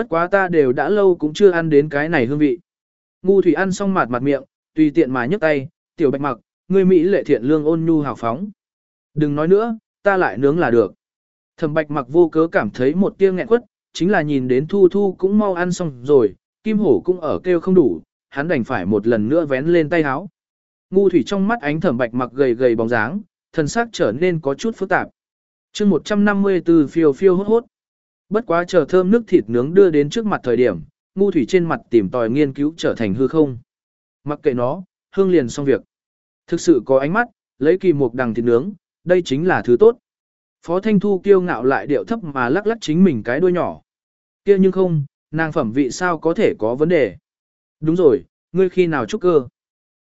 bất quá ta đều đã lâu cũng chưa ăn đến cái này hương vị. Ngu thủy ăn xong mạt mặt miệng, tùy tiện mà nhấc tay, tiểu bạch mặc, ngươi Mỹ lệ thiện lương ôn nhu hào phóng. Đừng nói nữa, ta lại nướng là được. Thẩm bạch mặc vô cớ cảm thấy một tia nghẹn quất, chính là nhìn đến thu thu cũng mau ăn xong rồi, kim hổ cũng ở kêu không đủ, hắn đành phải một lần nữa vén lên tay háo. Ngu thủy trong mắt ánh thẩm bạch mặc gầy gầy bóng dáng, thần sắc trở nên có chút phức tạp. chương 154 phiêu phiêu hốt hốt. Bất quá chờ thơm nước thịt nướng đưa đến trước mặt thời điểm, ngu thủy trên mặt tìm tòi nghiên cứu trở thành hư không. Mặc kệ nó, hương liền xong việc. Thực sự có ánh mắt, lấy kỳ mục đằng thịt nướng, đây chính là thứ tốt. Phó Thanh Thu kiêu ngạo lại điệu thấp mà lắc lắc chính mình cái đuôi nhỏ. kia nhưng không, nàng phẩm vị sao có thể có vấn đề. Đúng rồi, ngươi khi nào chúc cơ.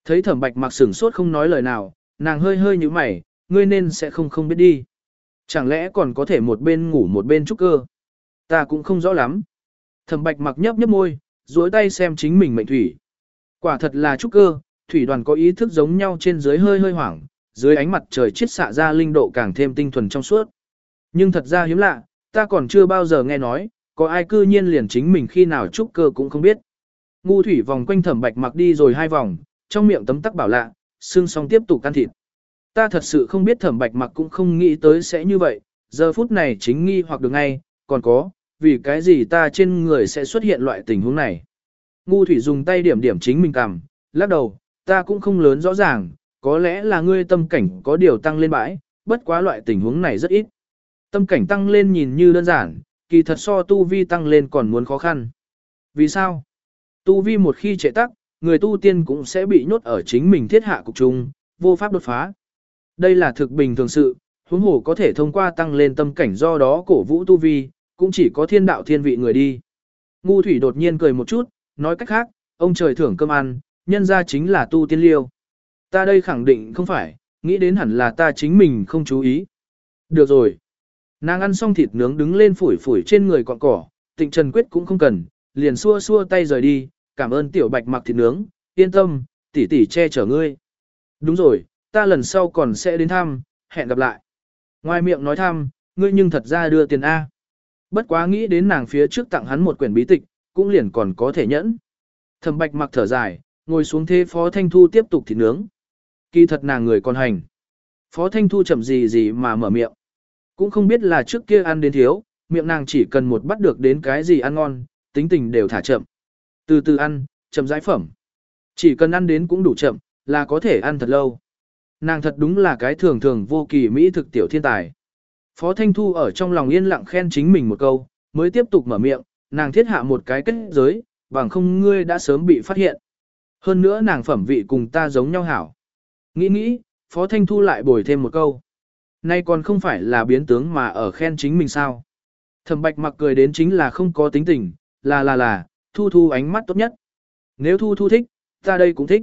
Thấy thẩm bạch mặc sửng sốt không nói lời nào, nàng hơi hơi như mày, ngươi nên sẽ không không biết đi. Chẳng lẽ còn có thể một bên ngủ một bên chúc cơ. Ta cũng không rõ lắm. Thẩm bạch mặc nhấp nhấp môi, duỗi tay xem chính mình mệnh thủy. Quả thật là trúc cơ, thủy đoàn có ý thức giống nhau trên dưới hơi hơi hoảng, dưới ánh mặt trời chiết xạ ra linh độ càng thêm tinh thuần trong suốt. Nhưng thật ra hiếm lạ, ta còn chưa bao giờ nghe nói, có ai cư nhiên liền chính mình khi nào trúc cơ cũng không biết. Ngu thủy vòng quanh thẩm bạch mặc đi rồi hai vòng, trong miệng tấm tắc bảo lạ, xương song tiếp tục can thịt. Ta thật sự không biết thẩm bạch mặc cũng không nghĩ tới sẽ như vậy, giờ phút này chính nghi hoặc được ngay, còn có, vì cái gì ta trên người sẽ xuất hiện loại tình huống này. Ngu thủy dùng tay điểm điểm chính mình cầm, lắc đầu, ta cũng không lớn rõ ràng, có lẽ là ngươi tâm cảnh có điều tăng lên bãi, bất quá loại tình huống này rất ít. Tâm cảnh tăng lên nhìn như đơn giản, kỳ thật so tu vi tăng lên còn muốn khó khăn. Vì sao? Tu vi một khi trệ tắc, người tu tiên cũng sẽ bị nhốt ở chính mình thiết hạ cục trung, vô pháp đột phá. Đây là thực bình thường sự, huống hồ có thể thông qua tăng lên tâm cảnh do đó cổ vũ tu vi, cũng chỉ có thiên đạo thiên vị người đi. Ngu thủy đột nhiên cười một chút, nói cách khác, ông trời thưởng cơm ăn, nhân ra chính là tu tiên liêu. Ta đây khẳng định không phải, nghĩ đến hẳn là ta chính mình không chú ý. Được rồi. Nàng ăn xong thịt nướng đứng lên phủi phủi trên người cọn cỏ, tịnh Trần Quyết cũng không cần, liền xua xua tay rời đi, cảm ơn tiểu bạch mặc thịt nướng, yên tâm, tỷ tỷ che chở ngươi. Đúng rồi, ta lần sau còn sẽ đến thăm, hẹn gặp lại. Ngoài miệng nói thăm, ngươi nhưng thật ra đưa tiền A. Bất quá nghĩ đến nàng phía trước tặng hắn một quyển bí tịch, cũng liền còn có thể nhẫn. Thẩm bạch mặc thở dài, ngồi xuống thế Phó Thanh Thu tiếp tục thịt nướng. Kỳ thật nàng người còn hành. Phó Thanh Thu chậm gì gì mà mở miệng. Cũng không biết là trước kia ăn đến thiếu, miệng nàng chỉ cần một bắt được đến cái gì ăn ngon, tính tình đều thả chậm. Từ từ ăn, chậm giải phẩm. Chỉ cần ăn đến cũng đủ chậm, là có thể ăn thật lâu. Nàng thật đúng là cái thường thường vô kỳ mỹ thực tiểu thiên tài. Phó Thanh Thu ở trong lòng yên lặng khen chính mình một câu, mới tiếp tục mở miệng, nàng thiết hạ một cái kết giới, bằng không ngươi đã sớm bị phát hiện. Hơn nữa nàng phẩm vị cùng ta giống nhau hảo. Nghĩ nghĩ, Phó Thanh Thu lại bồi thêm một câu. Nay còn không phải là biến tướng mà ở khen chính mình sao. Thẩm bạch mặc cười đến chính là không có tính tình, là là là, Thu Thu ánh mắt tốt nhất. Nếu Thu Thu thích, ta đây cũng thích.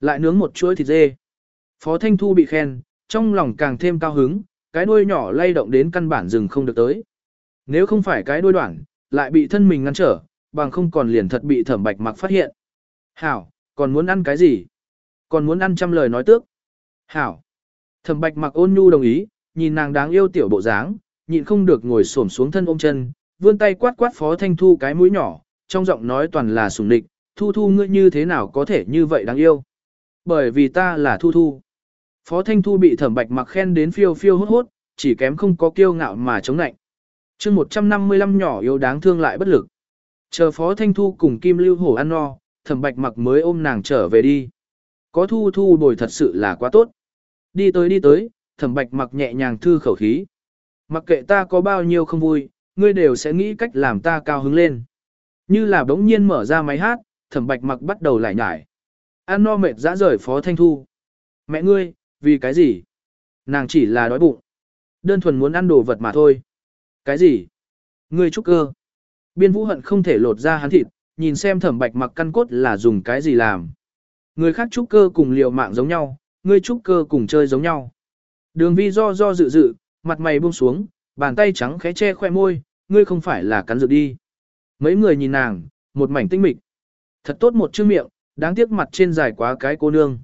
Lại nướng một chuỗi thịt dê. Phó Thanh Thu bị khen, trong lòng càng thêm cao hứng, cái đuôi nhỏ lay động đến căn bản rừng không được tới. Nếu không phải cái đuôi đoạn, lại bị thân mình ngăn trở, bằng không còn liền thật bị thẩm bạch mặc phát hiện. Hảo, còn muốn ăn cái gì? Còn muốn ăn trăm lời nói tước. Hảo. Thẩm bạch mặc ôn nhu đồng ý, nhìn nàng đáng yêu tiểu bộ dáng, nhịn không được ngồi xổm xuống thân ôm chân, vươn tay quát quát phó thanh thu cái mũi nhỏ, trong giọng nói toàn là sùng địch, thu thu ngươi như thế nào có thể như vậy đáng yêu. Bởi vì ta là thu thu. Phó thanh thu bị thẩm bạch mặc khen đến phiêu phiêu hốt hốt, chỉ kém không có kiêu ngạo mà chống nạnh. chương 155 nhỏ yếu đáng thương lại bất lực. Chờ phó thanh thu cùng kim lưu hổ ăn no, thẩm bạch mặc mới ôm nàng trở về đi. Có thu thu bồi thật sự là quá tốt. Đi tới đi tới, thẩm bạch mặc nhẹ nhàng thư khẩu khí. Mặc kệ ta có bao nhiêu không vui, ngươi đều sẽ nghĩ cách làm ta cao hứng lên. Như là đống nhiên mở ra máy hát, thẩm bạch mặc bắt đầu lại nhải. Ăn no mệt dã rời phó thanh thu. Mẹ ngươi, vì cái gì? Nàng chỉ là đói bụng. Đơn thuần muốn ăn đồ vật mà thôi. Cái gì? Ngươi trúc cơ. Biên vũ hận không thể lột ra hắn thịt, nhìn xem thẩm bạch mặc căn cốt là dùng cái gì làm. Người khác trúc cơ cùng liều mạng giống nhau, ngươi trúc cơ cùng chơi giống nhau. Đường vi do do dự dự, mặt mày buông xuống, bàn tay trắng khẽ che khoe môi, ngươi không phải là cắn dược đi. Mấy người nhìn nàng, một mảnh tinh mịch. Thật tốt một chữ miệng, đáng tiếc mặt trên dài quá cái cô nương.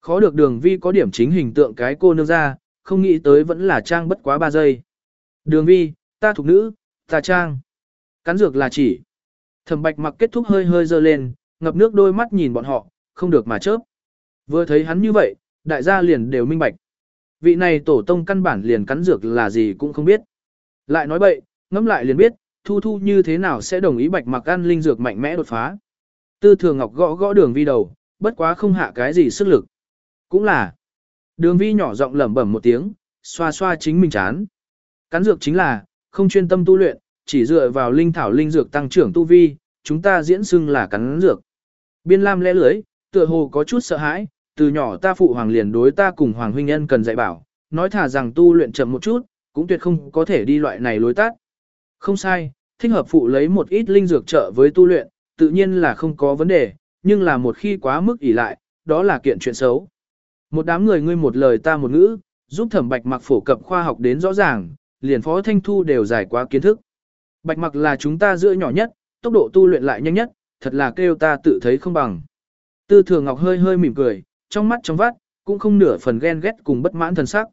Khó được đường vi có điểm chính hình tượng cái cô nương ra, không nghĩ tới vẫn là trang bất quá 3 giây. Đường vi, ta thuộc nữ, ta trang. Cắn dược là chỉ, Thẩm bạch mặc kết thúc hơi hơi dơ lên, ngập nước đôi mắt nhìn bọn họ, không được mà chớp. Vừa thấy hắn như vậy, đại gia liền đều minh bạch. Vị này tổ tông căn bản liền cắn dược là gì cũng không biết. Lại nói bậy, ngẫm lại liền biết, thu thu như thế nào sẽ đồng ý bạch mặc ăn linh dược mạnh mẽ đột phá. Tư thường ngọc gõ gõ đường vi đầu, bất quá không hạ cái gì sức lực. Cũng là, đường vi nhỏ giọng lẩm bẩm một tiếng, xoa xoa chính mình chán. Cắn dược chính là, không chuyên tâm tu luyện, chỉ dựa vào linh thảo linh dược tăng trưởng tu vi, chúng ta diễn xưng là cắn dược. Biên Lam lẽ lưới, tựa hồ có chút sợ hãi, từ nhỏ ta phụ hoàng liền đối ta cùng hoàng huynh nhân cần dạy bảo, nói thả rằng tu luyện chậm một chút, cũng tuyệt không có thể đi loại này lối tắt. Không sai, thích hợp phụ lấy một ít linh dược trợ với tu luyện, tự nhiên là không có vấn đề, nhưng là một khi quá mức ỷ lại, đó là kiện chuyện xấu. Một đám người ngươi một lời ta một ngữ, giúp thẩm bạch mặc phổ cập khoa học đến rõ ràng, liền phó thanh thu đều giải quá kiến thức. Bạch mặc là chúng ta giữa nhỏ nhất, tốc độ tu luyện lại nhanh nhất, thật là kêu ta tự thấy không bằng. Tư thường ngọc hơi hơi mỉm cười, trong mắt trong vắt, cũng không nửa phần ghen ghét cùng bất mãn thần sắc.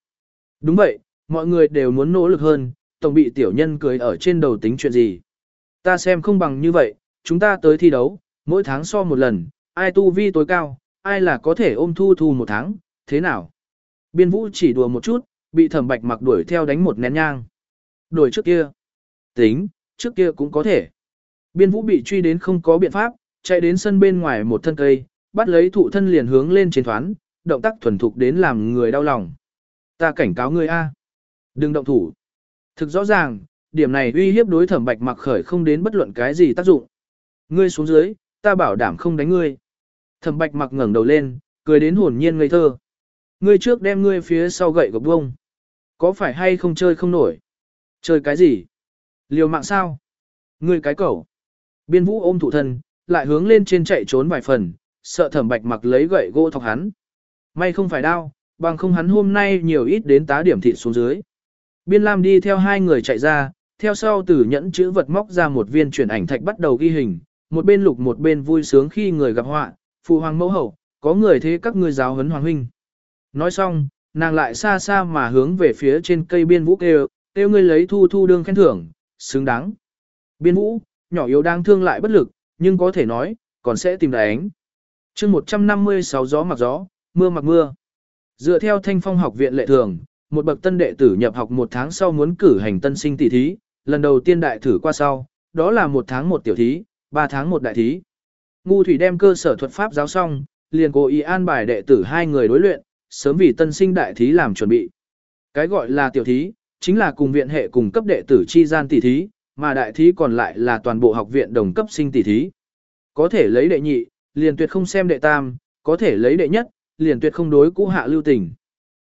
Đúng vậy, mọi người đều muốn nỗ lực hơn, tổng bị tiểu nhân cười ở trên đầu tính chuyện gì. Ta xem không bằng như vậy, chúng ta tới thi đấu, mỗi tháng so một lần, ai tu vi tối cao, ai là có thể ôm thu thu một tháng, thế nào? Biên vũ chỉ đùa một chút, bị thẩm bạch mặc đuổi theo đánh một nén nhang. Đuổi trước kia. Tính, trước kia cũng có thể. Biên vũ bị truy đến không có biện pháp, chạy đến sân bên ngoài một thân cây, bắt lấy thụ thân liền hướng lên trên thoán, động tác thuần thục đến làm người đau lòng. Ta cảnh cáo ngươi A. Đừng động thủ. Thực rõ ràng, điểm này uy hiếp đối thẩm bạch mặc khởi không đến bất luận cái gì tác dụng. Ngươi xuống dưới, ta bảo đảm không đánh ngươi. Thẩm bạch mặc ngẩng đầu lên, cười đến hồn nhiên ngây thơ. Ngươi trước đem ngươi phía sau gậy gộc bông. Có phải hay không chơi không nổi? Chơi cái gì? Liều mạng sao? Ngươi cái cẩu. Biên vũ ôm thụ thân, lại hướng lên trên chạy trốn vài phần, sợ thẩm bạch mặc lấy gậy gỗ thọc hắn. May không phải đau, bằng không hắn hôm nay nhiều ít đến tá điểm thịt xuống dưới. Biên Lam đi theo hai người chạy ra, theo sau Tử nhẫn chữ vật móc ra một viên chuyển ảnh thạch bắt đầu ghi hình, một bên lục một bên vui sướng khi người gặp họa, phụ hoàng mẫu hậu, có người thế các ngươi giáo huấn hoàng huynh. Nói xong, nàng lại xa xa mà hướng về phía trên cây biên vũ kêu, kêu ngươi lấy thu thu đương khen thưởng, xứng đáng. Biên vũ, nhỏ yếu đang thương lại bất lực, nhưng có thể nói, còn sẽ tìm đánh. chương 156 gió mặc gió, mưa mặc mưa. Dựa theo thanh phong học viện lệ thường, một bậc tân đệ tử nhập học một tháng sau muốn cử hành tân sinh tỷ thí, lần đầu tiên đại thử qua sau, đó là một tháng một tiểu thí, ba tháng một đại thí. Ngu Thủy đem cơ sở thuật pháp giáo xong, liền cố ý an bài đệ tử hai người đối luyện, sớm vì tân sinh đại thí làm chuẩn bị. Cái gọi là tiểu thí, chính là cùng viện hệ cùng cấp đệ tử chi gian tỷ thí, mà đại thí còn lại là toàn bộ học viện đồng cấp sinh tỷ thí. Có thể lấy đệ nhị, liền tuyệt không xem đệ tam, có thể lấy đệ nhất, liền tuyệt không đối cũ hạ lưu tình.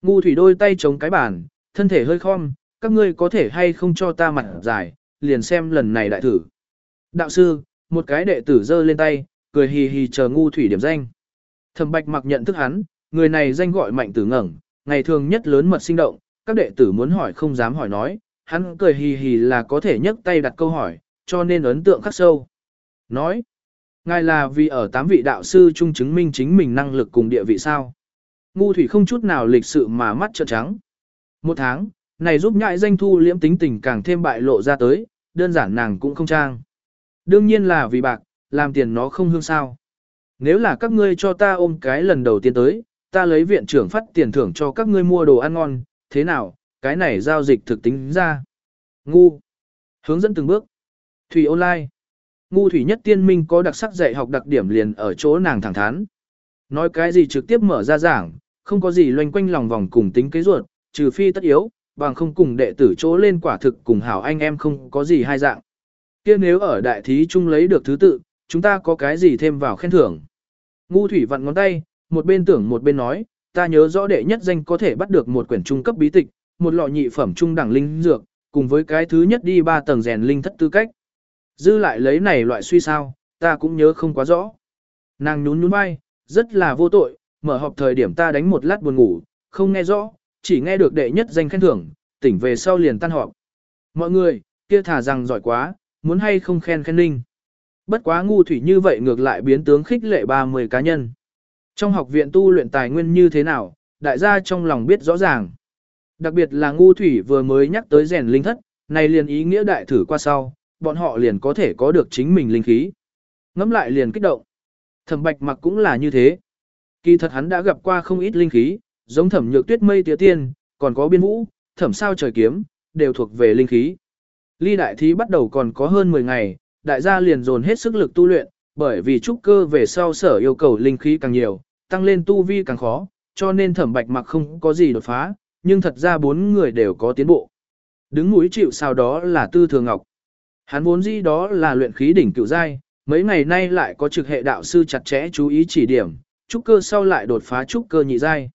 Ngu thủy đôi tay chống cái bàn, thân thể hơi khom, các ngươi có thể hay không cho ta mặt dài, liền xem lần này đại thử. Đạo sư, một cái đệ tử giơ lên tay, cười hì hì chờ ngu thủy điểm danh. Thẩm bạch mặc nhận thức hắn, người này danh gọi mạnh tử ngẩng, ngày thường nhất lớn mật sinh động, các đệ tử muốn hỏi không dám hỏi nói, hắn cười hì hì là có thể nhấc tay đặt câu hỏi, cho nên ấn tượng khắc sâu. Nói, ngài là vì ở tám vị đạo sư chung chứng minh chính mình năng lực cùng địa vị sao. Ngu thủy không chút nào lịch sự mà mắt trợn trắng. Một tháng, này giúp nhại danh thu liễm tính tình càng thêm bại lộ ra tới, đơn giản nàng cũng không trang. Đương nhiên là vì bạc, làm tiền nó không hương sao. Nếu là các ngươi cho ta ôm cái lần đầu tiên tới, ta lấy viện trưởng phát tiền thưởng cho các ngươi mua đồ ăn ngon, thế nào, cái này giao dịch thực tính ra. Ngu. Hướng dẫn từng bước. Thủy online. Ngu thủy nhất tiên minh có đặc sắc dạy học đặc điểm liền ở chỗ nàng thẳng thắn. Nói cái gì trực tiếp mở ra giảng, không có gì loanh quanh lòng vòng cùng tính kế ruột, trừ phi tất yếu, bằng không cùng đệ tử chỗ lên quả thực cùng hảo anh em không có gì hai dạng. kia nếu ở đại thí chung lấy được thứ tự, chúng ta có cái gì thêm vào khen thưởng. Ngu thủy vặn ngón tay, một bên tưởng một bên nói, ta nhớ rõ đệ nhất danh có thể bắt được một quyển trung cấp bí tịch, một lọ nhị phẩm trung đẳng linh dược, cùng với cái thứ nhất đi ba tầng rèn linh thất tư cách. Dư lại lấy này loại suy sao, ta cũng nhớ không quá rõ. Nàng nhún nhún vai, rất là vô tội, mở họp thời điểm ta đánh một lát buồn ngủ, không nghe rõ, chỉ nghe được đệ nhất danh khen thưởng, tỉnh về sau liền tan họp. Mọi người, kia thả rằng giỏi quá, muốn hay không khen khen ninh. Bất quá ngu thủy như vậy ngược lại biến tướng khích lệ 30 cá nhân. Trong học viện tu luyện tài nguyên như thế nào, đại gia trong lòng biết rõ ràng. Đặc biệt là ngu thủy vừa mới nhắc tới rèn linh thất, này liền ý nghĩa đại thử qua sau, bọn họ liền có thể có được chính mình linh khí. Ngắm lại liền kích động. Thẩm bạch mặc cũng là như thế. Kỳ thật hắn đã gặp qua không ít linh khí, giống thẩm nhược tuyết mây tía tiên, còn có biên vũ, thẩm sao trời kiếm, đều thuộc về linh khí. Ly đại thí bắt đầu còn có hơn 10 ngày, đại gia liền dồn hết sức lực tu luyện, bởi vì trúc cơ về sau sở yêu cầu linh khí càng nhiều, tăng lên tu vi càng khó, cho nên thẩm bạch mặc không có gì đột phá, nhưng thật ra bốn người đều có tiến bộ. Đứng núi chịu sao đó là tư thường ngọc. Hắn vốn dĩ đó là luyện khí đỉnh cựu giai, mấy ngày nay lại có trực hệ đạo sư chặt chẽ chú ý chỉ điểm, trúc cơ sau lại đột phá trúc cơ nhị giai.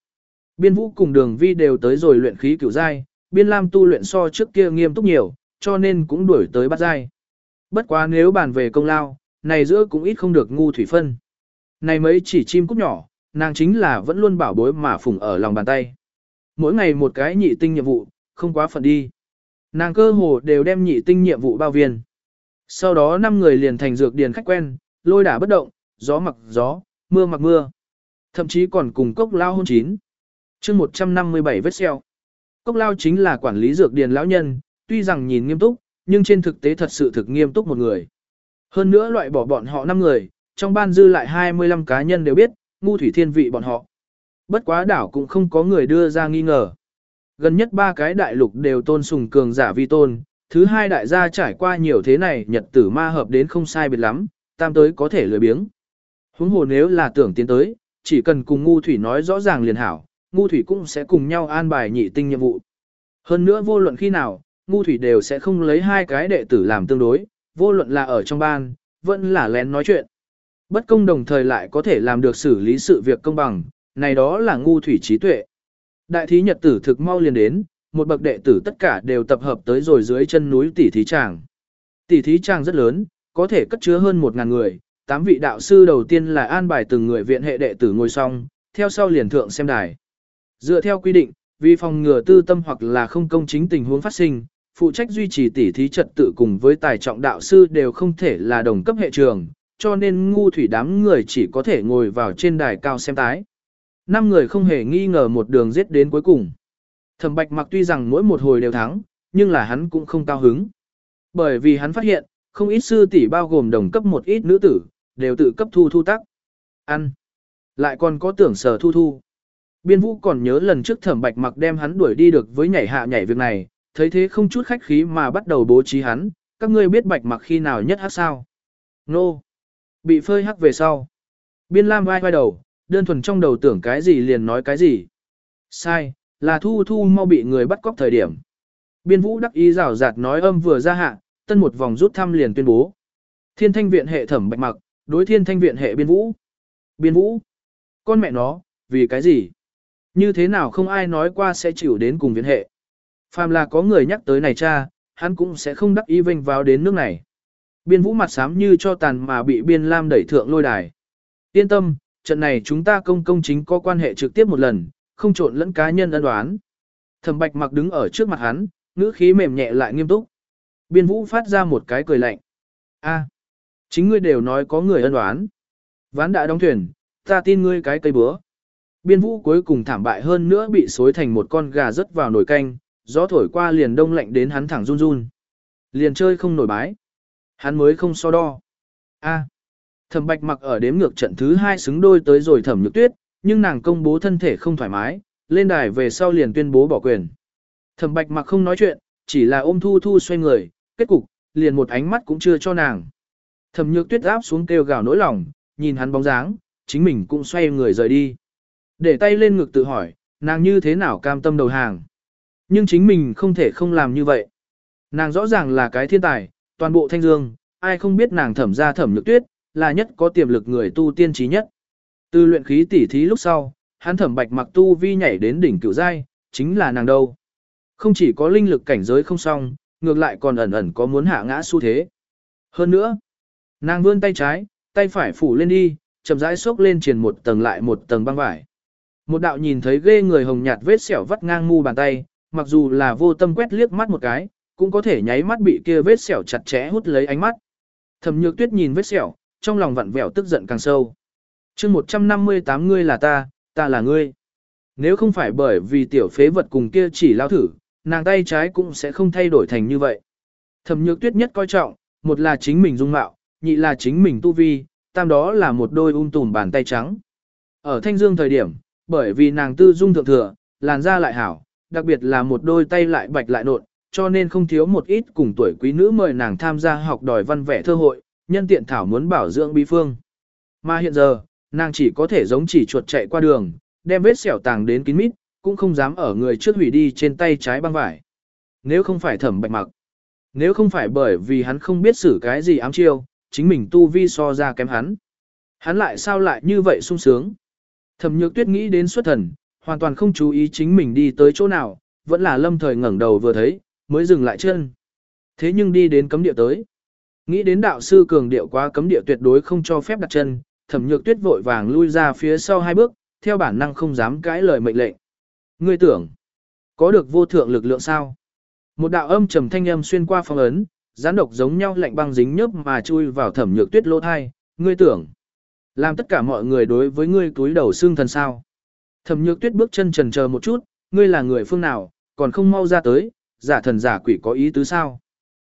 Biên vũ cùng đường vi đều tới rồi luyện khí cựu giai, biên lam tu luyện so trước kia nghiêm túc nhiều, cho nên cũng đuổi tới bát giai. Bất quá nếu bàn về công lao, này giữa cũng ít không được ngu thủy phân. Này mấy chỉ chim cút nhỏ, nàng chính là vẫn luôn bảo bối mà phùng ở lòng bàn tay. Mỗi ngày một cái nhị tinh nhiệm vụ, không quá phận đi. Nàng cơ hồ đều đem nhị tinh nhiệm vụ bao viên. Sau đó năm người liền thành dược điền khách quen, lôi đả bất động, gió mặc gió, mưa mặc mưa. Thậm chí còn cùng cốc lao hôn chín. chương 157 vết xeo. Cốc lao chính là quản lý dược điền lão nhân, tuy rằng nhìn nghiêm túc, nhưng trên thực tế thật sự thực nghiêm túc một người. Hơn nữa loại bỏ bọn họ 5 người, trong ban dư lại 25 cá nhân đều biết, ngu thủy thiên vị bọn họ. Bất quá đảo cũng không có người đưa ra nghi ngờ. Gần nhất ba cái đại lục đều tôn sùng cường giả vi tôn, thứ hai đại gia trải qua nhiều thế này nhật tử ma hợp đến không sai biệt lắm, tam tới có thể lười biếng. Huống hồ nếu là tưởng tiến tới, chỉ cần cùng ngu thủy nói rõ ràng liền hảo, ngu thủy cũng sẽ cùng nhau an bài nhị tinh nhiệm vụ. Hơn nữa vô luận khi nào, ngu thủy đều sẽ không lấy hai cái đệ tử làm tương đối, vô luận là ở trong ban, vẫn là lén nói chuyện. Bất công đồng thời lại có thể làm được xử lý sự việc công bằng, này đó là ngu thủy trí tuệ. Đại thí nhật tử thực mau liền đến, một bậc đệ tử tất cả đều tập hợp tới rồi dưới chân núi tỷ thí tràng. Tỷ thí tràng rất lớn, có thể cất chứa hơn 1.000 người, tám vị đạo sư đầu tiên là an bài từng người viện hệ đệ tử ngồi xong, theo sau liền thượng xem đài. Dựa theo quy định, vì phòng ngừa tư tâm hoặc là không công chính tình huống phát sinh, phụ trách duy trì tỉ thí trật tự cùng với tài trọng đạo sư đều không thể là đồng cấp hệ trường, cho nên ngu thủy đám người chỉ có thể ngồi vào trên đài cao xem tái. Năm người không hề nghi ngờ một đường giết đến cuối cùng. Thẩm bạch mặc tuy rằng mỗi một hồi đều thắng, nhưng là hắn cũng không cao hứng. Bởi vì hắn phát hiện, không ít sư tỷ bao gồm đồng cấp một ít nữ tử, đều tự cấp thu thu tắc. Ăn. Lại còn có tưởng sở thu thu. Biên vũ còn nhớ lần trước thẩm bạch mặc đem hắn đuổi đi được với nhảy hạ nhảy việc này, thấy thế không chút khách khí mà bắt đầu bố trí hắn, các ngươi biết bạch mặc khi nào nhất hát sao. Nô. Bị phơi hắc về sau. Biên lam vai vai đầu, đơn thuần trong đầu tưởng cái gì liền nói cái gì. Sai, là thu thu mau bị người bắt cóc thời điểm. Biên vũ đắc ý rào rạt nói âm vừa ra hạ, tân một vòng rút thăm liền tuyên bố. Thiên thanh viện hệ thẩm bạch mặc, đối thiên thanh viện hệ biên vũ. Biên vũ. Con mẹ nó, vì cái gì? Như thế nào không ai nói qua sẽ chịu đến cùng viện hệ. Phàm là có người nhắc tới này cha, hắn cũng sẽ không đắc ý vinh vào đến nước này. Biên vũ mặt xám như cho tàn mà bị biên lam đẩy thượng lôi đài. Yên tâm, trận này chúng ta công công chính có quan hệ trực tiếp một lần, không trộn lẫn cá nhân ân đoán. Thẩm bạch mặc đứng ở trước mặt hắn, ngữ khí mềm nhẹ lại nghiêm túc. Biên vũ phát ra một cái cười lạnh. a chính ngươi đều nói có người ân đoán. Ván đã đóng thuyền, ta tin ngươi cái cây búa. Biên vũ cuối cùng thảm bại hơn nữa bị xối thành một con gà rớt vào nồi canh, gió thổi qua liền đông lạnh đến hắn thẳng run run. Liền chơi không nổi bái. Hắn mới không so đo. A. Thẩm Bạch mặc ở đếm ngược trận thứ hai xứng đôi tới rồi Thẩm Nhược Tuyết, nhưng nàng công bố thân thể không thoải mái, lên đài về sau liền tuyên bố bỏ quyền. Thẩm Bạch mặc không nói chuyện, chỉ là ôm Thu Thu xoay người, kết cục, liền một ánh mắt cũng chưa cho nàng. Thẩm Nhược Tuyết áp xuống kêu gào nỗi lòng, nhìn hắn bóng dáng, chính mình cũng xoay người rời đi. Để tay lên ngực tự hỏi, nàng như thế nào cam tâm đầu hàng. Nhưng chính mình không thể không làm như vậy. Nàng rõ ràng là cái thiên tài, toàn bộ thanh dương, ai không biết nàng thẩm ra thẩm nhược tuyết, là nhất có tiềm lực người tu tiên trí nhất. Từ luyện khí tỉ thí lúc sau, hắn thẩm bạch mặc tu vi nhảy đến đỉnh cửu giai, chính là nàng đâu. Không chỉ có linh lực cảnh giới không xong, ngược lại còn ẩn ẩn có muốn hạ ngã xu thế. Hơn nữa, nàng vươn tay trái, tay phải phủ lên đi, chậm rãi xốc lên truyền một tầng lại một tầng băng vải. Một đạo nhìn thấy ghê người hồng nhạt vết sẹo vắt ngang mu bàn tay, mặc dù là vô tâm quét liếc mắt một cái, cũng có thể nháy mắt bị kia vết sẹo chặt chẽ hút lấy ánh mắt. Thẩm Nhược Tuyết nhìn vết sẹo, trong lòng vặn vẹo tức giận càng sâu. Chương 158 ngươi là ta, ta là ngươi. Nếu không phải bởi vì tiểu phế vật cùng kia chỉ lao thử, nàng tay trái cũng sẽ không thay đổi thành như vậy. Thẩm Nhược Tuyết nhất coi trọng, một là chính mình dung mạo, nhị là chính mình tu vi, tam đó là một đôi ung tùm bàn tay trắng. Ở thanh dương thời điểm, bởi vì nàng tư dung thượng thừa, làn da lại hảo, đặc biệt là một đôi tay lại bạch lại nộn, cho nên không thiếu một ít cùng tuổi quý nữ mời nàng tham gia học đòi văn vẽ thơ hội, nhân tiện thảo muốn bảo dưỡng bí phương. Mà hiện giờ, nàng chỉ có thể giống chỉ chuột chạy qua đường, đem vết sẹo tàng đến kín mít, cũng không dám ở người trước hủy đi trên tay trái băng vải. Nếu không phải thẩm bạch mặc, nếu không phải bởi vì hắn không biết xử cái gì ám chiêu, chính mình tu vi so ra kém hắn. Hắn lại sao lại như vậy sung sướng. Thẩm nhược tuyết nghĩ đến xuất thần, hoàn toàn không chú ý chính mình đi tới chỗ nào, vẫn là lâm thời ngẩng đầu vừa thấy, mới dừng lại chân. Thế nhưng đi đến cấm địa tới. Nghĩ đến đạo sư cường điệu quá cấm địa tuyệt đối không cho phép đặt chân, thẩm nhược tuyết vội vàng lui ra phía sau hai bước, theo bản năng không dám cãi lời mệnh lệnh. Ngươi tưởng, có được vô thượng lực lượng sao? Một đạo âm trầm thanh âm xuyên qua phong ấn, gián độc giống nhau lạnh băng dính nhớp mà chui vào thẩm nhược tuyết lỗ thai, ngươi tưởng. Làm tất cả mọi người đối với ngươi túi đầu xương thần sao. Thẩm nhược tuyết bước chân trần chờ một chút, ngươi là người phương nào, còn không mau ra tới, giả thần giả quỷ có ý tứ sao.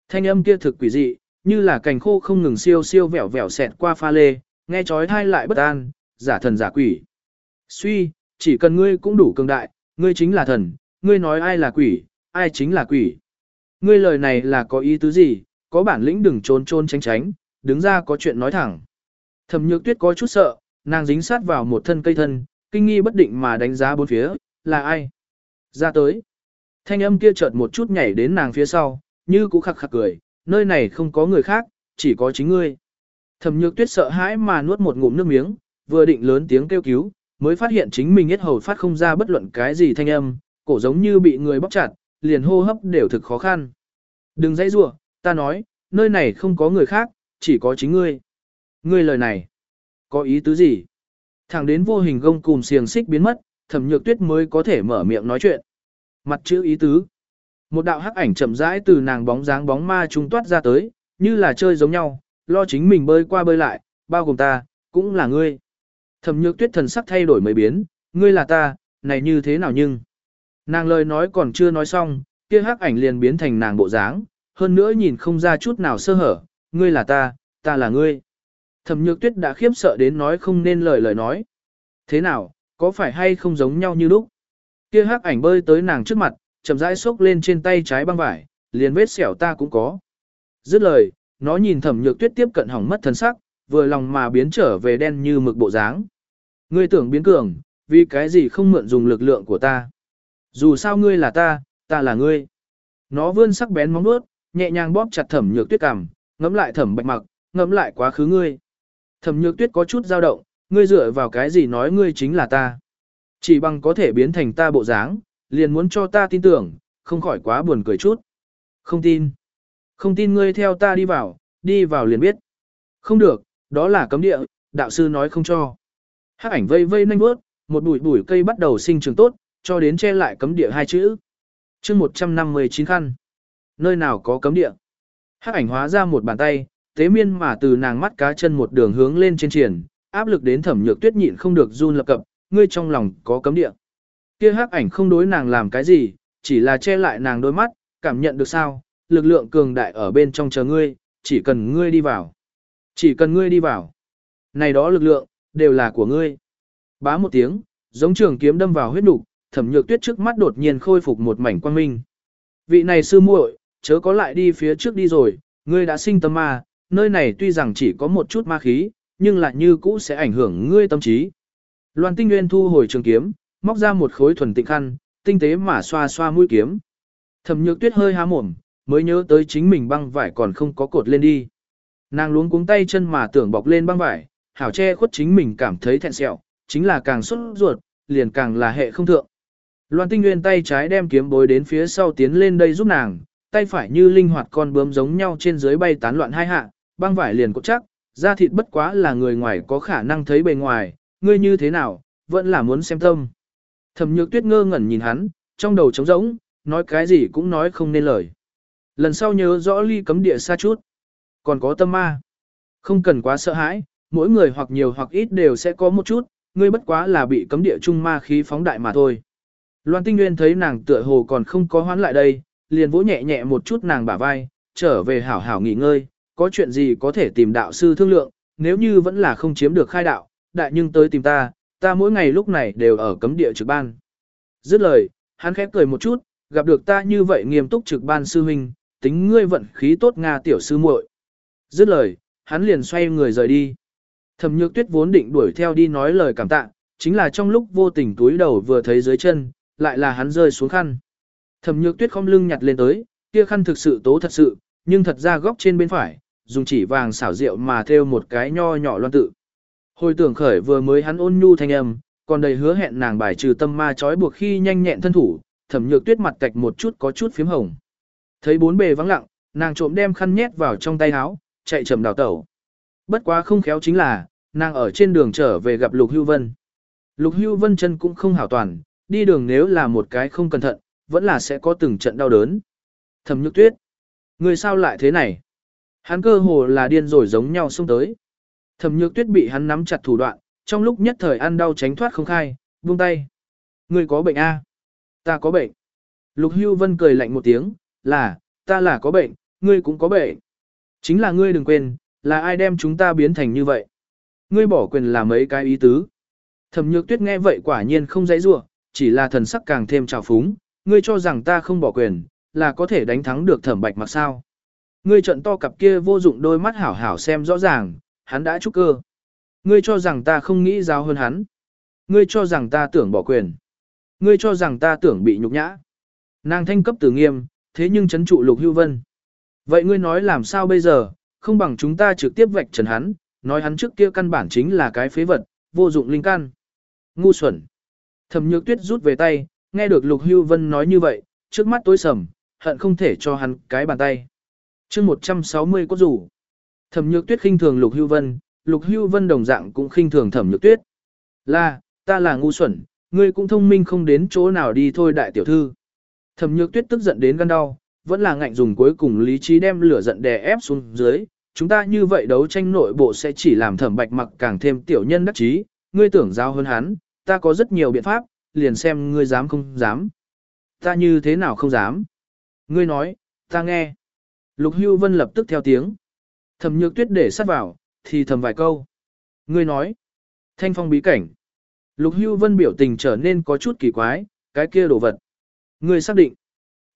Thanh âm kia thực quỷ dị, như là cành khô không ngừng siêu siêu vẹo vẹo xẹt qua pha lê, nghe chói thai lại bất an, giả thần giả quỷ. Suy, chỉ cần ngươi cũng đủ cường đại, ngươi chính là thần, ngươi nói ai là quỷ, ai chính là quỷ. Ngươi lời này là có ý tứ gì, có bản lĩnh đừng trốn trốn tránh tránh, đứng ra có chuyện nói thẳng. Thẩm nhược tuyết có chút sợ, nàng dính sát vào một thân cây thân, kinh nghi bất định mà đánh giá bốn phía, là ai? Ra tới. Thanh âm kia chợt một chút nhảy đến nàng phía sau, như cũ khắc khắc cười, nơi này không có người khác, chỉ có chính ngươi. Thẩm nhược tuyết sợ hãi mà nuốt một ngụm nước miếng, vừa định lớn tiếng kêu cứu, mới phát hiện chính mình hết hầu phát không ra bất luận cái gì thanh âm, cổ giống như bị người bóc chặt, liền hô hấp đều thực khó khăn. Đừng dãy rủa, ta nói, nơi này không có người khác, chỉ có chính ngươi. Ngươi lời này, có ý tứ gì? Thẳng đến vô hình gông cùm xiềng xích biến mất, thẩm nhược tuyết mới có thể mở miệng nói chuyện. Mặt chữ ý tứ. Một đạo hắc ảnh chậm rãi từ nàng bóng dáng bóng ma trung toát ra tới, như là chơi giống nhau, lo chính mình bơi qua bơi lại, bao gồm ta, cũng là ngươi. Thẩm nhược tuyết thần sắc thay đổi mấy biến, ngươi là ta, này như thế nào nhưng. Nàng lời nói còn chưa nói xong, kia hắc ảnh liền biến thành nàng bộ dáng, hơn nữa nhìn không ra chút nào sơ hở, ngươi là ta, ta là ngươi. Thẩm nhược tuyết đã khiếp sợ đến nói không nên lời lời nói. Thế nào, có phải hay không giống nhau như lúc? Kia hắc ảnh bơi tới nàng trước mặt, chậm rãi xốc lên trên tay trái băng vải, liền vết sẹo ta cũng có. Dứt lời, nó nhìn thẩm nhược tuyết tiếp cận hỏng mất thân sắc, vừa lòng mà biến trở về đen như mực bộ dáng. Ngươi tưởng biến cường, vì cái gì không mượn dùng lực lượng của ta. Dù sao ngươi là ta, ta là ngươi. Nó vươn sắc bén móng vuốt, nhẹ nhàng bóp chặt thẩm nhược tuyết cằm, ngẫm lại thẩm bạch mặc, ngẫm lại quá khứ ngươi. Thẩm nhược tuyết có chút dao động, ngươi dựa vào cái gì nói ngươi chính là ta. Chỉ bằng có thể biến thành ta bộ dáng, liền muốn cho ta tin tưởng, không khỏi quá buồn cười chút. Không tin. Không tin ngươi theo ta đi vào, đi vào liền biết. Không được, đó là cấm địa, đạo sư nói không cho. Hắc ảnh vây vây nhanh bước, một bụi bụi cây bắt đầu sinh trưởng tốt, cho đến che lại cấm địa hai chữ. chương 159 khăn. Nơi nào có cấm địa? Hắc ảnh hóa ra một bàn tay, tế miên mà từ nàng mắt cá chân một đường hướng lên trên triển, áp lực đến thẩm nhược tuyết nhịn không được run lập cập, ngươi trong lòng có cấm địa. Kia hắc ảnh không đối nàng làm cái gì, chỉ là che lại nàng đôi mắt, cảm nhận được sao, lực lượng cường đại ở bên trong chờ ngươi, chỉ cần ngươi đi vào. Chỉ cần ngươi đi vào. Này đó lực lượng, đều là của ngươi. Bá một tiếng, giống trường kiếm đâm vào huyết nục, thẩm nhược tuyết trước mắt đột nhiên khôi phục một mảnh quang minh. Vị này sư muội, chớ có lại đi phía trước đi rồi, ngươi đã sinh tâm ma, nơi này tuy rằng chỉ có một chút ma khí, nhưng lại như cũ sẽ ảnh hưởng ngươi tâm trí. Loan tinh nguyên thu hồi trường kiếm, móc ra một khối thuần tịnh khăn, tinh tế mà xoa xoa mũi kiếm. Thẩm nhược tuyết hơi há mồm, mới nhớ tới chính mình băng vải còn không có cột lên đi. Nàng luống cuống tay chân mà tưởng bọc lên băng vải, hảo che khuất chính mình cảm thấy thẹn sẹo, chính là càng xuất ruột, liền càng là hệ không thượng. Loan tinh nguyên tay trái đem kiếm bối đến phía sau tiến lên đây giúp nàng, tay phải như linh hoạt con bướm giống nhau trên dưới bay tán loạn hai hạ, băng vải liền cột chắc, da thịt bất quá là người ngoài có khả năng thấy bề ngoài, ngươi như thế nào, vẫn là muốn xem tâm. Thẩm nhược tuyết ngơ ngẩn nhìn hắn, trong đầu trống rỗng, nói cái gì cũng nói không nên lời. Lần sau nhớ rõ ly cấm địa xa chút. Còn có tâm ma. Không cần quá sợ hãi, mỗi người hoặc nhiều hoặc ít đều sẽ có một chút, ngươi bất quá là bị cấm địa trung ma khí phóng đại mà thôi. Loan Tinh Nguyên thấy nàng tựa hồ còn không có hoán lại đây, liền vỗ nhẹ nhẹ một chút nàng bả vai, trở về hảo hảo nghỉ ngơi, có chuyện gì có thể tìm đạo sư thương lượng, nếu như vẫn là không chiếm được khai đạo, đại nhưng tới tìm ta, ta mỗi ngày lúc này đều ở cấm địa trực ban. Dứt lời, hắn khép cười một chút, gặp được ta như vậy nghiêm túc trực ban sư huynh, tính ngươi vận khí tốt Nga tiểu sư muội. Dứt lời, hắn liền xoay người rời đi. Thẩm nhược tuyết vốn định đuổi theo đi nói lời cảm tạ, chính là trong lúc vô tình túi đầu vừa thấy dưới chân, lại là hắn rơi xuống khăn. Thẩm nhược tuyết không lưng nhặt lên tới, kia khăn thực sự tố thật sự, nhưng thật ra góc trên bên phải, dùng chỉ vàng xảo rượu mà thêu một cái nho nhỏ loan tự. Hồi tưởng khởi vừa mới hắn ôn nhu thanh âm, còn đầy hứa hẹn nàng bài trừ tâm ma trói buộc khi nhanh nhẹn thân thủ, thẩm nhược tuyết mặt cạch một chút có chút phím hồng. Thấy bốn bề vắng lặng, nàng trộm đem khăn nhét vào trong tay áo, chạy chậm đào tẩu. Bất quá không khéo chính là, nàng ở trên đường trở về gặp Lục Hưu Vân. Lục Hưu Vân chân cũng không hảo toàn, đi đường nếu là một cái không cẩn thận, vẫn là sẽ có từng trận đau đớn. Thẩm Nhược Tuyết, người sao lại thế này? Hắn cơ hồ là điên rồi giống nhau xông tới. Thẩm Nhược Tuyết bị hắn nắm chặt thủ đoạn, trong lúc nhất thời ăn đau tránh thoát không khai, buông tay. Người có bệnh a? Ta có bệnh. Lục Hưu Vân cười lạnh một tiếng, là, ta là có bệnh, ngươi cũng có bệnh. Chính là ngươi đừng quên, là ai đem chúng ta biến thành như vậy. Ngươi bỏ quyền là mấy cái ý tứ. Thẩm nhược tuyết nghe vậy quả nhiên không dãy rủa chỉ là thần sắc càng thêm trào phúng. Ngươi cho rằng ta không bỏ quyền, là có thể đánh thắng được thẩm bạch mặc sao. Ngươi trận to cặp kia vô dụng đôi mắt hảo hảo xem rõ ràng, hắn đã trúc cơ. Ngươi cho rằng ta không nghĩ giáo hơn hắn. Ngươi cho rằng ta tưởng bỏ quyền. Ngươi cho rằng ta tưởng bị nhục nhã. Nàng thanh cấp tử nghiêm, thế nhưng chấn trụ lục hưu vân. Vậy ngươi nói làm sao bây giờ, không bằng chúng ta trực tiếp vạch trần hắn, nói hắn trước kia căn bản chính là cái phế vật, vô dụng linh căn. Ngu xuẩn. Thẩm nhược tuyết rút về tay, nghe được lục hưu vân nói như vậy, trước mắt tối sầm, hận không thể cho hắn cái bàn tay. chương 160 có rủ. Thẩm nhược tuyết khinh thường lục hưu vân, lục hưu vân đồng dạng cũng khinh thường thẩm nhược tuyết. Là, ta là ngu xuẩn, ngươi cũng thông minh không đến chỗ nào đi thôi đại tiểu thư. Thẩm nhược tuyết tức giận đến gan đau, vẫn là ngạnh dùng cuối cùng lý trí đem lửa giận đè ép xuống dưới. Chúng ta như vậy đấu tranh nội bộ sẽ chỉ làm thẩm bạch mặc càng thêm tiểu nhân đắc chí, ngươi tưởng giao hơn hắn, ta có rất nhiều biện pháp, liền xem ngươi dám không dám. Ta như thế nào không dám. Ngươi nói, ta nghe. Lục hưu vân lập tức theo tiếng. Thẩm nhược tuyết để sát vào, thì thầm vài câu. Ngươi nói, thanh phong bí cảnh. Lục hưu vân biểu tình trở nên có chút kỳ quái, cái kia đồ vật. Ngươi xác định.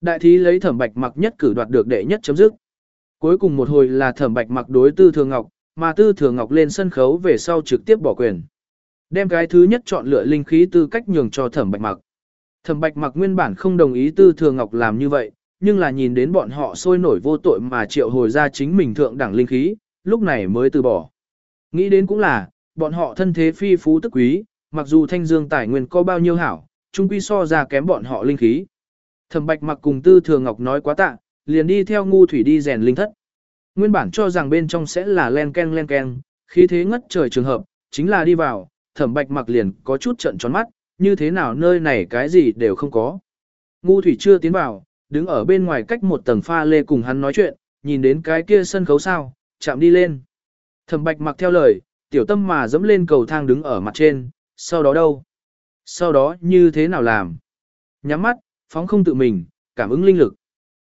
Đại thí lấy thẩm bạch mặc nhất cử đoạt được đệ nhất chấm dứt. Cuối cùng một hồi là thẩm bạch mặc đối tư thường ngọc, mà tư thường ngọc lên sân khấu về sau trực tiếp bỏ quyền. Đem cái thứ nhất chọn lựa linh khí tư cách nhường cho thẩm bạch mặc. Thẩm bạch mặc nguyên bản không đồng ý tư thường ngọc làm như vậy, nhưng là nhìn đến bọn họ sôi nổi vô tội mà triệu hồi ra chính mình thượng đẳng linh khí, lúc này mới từ bỏ. Nghĩ đến cũng là, bọn họ thân thế phi phú tức quý, mặc dù thanh dương tài nguyên có bao nhiêu hảo, chung quy so ra kém bọn họ linh khí. Thẩm Bạch mặc cùng Tư Thừa Ngọc nói quá tạ, liền đi theo ngu thủy đi rèn linh thất. Nguyên bản cho rằng bên trong sẽ là len ken len ken, khí thế ngất trời trường hợp, chính là đi vào, Thẩm Bạch mặc liền có chút trận tròn mắt, như thế nào nơi này cái gì đều không có. Ngu thủy chưa tiến vào, đứng ở bên ngoài cách một tầng pha lê cùng hắn nói chuyện, nhìn đến cái kia sân khấu sao, chạm đi lên. Thẩm Bạch mặc theo lời, tiểu tâm mà dẫm lên cầu thang đứng ở mặt trên, sau đó đâu? Sau đó như thế nào làm? Nhắm mắt, phóng không tự mình, cảm ứng linh lực.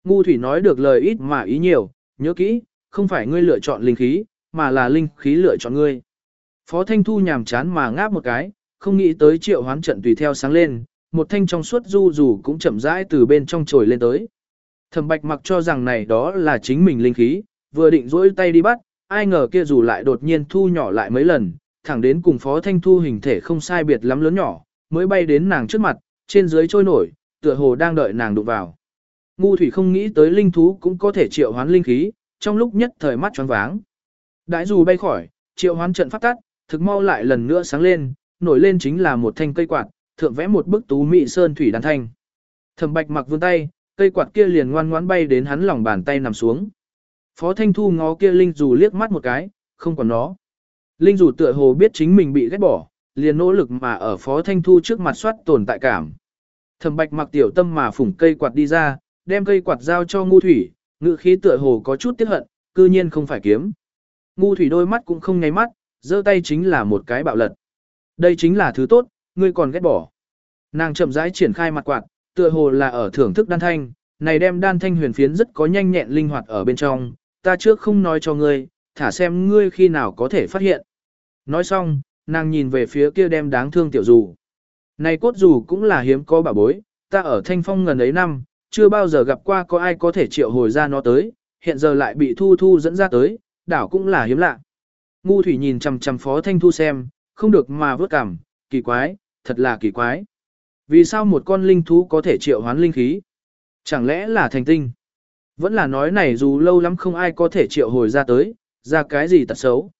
Ngu thủy nói được lời ít mà ý nhiều, nhớ kỹ, không phải ngươi lựa chọn linh khí, mà là linh khí lựa chọn ngươi. Phó Thanh Thu nhàm chán mà ngáp một cái, không nghĩ tới triệu hoán trận tùy theo sáng lên, một thanh trong suốt du dù cũng chậm rãi từ bên trong trồi lên tới. Thẩm Bạch mặc cho rằng này đó là chính mình linh khí, vừa định rỗi tay đi bắt, ai ngờ kia dù lại đột nhiên thu nhỏ lại mấy lần, thẳng đến cùng Phó Thanh Thu hình thể không sai biệt lắm lớn nhỏ, mới bay đến nàng trước mặt, trên dưới trôi nổi, tựa hồ đang đợi nàng đụng vào. Ngu thủy không nghĩ tới linh thú cũng có thể triệu hoán linh khí, trong lúc nhất thời mắt choáng váng. Đãi dù bay khỏi, triệu hoán trận phát tắt, thực mau lại lần nữa sáng lên, nổi lên chính là một thanh cây quạt, thượng vẽ một bức tú mị sơn thủy đàn thanh. Thẩm Bạch mặc vươn tay, cây quạt kia liền ngoan ngoãn bay đến hắn lòng bàn tay nằm xuống. Phó Thanh Thu ngó kia linh dù liếc mắt một cái, không còn nó. Linh dù tựa hồ biết chính mình bị ghét bỏ, liền nỗ lực mà ở Phó Thanh Thu trước mặt soát tồn tại cảm. Thẩm Bạch mặc tiểu tâm mà phủng cây quạt đi ra, đem cây quạt giao cho Ngu Thủy, ngự khí tựa hồ có chút tiếc hận, cư nhiên không phải kiếm. Ngu Thủy đôi mắt cũng không nháy mắt, giơ tay chính là một cái bạo lật. Đây chính là thứ tốt, ngươi còn ghét bỏ. Nàng chậm rãi triển khai mặt quạt, tựa hồ là ở thưởng thức đan thanh, này đem đan thanh huyền phiến rất có nhanh nhẹn linh hoạt ở bên trong, ta trước không nói cho ngươi, thả xem ngươi khi nào có thể phát hiện. Nói xong, nàng nhìn về phía kia đem đáng thương tiểu dù. Này cốt dù cũng là hiếm có bảo bối, ta ở thanh phong ngần ấy năm, chưa bao giờ gặp qua có ai có thể triệu hồi ra nó tới, hiện giờ lại bị thu thu dẫn ra tới, đảo cũng là hiếm lạ. Ngu thủy nhìn chằm chằm phó thanh thu xem, không được mà vớt cảm, kỳ quái, thật là kỳ quái. Vì sao một con linh thú có thể triệu hoán linh khí? Chẳng lẽ là thành tinh? Vẫn là nói này dù lâu lắm không ai có thể triệu hồi ra tới, ra cái gì tật xấu.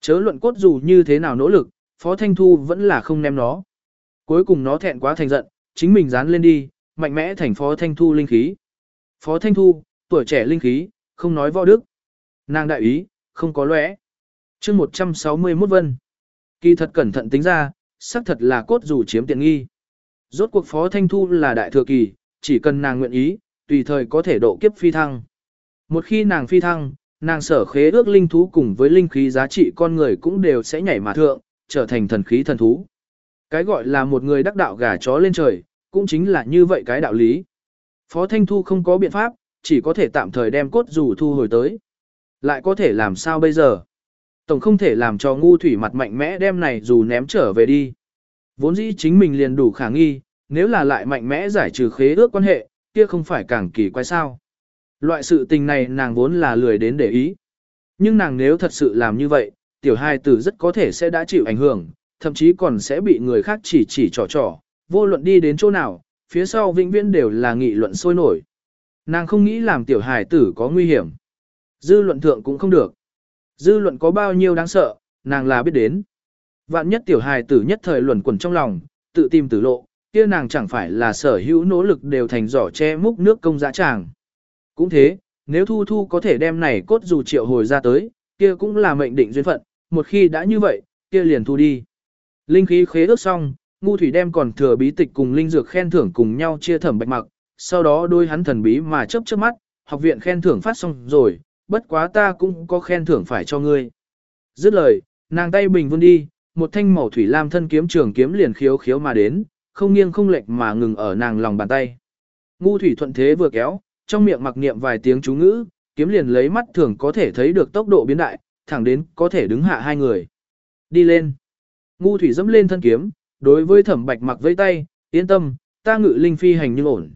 Chớ luận cốt dù như thế nào nỗ lực, Phó Thanh Thu vẫn là không ném nó. Cuối cùng nó thẹn quá thành giận, chính mình dán lên đi, mạnh mẽ thành Phó Thanh Thu linh khí. Phó Thanh Thu, tuổi trẻ linh khí, không nói võ đức. Nàng đại ý, không có lẽ chương 161 vân. Kỳ thật cẩn thận tính ra, xác thật là cốt dù chiếm tiện nghi. Rốt cuộc Phó Thanh Thu là đại thừa kỳ, chỉ cần nàng nguyện ý, tùy thời có thể độ kiếp phi thăng. Một khi nàng phi thăng, nàng sở khế ước linh thú cùng với linh khí giá trị con người cũng đều sẽ nhảy mà thượng, trở thành thần khí thần thú. Cái gọi là một người đắc đạo gà chó lên trời, cũng chính là như vậy cái đạo lý. Phó Thanh Thu không có biện pháp, chỉ có thể tạm thời đem cốt dù thu hồi tới. Lại có thể làm sao bây giờ? Tổng không thể làm cho ngu thủy mặt mạnh mẽ đem này dù ném trở về đi. Vốn dĩ chính mình liền đủ khả nghi, nếu là lại mạnh mẽ giải trừ khế ước quan hệ, kia không phải càng kỳ quái sao. Loại sự tình này nàng vốn là lười đến để ý. Nhưng nàng nếu thật sự làm như vậy, tiểu hai tử rất có thể sẽ đã chịu ảnh hưởng, thậm chí còn sẽ bị người khác chỉ chỉ trò trò, vô luận đi đến chỗ nào, phía sau vĩnh viễn đều là nghị luận sôi nổi. Nàng không nghĩ làm tiểu hài tử có nguy hiểm. Dư luận thượng cũng không được. Dư luận có bao nhiêu đáng sợ, nàng là biết đến. Vạn nhất tiểu hài tử nhất thời luẩn quẩn trong lòng, tự tìm tử lộ, kia nàng chẳng phải là sở hữu nỗ lực đều thành giỏ che múc nước công dã tràng. Cũng thế, nếu Thu Thu có thể đem này cốt dù triệu hồi ra tới, kia cũng là mệnh định duyên phận, một khi đã như vậy, kia liền thu đi. Linh khí khế ước xong, ngu thủy đem còn thừa bí tịch cùng linh dược khen thưởng cùng nhau chia thẩm bạch mặc, sau đó đôi hắn thần bí mà chớp chớp mắt, học viện khen thưởng phát xong rồi, bất quá ta cũng có khen thưởng phải cho ngươi. Dứt lời, nàng tay bình vươn đi, một thanh màu thủy lam thân kiếm trường kiếm liền khiếu khiếu mà đến, không nghiêng không lệch mà ngừng ở nàng lòng bàn tay. Ngu thủy thuận thế vừa kéo, trong miệng mặc niệm vài tiếng chú ngữ, kiếm liền lấy mắt thường có thể thấy được tốc độ biến đại, thẳng đến có thể đứng hạ hai người. Đi lên. Ngu thủy dẫm lên thân kiếm, đối với thẩm bạch mặc vẫy tay, yên tâm, ta ngự linh phi hành nhưng ổn.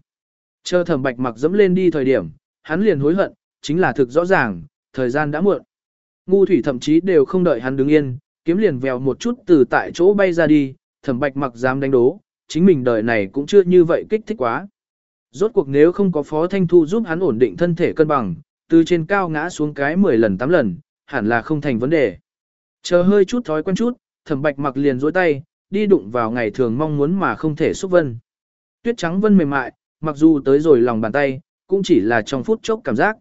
Chờ thẩm bạch mặc dẫm lên đi thời điểm, hắn liền hối hận, chính là thực rõ ràng, thời gian đã muộn. Ngu thủy thậm chí đều không đợi hắn đứng yên, kiếm liền vèo một chút từ tại chỗ bay ra đi, thẩm bạch mặc dám đánh đố, chính mình đời này cũng chưa như vậy kích thích quá. Rốt cuộc nếu không có Phó Thanh Thu giúp hắn ổn định thân thể cân bằng, từ trên cao ngã xuống cái 10 lần 8 lần, hẳn là không thành vấn đề. Chờ hơi chút thói quen chút, thẩm bạch mặc liền dối tay, đi đụng vào ngày thường mong muốn mà không thể xúc vân. Tuyết trắng vân mềm mại, mặc dù tới rồi lòng bàn tay, cũng chỉ là trong phút chốc cảm giác.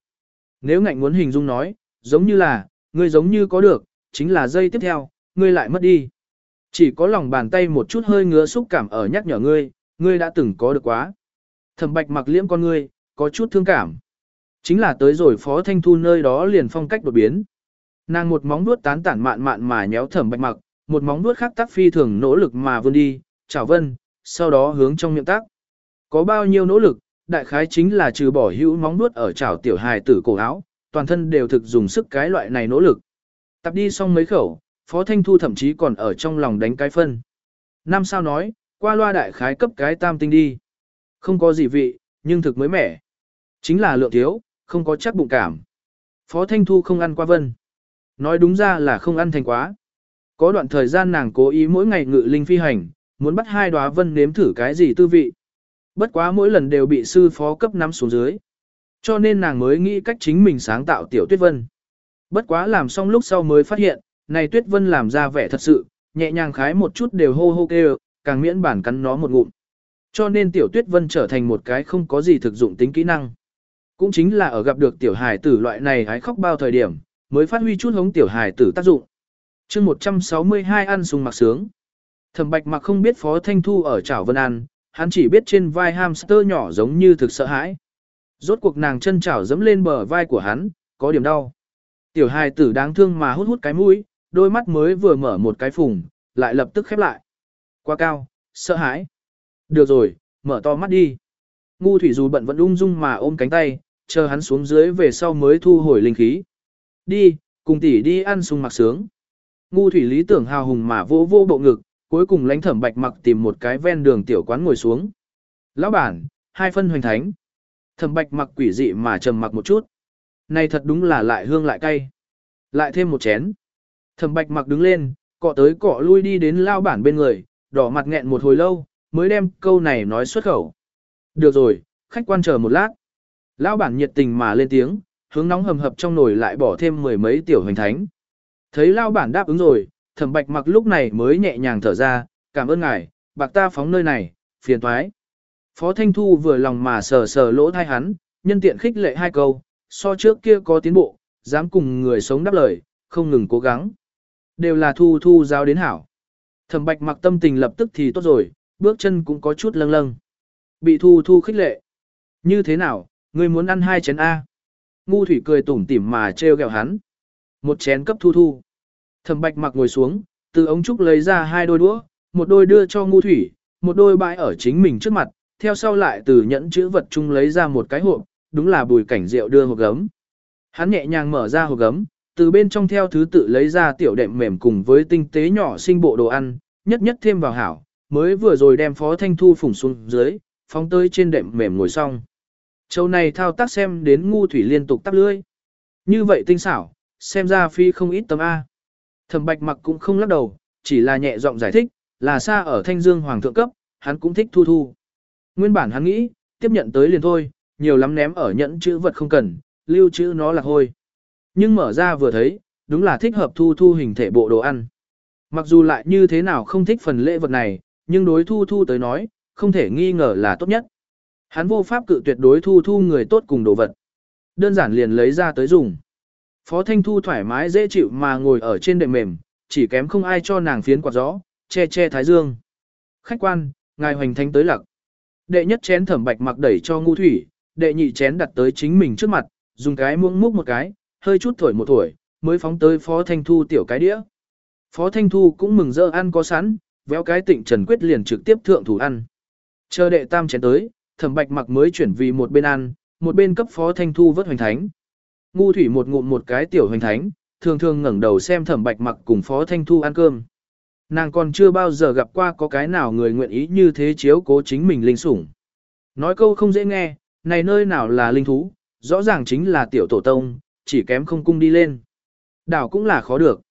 Nếu ngạnh muốn hình dung nói, giống như là, ngươi giống như có được, chính là dây tiếp theo, ngươi lại mất đi. Chỉ có lòng bàn tay một chút hơi ngứa xúc cảm ở nhắc nhở ngươi, ngươi đã từng có được quá. Thẩm bạch mặc liễm con ngươi, có chút thương cảm. Chính là tới rồi phó thanh thu nơi đó liền phong cách đột biến. Nàng một móng vuốt tán tản mạn mạn mà nhéo thẩm bạch mặc, một móng vuốt khác tác phi thường nỗ lực mà vươn đi, chào vân, sau đó hướng trong miệng tác. Có bao nhiêu nỗ lực, đại khái chính là trừ bỏ hữu móng nuốt ở chảo tiểu hài tử cổ áo, toàn thân đều thực dùng sức cái loại này nỗ lực. Tập đi xong mấy khẩu, Phó Thanh Thu thậm chí còn ở trong lòng đánh cái phân. Năm sao nói, qua loa đại khái cấp cái tam tinh đi. Không có gì vị, nhưng thực mới mẻ. Chính là lượng thiếu, không có chắc bụng cảm. Phó Thanh Thu không ăn qua vân. Nói đúng ra là không ăn thành quá. Có đoạn thời gian nàng cố ý mỗi ngày ngự linh phi hành, muốn bắt hai đóa vân nếm thử cái gì tư vị. Bất quá mỗi lần đều bị sư phó cấp nắm xuống dưới. Cho nên nàng mới nghĩ cách chính mình sáng tạo tiểu tuyết vân. Bất quá làm xong lúc sau mới phát hiện, này tuyết vân làm ra vẻ thật sự, nhẹ nhàng khái một chút đều hô hô kêu, càng miễn bản cắn nó một ngụm. Cho nên tiểu tuyết vân trở thành một cái không có gì thực dụng tính kỹ năng. Cũng chính là ở gặp được tiểu hài tử loại này hái khóc bao thời điểm, mới phát huy chút hống tiểu hài tử tác dụng. chương 162 ăn sung mặc sướng. Thẩm bạch mặc không biết Phó Thanh Thu ở chảo vân ăn, hắn chỉ biết trên vai hamster nhỏ giống như thực sợ hãi. Rốt cuộc nàng chân chảo dẫm lên bờ vai của hắn, có điểm đau. Tiểu hài tử đáng thương mà hút hút cái mũi, đôi mắt mới vừa mở một cái phùng, lại lập tức khép lại. Quá cao, sợ hãi. Được rồi, mở to mắt đi. Ngu thủy dù bận vẫn ung dung mà ôm cánh tay, chờ hắn xuống dưới về sau mới thu hồi linh khí. Đi, cùng tỷ đi ăn sung mặc sướng. Ngu thủy lý tưởng hào hùng mà vô vô bộ ngực, cuối cùng lãnh thẩm bạch mặc tìm một cái ven đường tiểu quán ngồi xuống. Lão bản, hai phân hoành thánh. Thẩm bạch mặc quỷ dị mà trầm mặc một chút. Này thật đúng là lại hương lại cay. Lại thêm một chén. Thẩm bạch mặc đứng lên, cọ tới cọ lui đi đến lao bản bên người, đỏ mặt nghẹn một hồi lâu, mới đem câu này nói xuất khẩu. Được rồi, khách quan chờ một lát. Lão bản nhiệt tình mà lên tiếng, hướng nóng hầm hập trong nồi lại bỏ thêm mười mấy tiểu hoành thánh. Thấy lao bản đáp ứng rồi, thẩm bạch mặc lúc này mới nhẹ nhàng thở ra, cảm ơn ngài, bạc ta phóng nơi này, phiền thoái. Phó Thanh Thu vừa lòng mà sờ sờ lỗ thai hắn, nhân tiện khích lệ hai câu, so trước kia có tiến bộ, dám cùng người sống đáp lời, không ngừng cố gắng. Đều là Thu Thu giáo đến hảo. Thẩm bạch mặc tâm tình lập tức thì tốt rồi, bước chân cũng có chút lâng lâng. Bị Thu Thu khích lệ. Như thế nào, người muốn ăn hai chén A? Ngu thủy cười tủm tỉm mà trêu ghẹo hắn. Một chén cấp Thu Thu. Thẩm bạch mặc ngồi xuống, từ ống trúc lấy ra hai đôi đũa, một đôi đưa cho ngu thủy, một đôi bãi ở chính mình trước mặt, theo sau lại từ nhẫn chữ vật chung lấy ra một cái hộp, đúng là bùi cảnh rượu đưa hộp gấm. Hắn nhẹ nhàng mở ra hộp gấm, từ bên trong theo thứ tự lấy ra tiểu đệm mềm cùng với tinh tế nhỏ sinh bộ đồ ăn, nhất nhất thêm vào hảo, mới vừa rồi đem phó thanh thu phủng xuống dưới, phóng tới trên đệm mềm ngồi xong. Châu này thao tác xem đến ngu thủy liên tục tắp lưỡi. Như vậy tinh xảo, xem ra phi không ít tấm A. Thẩm bạch mặc cũng không lắc đầu, chỉ là nhẹ giọng giải thích, là xa ở thanh dương hoàng thượng cấp, hắn cũng thích thu thu. Nguyên bản hắn nghĩ, tiếp nhận tới liền thôi, nhiều lắm ném ở nhẫn chữ vật không cần, lưu trữ nó là hôi. Nhưng mở ra vừa thấy, đúng là thích hợp thu thu hình thể bộ đồ ăn. Mặc dù lại như thế nào không thích phần lễ vật này, nhưng đối thu thu tới nói, không thể nghi ngờ là tốt nhất. Hắn vô pháp cự tuyệt đối thu thu người tốt cùng đồ vật. Đơn giản liền lấy ra tới dùng. Phó Thanh Thu thoải mái dễ chịu mà ngồi ở trên đệm mềm, chỉ kém không ai cho nàng phiến quạt gió, che che thái dương. Khách quan, ngài hoành thánh tới lặc. Đệ nhất chén thẩm bạch mặc đẩy cho ngu thủy, đệ nhị chén đặt tới chính mình trước mặt, dùng cái muỗng múc một cái, hơi chút thổi một thổi, mới phóng tới Phó Thanh Thu tiểu cái đĩa. Phó Thanh Thu cũng mừng rỡ ăn có sẵn, véo cái tịnh Trần Quyết liền trực tiếp thượng thủ ăn. Chờ đệ tam chén tới, thẩm bạch mặc mới chuyển vì một bên ăn, một bên cấp Phó Thanh Thu vớt hoành thánh. Ngu thủy một ngụm một cái tiểu hoành thánh, thường thường ngẩng đầu xem thẩm bạch mặc cùng Phó Thanh Thu ăn cơm. Nàng còn chưa bao giờ gặp qua có cái nào người nguyện ý như thế chiếu cố chính mình linh sủng. Nói câu không dễ nghe, này nơi nào là linh thú, rõ ràng chính là tiểu tổ tông, chỉ kém không cung đi lên. Đảo cũng là khó được.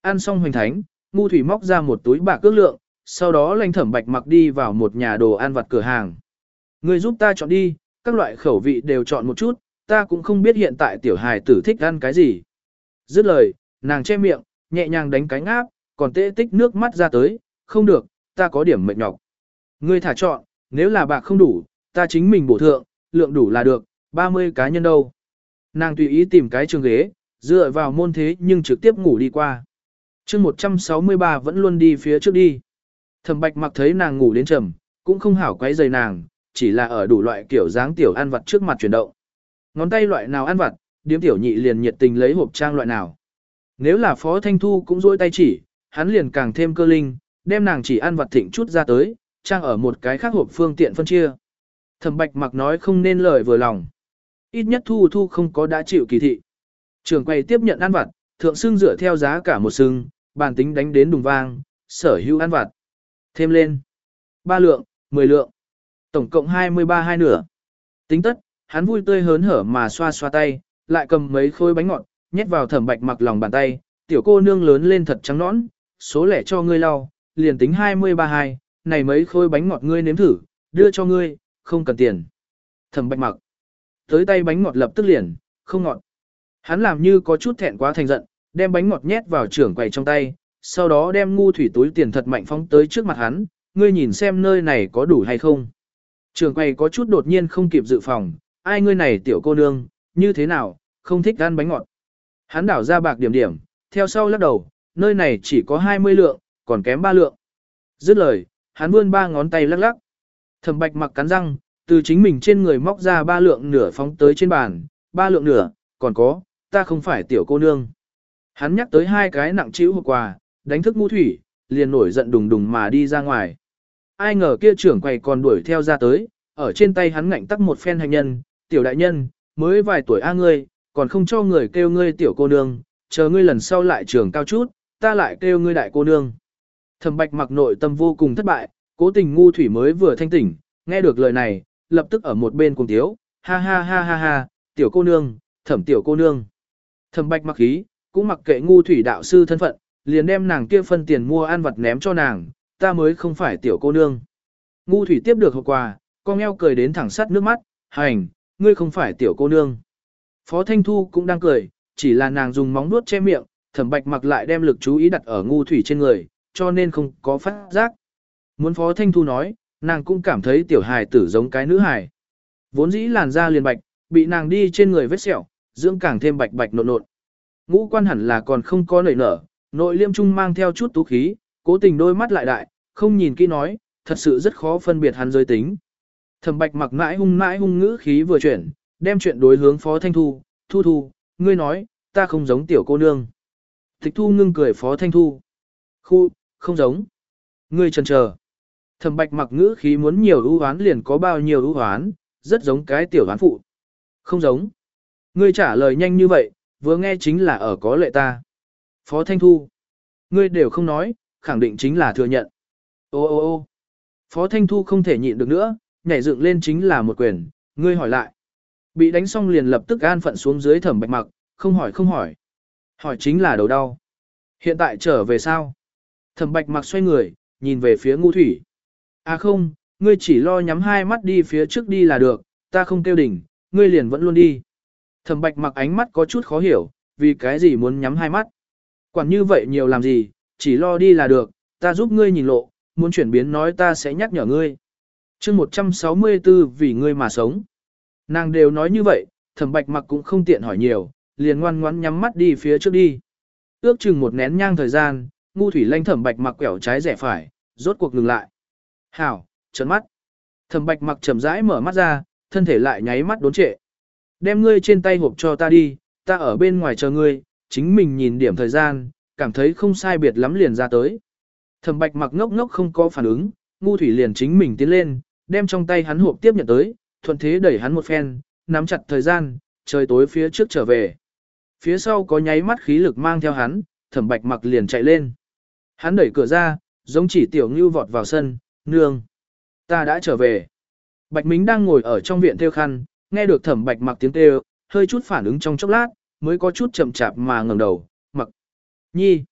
Ăn xong hoành thánh, ngu thủy móc ra một túi bạc cước lượng, sau đó lanh thẩm bạch mặc đi vào một nhà đồ ăn vặt cửa hàng. Người giúp ta chọn đi, các loại khẩu vị đều chọn một chút, ta cũng không biết hiện tại tiểu hài tử thích ăn cái gì. Dứt lời, nàng che miệng, nhẹ nhàng đánh cánh áp, còn tê tích nước mắt ra tới, không được, ta có điểm mệt nhọc. Ngươi thả chọn, nếu là bạc không đủ, ta chính mình bổ thượng, lượng đủ là được, 30 cá nhân đâu. Nàng tùy ý tìm cái trường ghế, dựa vào môn thế nhưng trực tiếp ngủ đi qua. chương 163 vẫn luôn đi phía trước đi. Thẩm bạch mặc thấy nàng ngủ đến trầm, cũng không hảo quấy giày nàng, chỉ là ở đủ loại kiểu dáng tiểu ăn vặt trước mặt chuyển động. Ngón tay loại nào ăn vặt, điếm tiểu nhị liền nhiệt tình lấy hộp trang loại nào. Nếu là phó thanh thu cũng dối tay chỉ, hắn liền càng thêm cơ linh, đem nàng chỉ ăn vặt thịnh chút ra tới, trang ở một cái khác hộp phương tiện phân chia. Thẩm bạch mặc nói không nên lời vừa lòng. Ít nhất thu thu không có đã chịu kỳ thị. Trường quay tiếp nhận ăn vặt, thượng xưng dựa theo giá cả một xưng, bàn tính đánh đến đùng vang, sở hữu ăn vặt. Thêm lên. 3 lượng, 10 lượng. Tổng cộng 23 hai nửa. Tính tất, hắn vui tươi hớn hở mà xoa xoa tay, lại cầm mấy khối bánh ngọt, nhét vào thẩm bạch mặc lòng bàn tay, tiểu cô nương lớn lên thật trắng nõn, số lẻ cho ngươi lau, liền tính 23 hai, này mấy khối bánh ngọt ngươi nếm thử, đưa cho ngươi, không cần tiền. Thẩm bạch mặc. Tới tay bánh ngọt lập tức liền, không ngọt. Hắn làm như có chút thẹn quá thành giận, đem bánh ngọt nhét vào trưởng quầy trong tay, sau đó đem ngu thủy túi tiền thật mạnh phóng tới trước mặt hắn, ngươi nhìn xem nơi này có đủ hay không. Trưởng quầy có chút đột nhiên không kịp dự phòng, ai ngươi này tiểu cô nương, như thế nào, không thích ăn bánh ngọt. Hắn đảo ra bạc điểm điểm, theo sau lắc đầu, nơi này chỉ có 20 lượng, còn kém 3 lượng. Dứt lời, hắn vươn ba ngón tay lắc lắc. Thẩm bạch mặc cắn răng, từ chính mình trên người móc ra ba lượng nửa phóng tới trên bàn, ba lượng nửa, còn có, ta không phải tiểu cô nương. Hắn nhắc tới hai cái nặng chịu hộp quà, đánh thức ngu thủy, liền nổi giận đùng đùng mà đi ra ngoài. Ai ngờ kia trưởng quầy còn đuổi theo ra tới, ở trên tay hắn ngạnh tắc một phen hành nhân, tiểu đại nhân, mới vài tuổi a ngươi, còn không cho người kêu ngươi tiểu cô nương, chờ ngươi lần sau lại trường cao chút, ta lại kêu ngươi đại cô nương. Thẩm bạch mặc nội tâm vô cùng thất bại, cố tình ngu thủy mới vừa thanh tỉnh, nghe được lời này, lập tức ở một bên cùng thiếu, ha ha ha ha ha, tiểu cô nương, thẩm tiểu cô nương. Thẩm bạch mặc khí, cũng mặc kệ ngu thủy đạo sư thân phận, liền đem nàng kia phân tiền mua ăn vật ném cho nàng, ta mới không phải tiểu cô nương. Ngu thủy tiếp được hộp quà, con eo cười đến thẳng sắt nước mắt, hành, ngươi không phải tiểu cô nương. Phó Thanh Thu cũng đang cười, chỉ là nàng dùng móng nuốt che miệng, thẩm bạch mặc lại đem lực chú ý đặt ở ngu thủy trên người, cho nên không có phát giác. Muốn Phó Thanh Thu nói, nàng cũng cảm thấy tiểu hài tử giống cái nữ hài. Vốn dĩ làn da liền bạch, bị nàng đi trên người vết sẹo, dưỡng càng thêm bạch bạch nộn nộn. Ngũ quan hẳn là còn không có nảy nở, nội liêm trung mang theo chút tú khí, cố tình đôi mắt lại đại, không nhìn kỹ nói, thật sự rất khó phân biệt hắn giới tính. Thẩm bạch mặc mãi hung mãi hung ngữ khí vừa chuyển, đem chuyện đối hướng Phó Thanh Thu, Thu Thu, ngươi nói, ta không giống tiểu cô nương. Tịch Thu ngưng cười Phó Thanh Thu. Khu, không giống. Ngươi chần chờ. Thẩm bạch mặc ngữ khí muốn nhiều ưu hoán liền có bao nhiêu ưu hoán, rất giống cái tiểu hoán phụ. Không giống. Ngươi trả lời nhanh như vậy, vừa nghe chính là ở có lệ ta. Phó Thanh Thu. Ngươi đều không nói, khẳng định chính là thừa nhận. Ô ô ô Phó Thanh Thu không thể nhịn được nữa, nhảy dựng lên chính là một quyền, ngươi hỏi lại. Bị đánh xong liền lập tức an phận xuống dưới thẩm bạch mặc, không hỏi không hỏi. Hỏi chính là đầu đau. Hiện tại trở về sao? Thẩm bạch mặc xoay người, nhìn về phía ngu thủy. À không, ngươi chỉ lo nhắm hai mắt đi phía trước đi là được, ta không kêu đỉnh, ngươi liền vẫn luôn đi. Thẩm bạch mặc ánh mắt có chút khó hiểu, vì cái gì muốn nhắm hai mắt. Quản như vậy nhiều làm gì, chỉ lo đi là được, ta giúp ngươi nhìn lộ, muốn chuyển biến nói ta sẽ nhắc nhở ngươi chương 164 vì ngươi mà sống. Nàng đều nói như vậy, thẩm bạch mặc cũng không tiện hỏi nhiều, liền ngoan ngoãn nhắm mắt đi phía trước đi. Ước chừng một nén nhang thời gian, ngu thủy lanh thẩm bạch mặc quẹo trái rẻ phải, rốt cuộc ngừng lại. Hảo, trấn mắt. Thẩm bạch mặc chậm rãi mở mắt ra, thân thể lại nháy mắt đốn trệ. Đem ngươi trên tay hộp cho ta đi, ta ở bên ngoài chờ ngươi, chính mình nhìn điểm thời gian, cảm thấy không sai biệt lắm liền ra tới. Thẩm bạch mặc ngốc ngốc không có phản ứng, ngu thủy liền chính mình tiến lên, đem trong tay hắn hộp tiếp nhận tới, thuận thế đẩy hắn một phen, nắm chặt thời gian, trời tối phía trước trở về. Phía sau có nháy mắt khí lực mang theo hắn, thẩm bạch mặc liền chạy lên. Hắn đẩy cửa ra, giống chỉ tiểu ngưu vọt vào sân, nương. Ta đã trở về. Bạch Mính đang ngồi ở trong viện theo khăn, nghe được thẩm bạch mặc tiếng kêu, hơi chút phản ứng trong chốc lát, mới có chút chậm chạp mà ngẩng đầu, mặc. Nhi.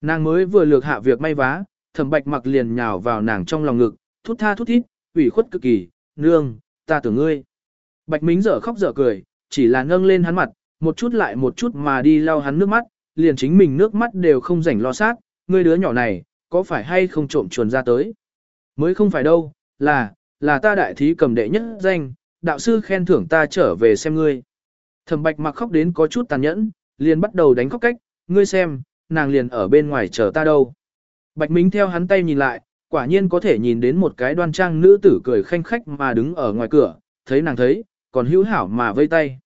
Nàng mới vừa lược hạ việc may vá, thẩm bạch mặc liền nhào vào nàng trong lòng ngực, thút tha thút thít, ủy khuất cực kỳ, nương, ta tưởng ngươi. Bạch Mính dở khóc dở cười, chỉ là nâng lên hắn mặt, một chút lại một chút mà đi lau hắn nước mắt, liền chính mình nước mắt đều không rảnh lo sát, ngươi đứa nhỏ này, có phải hay không trộm chuồn ra tới? Mới không phải đâu, là, là ta đại thí cầm đệ nhất danh, đạo sư khen thưởng ta trở về xem ngươi. Thẩm bạch mặc khóc đến có chút tàn nhẫn, liền bắt đầu đánh khóc cách, ngươi xem, nàng liền ở bên ngoài chờ ta đâu. Bạch Mính theo hắn tay nhìn lại, quả nhiên có thể nhìn đến một cái đoan trang nữ tử cười khanh khách mà đứng ở ngoài cửa, thấy nàng thấy, còn hữu hảo mà vây tay.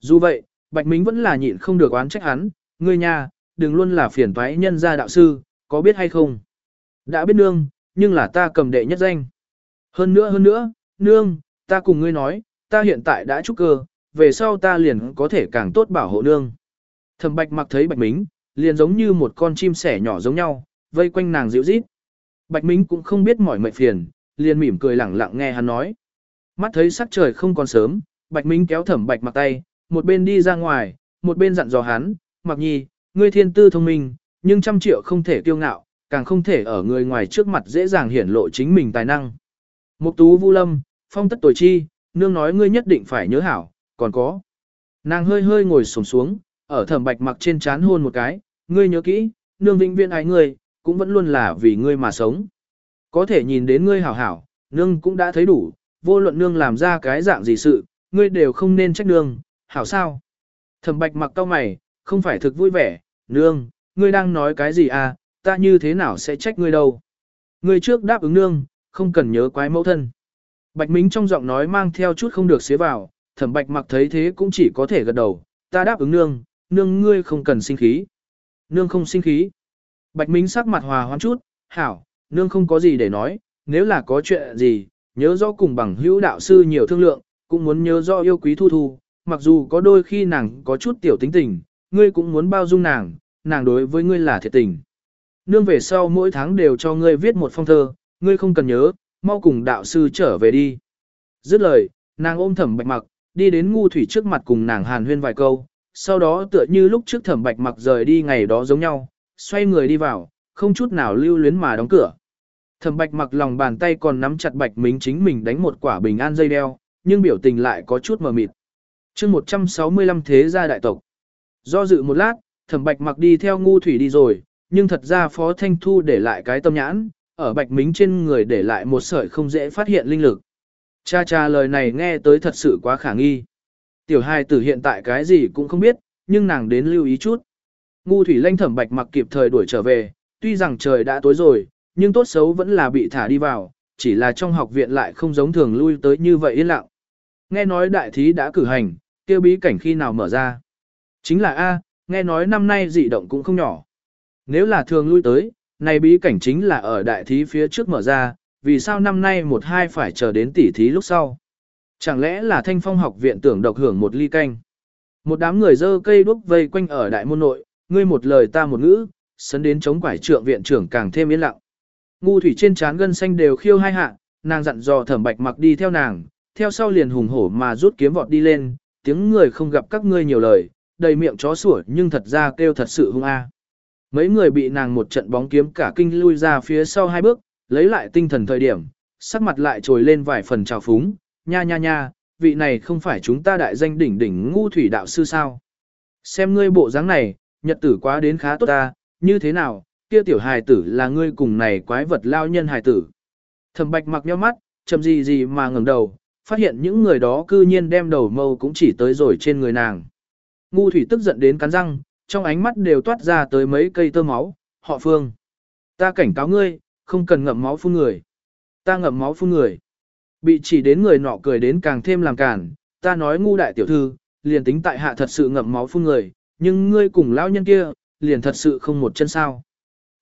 Dù vậy, Bạch Mính vẫn là nhịn không được oán trách hắn, ngươi nha, đừng luôn là phiền toái nhân gia đạo sư, có biết hay không? Đã biết nương, nhưng là ta cầm đệ nhất danh. Hơn nữa hơn nữa, nương, ta cùng ngươi nói, ta hiện tại đã trúc cơ, về sau ta liền có thể càng tốt bảo hộ nương. Thẩm Bạch mặc thấy Bạch Mính, liền giống như một con chim sẻ nhỏ giống nhau, vây quanh nàng dịu rít. Bạch Mính cũng không biết mỏi mệt phiền, liền mỉm cười lẳng lặng nghe hắn nói. Mắt thấy sắc trời không còn sớm, Bạch Mính kéo Thẩm Bạch mặc tay, một bên đi ra ngoài, một bên dặn dò hắn, mặc nhi, ngươi thiên tư thông minh, nhưng trăm triệu không thể kiêu ngạo, càng không thể ở người ngoài trước mặt dễ dàng hiển lộ chính mình tài năng. Mục tú vu lâm, phong tất tuổi chi, nương nói ngươi nhất định phải nhớ hảo, còn có. Nàng hơi hơi ngồi xổm xuống, ở thẩm bạch mặc trên chán hôn một cái, ngươi nhớ kỹ, nương vĩnh viễn ái ngươi, cũng vẫn luôn là vì ngươi mà sống. Có thể nhìn đến ngươi hảo hảo, nương cũng đã thấy đủ, vô luận nương làm ra cái dạng gì sự, ngươi đều không nên trách nương, hảo sao? Thẩm bạch mặc cau mày, không phải thực vui vẻ, nương, ngươi đang nói cái gì à, ta như thế nào sẽ trách ngươi đâu? Ngươi trước đáp ứng nương, không cần nhớ quái mẫu thân. Bạch Mính trong giọng nói mang theo chút không được xế vào, thẩm bạch mặc thấy thế cũng chỉ có thể gật đầu, ta đáp ứng nương, nương ngươi không cần sinh khí. Nương không sinh khí. Bạch Minh sắc mặt hòa hoãn chút, hảo, nương không có gì để nói, nếu là có chuyện gì, nhớ rõ cùng bằng hữu đạo sư nhiều thương lượng, cũng muốn nhớ rõ yêu quý thu thu, mặc dù có đôi khi nàng có chút tiểu tính tình, ngươi cũng muốn bao dung nàng, nàng đối với ngươi là thiệt tình. Nương về sau mỗi tháng đều cho ngươi viết một phong thơ, ngươi không cần nhớ, mau cùng đạo sư trở về đi. Dứt lời, nàng ôm thẩm bạch mặc, đi đến ngu thủy trước mặt cùng nàng hàn huyên vài câu, sau đó tựa như lúc trước thẩm bạch mặc rời đi ngày đó giống nhau, xoay người đi vào, không chút nào lưu luyến mà đóng cửa. Thẩm bạch mặc lòng bàn tay còn nắm chặt bạch mính chính mình đánh một quả bình an dây đeo, nhưng biểu tình lại có chút mờ mịt. chương 165 thế gia đại tộc. Do dự một lát, thẩm bạch mặc đi theo ngu thủy đi rồi, nhưng thật ra phó thanh thu để lại cái tâm nhãn, ở bạch mính trên người để lại một sợi không dễ phát hiện linh lực. Cha cha lời này nghe tới thật sự quá khả nghi. Tiểu hài tử hiện tại cái gì cũng không biết, nhưng nàng đến lưu ý chút. Ngu thủy lanh thẩm bạch mặc kịp thời đuổi trở về, tuy rằng trời đã tối rồi, nhưng tốt xấu vẫn là bị thả đi vào, chỉ là trong học viện lại không giống thường lui tới như vậy yên lặng. Nghe nói đại thí đã cử hành, kêu bí cảnh khi nào mở ra. Chính là A, nghe nói năm nay dị động cũng không nhỏ. Nếu là thường lui tới, này bí cảnh chính là ở đại thí phía trước mở ra, vì sao năm nay một hai phải chờ đến tỷ thí lúc sau. Chẳng lẽ là thanh phong học viện tưởng độc hưởng một ly canh. Một đám người dơ cây đuốc vây quanh ở đại môn nội, ngươi một lời ta một ngữ, sấn đến chống quải trượng viện trưởng càng thêm yên lặng. Ngu thủy trên trán gân xanh đều khiêu hai hạ, nàng dặn dò thẩm bạch mặc đi theo nàng, theo sau liền hùng hổ mà rút kiếm vọt đi lên, tiếng người không gặp các ngươi nhiều lời, đầy miệng chó sủa nhưng thật ra kêu thật sự hung a. Mấy người bị nàng một trận bóng kiếm cả kinh lui ra phía sau hai bước, lấy lại tinh thần thời điểm, sắc mặt lại trồi lên vài phần trào phúng, nha nha nha, vị này không phải chúng ta đại danh đỉnh đỉnh ngu thủy đạo sư sao. Xem ngươi bộ dáng này, nhật tử quá đến khá tốt ta, như thế nào, kia tiểu hài tử là ngươi cùng này quái vật lao nhân hài tử. Thẩm bạch mặc nheo mắt, chậm gì gì mà ngẩng đầu, phát hiện những người đó cư nhiên đem đầu mâu cũng chỉ tới rồi trên người nàng. Ngu thủy tức giận đến cắn răng, trong ánh mắt đều toát ra tới mấy cây tơ máu, họ phương. Ta cảnh cáo ngươi, không cần ngậm máu phun người. Ta ngậm máu phun người. Bị chỉ đến người nọ cười đến càng thêm làm cản, ta nói ngu đại tiểu thư, liền tính tại hạ thật sự ngậm máu phun người, nhưng ngươi cùng lão nhân kia, liền thật sự không một chân sao.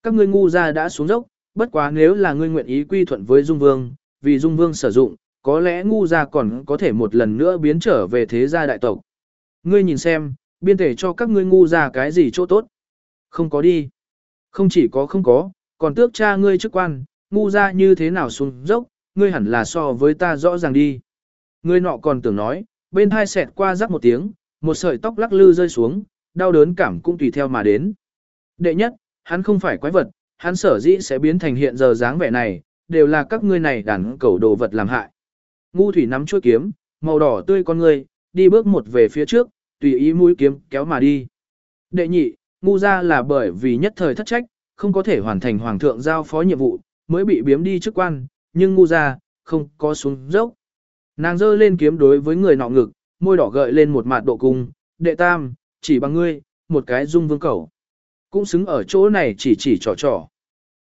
Các ngươi ngu ra đã xuống dốc, bất quá nếu là ngươi nguyện ý quy thuận với Dung Vương, vì Dung Vương sử dụng, có lẽ ngu ra còn có thể một lần nữa biến trở về thế gia đại tộc. Ngươi nhìn xem, biên thể cho các ngươi ngu ra cái gì chỗ tốt. Không có đi. Không chỉ có không có, còn tước cha ngươi chức quan, ngu ra như thế nào xuống dốc, ngươi hẳn là so với ta rõ ràng đi. Ngươi nọ còn tưởng nói, bên hai xẹt qua rắc một tiếng, một sợi tóc lắc lư rơi xuống, đau đớn cảm cũng tùy theo mà đến. Đệ nhất, hắn không phải quái vật, hắn sở dĩ sẽ biến thành hiện giờ dáng vẻ này, đều là các ngươi này đàn cẩu đồ vật làm hại. Ngu thủy nắm chuôi kiếm, màu đỏ tươi con ngươi, đi bước một về phía trước, tùy ý mũi kiếm kéo mà đi. Đệ nhị, ngu ra là bởi vì nhất thời thất trách, không có thể hoàn thành hoàng thượng giao phó nhiệm vụ, mới bị biếm đi chức quan, nhưng ngu ra, không có xuống dốc. Nàng giơ lên kiếm đối với người nọ ngực, môi đỏ gợi lên một mạt độ cung, đệ tam, chỉ bằng ngươi, một cái dung vương cầu. Cũng xứng ở chỗ này chỉ chỉ trò trò.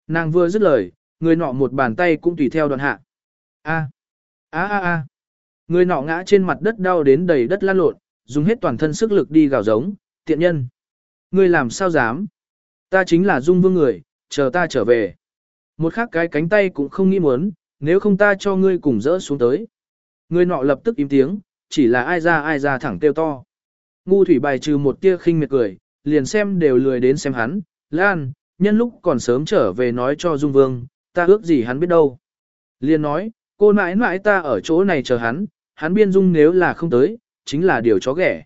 Nàng vừa dứt lời, người nọ một bàn tay cũng tùy theo đoạn hạ. A, a a a. Người nọ ngã trên mặt đất đau đến đầy đất lan lộn, dùng hết toàn thân sức lực đi gào giống, tiện nhân. Ngươi làm sao dám? Ta chính là dung vương người, chờ ta trở về. Một khắc cái cánh tay cũng không nghĩ muốn, nếu không ta cho ngươi cùng dỡ xuống tới. Người nọ lập tức im tiếng, chỉ là ai ra ai ra thẳng kêu to. Ngu thủy bài trừ một tia khinh miệt cười, liền xem đều lười đến xem hắn, Lan, nhân lúc còn sớm trở về nói cho Dung Vương, ta ước gì hắn biết đâu. Liền nói, cô nãi nãi ta ở chỗ này chờ hắn, hắn biên dung nếu là không tới, chính là điều chó ghẻ.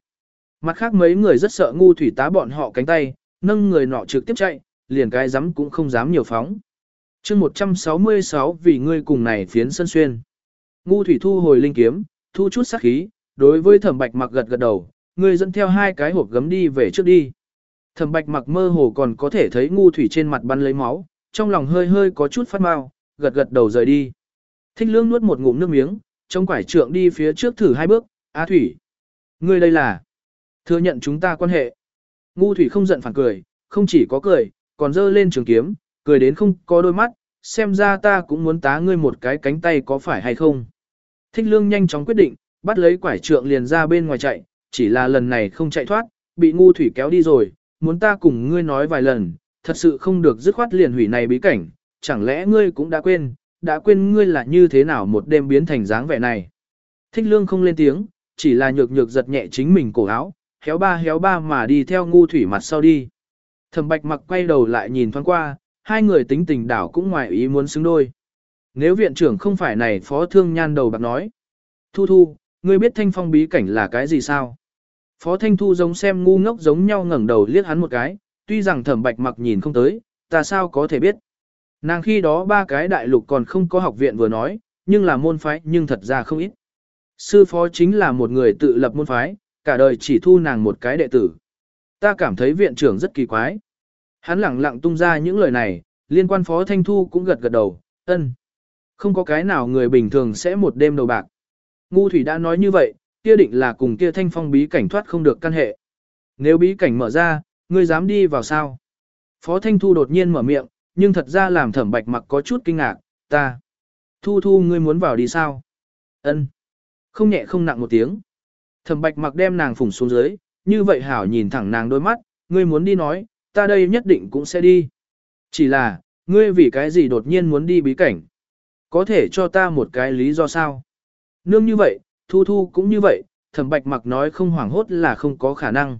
Mặt khác mấy người rất sợ ngu thủy tá bọn họ cánh tay, nâng người nọ trực tiếp chạy, liền cái dám cũng không dám nhiều phóng. chương 166 vì ngươi cùng này phiến sân xuyên. Ngu thủy thu hồi linh kiếm, thu chút sát khí, đối với thẩm bạch mặc gật gật đầu, ngươi dẫn theo hai cái hộp gấm đi về trước đi. Thẩm bạch mặc mơ hồ còn có thể thấy ngu thủy trên mặt bắn lấy máu, trong lòng hơi hơi có chút phát mau, gật gật đầu rời đi. Thích lương nuốt một ngụm nước miếng, trong quải trượng đi phía trước thử hai bước, á thủy. Ngươi đây là thừa nhận chúng ta quan hệ. Ngu thủy không giận phản cười, không chỉ có cười, còn dơ lên trường kiếm, cười đến không có đôi mắt, xem ra ta cũng muốn tá ngươi một cái cánh tay có phải hay không. Thích lương nhanh chóng quyết định, bắt lấy quải trượng liền ra bên ngoài chạy, chỉ là lần này không chạy thoát, bị ngu thủy kéo đi rồi, muốn ta cùng ngươi nói vài lần, thật sự không được dứt khoát liền hủy này bí cảnh, chẳng lẽ ngươi cũng đã quên, đã quên ngươi là như thế nào một đêm biến thành dáng vẻ này. Thích lương không lên tiếng, chỉ là nhược nhược giật nhẹ chính mình cổ áo, héo ba héo ba mà đi theo ngu thủy mặt sau đi. Thẩm bạch mặc quay đầu lại nhìn thoáng qua, hai người tính tình đảo cũng ngoài ý muốn xứng đôi. Nếu viện trưởng không phải này phó thương nhan đầu bạc nói. Thu thu, ngươi biết thanh phong bí cảnh là cái gì sao? Phó thanh thu giống xem ngu ngốc giống nhau ngẩng đầu liếc hắn một cái, tuy rằng thẩm bạch mặc nhìn không tới, ta sao có thể biết. Nàng khi đó ba cái đại lục còn không có học viện vừa nói, nhưng là môn phái nhưng thật ra không ít. Sư phó chính là một người tự lập môn phái, cả đời chỉ thu nàng một cái đệ tử. Ta cảm thấy viện trưởng rất kỳ quái. Hắn lẳng lặng tung ra những lời này, liên quan phó thanh thu cũng gật gật đầu, ân. Không có cái nào người bình thường sẽ một đêm đầu bạc. Ngu thủy đã nói như vậy, kia định là cùng kia thanh phong bí cảnh thoát không được căn hệ. Nếu bí cảnh mở ra, ngươi dám đi vào sao? Phó Thanh Thu đột nhiên mở miệng, nhưng thật ra làm thẩm bạch mặc có chút kinh ngạc, ta. Thu Thu ngươi muốn vào đi sao? Ân. Không nhẹ không nặng một tiếng. Thẩm bạch mặc đem nàng phủng xuống dưới, như vậy hảo nhìn thẳng nàng đôi mắt, ngươi muốn đi nói, ta đây nhất định cũng sẽ đi. Chỉ là, ngươi vì cái gì đột nhiên muốn đi bí cảnh? Có thể cho ta một cái lý do sao? Nương như vậy, Thu Thu cũng như vậy, thẩm bạch mặc nói không hoảng hốt là không có khả năng.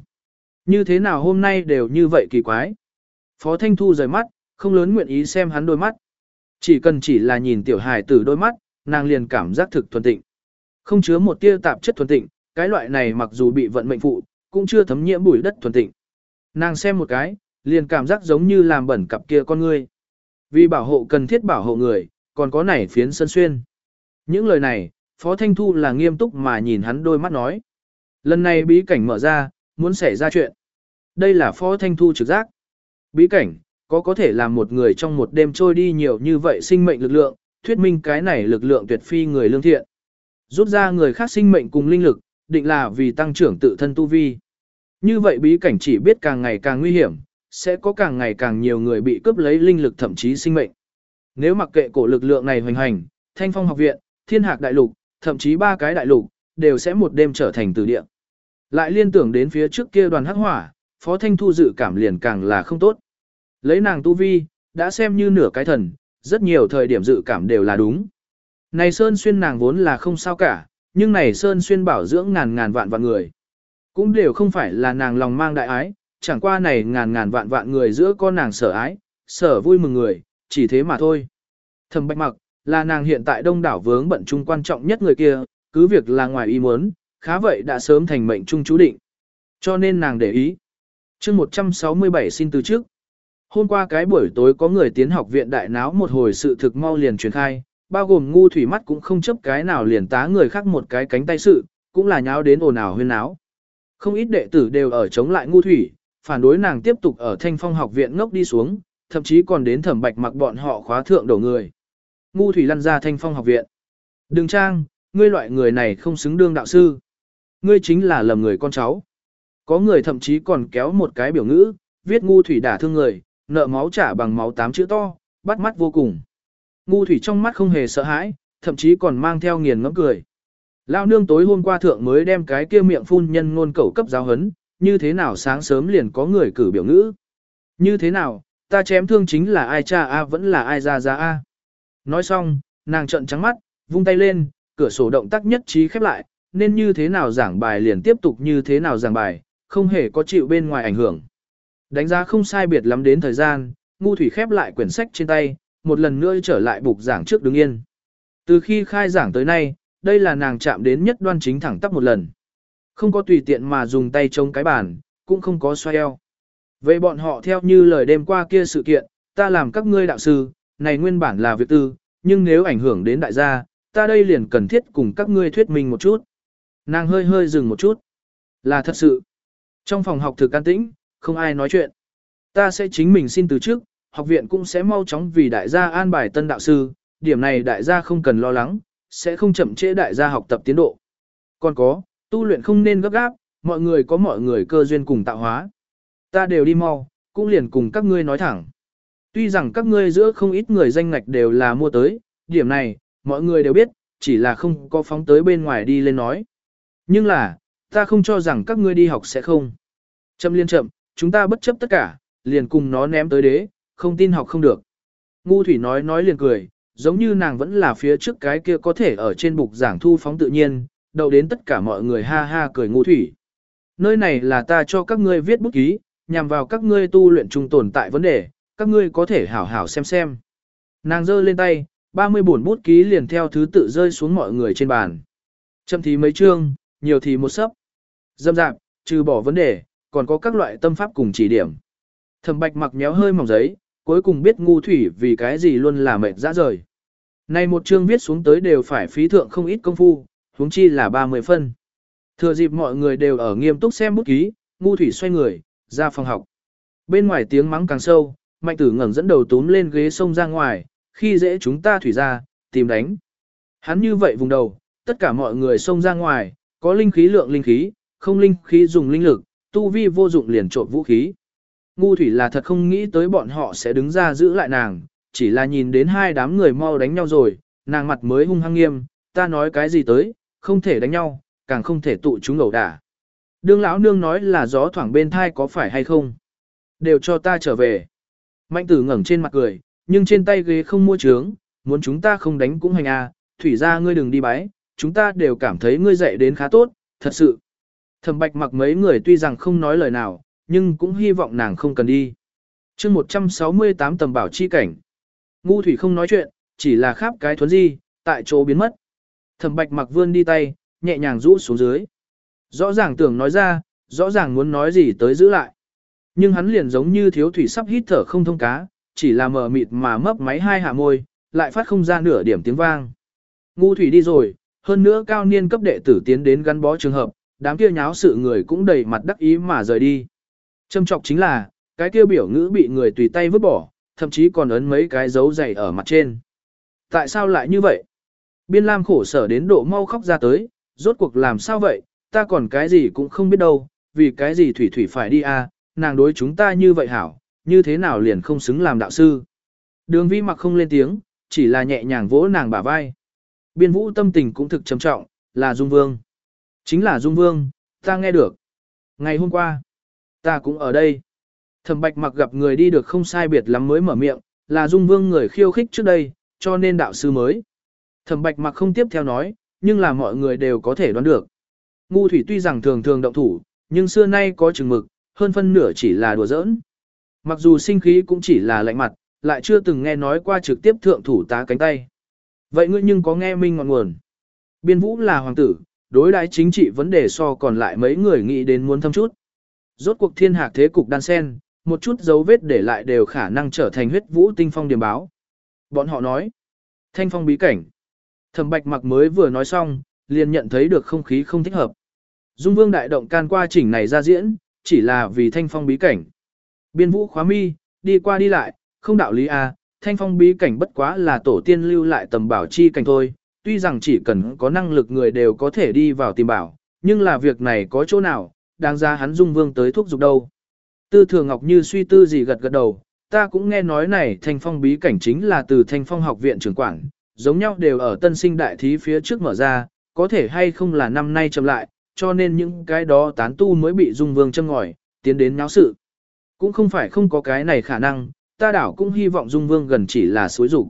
Như thế nào hôm nay đều như vậy kỳ quái? Phó Thanh Thu rời mắt, không lớn nguyện ý xem hắn đôi mắt. Chỉ cần chỉ là nhìn tiểu hài tử đôi mắt, nàng liền cảm giác thực thuần tịnh. Không chứa một tia tạp chất thuần tịnh, cái loại này mặc dù bị vận mệnh phụ, cũng chưa thấm nhiễm bụi đất thuần tịnh. Nàng xem một cái, liền cảm giác giống như làm bẩn cặp kia con ngươi. Vì bảo hộ cần thiết bảo hộ người, còn có nảy phiến sân xuyên. Những lời này, Phó Thanh Thu là nghiêm túc mà nhìn hắn đôi mắt nói. Lần này bí cảnh mở ra, muốn xảy ra chuyện. Đây là Phó Thanh Thu trực giác. Bí cảnh, có có thể làm một người trong một đêm trôi đi nhiều như vậy sinh mệnh lực lượng, thuyết minh cái này lực lượng tuyệt phi người lương thiện. Rút ra người khác sinh mệnh cùng linh lực, định là vì tăng trưởng tự thân tu vi. Như vậy bí cảnh chỉ biết càng ngày càng nguy hiểm, sẽ có càng ngày càng nhiều người bị cướp lấy linh lực thậm chí sinh mệnh. Nếu mặc kệ cổ lực lượng này hoành hành, thanh phong học viện, thiên hạc đại lục, thậm chí ba cái đại lục, đều sẽ một đêm trở thành từ địa. Lại liên tưởng đến phía trước kia đoàn hắc hỏa, Phó Thanh Thu dự cảm liền càng là không tốt. Lấy nàng tu vi, đã xem như nửa cái thần, rất nhiều thời điểm dự cảm đều là đúng. Này Sơn Xuyên nàng vốn là không sao cả, nhưng này Sơn Xuyên bảo dưỡng ngàn ngàn vạn vạn người. Cũng đều không phải là nàng lòng mang đại ái, chẳng qua này ngàn ngàn vạn vạn người giữa con nàng sở ái, sở vui mừng người, chỉ thế mà thôi. Thầm bạch mặc, là nàng hiện tại đông đảo vướng bận chung quan trọng nhất người kia, cứ việc là ngoài ý muốn, khá vậy đã sớm thành mệnh trung chú định. Cho nên nàng để ý. chương 167 xin từ trước. Hôm qua cái buổi tối có người tiến học viện đại náo một hồi sự thực mau liền truyền khai, bao gồm ngu thủy mắt cũng không chấp cái nào liền tá người khác một cái cánh tay sự, cũng là nháo đến ồn ào huyên náo. Không ít đệ tử đều ở chống lại ngu thủy, phản đối nàng tiếp tục ở thanh phong học viện ngốc đi xuống, thậm chí còn đến thẩm bạch mặc bọn họ khóa thượng đầu người. Ngu thủy lăn ra thanh phong học viện. Đường trang, ngươi loại người này không xứng đương đạo sư. Ngươi chính là lầm người con cháu. Có người thậm chí còn kéo một cái biểu ngữ, viết ngu thủy đả thương người, nợ máu trả bằng máu tám chữ to, bắt mắt vô cùng. Ngu thủy trong mắt không hề sợ hãi, thậm chí còn mang theo nghiền ngẫm cười. Lao nương tối hôm qua thượng mới đem cái kia miệng phun nhân ngôn cẩu cấp giáo hấn, như thế nào sáng sớm liền có người cử biểu ngữ. Như thế nào, ta chém thương chính là ai cha A vẫn là ai ra ra A. Nói xong, nàng trợn trắng mắt, vung tay lên, cửa sổ động tác nhất trí khép lại, nên như thế nào giảng bài liền tiếp tục như thế nào giảng bài, không hề có chịu bên ngoài ảnh hưởng. Đánh giá không sai biệt lắm đến thời gian, ngu thủy khép lại quyển sách trên tay, một lần nữa trở lại bục giảng trước đứng yên. Từ khi khai giảng tới nay, đây là nàng chạm đến nhất đoan chính thẳng tắp một lần. Không có tùy tiện mà dùng tay chống cái bàn, cũng không có xoay eo. Vậy bọn họ theo như lời đêm qua kia sự kiện, ta làm các ngươi đạo sư, này nguyên bản là việc tư, nhưng nếu ảnh hưởng đến đại gia, ta đây liền cần thiết cùng các ngươi thuyết minh một chút. Nàng hơi hơi dừng một chút. Là thật sự. Trong phòng học thực can tĩnh, không ai nói chuyện. Ta sẽ chính mình xin từ trước, học viện cũng sẽ mau chóng vì đại gia an bài tân đạo sư, điểm này đại gia không cần lo lắng, sẽ không chậm trễ đại gia học tập tiến độ. Còn có, tu luyện không nên gấp gáp, mọi người có mọi người cơ duyên cùng tạo hóa. Ta đều đi mau, cũng liền cùng các ngươi nói thẳng. Tuy rằng các ngươi giữa không ít người danh ngạch đều là mua tới, điểm này, mọi người đều biết, chỉ là không có phóng tới bên ngoài đi lên nói. Nhưng là, ta không cho rằng các ngươi đi học sẽ không. Chậm liên chậm, chúng ta bất chấp tất cả, liền cùng nó ném tới đế, không tin học không được. Ngu thủy nói nói liền cười, giống như nàng vẫn là phía trước cái kia có thể ở trên bục giảng thu phóng tự nhiên, đậu đến tất cả mọi người ha ha cười ngu thủy. Nơi này là ta cho các ngươi viết bút ký, nhằm vào các ngươi tu luyện trung tồn tại vấn đề, các ngươi có thể hảo hảo xem xem. Nàng giơ lên tay, 30 buồn bút ký liền theo thứ tự rơi xuống mọi người trên bàn. Chậm thì mấy chương, nhiều thì một sấp. Dâm dạp, trừ bỏ vấn đề, còn có các loại tâm pháp cùng chỉ điểm. Thẩm bạch mặc méo hơi mỏng giấy, cuối cùng biết ngu thủy vì cái gì luôn là mệt dã rời. Này một chương viết xuống tới đều phải phí thượng không ít công phu, huống chi là 30 phân. Thừa dịp mọi người đều ở nghiêm túc xem bút ký, ngu thủy xoay người, ra phòng học. Bên ngoài tiếng mắng càng sâu, mạnh tử ngẩng dẫn đầu túm lên ghế sông ra ngoài, khi dễ chúng ta thủy ra, tìm đánh. Hắn như vậy vùng đầu, tất cả mọi người xông ra ngoài, có linh khí lượng linh khí, không linh khí dùng linh lực, tu vi vô dụng liền trộn vũ khí. Ngu thủy là thật không nghĩ tới bọn họ sẽ đứng ra giữ lại nàng, chỉ là nhìn đến hai đám người mau đánh nhau rồi, nàng mặt mới hung hăng nghiêm, ta nói cái gì tới, không thể đánh nhau, càng không thể tụ chúng ẩu đả. Đương lão nương nói là gió thoảng bên thai có phải hay không? Đều cho ta trở về. Mạnh tử ngẩng trên mặt cười, nhưng trên tay ghế không mua trướng, muốn chúng ta không đánh cũng hành à, thủy ra ngươi đừng đi bái, chúng ta đều cảm thấy ngươi dạy đến khá tốt, thật sự. Thẩm bạch mặc mấy người tuy rằng không nói lời nào, nhưng cũng hy vọng nàng không cần đi. chương 168 tầm bảo chi cảnh. Ngu thủy không nói chuyện, chỉ là khắp cái thuấn di, tại chỗ biến mất. Thẩm bạch mặc vươn đi tay, nhẹ nhàng rũ xuống dưới. Rõ ràng tưởng nói ra, rõ ràng muốn nói gì tới giữ lại. Nhưng hắn liền giống như thiếu thủy sắp hít thở không thông cá, chỉ là mờ mịt mà mấp máy hai hạ môi, lại phát không ra nửa điểm tiếng vang. Ngu thủy đi rồi, hơn nữa cao niên cấp đệ tử tiến đến gắn bó trường hợp, đám kia nháo sự người cũng đầy mặt đắc ý mà rời đi. Châm trọng chính là, cái kia biểu ngữ bị người tùy tay vứt bỏ, thậm chí còn ấn mấy cái dấu dày ở mặt trên. Tại sao lại như vậy? Biên Lam khổ sở đến độ mau khóc ra tới, rốt cuộc làm sao vậy, ta còn cái gì cũng không biết đâu, vì cái gì thủy thủy phải đi à, nàng đối chúng ta như vậy hảo, như thế nào liền không xứng làm đạo sư. Đường vi mặc không lên tiếng, chỉ là nhẹ nhàng vỗ nàng bả vai. Biên vũ tâm tình cũng thực trầm trọng, là Dung Vương. Chính là Dung Vương, ta nghe được. Ngày hôm qua, ta cũng ở đây. Thẩm bạch mặc gặp người đi được không sai biệt lắm mới mở miệng, là Dung Vương người khiêu khích trước đây, cho nên đạo sư mới. Thẩm bạch mặc không tiếp theo nói, nhưng là mọi người đều có thể đoán được. Ngu thủy tuy rằng thường thường động thủ, nhưng xưa nay có chừng mực, hơn phân nửa chỉ là đùa giỡn. Mặc dù sinh khí cũng chỉ là lạnh mặt, lại chưa từng nghe nói qua trực tiếp thượng thủ tá cánh tay. Vậy ngươi nhưng có nghe minh ngọn nguồn. Biên vũ là hoàng tử, đối đãi chính trị vấn đề so còn lại mấy người nghĩ đến muốn thâm chút. Rốt cuộc thiên hạc thế cục đan sen, một chút dấu vết để lại đều khả năng trở thành huyết vũ tinh phong điểm báo. Bọn họ nói, thanh phong bí cảnh. Thẩm bạch mặc mới vừa nói xong, liền nhận thấy được không khí không thích hợp. Dung vương đại động can qua chỉnh này ra diễn, chỉ là vì thanh phong bí cảnh. Biên vũ khóa mi, đi qua đi lại, không đạo lý a à, thanh phong bí cảnh bất quá là tổ tiên lưu lại tầm bảo chi cảnh thôi, tuy rằng chỉ cần có năng lực người đều có thể đi vào tìm bảo, nhưng là việc này có chỗ nào, đáng ra hắn dung vương tới thuốc dục đâu. Tư thừa ngọc như suy tư gì gật gật đầu, ta cũng nghe nói này thanh phong bí cảnh chính là từ thanh phong học viện trưởng quảng giống nhau đều ở tân sinh đại thí phía trước mở ra, có thể hay không là năm nay chậm lại, cho nên những cái đó tán tu mới bị dung vương châm ngòi, tiến đến náo sự. Cũng không phải không có cái này khả năng, ta đảo cũng hy vọng dung vương gần chỉ là suối rủ.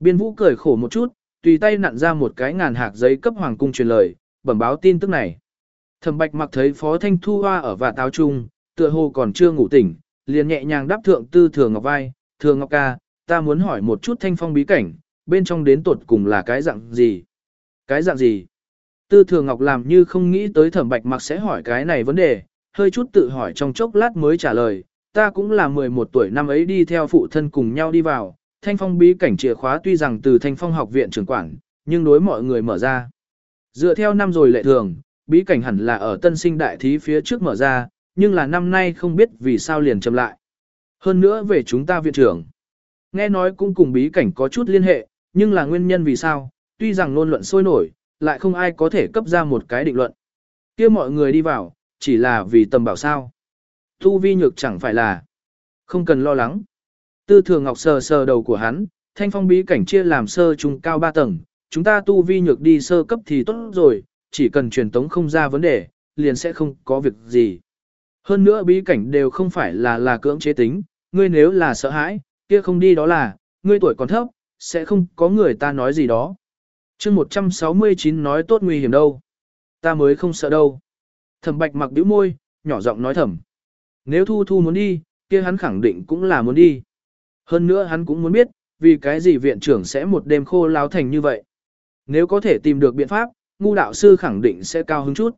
Biên vũ cười khổ một chút, tùy tay nặn ra một cái ngàn hạc giấy cấp hoàng cung truyền lời, bẩm báo tin tức này. Thẩm bạch mặc thấy phó thanh thu hoa ở và táo trung, tựa hồ còn chưa ngủ tỉnh, liền nhẹ nhàng đáp thượng tư thừa ngọc vai, thừa ngọc ca, ta muốn hỏi một chút thanh phong bí cảnh, bên trong đến tột cùng là cái dạng gì? Cái dạng gì? Tư thừa ngọc làm như không nghĩ tới thẩm bạch mặc sẽ hỏi cái này vấn đề, hơi chút tự hỏi trong chốc lát mới trả lời, ta cũng là 11 tuổi năm ấy đi theo phụ thân cùng nhau đi vào, thanh phong bí cảnh chìa khóa tuy rằng từ thanh phong học viện trưởng quản, nhưng đối mọi người mở ra. Dựa theo năm rồi lệ thường, bí cảnh hẳn là ở tân sinh đại thí phía trước mở ra, nhưng là năm nay không biết vì sao liền chậm lại. Hơn nữa về chúng ta viện trưởng. Nghe nói cũng cùng bí cảnh có chút liên hệ, nhưng là nguyên nhân vì sao, tuy rằng luôn luận sôi nổi, lại không ai có thể cấp ra một cái định luận. kia mọi người đi vào, chỉ là vì tầm bảo sao. Tu vi nhược chẳng phải là. Không cần lo lắng. Tư thường ngọc sờ sờ đầu của hắn, thanh phong bí cảnh chia làm sơ trung cao 3 tầng, chúng ta tu vi nhược đi sơ cấp thì tốt rồi, chỉ cần truyền tống không ra vấn đề, liền sẽ không có việc gì. Hơn nữa bí cảnh đều không phải là là cưỡng chế tính, ngươi nếu là sợ hãi, kia không đi đó là, ngươi tuổi còn thấp, sẽ không có người ta nói gì đó chương 169 nói tốt nguy hiểm đâu. Ta mới không sợ đâu. Thẩm bạch mặc bĩu môi, nhỏ giọng nói thầm. Nếu thu thu muốn đi, kia hắn khẳng định cũng là muốn đi. Hơn nữa hắn cũng muốn biết, vì cái gì viện trưởng sẽ một đêm khô lao thành như vậy. Nếu có thể tìm được biện pháp, ngu đạo sư khẳng định sẽ cao hứng chút.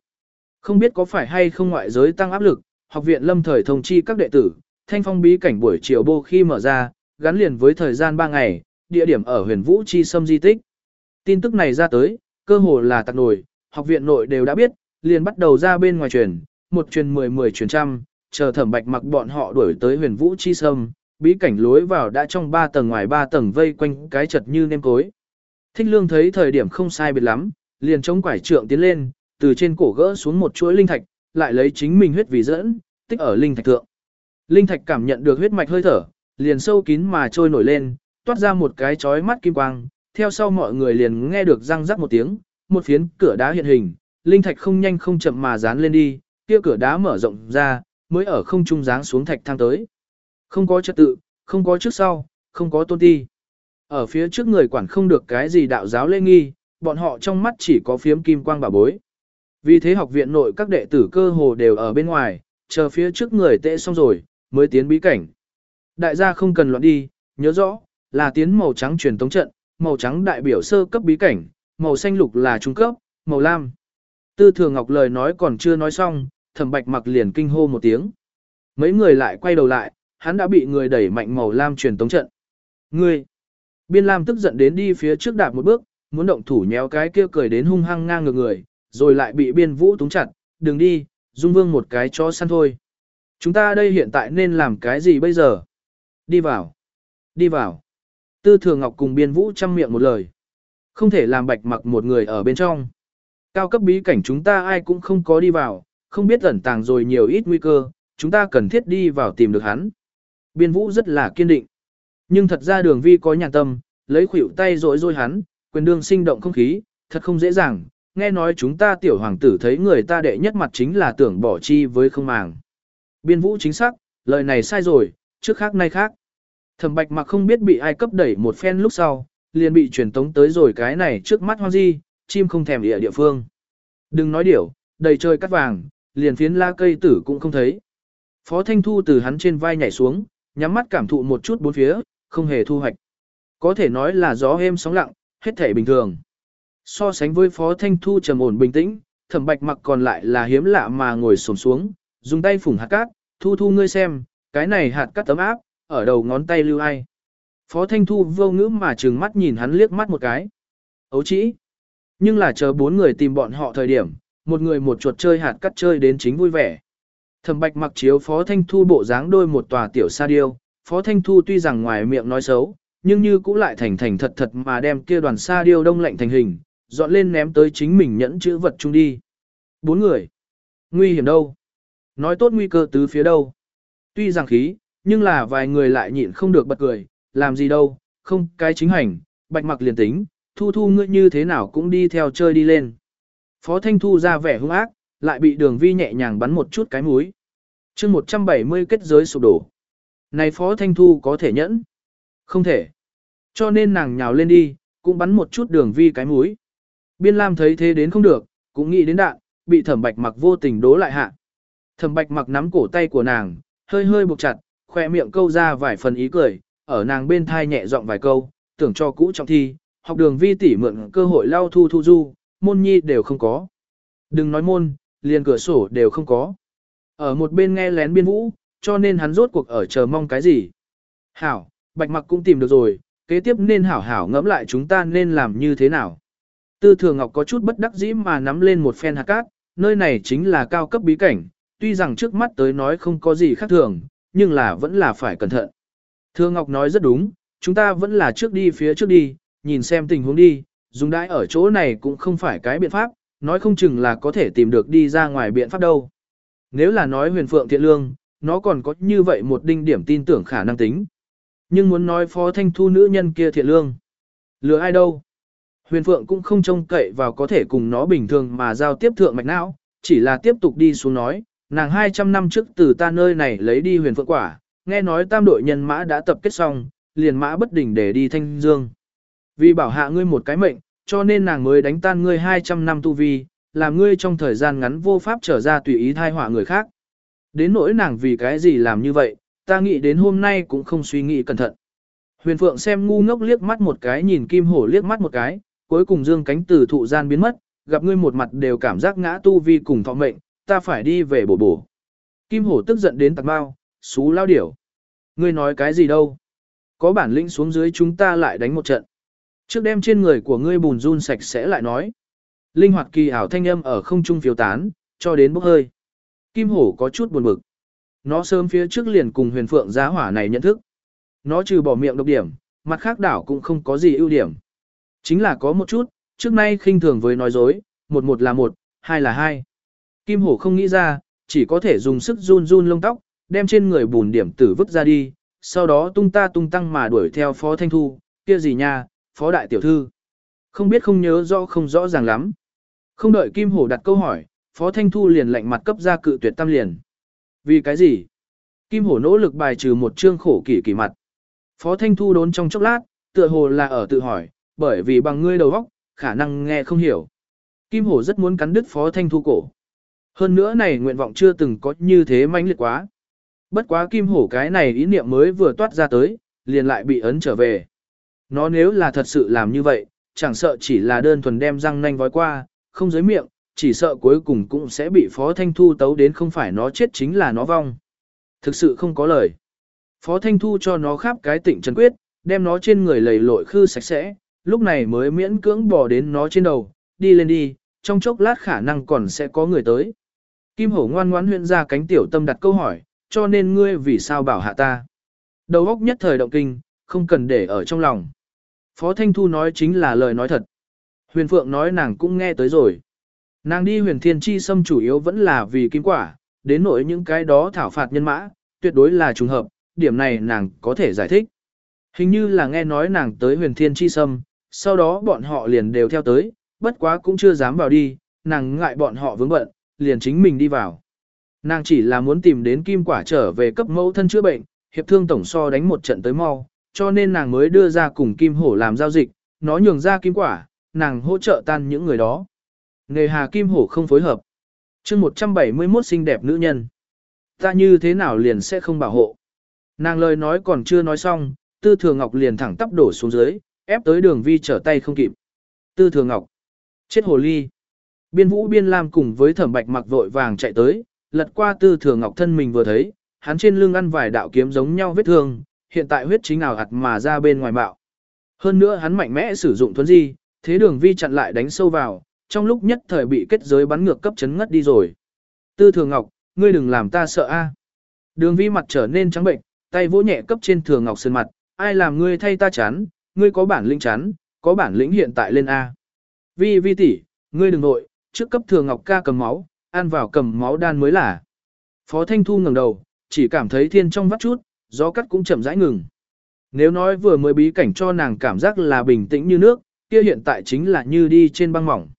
Không biết có phải hay không ngoại giới tăng áp lực, học viện lâm thời thông chi các đệ tử, thanh phong bí cảnh buổi chiều bô khi mở ra, gắn liền với thời gian 3 ngày, địa điểm ở huyền vũ chi sâm di tích. Tin tức này ra tới, cơ hồ là tạc nổi, học viện nội đều đã biết, liền bắt đầu ra bên ngoài truyền, một truyền mười mười truyền trăm, chờ thẩm bạch mặc bọn họ đuổi tới huyền vũ chi sâm, bí cảnh lối vào đã trong ba tầng ngoài ba tầng vây quanh cái chật như nêm cối. Thích lương thấy thời điểm không sai biệt lắm, liền chống quải trượng tiến lên, từ trên cổ gỡ xuống một chuỗi linh thạch, lại lấy chính mình huyết vì dẫn, tích ở linh thạch thượng. Linh thạch cảm nhận được huyết mạch hơi thở, liền sâu kín mà trôi nổi lên, toát ra một cái chói mắt kim quang, theo sau mọi người liền nghe được răng rắc một tiếng, một phiến cửa đá hiện hình, linh thạch không nhanh không chậm mà dán lên đi, kia cửa đá mở rộng ra, mới ở không trung dáng xuống thạch thang tới. Không có trật tự, không có trước sau, không có tôn ti. Ở phía trước người quản không được cái gì đạo giáo lê nghi, bọn họ trong mắt chỉ có phiếm kim quang bảo bối. Vì thế học viện nội các đệ tử cơ hồ đều ở bên ngoài, chờ phía trước người tệ xong rồi, mới tiến bí cảnh. Đại gia không cần loạn đi, nhớ rõ, là tiến màu trắng truyền tống trận, màu trắng đại biểu sơ cấp bí cảnh, màu xanh lục là trung cấp, màu lam. Tư thường ngọc lời nói còn chưa nói xong, thẩm bạch mặc liền kinh hô một tiếng. Mấy người lại quay đầu lại, hắn đã bị người đẩy mạnh màu lam truyền tống trận. Ngươi! Biên lam tức giận đến đi phía trước đạp một bước, muốn động thủ nhéo cái kia cười đến hung hăng ngang ngược người, rồi lại bị biên vũ túng chặt, đừng đi, dung vương một cái cho săn thôi. Chúng ta đây hiện tại nên làm cái gì bây giờ? Đi vào. Đi vào. Tư Thừa Ngọc cùng biên vũ chăm miệng một lời. Không thể làm bạch mặc một người ở bên trong. Cao cấp bí cảnh chúng ta ai cũng không có đi vào, không biết ẩn tàng rồi nhiều ít nguy cơ, chúng ta cần thiết đi vào tìm được hắn. Biên vũ rất là kiên định. Nhưng thật ra đường vi có nhàn tâm, lấy khuỷu tay rỗi rôi hắn, quyền đương sinh động không khí, thật không dễ dàng. Nghe nói chúng ta tiểu hoàng tử thấy người ta đệ nhất mặt chính là tưởng bỏ chi với không màng. Biên vũ chính xác, lời này sai rồi, trước khác nay khác. Thẩm bạch mặc không biết bị ai cấp đẩy một phen lúc sau, liền bị truyền tống tới rồi cái này trước mắt hoang di, chim không thèm địa địa phương. Đừng nói điểu, đầy trời cắt vàng, liền phiến la cây tử cũng không thấy. Phó Thanh Thu từ hắn trên vai nhảy xuống, nhắm mắt cảm thụ một chút bốn phía, không hề thu hoạch. Có thể nói là gió êm sóng lặng, hết thể bình thường. So sánh với Phó Thanh Thu trầm ổn bình tĩnh, thẩm bạch mặc còn lại là hiếm lạ mà ngồi xổm xuống, dùng tay phủng hạt cát, thu thu ngươi xem, cái này hạt cát tấm áp, ở đầu ngón tay lưu ai. Phó Thanh Thu vô ngữ mà trừng mắt nhìn hắn liếc mắt một cái. Ấu chỉ. Nhưng là chờ bốn người tìm bọn họ thời điểm, một người một chuột chơi hạt cắt chơi đến chính vui vẻ. Thẩm Bạch mặc chiếu Phó Thanh Thu bộ dáng đôi một tòa tiểu sa điêu, Phó Thanh Thu tuy rằng ngoài miệng nói xấu, nhưng như cũng lại thành thành thật thật mà đem kia đoàn sa điêu đông lạnh thành hình, dọn lên ném tới chính mình nhẫn chữ vật chung đi. Bốn người. Nguy hiểm đâu? Nói tốt nguy cơ tứ phía đâu? Tuy rằng khí, nhưng là vài người lại nhịn không được bật cười, làm gì đâu, không cái chính hành, bạch mặc liền tính, thu thu ngươi như thế nào cũng đi theo chơi đi lên. Phó Thanh Thu ra vẻ hung ác, lại bị đường vi nhẹ nhàng bắn một chút cái múi. chương 170 kết giới sụp đổ. Này Phó Thanh Thu có thể nhẫn? Không thể. Cho nên nàng nhào lên đi, cũng bắn một chút đường vi cái múi. Biên Lam thấy thế đến không được, cũng nghĩ đến đạn, bị thẩm bạch mặc vô tình đố lại hạ. Thẩm bạch mặc nắm cổ tay của nàng, hơi hơi buộc chặt, khoe miệng câu ra vài phần ý cười, ở nàng bên thai nhẹ giọng vài câu, tưởng cho cũ trọng thi, học đường vi tỷ mượn cơ hội lao thu thu du, môn nhi đều không có. Đừng nói môn, liền cửa sổ đều không có. Ở một bên nghe lén biên vũ, cho nên hắn rốt cuộc ở chờ mong cái gì. Hảo, bạch mặc cũng tìm được rồi, kế tiếp nên hảo hảo ngẫm lại chúng ta nên làm như thế nào. Tư thừa ngọc có chút bất đắc dĩ mà nắm lên một phen hạt cát, nơi này chính là cao cấp bí cảnh, tuy rằng trước mắt tới nói không có gì khác thường, nhưng là vẫn là phải cẩn thận. Thừa ngọc nói rất đúng, chúng ta vẫn là trước đi phía trước đi, nhìn xem tình huống đi, dùng đãi ở chỗ này cũng không phải cái biện pháp, nói không chừng là có thể tìm được đi ra ngoài biện pháp đâu. Nếu là nói huyền phượng thiện lương, nó còn có như vậy một đinh điểm tin tưởng khả năng tính. Nhưng muốn nói phó thanh thu nữ nhân kia thiện lương. Lừa ai đâu? Huyền phượng cũng không trông cậy vào có thể cùng nó bình thường mà giao tiếp thượng mạch não, chỉ là tiếp tục đi xuống nói, nàng 200 năm trước từ ta nơi này lấy đi huyền phượng quả, nghe nói tam đội nhân mã đã tập kết xong, liền mã bất đỉnh để đi thanh dương. Vì bảo hạ ngươi một cái mệnh, cho nên nàng mới đánh tan ngươi 200 năm tu vi, làm ngươi trong thời gian ngắn vô pháp trở ra tùy ý thai họa người khác. Đến nỗi nàng vì cái gì làm như vậy, ta nghĩ đến hôm nay cũng không suy nghĩ cẩn thận. Huyền Phượng xem ngu ngốc liếc mắt một cái nhìn Kim Hổ liếc mắt một cái, cuối cùng dương cánh từ thụ gian biến mất, gặp ngươi một mặt đều cảm giác ngã tu vi cùng thọ mệnh, ta phải đi về bổ bổ. Kim Hổ tức giận đến tạc bao, xú lao điểu. Ngươi nói cái gì đâu? Có bản lĩnh xuống dưới chúng ta lại đánh một trận. Trước đem trên người của ngươi bùn run sạch sẽ lại nói. Linh hoạt kỳ ảo thanh âm ở không trung phiếu tán, cho đến bốc hơi. Kim hổ có chút buồn bực. Nó sớm phía trước liền cùng huyền phượng giá hỏa này nhận thức. Nó trừ bỏ miệng độc điểm, mặt khác đảo cũng không có gì ưu điểm. Chính là có một chút, trước nay khinh thường với nói dối, một một là một, hai là hai. Kim hổ không nghĩ ra, chỉ có thể dùng sức run run lông tóc, đem trên người bùn điểm tử vứt ra đi, sau đó tung ta tung tăng mà đuổi theo Phó Thanh Thu, kia gì nha, Phó Đại Tiểu Thư. Không biết không nhớ rõ không rõ ràng lắm. Không đợi Kim Hổ đặt câu hỏi, Phó Thanh Thu liền lạnh mặt cấp ra cự tuyệt tam liền. Vì cái gì? Kim Hổ nỗ lực bài trừ một chương khổ kỷ kỷ mặt. Phó Thanh Thu đốn trong chốc lát, tựa hồ là ở tự hỏi, bởi vì bằng ngươi đầu óc, khả năng nghe không hiểu. Kim Hổ rất muốn cắn đứt Phó Thanh Thu cổ. Hơn nữa này nguyện vọng chưa từng có như thế mãnh liệt quá. Bất quá Kim Hổ cái này ý niệm mới vừa toát ra tới, liền lại bị ấn trở về. Nó nếu là thật sự làm như vậy, chẳng sợ chỉ là đơn thuần đem răng nanh vói qua, không giới miệng, chỉ sợ cuối cùng cũng sẽ bị Phó Thanh Thu tấu đến không phải nó chết chính là nó vong. Thực sự không có lời. Phó Thanh Thu cho nó khắp cái tịnh trần quyết, đem nó trên người lầy lội khư sạch sẽ, lúc này mới miễn cưỡng bỏ đến nó trên đầu, đi lên đi, trong chốc lát khả năng còn sẽ có người tới. Kim Hổ ngoan ngoãn huyện ra cánh tiểu tâm đặt câu hỏi, cho nên ngươi vì sao bảo hạ ta. Đầu óc nhất thời động kinh, không cần để ở trong lòng. Phó Thanh Thu nói chính là lời nói thật. Huyền Phượng nói nàng cũng nghe tới rồi. Nàng đi huyền thiên chi xâm chủ yếu vẫn là vì kim quả, đến nỗi những cái đó thảo phạt nhân mã, tuyệt đối là trùng hợp, điểm này nàng có thể giải thích. Hình như là nghe nói nàng tới huyền thiên chi xâm, sau đó bọn họ liền đều theo tới, bất quá cũng chưa dám vào đi, nàng ngại bọn họ vướng bận, liền chính mình đi vào. Nàng chỉ là muốn tìm đến kim quả trở về cấp mẫu thân chữa bệnh, hiệp thương tổng so đánh một trận tới mau, cho nên nàng mới đưa ra cùng kim hổ làm giao dịch, nó nhường ra kim quả, nàng hỗ trợ tan những người đó. Nghề hà kim hổ không phối hợp. chương 171 xinh đẹp nữ nhân. Ta như thế nào liền sẽ không bảo hộ. Nàng lời nói còn chưa nói xong, tư thừa ngọc liền thẳng tắp đổ xuống dưới, ép tới đường vi trở tay không kịp. Tư thừa ngọc. Chết hồ ly. Biên vũ biên lam cùng với thẩm bạch mặc vội vàng chạy tới, lật qua tư thừa ngọc thân mình vừa thấy, hắn trên lưng ăn vài đạo kiếm giống nhau vết thương, hiện tại huyết chính ảo hạt mà ra bên ngoài bạo. Hơn nữa hắn mạnh mẽ sử dụng thuấn di, thế đường vi chặn lại đánh sâu vào, trong lúc nhất thời bị kết giới bắn ngược cấp chấn ngất đi rồi. Tư thừa ngọc, ngươi đừng làm ta sợ a. Đường vi mặt trở nên trắng bệnh, tay vỗ nhẹ cấp trên thừa ngọc sơn mặt, ai làm ngươi thay ta chán, ngươi có bản lĩnh chán, có bản lĩnh hiện tại lên a. Vi vi tỷ, ngươi đừng nội, trước cấp thừa ngọc ca cầm máu, ăn vào cầm máu đan mới là. Phó Thanh Thu ngẩng đầu, chỉ cảm thấy thiên trong vắt chút, gió cắt cũng chậm rãi ngừng. Nếu nói vừa mới bí cảnh cho nàng cảm giác là bình tĩnh như nước, kia hiện tại chính là như đi trên băng mỏng.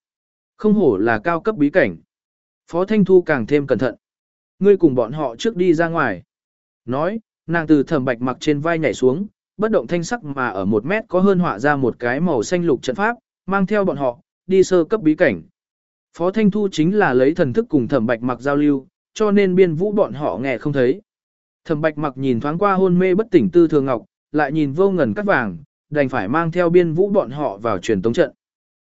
Không hổ là cao cấp bí cảnh. Phó Thanh Thu càng thêm cẩn thận. Ngươi cùng bọn họ trước đi ra ngoài. Nói, nàng từ thẩm bạch mặc trên vai nhảy xuống, bất động thanh sắc mà ở một mét có hơn họa ra một cái màu xanh lục trận pháp, mang theo bọn họ, đi sơ cấp bí cảnh. Phó Thanh Thu chính là lấy thần thức cùng thẩm bạch mặc giao lưu, cho nên biên vũ bọn họ nghe không thấy. Thẩm bạch mặc nhìn thoáng qua hôn mê bất tỉnh tư thường ngọc, lại nhìn vô ngần cắt vàng, đành phải mang theo biên vũ bọn họ vào truyền tống trận.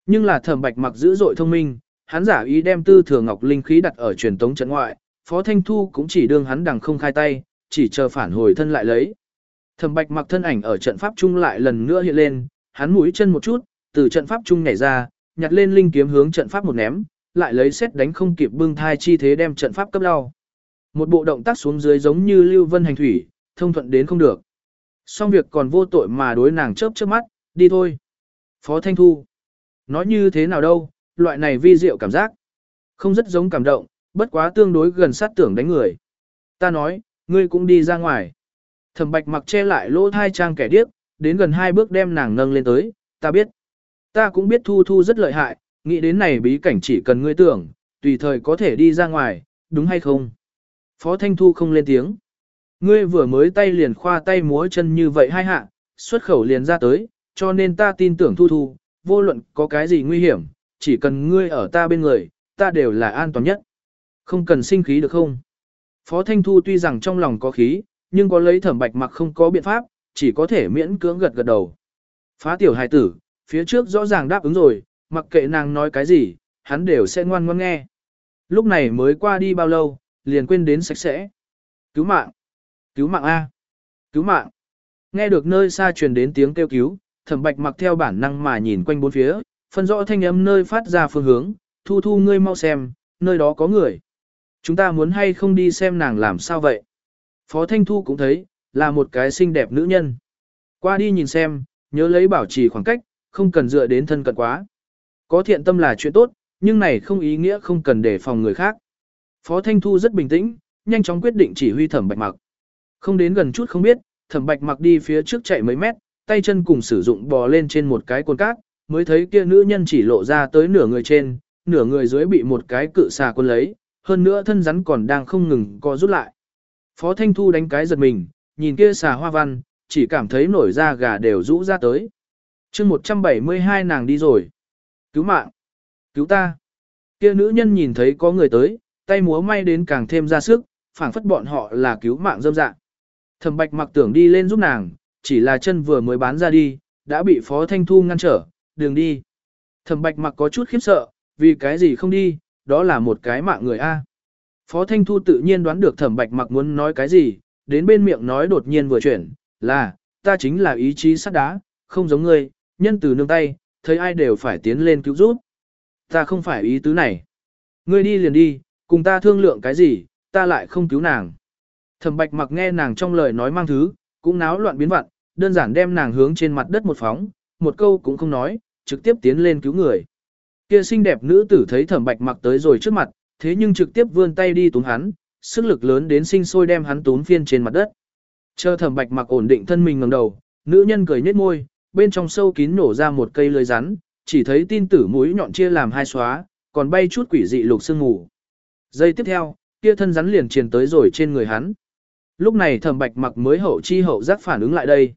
Nhưng là thẩm bạch mặc dữ dội thông minh, hắn giả ý đem tư thường ngọc linh khí đặt ở truyền tống trận ngoại, Phó Thanh Thu cũng chỉ đương hắn đằng không khai tay, chỉ chờ phản hồi thân lại lấy. Thẩm bạch mặc thân ảnh ở trận pháp trung lại lần nữa hiện lên, hắn mũi chân một chút, từ trận pháp trung nhảy ra, nhặt lên linh kiếm hướng trận pháp một ném, lại lấy xét đánh không kịp bưng thai chi thế đem trận pháp cấp lao. Một bộ động tác xuống dưới giống như lưu vân hành thủy, thông thuận đến không được. Xong việc còn vô tội mà đối nàng chớp chớp mắt, đi thôi. Phó Thanh Thu. Nói như thế nào đâu, loại này vi diệu cảm giác. Không rất giống cảm động, bất quá tương đối gần sát tưởng đánh người. Ta nói, ngươi cũng đi ra ngoài. Thẩm bạch mặc che lại lỗ thai trang kẻ điếc, đến gần hai bước đem nàng nâng lên tới, ta biết. Ta cũng biết thu thu rất lợi hại, nghĩ đến này bí cảnh chỉ cần ngươi tưởng, tùy thời có thể đi ra ngoài, đúng hay không? Phó Thanh Thu không lên tiếng. Ngươi vừa mới tay liền khoa tay múa chân như vậy hai hạ, xuất khẩu liền ra tới, cho nên ta tin tưởng Thu Thu, vô luận có cái gì nguy hiểm, chỉ cần ngươi ở ta bên người, ta đều là an toàn nhất. Không cần sinh khí được không? Phó Thanh Thu tuy rằng trong lòng có khí, nhưng có lấy thẩm bạch mặc không có biện pháp, chỉ có thể miễn cưỡng gật gật đầu. Phá tiểu hài tử, phía trước rõ ràng đáp ứng rồi, mặc kệ nàng nói cái gì, hắn đều sẽ ngoan ngoan nghe. Lúc này mới qua đi bao lâu, liền quên đến sạch sẽ. Cứu mạng! Cứu mạng A! Cứu mạng! Nghe được nơi xa truyền đến tiếng kêu cứu, thẩm bạch mặc theo bản năng mà nhìn quanh bốn phía, phân rõ thanh âm nơi phát ra phương hướng, thu thu ngươi mau xem, nơi đó có người. Chúng ta muốn hay không đi xem nàng làm sao vậy? Phó Thanh Thu cũng thấy, là một cái xinh đẹp nữ nhân. Qua đi nhìn xem, nhớ lấy bảo trì khoảng cách, không cần dựa đến thân cận quá. Có thiện tâm là chuyện tốt, nhưng này không ý nghĩa không cần đề phòng người khác. Phó Thanh Thu rất bình tĩnh, nhanh chóng quyết định chỉ huy thẩm bạch mặc. Không đến gần chút không biết, thẩm bạch mặc đi phía trước chạy mấy mét, tay chân cùng sử dụng bò lên trên một cái côn cát, mới thấy kia nữ nhân chỉ lộ ra tới nửa người trên, nửa người dưới bị một cái cự xà quân lấy, hơn nữa thân rắn còn đang không ngừng co rút lại. Phó Thanh Thu đánh cái giật mình, nhìn kia xà hoa văn, chỉ cảm thấy nổi da gà đều rũ ra tới. chương 172 nàng đi rồi. Cứu mạng! Cứu ta! Kia nữ nhân nhìn thấy có người tới, tay múa may đến càng thêm ra sức, phảng phất bọn họ là cứu mạng dâm dạng. Thẩm bạch mặc tưởng đi lên giúp nàng, chỉ là chân vừa mới bán ra đi, đã bị Phó Thanh Thu ngăn trở, đường đi. Thẩm bạch mặc có chút khiếp sợ, vì cái gì không đi, đó là một cái mạng người A. Phó Thanh Thu tự nhiên đoán được thẩm bạch mặc muốn nói cái gì, đến bên miệng nói đột nhiên vừa chuyển, là, ta chính là ý chí sắt đá, không giống ngươi, nhân từ nương tay, thấy ai đều phải tiến lên cứu giúp. Ta không phải ý tứ này. Ngươi đi liền đi, cùng ta thương lượng cái gì, ta lại không cứu nàng. Thẩm bạch mặc nghe nàng trong lời nói mang thứ, cũng náo loạn biến vặn, đơn giản đem nàng hướng trên mặt đất một phóng, một câu cũng không nói, trực tiếp tiến lên cứu người. Kia xinh đẹp nữ tử thấy thẩm bạch mặc tới rồi trước mặt, thế nhưng trực tiếp vươn tay đi túm hắn, sức lực lớn đến sinh sôi đem hắn túm phiên trên mặt đất. Chờ thẩm bạch mặc ổn định thân mình ngẩng đầu, nữ nhân cười nhếch môi, bên trong sâu kín nổ ra một cây lưới rắn, chỉ thấy tin tử mũi nhọn chia làm hai xóa, còn bay chút quỷ dị lục sương ngủ. Giây tiếp theo, kia thân rắn liền truyền tới rồi trên người hắn. Lúc này thẩm bạch mặc mới hậu chi hậu giác phản ứng lại đây.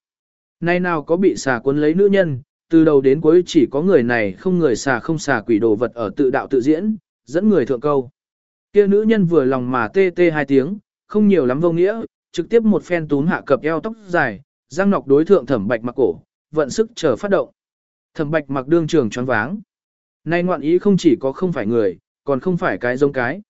Nay nào có bị xà cuốn lấy nữ nhân, từ đầu đến cuối chỉ có người này không người xà không xà quỷ đồ vật ở tự đạo tự diễn, dẫn người thượng câu. Kia nữ nhân vừa lòng mà tê tê hai tiếng, không nhiều lắm vô nghĩa, trực tiếp một phen túm hạ cập eo tóc dài, răng nọc đối thượng thẩm bạch mặc cổ, vận sức chờ phát động. Thẩm bạch mặc đương trường choáng váng. Nay ngoạn ý không chỉ có không phải người, còn không phải cái giống cái.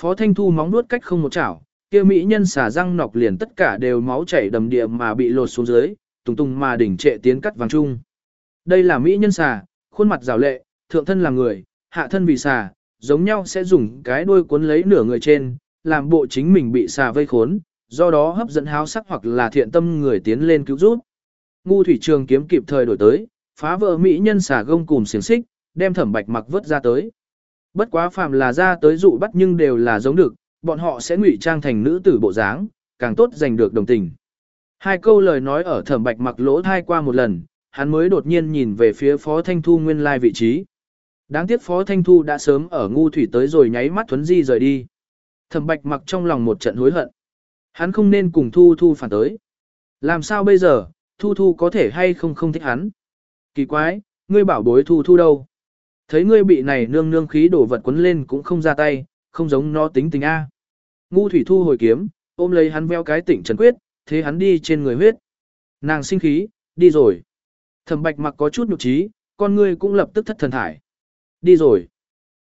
Phó Thanh Thu móng nuốt cách không một chảo, kia mỹ nhân xả răng nọc liền tất cả đều máu chảy đầm địa mà bị lột xuống dưới, tùng tùng mà đỉnh trệ tiến cắt vàng chung. Đây là mỹ nhân xà, khuôn mặt rào lệ, thượng thân là người, hạ thân vì xà, giống nhau sẽ dùng cái đuôi cuốn lấy nửa người trên, làm bộ chính mình bị xà vây khốn, do đó hấp dẫn háo sắc hoặc là thiện tâm người tiến lên cứu giúp. Ngu thủy trường kiếm kịp thời đổi tới, phá vỡ mỹ nhân xả gông cùng xiềng xích, đem thẩm bạch mặc vớt ra tới. Bất quá phàm là ra tới dụ bắt nhưng đều là giống được, bọn họ sẽ ngụy trang thành nữ tử bộ dáng, càng tốt giành được đồng tình. Hai câu lời nói ở thẩm bạch mặc lỗ thai qua một lần, hắn mới đột nhiên nhìn về phía Phó Thanh Thu nguyên lai vị trí. Đáng tiếc Phó Thanh Thu đã sớm ở ngu thủy tới rồi nháy mắt thuấn di rời đi. Thẩm bạch mặc trong lòng một trận hối hận. Hắn không nên cùng Thu Thu phản tới. Làm sao bây giờ, Thu Thu có thể hay không không thích hắn. Kỳ quái, ngươi bảo bối Thu Thu đâu. Thấy ngươi bị này nương nương khí đổ vật quấn lên cũng không ra tay, không giống nó tính tình A. Ngu thủy thu hồi kiếm, ôm lấy hắn veo cái tỉnh trần quyết, thế hắn đi trên người huyết. Nàng sinh khí, đi rồi. Thẩm bạch mặc có chút nhục trí, con ngươi cũng lập tức thất thần thải. Đi rồi.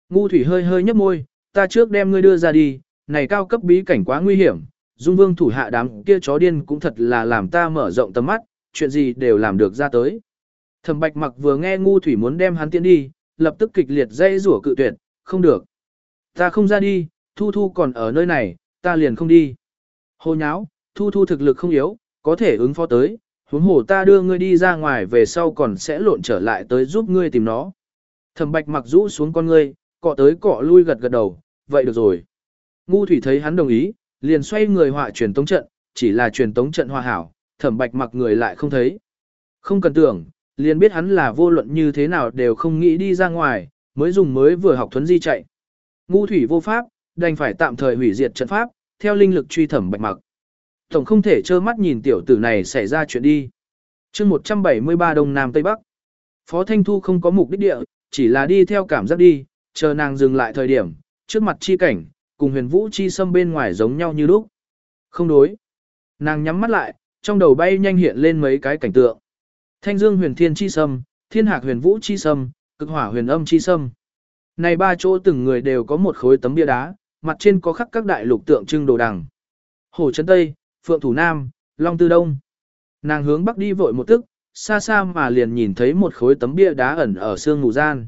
Ngu thủy hơi hơi nhấp môi, ta trước đem ngươi đưa ra đi, này cao cấp bí cảnh quá nguy hiểm, dung vương thủ hạ đám kia chó điên cũng thật là làm ta mở rộng tầm mắt, chuyện gì đều làm được ra tới. Thẩm bạch mặc vừa nghe ngu thủy muốn đem hắn tiễn đi, lập tức kịch liệt dây rủa cự tuyệt, không được. Ta không ra đi, thu thu còn ở nơi này, ta liền không đi. Hồ nháo, thu thu thực lực không yếu, có thể ứng phó tới, huống hồ ta đưa ngươi đi ra ngoài về sau còn sẽ lộn trở lại tới giúp ngươi tìm nó. Thẩm bạch mặc rũ xuống con ngươi, cọ tới cọ lui gật gật đầu, vậy được rồi. Ngu thủy thấy hắn đồng ý, liền xoay người họa truyền tống trận, chỉ là truyền tống trận hòa hảo, thẩm bạch mặc người lại không thấy. Không cần tưởng, liền biết hắn là vô luận như thế nào đều không nghĩ đi ra ngoài, mới dùng mới vừa học thuấn di chạy. Ngu thủy vô pháp, đành phải tạm thời hủy diệt trận pháp, theo linh lực truy thẩm bạch mặc. Tổng không thể trơ mắt nhìn tiểu tử này xảy ra chuyện đi. chương 173 Đông Nam Tây Bắc. Phó Thanh Thu không có mục đích địa, chỉ là đi theo cảm giác đi, Chờ nàng dừng lại thời điểm, trước mặt chi cảnh, cùng huyền vũ chi sâm bên ngoài giống nhau như lúc. Không đối. Nàng nhắm mắt lại, trong đầu bay nhanh hiện lên mấy cái cảnh tượng. Thanh dương huyền thiên chi sâm, thiên hạc huyền vũ chi sâm, cực hỏa huyền âm chi sâm. Này ba chỗ từng người đều có một khối tấm bia đá, mặt trên có khắc các đại lục tượng trưng đồ đằng. Hồ Trấn Tây, Phượng Thủ Nam, Long Tư Đông. Nàng hướng bắc đi vội một tức, xa xa mà liền nhìn thấy một khối tấm bia đá ẩn ở xương mù gian.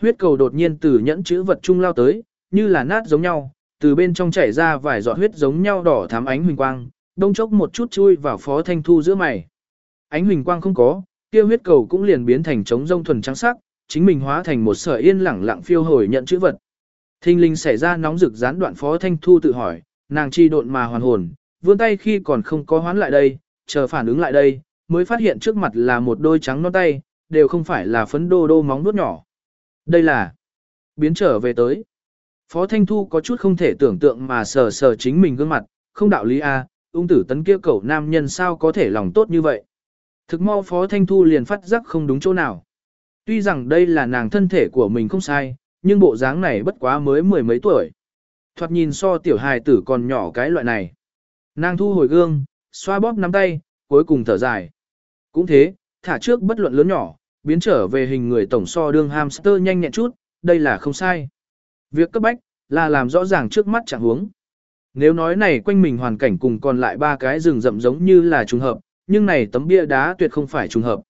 Huyết cầu đột nhiên từ nhẫn chữ vật trung lao tới, như là nát giống nhau, từ bên trong chảy ra vài giọt huyết giống nhau đỏ thắm ánh huỳnh quang, đông chốc một chút chui vào phó thanh thu giữa mày. Ánh huỳnh quang không có, kia huyết cầu cũng liền biến thành trống rông thuần trắng sắc, chính mình hóa thành một sợi yên lẳng lặng phiêu hồi nhận chữ vật. Thinh linh xảy ra nóng rực gián đoạn phó thanh thu tự hỏi, nàng chi độn mà hoàn hồn, vươn tay khi còn không có hoán lại đây, chờ phản ứng lại đây, mới phát hiện trước mặt là một đôi trắng non tay, đều không phải là phấn đô đô móng nuốt nhỏ. Đây là biến trở về tới. Phó Thanh Thu có chút không thể tưởng tượng mà sờ sờ chính mình gương mặt, không đạo lý a, à, ung tử tấn kia cậu nam nhân sao có thể lòng tốt như vậy. Thực mau Phó Thanh Thu liền phát giác không đúng chỗ nào. Tuy rằng đây là nàng thân thể của mình không sai, nhưng bộ dáng này bất quá mới mười mấy tuổi. Thoạt nhìn so tiểu hài tử còn nhỏ cái loại này. Nàng thu hồi gương, xoa bóp nắm tay, cuối cùng thở dài. Cũng thế, thả trước bất luận lớn nhỏ, biến trở về hình người tổng so đương hamster nhanh nhẹn chút, đây là không sai. Việc cấp bách, là làm rõ ràng trước mắt chẳng huống. Nếu nói này quanh mình hoàn cảnh cùng còn lại ba cái rừng rậm giống như là trùng hợp, nhưng này tấm bia đá tuyệt không phải trùng hợp.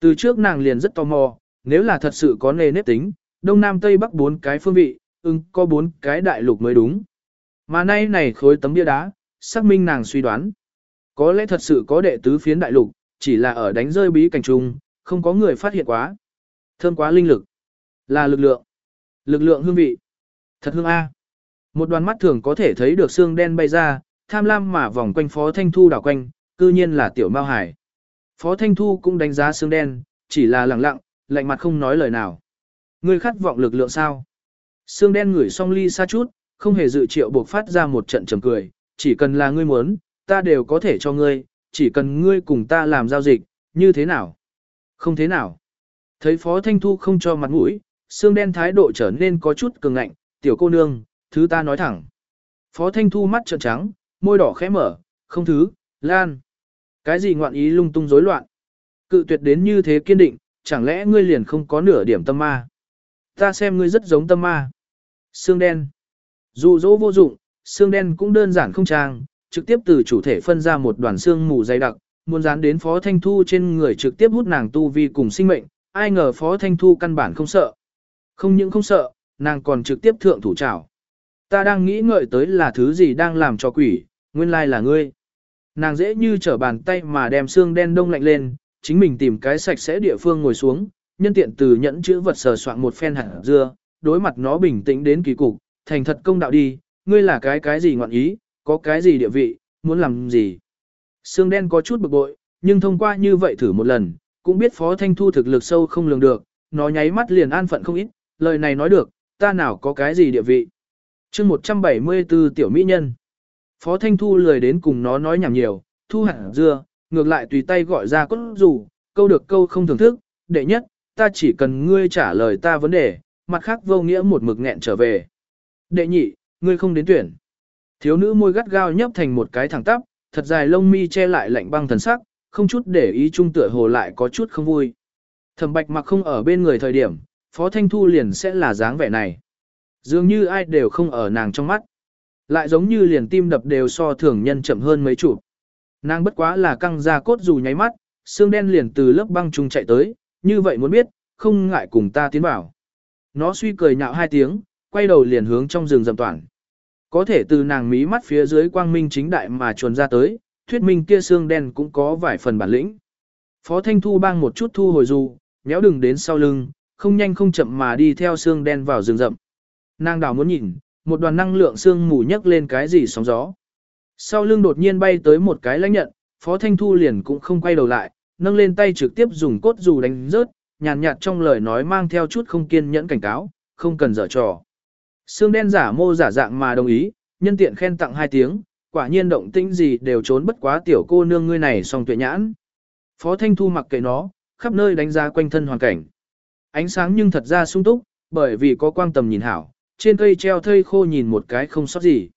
Từ trước nàng liền rất tò mò, nếu là thật sự có nề nếp tính, đông nam tây bắc bốn cái phương vị, ưng có bốn cái đại lục mới đúng. Mà nay này khối tấm bia đá, xác minh nàng suy đoán. Có lẽ thật sự có đệ tứ phiến đại lục, chỉ là ở đánh rơi bí cảnh trùng, không có người phát hiện quá. Thơm quá linh lực. Là lực lượng. Lực lượng hương vị. Thật hương A. Một đoàn mắt thường có thể thấy được xương đen bay ra, tham lam mà vòng quanh Phó Thanh Thu đảo quanh, cư nhiên là tiểu mao hải. Phó Thanh Thu cũng đánh giá xương đen, chỉ là lặng lặng, lạnh mặt không nói lời nào. Ngươi khát vọng lực lượng sao? Xương đen ngửi xong ly xa chút, không hề dự triệu buộc phát ra một trận trầm cười, chỉ cần là ngươi muốn, ta đều có thể cho ngươi, chỉ cần ngươi cùng ta làm giao dịch, như thế nào? Không thế nào. Thấy Phó Thanh Thu không cho mặt mũi, xương đen thái độ trở nên có chút cường ngạnh, tiểu cô nương, thứ ta nói thẳng. Phó Thanh Thu mắt trợn trắng, môi đỏ khẽ mở, không thứ, lan. Cái gì ngoạn ý lung tung rối loạn. Cự tuyệt đến như thế kiên định, chẳng lẽ ngươi liền không có nửa điểm tâm ma. Ta xem ngươi rất giống tâm ma. Xương đen. Dù dỗ vô dụng, xương đen cũng đơn giản không trang, trực tiếp từ chủ thể phân ra một đoàn xương mù dày đặc, muốn dán đến Phó Thanh Thu trên người trực tiếp hút nàng tu vi cùng sinh mệnh, ai ngờ Phó Thanh Thu căn bản không sợ. Không những không sợ, nàng còn trực tiếp thượng thủ trảo. Ta đang nghĩ ngợi tới là thứ gì đang làm cho quỷ, nguyên lai là ngươi. Nàng dễ như trở bàn tay mà đem xương đen đông lạnh lên, chính mình tìm cái sạch sẽ địa phương ngồi xuống, nhân tiện từ nhẫn chữ vật sờ soạn một phen hạt dưa, đối mặt nó bình tĩnh đến kỳ cục, thành thật công đạo đi, ngươi là cái cái gì ngoạn ý, có cái gì địa vị, muốn làm gì. Xương đen có chút bực bội, nhưng thông qua như vậy thử một lần, cũng biết Phó Thanh Thu thực lực sâu không lường được, nó nháy mắt liền an phận không ít, lời này nói được, ta nào có cái gì địa vị chương 174 tiểu mỹ nhân. Phó Thanh Thu lười đến cùng nó nói nhảm nhiều, thu hẳn dưa, ngược lại tùy tay gọi ra cốt rủ, câu được câu không thưởng thức, đệ nhất, ta chỉ cần ngươi trả lời ta vấn đề, mặt khác vô nghĩa một mực nghẹn trở về. Đệ nhị, ngươi không đến tuyển. Thiếu nữ môi gắt gao nhấp thành một cái thẳng tắp, thật dài lông mi che lại lạnh băng thần sắc, không chút để ý trung tựa hồ lại có chút không vui. Thẩm bạch mặc không ở bên người thời điểm, Phó Thanh Thu liền sẽ là dáng vẻ này. Dường như ai đều không ở nàng trong mắt. Lại giống như liền tim đập đều so thường nhân chậm hơn mấy chục. Nàng bất quá là căng ra cốt dù nháy mắt, xương đen liền từ lớp băng trung chạy tới, như vậy muốn biết, không ngại cùng ta tiến vào. Nó suy cười nhạo hai tiếng, quay đầu liền hướng trong rừng rậm toàn. Có thể từ nàng mí mắt phía dưới quang minh chính đại mà chuồn ra tới, thuyết minh kia xương đen cũng có vài phần bản lĩnh. Phó Thanh Thu bang một chút thu hồi dù, méo đừng đến sau lưng, không nhanh không chậm mà đi theo xương đen vào rừng rậm. Nàng đảo muốn nhìn, một đoàn năng lượng xương mù nhấc lên cái gì sóng gió. Sau lưng đột nhiên bay tới một cái lãnh nhận, Phó Thanh Thu liền cũng không quay đầu lại, nâng lên tay trực tiếp dùng cốt dù đánh rớt, nhàn nhạt, trong lời nói mang theo chút không kiên nhẫn cảnh cáo, không cần dở trò. Xương đen giả mô giả dạng mà đồng ý, nhân tiện khen tặng hai tiếng, quả nhiên động tĩnh gì đều trốn bất quá tiểu cô nương ngươi này song tuệ nhãn. Phó Thanh Thu mặc kệ nó, khắp nơi đánh giá quanh thân hoàn cảnh. Ánh sáng nhưng thật ra sung túc, bởi vì có quang tầm nhìn hảo, trên cây treo thây khô nhìn một cái không sót gì.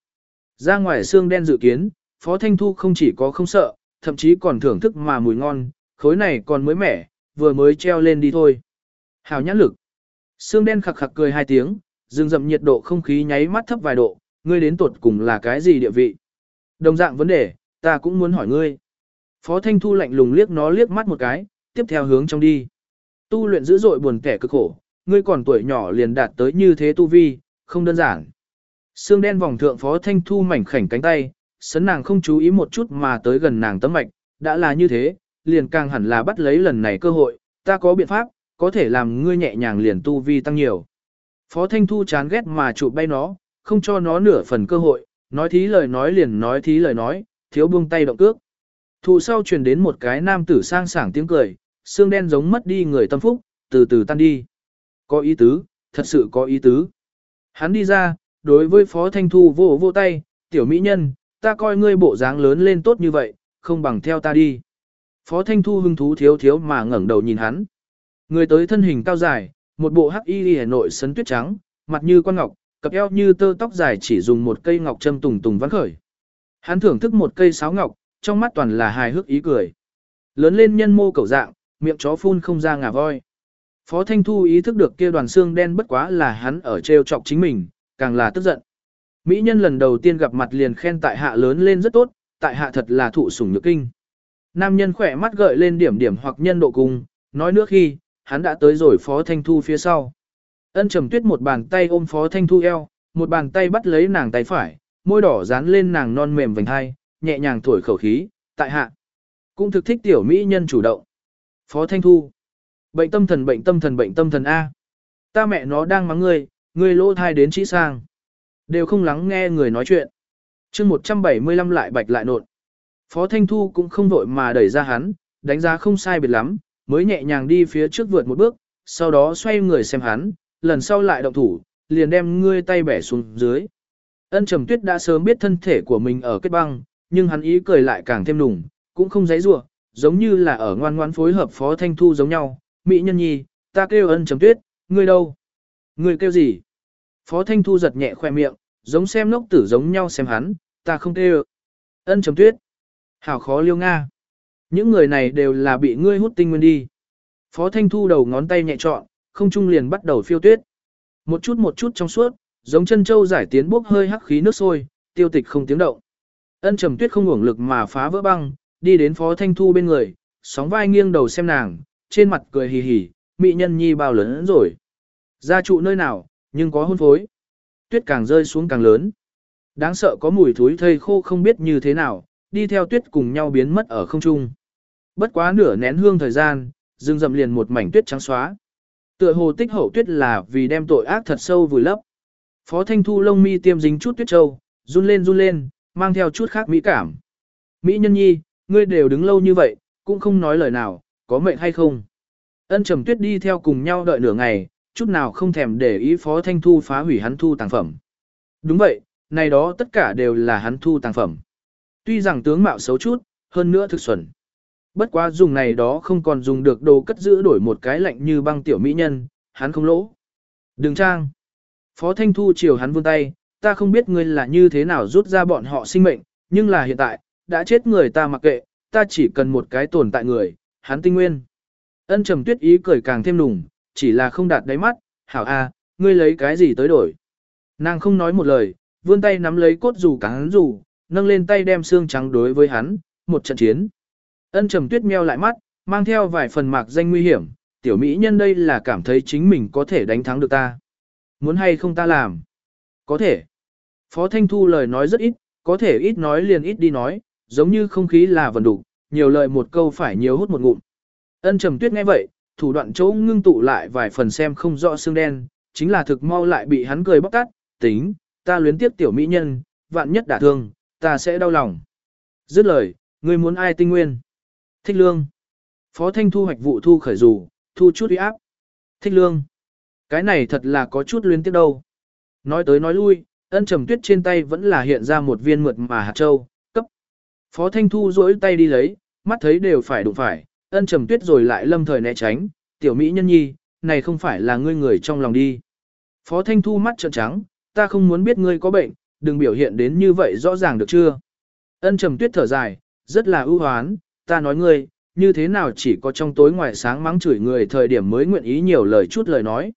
Ra ngoài xương đen dự kiến, Phó Thanh Thu không chỉ có không sợ, thậm chí còn thưởng thức mà mùi ngon, khối này còn mới mẻ, vừa mới treo lên đi thôi. hào nhãn lực. Xương đen khặc khặc cười hai tiếng, dừng dậm nhiệt độ không khí nháy mắt thấp vài độ, ngươi đến tuột cùng là cái gì địa vị. Đồng dạng vấn đề, ta cũng muốn hỏi ngươi. Phó Thanh Thu lạnh lùng liếc nó liếc mắt một cái, tiếp theo hướng trong đi. Tu luyện dữ dội buồn kẻ cực khổ, ngươi còn tuổi nhỏ liền đạt tới như thế tu vi, không đơn giản. Xương đen vòng thượng Phó Thanh Thu mảnh khảnh cánh tay, sấn nàng không chú ý một chút mà tới gần nàng tấm mạch, đã là như thế, liền càng hẳn là bắt lấy lần này cơ hội, ta có biện pháp, có thể làm ngươi nhẹ nhàng liền tu vi tăng nhiều. Phó Thanh Thu chán ghét mà chụp bay nó, không cho nó nửa phần cơ hội, nói thí lời nói liền nói thí lời nói, thiếu buông tay động cước. Thụ sau truyền đến một cái nam tử sang sảng tiếng cười, xương đen giống mất đi người tâm phúc, từ từ tan đi. Có ý tứ, thật sự có ý tứ. Hắn đi ra, đối với Phó Thanh Thu vô vô tay, tiểu mỹ nhân, ta coi ngươi bộ dáng lớn lên tốt như vậy, không bằng theo ta đi. Phó Thanh Thu hưng thú thiếu thiếu mà ngẩng đầu nhìn hắn. Người tới thân hình cao dài, một bộ hắc y hà nội sấn tuyết trắng, mặt như quan ngọc, cặp eo như tơ tóc dài chỉ dùng một cây ngọc châm tùng tùng vắn khởi. Hắn thưởng thức một cây sáo ngọc, trong mắt toàn là hài hước ý cười. Lớn lên nhân mô cầu dạng, miệng chó phun không ra ngà voi. Phó Thanh Thu ý thức được kia đoàn xương đen bất quá là hắn ở trêu chọc chính mình, càng là tức giận. Mỹ nhân lần đầu tiên gặp mặt liền khen tại hạ lớn lên rất tốt, tại hạ thật là thụ sủng nhược kinh. Nam nhân khỏe mắt gợi lên điểm điểm hoặc nhân độ cung, nói nữa khi, hắn đã tới rồi Phó Thanh Thu phía sau. Ân trầm tuyết một bàn tay ôm Phó Thanh Thu eo, một bàn tay bắt lấy nàng tay phải, môi đỏ dán lên nàng non mềm vành hai, nhẹ nhàng thổi khẩu khí, tại hạ. Cũng thực thích tiểu mỹ nhân chủ động. Phó Thanh Thu. Bệnh tâm thần bệnh tâm thần bệnh tâm thần A. Ta mẹ nó đang mắng ngươi, ngươi lỗ thai đến chỉ sang. Đều không lắng nghe người nói chuyện. chương 175 lại bạch lại nột. Phó Thanh Thu cũng không vội mà đẩy ra hắn, đánh giá không sai biệt lắm, mới nhẹ nhàng đi phía trước vượt một bước, sau đó xoay người xem hắn, lần sau lại động thủ, liền đem ngươi tay bẻ xuống dưới. Ân Trầm Tuyết đã sớm biết thân thể của mình ở kết băng, nhưng hắn ý cười lại càng thêm nùng, cũng không giấy rủa, giống như là ở ngoan ngoãn phối hợp Phó Thanh Thu giống nhau. Mỹ nhân nhi, ta kêu Ân Trầm Tuyết, ngươi đâu? Ngươi kêu gì? Phó Thanh Thu giật nhẹ khoe miệng, giống xem lốc tử giống nhau xem hắn, ta không kêu. Ân Trầm Tuyết. Hảo khó liêu Nga. Những người này đều là bị ngươi hút tinh nguyên đi. Phó Thanh Thu đầu ngón tay nhẹ trọn, không trung liền bắt đầu phiêu tuyết. Một chút một chút trong suốt, giống chân châu giải tiến bốc hơi hắc khí nước sôi, tiêu tịch không tiếng động. Ân trầm tuyết không uổng lực mà phá vỡ băng, đi đến Phó Thanh Thu bên người, sóng vai nghiêng đầu xem nàng, trên mặt cười hì hì, mỹ nhân nhi bao lớn rồi. Gia trụ nơi nào, nhưng có hôn phối. Tuyết càng rơi xuống càng lớn. Đáng sợ có mùi thối thây khô không biết như thế nào, đi theo tuyết cùng nhau biến mất ở không trung. Bất quá nửa nén hương thời gian, rừng rậm liền một mảnh tuyết trắng xóa. Tựa hồ tích hậu tuyết là vì đem tội ác thật sâu vùi lấp. Phó Thanh Thu lông mi tiêm dính chút tuyết trâu, run lên run lên, mang theo chút khác mỹ cảm. Mỹ nhân nhi, ngươi đều đứng lâu như vậy, cũng không nói lời nào, có mệnh hay không. Ân trầm tuyết đi theo cùng nhau đợi nửa ngày, chút nào không thèm để ý Phó Thanh Thu phá hủy hắn thu tàng phẩm. Đúng vậy, này đó tất cả đều là hắn thu tàng phẩm. Tuy rằng tướng mạo xấu chút, hơn nữa thực xuẩn. Bất quá dùng này đó không còn dùng được đồ cất giữ đổi một cái lạnh như băng tiểu mỹ nhân, hắn không lỗ. Đừng trang. Phó Thanh Thu chiều hắn vươn tay, ta không biết ngươi là như thế nào rút ra bọn họ sinh mệnh, nhưng là hiện tại, đã chết người ta mặc kệ, ta chỉ cần một cái tồn tại người, hắn tinh nguyên. Ân trầm tuyết ý cười càng thêm nùng, chỉ là không đạt đáy mắt, hảo a, ngươi lấy cái gì tới đổi. Nàng không nói một lời, vươn tay nắm lấy cốt dù cắn dù, nâng lên tay đem xương trắng đối với hắn, một trận chiến. Ân trầm tuyết meo lại mắt, mang theo vài phần mạc danh nguy hiểm, tiểu mỹ nhân đây là cảm thấy chính mình có thể đánh thắng được ta. Muốn hay không ta làm? Có thể. Phó Thanh Thu lời nói rất ít, có thể ít nói liền ít đi nói, giống như không khí là vần đủ, nhiều lời một câu phải nhiều hút một ngụm. Ân trầm tuyết nghe vậy, thủ đoạn chỗ ngưng tụ lại vài phần xem không rõ xương đen, chính là thực mau lại bị hắn cười bóc tắt, tính, ta luyến tiếp tiểu mỹ nhân, vạn nhất đả thương, ta sẽ đau lòng. Dứt lời, ngươi muốn ai tinh nguyên? Thích lương. Phó Thanh thu hoạch vụ thu khởi rủ, thu chút uy áp. Thích lương. Cái này thật là có chút luyến tiếp đâu. Nói tới nói lui, ân trầm tuyết trên tay vẫn là hiện ra một viên mượt mà hạt châu. Phó Thanh Thu duỗi tay đi lấy, mắt thấy đều phải đụng phải, ân trầm tuyết rồi lại lâm thời né tránh, tiểu mỹ nhân nhi, này không phải là ngươi người trong lòng đi. Phó Thanh Thu mắt trợn trắng, ta không muốn biết ngươi có bệnh, đừng biểu hiện đến như vậy rõ ràng được chưa? Ân trầm tuyết thở dài, rất là ưu hoán, ta nói ngươi, như thế nào chỉ có trong tối ngoài sáng mắng chửi người thời điểm mới nguyện ý nhiều lời chút lời nói.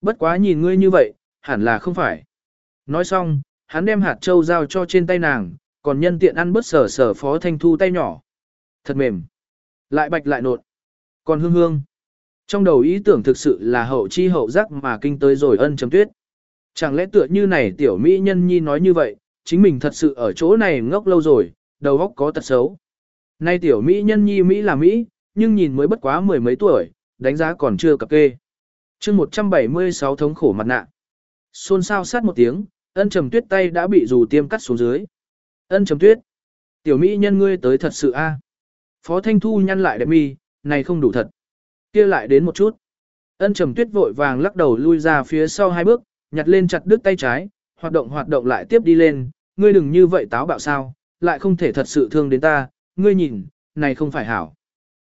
Bất quá nhìn ngươi như vậy, hẳn là không phải. Nói xong, hắn đem hạt châu giao cho trên tay nàng, còn nhân tiện ăn bớt sở sở phó thanh thu tay nhỏ. Thật mềm. Lại bạch lại nột. Còn hương hương. Trong đầu ý tưởng thực sự là hậu chi hậu giác mà kinh tới rồi ân chấm tuyết. Chẳng lẽ tựa như này tiểu mỹ nhân nhi nói như vậy, chính mình thật sự ở chỗ này ngốc lâu rồi, đầu óc có tật xấu. Nay tiểu mỹ nhân nhi Mỹ là Mỹ, nhưng nhìn mới bất quá mười mấy tuổi, đánh giá còn chưa cập kê. chương 176 thống khổ mặt nạ. Xôn xao sát một tiếng, ân trầm tuyết tay đã bị dù tiêm cắt xuống dưới. Ân trầm tuyết. Tiểu mỹ nhân ngươi tới thật sự a Phó Thanh Thu nhăn lại đẹp mi, này không đủ thật. kia lại đến một chút. Ân trầm tuyết vội vàng lắc đầu lui ra phía sau hai bước, nhặt lên chặt đứt tay trái, hoạt động hoạt động lại tiếp đi lên, ngươi đừng như vậy táo bạo sao, lại không thể thật sự thương đến ta, ngươi nhìn, này không phải hảo.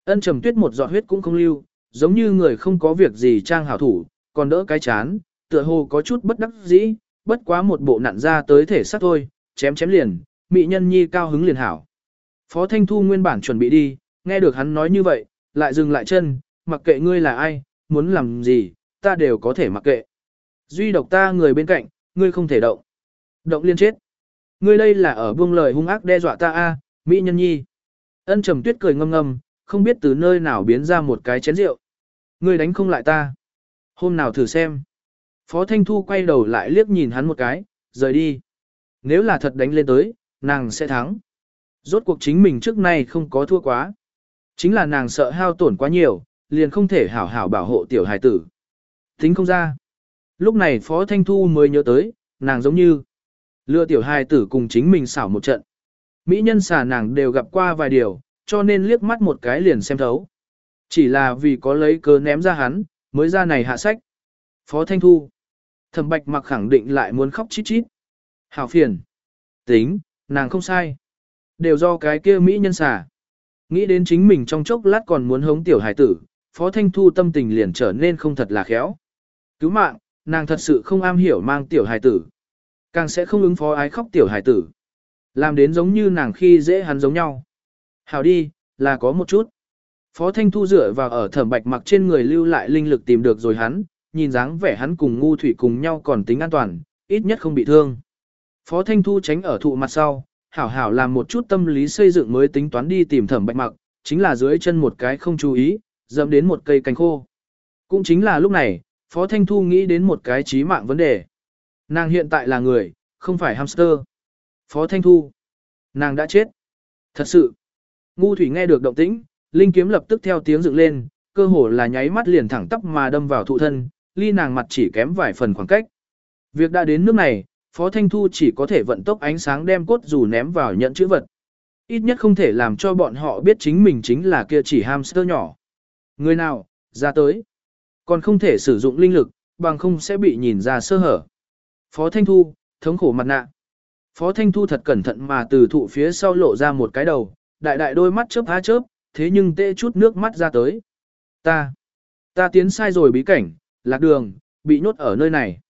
Ân trầm tuyết một giọt huyết cũng không lưu, giống như người không có việc gì trang hảo thủ, còn đỡ cái chán, tựa hồ có chút bất đắc dĩ, bất quá một bộ nặn ra tới thể xác thôi, chém chém liền, mị nhân nhi cao hứng liền hảo. Phó Thanh Thu nguyên bản chuẩn bị đi, nghe được hắn nói như vậy, lại dừng lại chân, mặc kệ ngươi là ai, muốn làm gì, ta đều có thể mặc kệ. Duy độc ta người bên cạnh, ngươi không thể động. Động liên chết. Ngươi đây là ở buông lời hung ác đe dọa ta a, mỹ nhân nhi. Ân trầm tuyết cười ngâm ngâm, không biết từ nơi nào biến ra một cái chén rượu. Ngươi đánh không lại ta. Hôm nào thử xem. Phó Thanh Thu quay đầu lại liếc nhìn hắn một cái, rời đi. Nếu là thật đánh lên tới, nàng sẽ thắng. Rốt cuộc chính mình trước nay không có thua quá. Chính là nàng sợ hao tổn quá nhiều, liền không thể hảo hảo bảo hộ tiểu hài tử. Tính không ra. Lúc này Phó Thanh Thu mới nhớ tới, nàng giống như lừa tiểu hài tử cùng chính mình xảo một trận. Mỹ nhân xà nàng đều gặp qua vài điều, cho nên liếc mắt một cái liền xem thấu. Chỉ là vì có lấy cớ ném ra hắn, mới ra này hạ sách. Phó Thanh Thu. Thẩm Bạch mặc khẳng định lại muốn khóc chít chít. Hảo phiền. Tính, nàng không sai. Đều do cái kia Mỹ nhân xà. Nghĩ đến chính mình trong chốc lát còn muốn hống tiểu hải tử, Phó Thanh Thu tâm tình liền trở nên không thật là khéo. Cứu mạng, nàng thật sự không am hiểu mang tiểu hải tử. Càng sẽ không ứng phó ái khóc tiểu hải tử. Làm đến giống như nàng khi dễ hắn giống nhau. Hảo đi, là có một chút. Phó Thanh Thu dựa vào ở thẩm bạch mặc trên người lưu lại linh lực tìm được rồi hắn, nhìn dáng vẻ hắn cùng ngu thủy cùng nhau còn tính an toàn, ít nhất không bị thương. Phó Thanh Thu tránh ở thụ mặt sau, hảo hảo làm một chút tâm lý xây dựng mới tính toán đi tìm thẩm bạch mặc, chính là dưới chân một cái không chú ý, dẫm đến một cây cành khô. Cũng chính là lúc này, Phó Thanh Thu nghĩ đến một cái chí mạng vấn đề. Nàng hiện tại là người, không phải hamster. Phó Thanh Thu. Nàng đã chết. Thật sự. Ngu Thủy nghe được động tĩnh, Linh kiếm lập tức theo tiếng dựng lên, cơ hồ là nháy mắt liền thẳng tắp mà đâm vào thụ thân, ly nàng mặt chỉ kém vài phần khoảng cách. Việc đã đến nước này, Phó Thanh Thu chỉ có thể vận tốc ánh sáng đem cốt dù ném vào nhận chữ vật. Ít nhất không thể làm cho bọn họ biết chính mình chính là kia chỉ hamster nhỏ. Người nào, ra tới. Còn không thể sử dụng linh lực, bằng không sẽ bị nhìn ra sơ hở. Phó Thanh Thu, thống khổ mặt nạ. Phó Thanh Thu thật cẩn thận mà từ thụ phía sau lộ ra một cái đầu, đại đại đôi mắt chớp há chớp, thế nhưng tê chút nước mắt ra tới. Ta, ta tiến sai rồi bí cảnh, lạc đường, bị nhốt ở nơi này.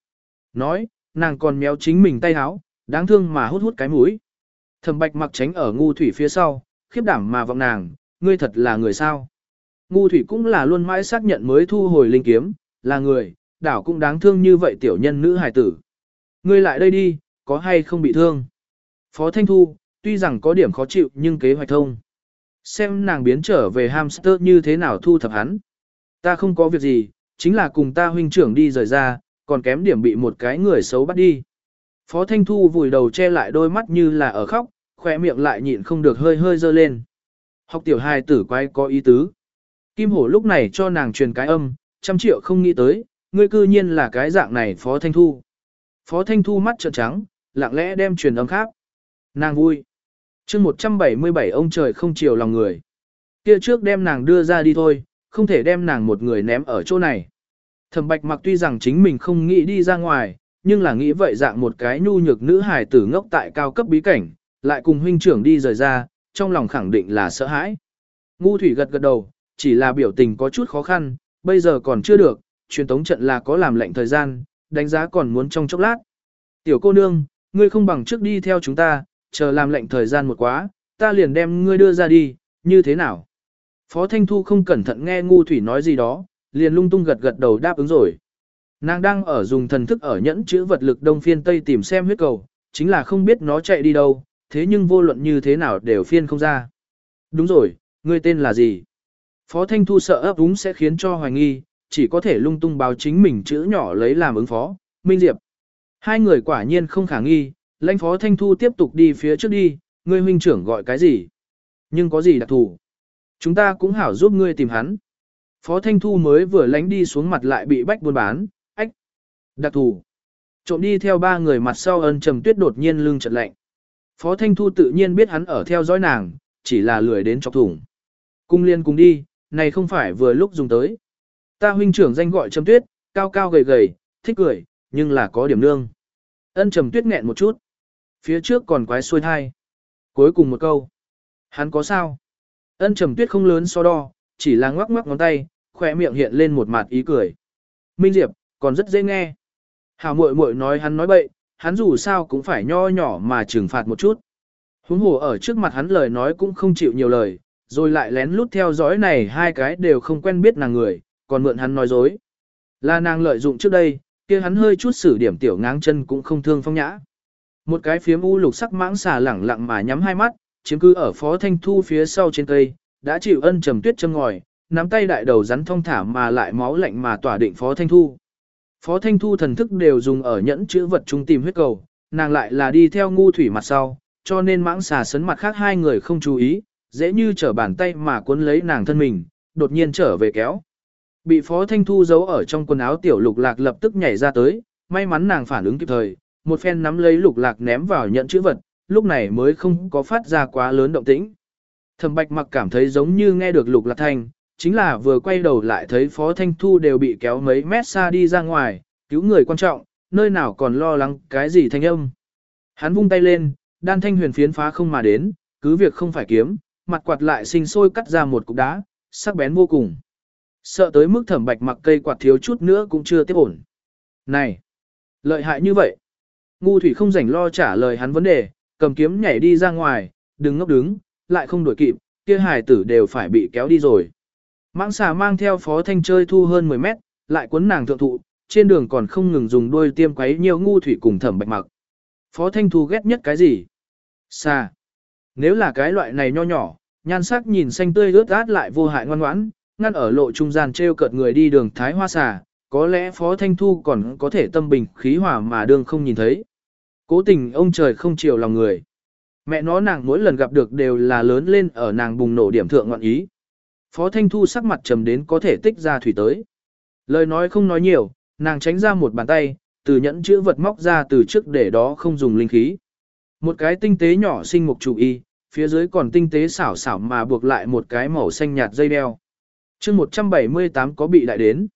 Nói, nàng còn méo chính mình tay háo, đáng thương mà hút hút cái mũi. Thẩm bạch mặc tránh ở ngu thủy phía sau, khiếp đảm mà vọng nàng, ngươi thật là người sao. Ngu thủy cũng là luôn mãi xác nhận mới thu hồi linh kiếm, là người, đảo cũng đáng thương như vậy tiểu nhân nữ hài tử. Ngươi lại đây đi, có hay không bị thương. Phó Thanh Thu, tuy rằng có điểm khó chịu nhưng kế hoạch thông. Xem nàng biến trở về hamster như thế nào thu thập hắn. Ta không có việc gì, chính là cùng ta huynh trưởng đi rời ra, còn kém điểm bị một cái người xấu bắt đi. Phó Thanh Thu vùi đầu che lại đôi mắt như là ở khóc, khỏe miệng lại nhịn không được hơi hơi dơ lên. Học tiểu hài tử quay có ý tứ. Kim Hổ lúc này cho nàng truyền cái âm, trăm triệu không nghĩ tới, ngươi cư nhiên là cái dạng này Phó Thanh Thu. Phó Thanh Thu mắt trợn trắng, lặng lẽ đem truyền âm khác. Nàng vui. chương 177 ông trời không chiều lòng người. Kia trước đem nàng đưa ra đi thôi, không thể đem nàng một người ném ở chỗ này. Thẩm bạch mặc tuy rằng chính mình không nghĩ đi ra ngoài, nhưng là nghĩ vậy dạng một cái nhu nhược nữ hài tử ngốc tại cao cấp bí cảnh, lại cùng huynh trưởng đi rời ra, trong lòng khẳng định là sợ hãi. Ngu thủy gật gật đầu, chỉ là biểu tình có chút khó khăn, bây giờ còn chưa được, truyền tống trận là có làm lệnh thời gian, đánh giá còn muốn trong chốc lát. Tiểu cô nương, ngươi không bằng trước đi theo chúng ta, chờ làm lệnh thời gian một quá, ta liền đem ngươi đưa ra đi, như thế nào? Phó Thanh Thu không cẩn thận nghe ngu thủy nói gì đó, liền lung tung gật gật đầu đáp ứng rồi. Nàng đang ở dùng thần thức ở nhẫn chữ vật lực đông phiên tây tìm xem huyết cầu, chính là không biết nó chạy đi đâu, thế nhưng vô luận như thế nào đều phiên không ra. Đúng rồi, ngươi tên là gì? Phó Thanh Thu sợ ấp úng sẽ khiến cho hoài nghi, chỉ có thể lung tung báo chính mình chữ nhỏ lấy làm ứng phó, Minh Diệp. Hai người quả nhiên không khả nghi, lãnh Phó Thanh Thu tiếp tục đi phía trước đi, ngươi huynh trưởng gọi cái gì? Nhưng có gì đặc thù? Chúng ta cũng hảo giúp ngươi tìm hắn. Phó Thanh Thu mới vừa lánh đi xuống mặt lại bị bách buôn bán, ách. Đặc thù. Trộm đi theo ba người mặt sau ân trầm tuyết đột nhiên lưng chật lạnh. Phó Thanh Thu tự nhiên biết hắn ở theo dõi nàng, chỉ là lười đến chọc thủng. Cung liên cùng đi, này không phải vừa lúc dùng tới. Ta huynh trưởng danh gọi trầm tuyết, cao cao gầy gầy, thích cười, nhưng là có điểm nương. Ân trầm tuyết nghẹn một chút. Phía trước còn quái xuôi thai. Cuối cùng một câu. Hắn có sao? Ân trầm tuyết không lớn so đo, chỉ là ngoắc ngoắc ngón tay, khỏe miệng hiện lên một mặt ý cười. Minh Diệp, còn rất dễ nghe. Hảo muội muội nói hắn nói bậy, hắn dù sao cũng phải nho nhỏ mà trừng phạt một chút. Huống hồ ở trước mặt hắn lời nói cũng không chịu nhiều lời, rồi lại lén lút theo dõi này hai cái đều không quen biết nàng người, còn mượn hắn nói dối. Là nàng lợi dụng trước đây, kia hắn hơi chút xử điểm tiểu ngáng chân cũng không thương phong nhã. Một cái phiếm u lục sắc mãng xà lẳng lặng mà nhắm hai mắt, chiếm cứ ở phó thanh thu phía sau trên cây, đã chịu ân trầm tuyết châm ngòi, nắm tay đại đầu rắn thông thả mà lại máu lạnh mà tỏa định phó thanh thu. Phó thanh thu thần thức đều dùng ở nhẫn chữ vật trung tìm huyết cầu, nàng lại là đi theo ngu thủy mặt sau, cho nên mãng xà sấn mặt khác hai người không chú ý, dễ như trở bàn tay mà cuốn lấy nàng thân mình, đột nhiên trở về kéo. Bị phó thanh thu giấu ở trong quần áo tiểu lục lạc lập tức nhảy ra tới, may mắn nàng phản ứng kịp thời, một phen nắm lấy lục lạc ném vào nhận chữ vật, lúc này mới không có phát ra quá lớn động tĩnh. Thẩm bạch mặc cảm thấy giống như nghe được lục lạc thanh, chính là vừa quay đầu lại thấy phó thanh thu đều bị kéo mấy mét xa đi ra ngoài, cứu người quan trọng, nơi nào còn lo lắng cái gì thanh âm. Hắn vung tay lên, đan thanh huyền phiến phá không mà đến, cứ việc không phải kiếm, mặt quạt lại sinh sôi cắt ra một cục đá, sắc bén vô cùng. Sợ tới mức thẩm bạch mặc cây quạt thiếu chút nữa cũng chưa tiếp ổn. Này! Lợi hại như vậy! Ngu thủy không rảnh lo trả lời hắn vấn đề, cầm kiếm nhảy đi ra ngoài, đừng ngốc đứng, lại không đuổi kịp, kia hài tử đều phải bị kéo đi rồi. Mãng xà mang theo phó thanh chơi thu hơn 10 mét, lại cuốn nàng thượng thụ, trên đường còn không ngừng dùng đuôi tiêm quấy nhiều ngu thủy cùng thẩm bạch mặc. Phó thanh thu ghét nhất cái gì? Xà. Nếu là cái loại này nho nhỏ, nhan sắc nhìn xanh tươi ướt át lại vô hại ngoan ngoãn, ngăn ở lộ trung gian treo cợt người đi đường thái hoa xà, có lẽ phó thanh thu còn có thể tâm bình khí hòa mà đương không nhìn thấy. Cố tình ông trời không chiều lòng người. Mẹ nó nàng mỗi lần gặp được đều là lớn lên ở nàng bùng nổ điểm thượng ngọn ý. Phó Thanh Thu sắc mặt trầm đến có thể tích ra thủy tới. Lời nói không nói nhiều, nàng tránh ra một bàn tay, từ nhẫn chữ vật móc ra từ trước để đó không dùng linh khí. Một cái tinh tế nhỏ sinh mục chủ y, phía dưới còn tinh tế xảo xảo mà buộc lại một cái màu xanh nhạt dây đeo. chương 178 có bị lại đến.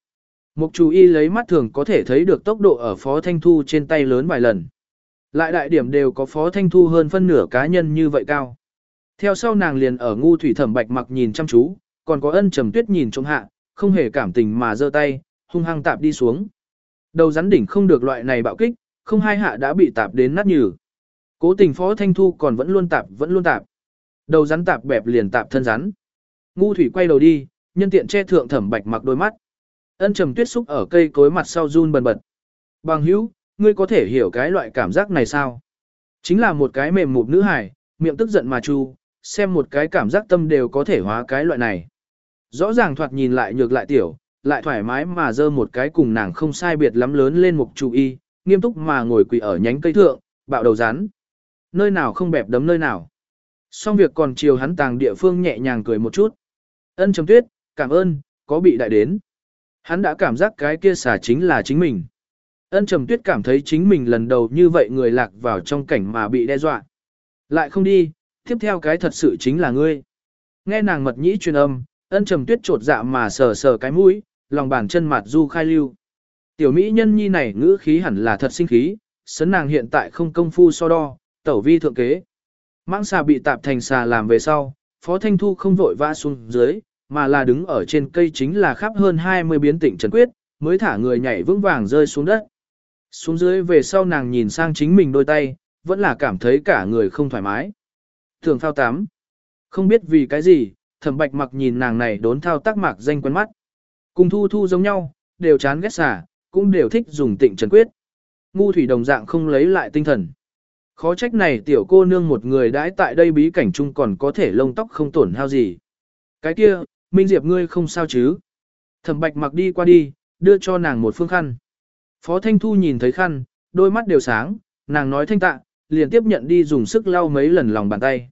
Mục chủ y lấy mắt thường có thể thấy được tốc độ ở Phó Thanh Thu trên tay lớn vài lần. Lại đại điểm đều có Phó Thanh Thu hơn phân nửa cá nhân như vậy cao. Theo sau nàng liền ở ngu thủy thẩm bạch mặc nhìn chăm chú, còn có ân trầm tuyết nhìn trong hạ, không hề cảm tình mà giơ tay, hung hăng tạp đi xuống. Đầu rắn đỉnh không được loại này bạo kích, không hai hạ đã bị tạp đến nát nhừ. Cố tình Phó Thanh Thu còn vẫn luôn tạp, vẫn luôn tạp. Đầu rắn tạp bẹp liền tạp thân rắn. Ngu thủy quay đầu đi, nhân tiện che thượng thẩm bạch mặc đôi mắt. Ân trầm tuyết xúc ở cây cối mặt sau run bần bật. Bằng hữu, ngươi có thể hiểu cái loại cảm giác này sao? Chính là một cái mềm mụt nữ hải, miệng tức giận mà chu, xem một cái cảm giác tâm đều có thể hóa cái loại này. Rõ ràng thoạt nhìn lại nhược lại tiểu, lại thoải mái mà dơ một cái cùng nàng không sai biệt lắm lớn lên một chú y, nghiêm túc mà ngồi quỳ ở nhánh cây thượng, bạo đầu rán. Nơi nào không bẹp đấm nơi nào. Xong việc còn chiều hắn tàng địa phương nhẹ nhàng cười một chút. Ân trầm tuyết, cảm ơn, có bị đại đến. Hắn đã cảm giác cái kia xả chính là chính mình. Ân trầm tuyết cảm thấy chính mình lần đầu như vậy người lạc vào trong cảnh mà bị đe dọa. Lại không đi, tiếp theo cái thật sự chính là ngươi. Nghe nàng mật nhĩ truyền âm, ân trầm tuyết trột dạ mà sờ sờ cái mũi, lòng bàn chân mặt du khai lưu. Tiểu mỹ nhân nhi này ngữ khí hẳn là thật sinh khí, sấn nàng hiện tại không công phu so đo, tẩu vi thượng kế. Mãng xà bị tạp thành xà làm về sau, Phó Thanh Thu không vội vã xuống dưới, mà là đứng ở trên cây chính là khắp hơn 20 biến tỉnh trần quyết, mới thả người nhảy vững vàng rơi xuống đất. Xuống dưới về sau nàng nhìn sang chính mình đôi tay, vẫn là cảm thấy cả người không thoải mái. Thường thao tám. Không biết vì cái gì, thẩm bạch mặc nhìn nàng này đốn thao tác mạc danh quen mắt. Cùng thu thu giống nhau, đều chán ghét xả, cũng đều thích dùng tịnh trần quyết. Ngu thủy đồng dạng không lấy lại tinh thần. Khó trách này tiểu cô nương một người đãi tại đây bí cảnh chung còn có thể lông tóc không tổn hao gì. Cái kia, Minh Diệp ngươi không sao chứ. Thẩm bạch mặc đi qua đi, đưa cho nàng một phương khăn. Phó Thanh Thu nhìn thấy khăn, đôi mắt đều sáng, nàng nói thanh tạ, liền tiếp nhận đi dùng sức lau mấy lần lòng bàn tay.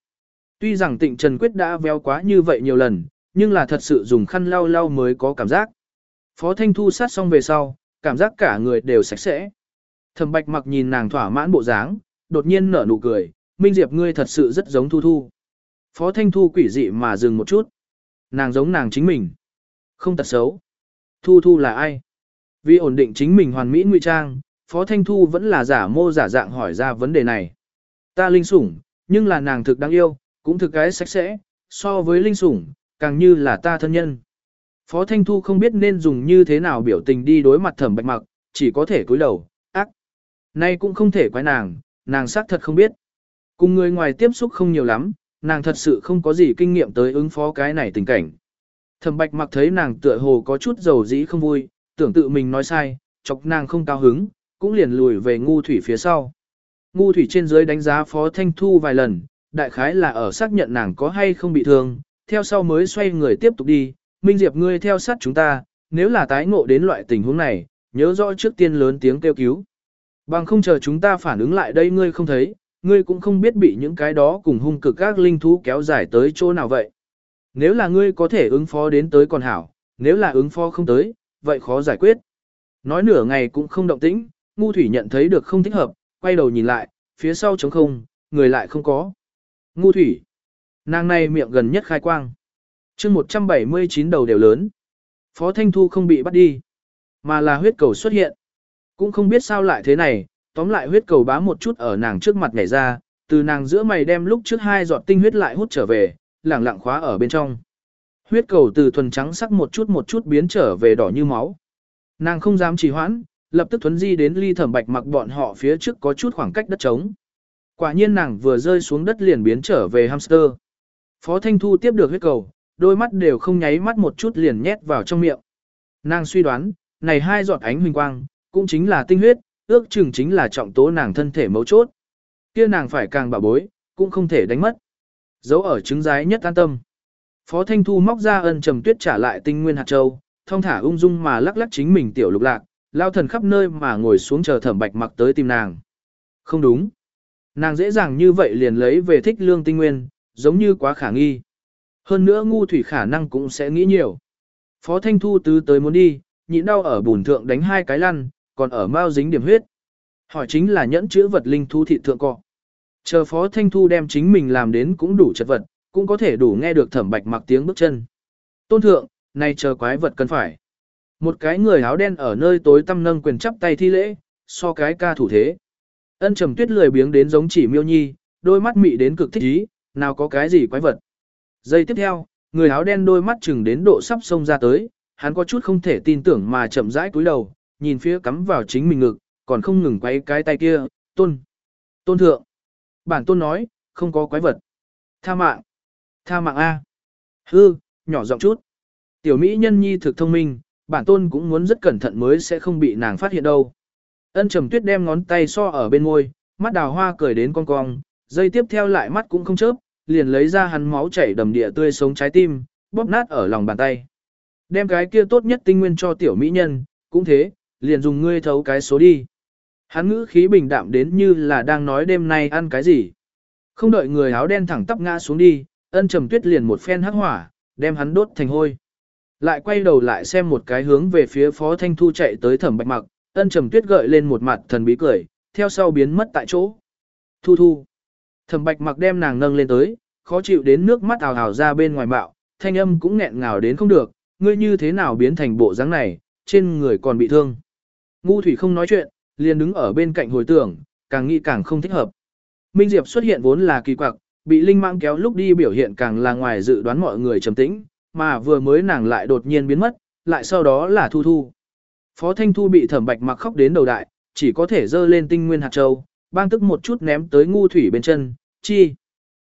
Tuy rằng tịnh Trần Quyết đã véo quá như vậy nhiều lần, nhưng là thật sự dùng khăn lau lau mới có cảm giác. Phó Thanh Thu sát xong về sau, cảm giác cả người đều sạch sẽ. Thẩm Bạch mặc nhìn nàng thỏa mãn bộ dáng, đột nhiên nở nụ cười, Minh Diệp ngươi thật sự rất giống Thu Thu. Phó Thanh Thu quỷ dị mà dừng một chút. Nàng giống nàng chính mình. Không tật xấu. Thu Thu là ai? Vì ổn định chính mình hoàn mỹ ngụy trang, Phó Thanh Thu vẫn là giả mô giả dạng hỏi ra vấn đề này. Ta linh sủng, nhưng là nàng thực đáng yêu, cũng thực cái sạch sẽ, so với linh sủng, càng như là ta thân nhân. Phó Thanh Thu không biết nên dùng như thế nào biểu tình đi đối mặt thẩm bạch mặc, chỉ có thể cúi đầu, ác. Nay cũng không thể quái nàng, nàng xác thật không biết. Cùng người ngoài tiếp xúc không nhiều lắm, nàng thật sự không có gì kinh nghiệm tới ứng phó cái này tình cảnh. Thẩm bạch mặc thấy nàng tựa hồ có chút dầu dĩ không vui, tưởng tự mình nói sai, chọc nàng không cao hứng, cũng liền lùi về ngu thủy phía sau. Ngu thủy trên dưới đánh giá phó thanh thu vài lần, đại khái là ở xác nhận nàng có hay không bị thương, theo sau mới xoay người tiếp tục đi, Minh Diệp ngươi theo sát chúng ta, nếu là tái ngộ đến loại tình huống này, nhớ rõ trước tiên lớn tiếng kêu cứu. Bằng không chờ chúng ta phản ứng lại đây ngươi không thấy, ngươi cũng không biết bị những cái đó cùng hung cực các linh thú kéo dài tới chỗ nào vậy. Nếu là ngươi có thể ứng phó đến tới còn hảo, nếu là ứng phó không tới, vậy khó giải quyết. Nói nửa ngày cũng không động tĩnh, ngu thủy nhận thấy được không thích hợp, quay đầu nhìn lại, phía sau trống không, người lại không có. Ngu thủy. Nàng này miệng gần nhất khai quang. chương 179 đầu đều lớn. Phó Thanh Thu không bị bắt đi, mà là huyết cầu xuất hiện. Cũng không biết sao lại thế này, tóm lại huyết cầu bám một chút ở nàng trước mặt nhảy ra, từ nàng giữa mày đem lúc trước hai giọt tinh huyết lại hút trở về, lẳng lặng khóa ở bên trong. Huyết cầu từ thuần trắng sắc một chút một chút biến trở về đỏ như máu. Nàng không dám trì hoãn, lập tức thuấn di đến ly thẩm bạch mặc bọn họ phía trước có chút khoảng cách đất trống. Quả nhiên nàng vừa rơi xuống đất liền biến trở về hamster. Phó Thanh Thu tiếp được huyết cầu, đôi mắt đều không nháy mắt một chút liền nhét vào trong miệng. Nàng suy đoán, này hai giọt ánh huỳnh quang, cũng chính là tinh huyết, ước chừng chính là trọng tố nàng thân thể mấu chốt. Kia nàng phải càng bảo bối, cũng không thể đánh mất. Dấu ở trứng giái nhất an tâm. Phó Thanh Thu móc ra ân trầm tuyết trả lại tinh nguyên hạt châu, thông thả ung dung mà lắc lắc chính mình tiểu lục lạc, lao thần khắp nơi mà ngồi xuống chờ thẩm bạch mặc tới tìm nàng. Không đúng. Nàng dễ dàng như vậy liền lấy về thích lương tinh nguyên, giống như quá khả nghi. Hơn nữa ngu thủy khả năng cũng sẽ nghĩ nhiều. Phó Thanh Thu tứ tới muốn đi, nhịn đau ở bùn thượng đánh hai cái lăn, còn ở mau dính điểm huyết. Hỏi chính là nhẫn chữ vật linh thu thị thượng cọ. Chờ Phó Thanh Thu đem chính mình làm đến cũng đủ chật vật, cũng có thể đủ nghe được thẩm bạch mặc tiếng bước chân. Tôn thượng, nay chờ quái vật cần phải. Một cái người áo đen ở nơi tối tăm nâng quyền chắp tay thi lễ, so cái ca thủ thế. Ân trầm tuyết lười biếng đến giống chỉ miêu nhi, đôi mắt mị đến cực thích ý, nào có cái gì quái vật. Giây tiếp theo, người áo đen đôi mắt chừng đến độ sắp sông ra tới, hắn có chút không thể tin tưởng mà chậm rãi cúi đầu, nhìn phía cắm vào chính mình ngực, còn không ngừng quay cái tay kia, tôn. Tôn thượng. Bản tôn nói, không có quái vật. Tha mạng. Tha mạng A. Hư, nhỏ giọng chút. Tiểu Mỹ nhân nhi thực thông minh, bản tôn cũng muốn rất cẩn thận mới sẽ không bị nàng phát hiện đâu. Ân trầm tuyết đem ngón tay so ở bên môi, mắt đào hoa cười đến cong cong, dây tiếp theo lại mắt cũng không chớp, liền lấy ra hắn máu chảy đầm địa tươi sống trái tim, bóp nát ở lòng bàn tay. Đem cái kia tốt nhất tinh nguyên cho tiểu mỹ nhân, cũng thế, liền dùng ngươi thấu cái số đi. Hắn ngữ khí bình đạm đến như là đang nói đêm nay ăn cái gì. Không đợi người áo đen thẳng tắp ngã xuống đi, ân trầm tuyết liền một phen hắc hỏa, đem hắn đốt thành hôi. Lại quay đầu lại xem một cái hướng về phía phó thanh thu chạy tới thẩm bạch mặc, ân trầm tuyết gợi lên một mặt thần bí cười, theo sau biến mất tại chỗ. Thu thu. Thẩm bạch mặc đem nàng nâng lên tới, khó chịu đến nước mắt ào ào ra bên ngoài bạo, thanh âm cũng nghẹn ngào đến không được, ngươi như thế nào biến thành bộ dáng này, trên người còn bị thương. Ngu thủy không nói chuyện, liền đứng ở bên cạnh hồi tưởng, càng nghĩ càng không thích hợp. Minh Diệp xuất hiện vốn là kỳ quặc, bị Linh Mang kéo lúc đi biểu hiện càng là ngoài dự đoán mọi người trầm tĩnh, mà vừa mới nàng lại đột nhiên biến mất, lại sau đó là Thu Thu. Phó Thanh Thu bị thẩm bạch mặc khóc đến đầu đại, chỉ có thể dơ lên tinh nguyên hạt châu, bang tức một chút ném tới ngu thủy bên chân, chi.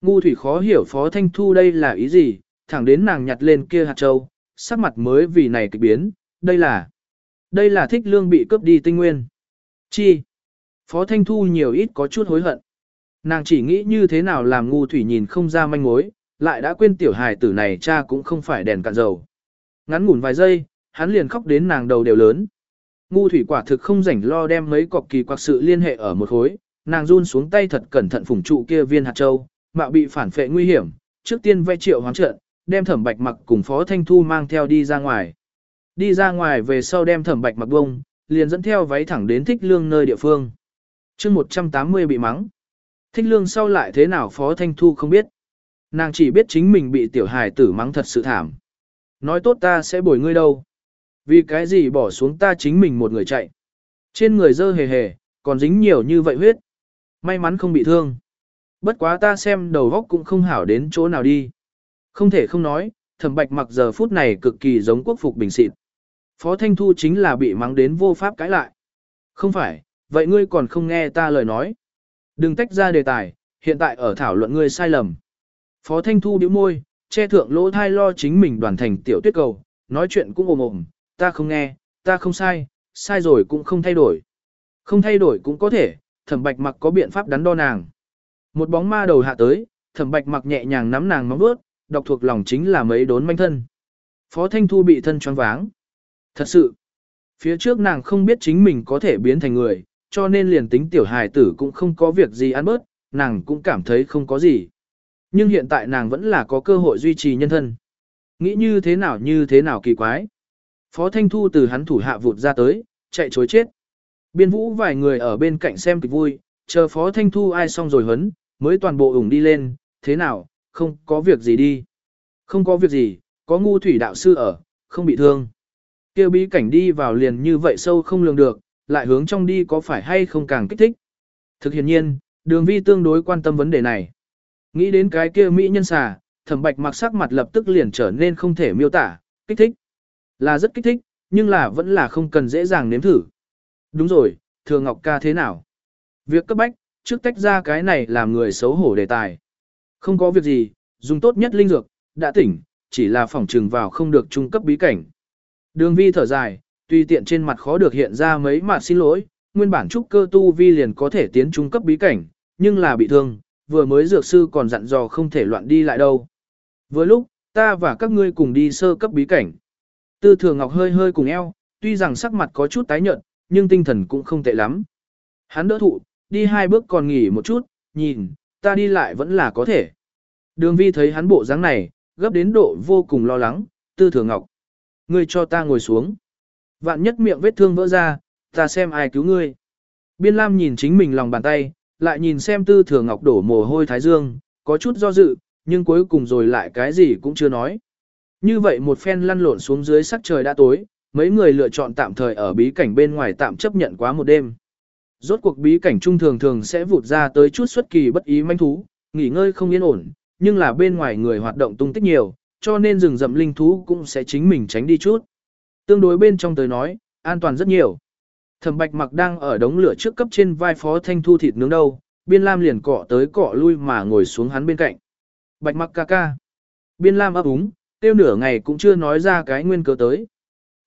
Ngu thủy khó hiểu Phó Thanh Thu đây là ý gì, thẳng đến nàng nhặt lên kia hạt châu, sắc mặt mới vì này kịch biến, đây là, đây là thích lương bị cướp đi tinh nguyên. Chi. Phó Thanh Thu nhiều ít có chút hối hận. Nàng chỉ nghĩ như thế nào làm ngu thủy nhìn không ra manh mối, lại đã quên tiểu hài tử này cha cũng không phải đèn cạn dầu. Ngắn ngủn vài giây, hắn liền khóc đến nàng đầu đều lớn. Ngu thủy quả thực không rảnh lo đem mấy cọc kỳ quặc sự liên hệ ở một khối, nàng run xuống tay thật cẩn thận phủng trụ kia viên hạt châu, mạo bị phản phệ nguy hiểm, trước tiên vẽ triệu hoán trận, đem thẩm bạch mặc cùng phó thanh thu mang theo đi ra ngoài. Đi ra ngoài về sau đem thẩm bạch mặc bông, liền dẫn theo váy thẳng đến thích lương nơi địa phương. chương 180 bị mắng. Thích lương sau lại thế nào phó thanh thu không biết. Nàng chỉ biết chính mình bị tiểu hài tử mắng thật sự thảm. Nói tốt ta sẽ bồi ngươi đâu. Vì cái gì bỏ xuống ta chính mình một người chạy. Trên người dơ hề hề, còn dính nhiều như vậy huyết. May mắn không bị thương. Bất quá ta xem đầu góc cũng không hảo đến chỗ nào đi. Không thể không nói, thẩm bạch mặc giờ phút này cực kỳ giống quốc phục bình xịt. Phó Thanh Thu chính là bị mắng đến vô pháp cãi lại. Không phải, vậy ngươi còn không nghe ta lời nói. Đừng tách ra đề tài, hiện tại ở thảo luận ngươi sai lầm. Phó Thanh Thu điếu môi, che thượng lỗ thai lo chính mình đoàn thành tiểu tuyết cầu, nói chuyện cũng ồm ồm, ta không nghe, ta không sai, sai rồi cũng không thay đổi. Không thay đổi cũng có thể, thẩm bạch mặc có biện pháp đắn đo nàng. Một bóng ma đầu hạ tới, thẩm bạch mặc nhẹ nhàng nắm nàng móng vuốt, đọc thuộc lòng chính là mấy đốn manh thân. Phó Thanh Thu bị thân choáng váng. Thật sự, phía trước nàng không biết chính mình có thể biến thành người, cho nên liền tính tiểu hài tử cũng không có việc gì ăn bớt, nàng cũng cảm thấy không có gì. Nhưng hiện tại nàng vẫn là có cơ hội duy trì nhân thân. Nghĩ như thế nào như thế nào kỳ quái. Phó Thanh Thu từ hắn thủ hạ vụt ra tới, chạy chối chết. Biên vũ vài người ở bên cạnh xem kịch vui, chờ Phó Thanh Thu ai xong rồi hấn, mới toàn bộ ủng đi lên, thế nào, không có việc gì đi. Không có việc gì, có ngu thủy đạo sư ở, không bị thương. Kêu bí cảnh đi vào liền như vậy sâu không lường được, lại hướng trong đi có phải hay không càng kích thích. Thực hiện nhiên, đường vi tương đối quan tâm vấn đề này. Nghĩ đến cái kia mỹ nhân xà, thẩm bạch mặc sắc mặt lập tức liền trở nên không thể miêu tả, kích thích. Là rất kích thích, nhưng là vẫn là không cần dễ dàng nếm thử. Đúng rồi, thừa ngọc ca thế nào? Việc cấp bách, trước tách ra cái này làm người xấu hổ đề tài. Không có việc gì, dùng tốt nhất linh dược, đã tỉnh, chỉ là phỏng trừng vào không được trung cấp bí cảnh. Đường vi thở dài, tuy tiện trên mặt khó được hiện ra mấy mặt xin lỗi, nguyên bản trúc cơ tu vi liền có thể tiến trung cấp bí cảnh, nhưng là bị thương, vừa mới dược sư còn dặn dò không thể loạn đi lại đâu. Vừa lúc, ta và các ngươi cùng đi sơ cấp bí cảnh. Tư thừa ngọc hơi hơi cùng eo, tuy rằng sắc mặt có chút tái nhợt, nhưng tinh thần cũng không tệ lắm. Hắn đỡ thụ, đi hai bước còn nghỉ một chút, nhìn, ta đi lại vẫn là có thể. Đường vi thấy hắn bộ dáng này, gấp đến độ vô cùng lo lắng, tư thừa ngọc. Ngươi cho ta ngồi xuống. Vạn nhất miệng vết thương vỡ ra, ta xem ai cứu ngươi. Biên Lam nhìn chính mình lòng bàn tay, lại nhìn xem tư thừa ngọc đổ mồ hôi thái dương, có chút do dự, nhưng cuối cùng rồi lại cái gì cũng chưa nói. Như vậy một phen lăn lộn xuống dưới sắc trời đã tối, mấy người lựa chọn tạm thời ở bí cảnh bên ngoài tạm chấp nhận quá một đêm. Rốt cuộc bí cảnh trung thường thường sẽ vụt ra tới chút xuất kỳ bất ý manh thú, nghỉ ngơi không yên ổn, nhưng là bên ngoài người hoạt động tung tích nhiều, cho nên rừng rậm linh thú cũng sẽ chính mình tránh đi chút. Tương đối bên trong tới nói, an toàn rất nhiều. Thẩm Bạch Mặc đang ở đống lửa trước cấp trên vai Phó Thanh Thu thịt nướng đâu, Biên Lam liền cọ tới cọ lui mà ngồi xuống hắn bên cạnh. Bạch Mặc ca ca. Biên Lam ấp úng, tiêu nửa ngày cũng chưa nói ra cái nguyên cớ tới.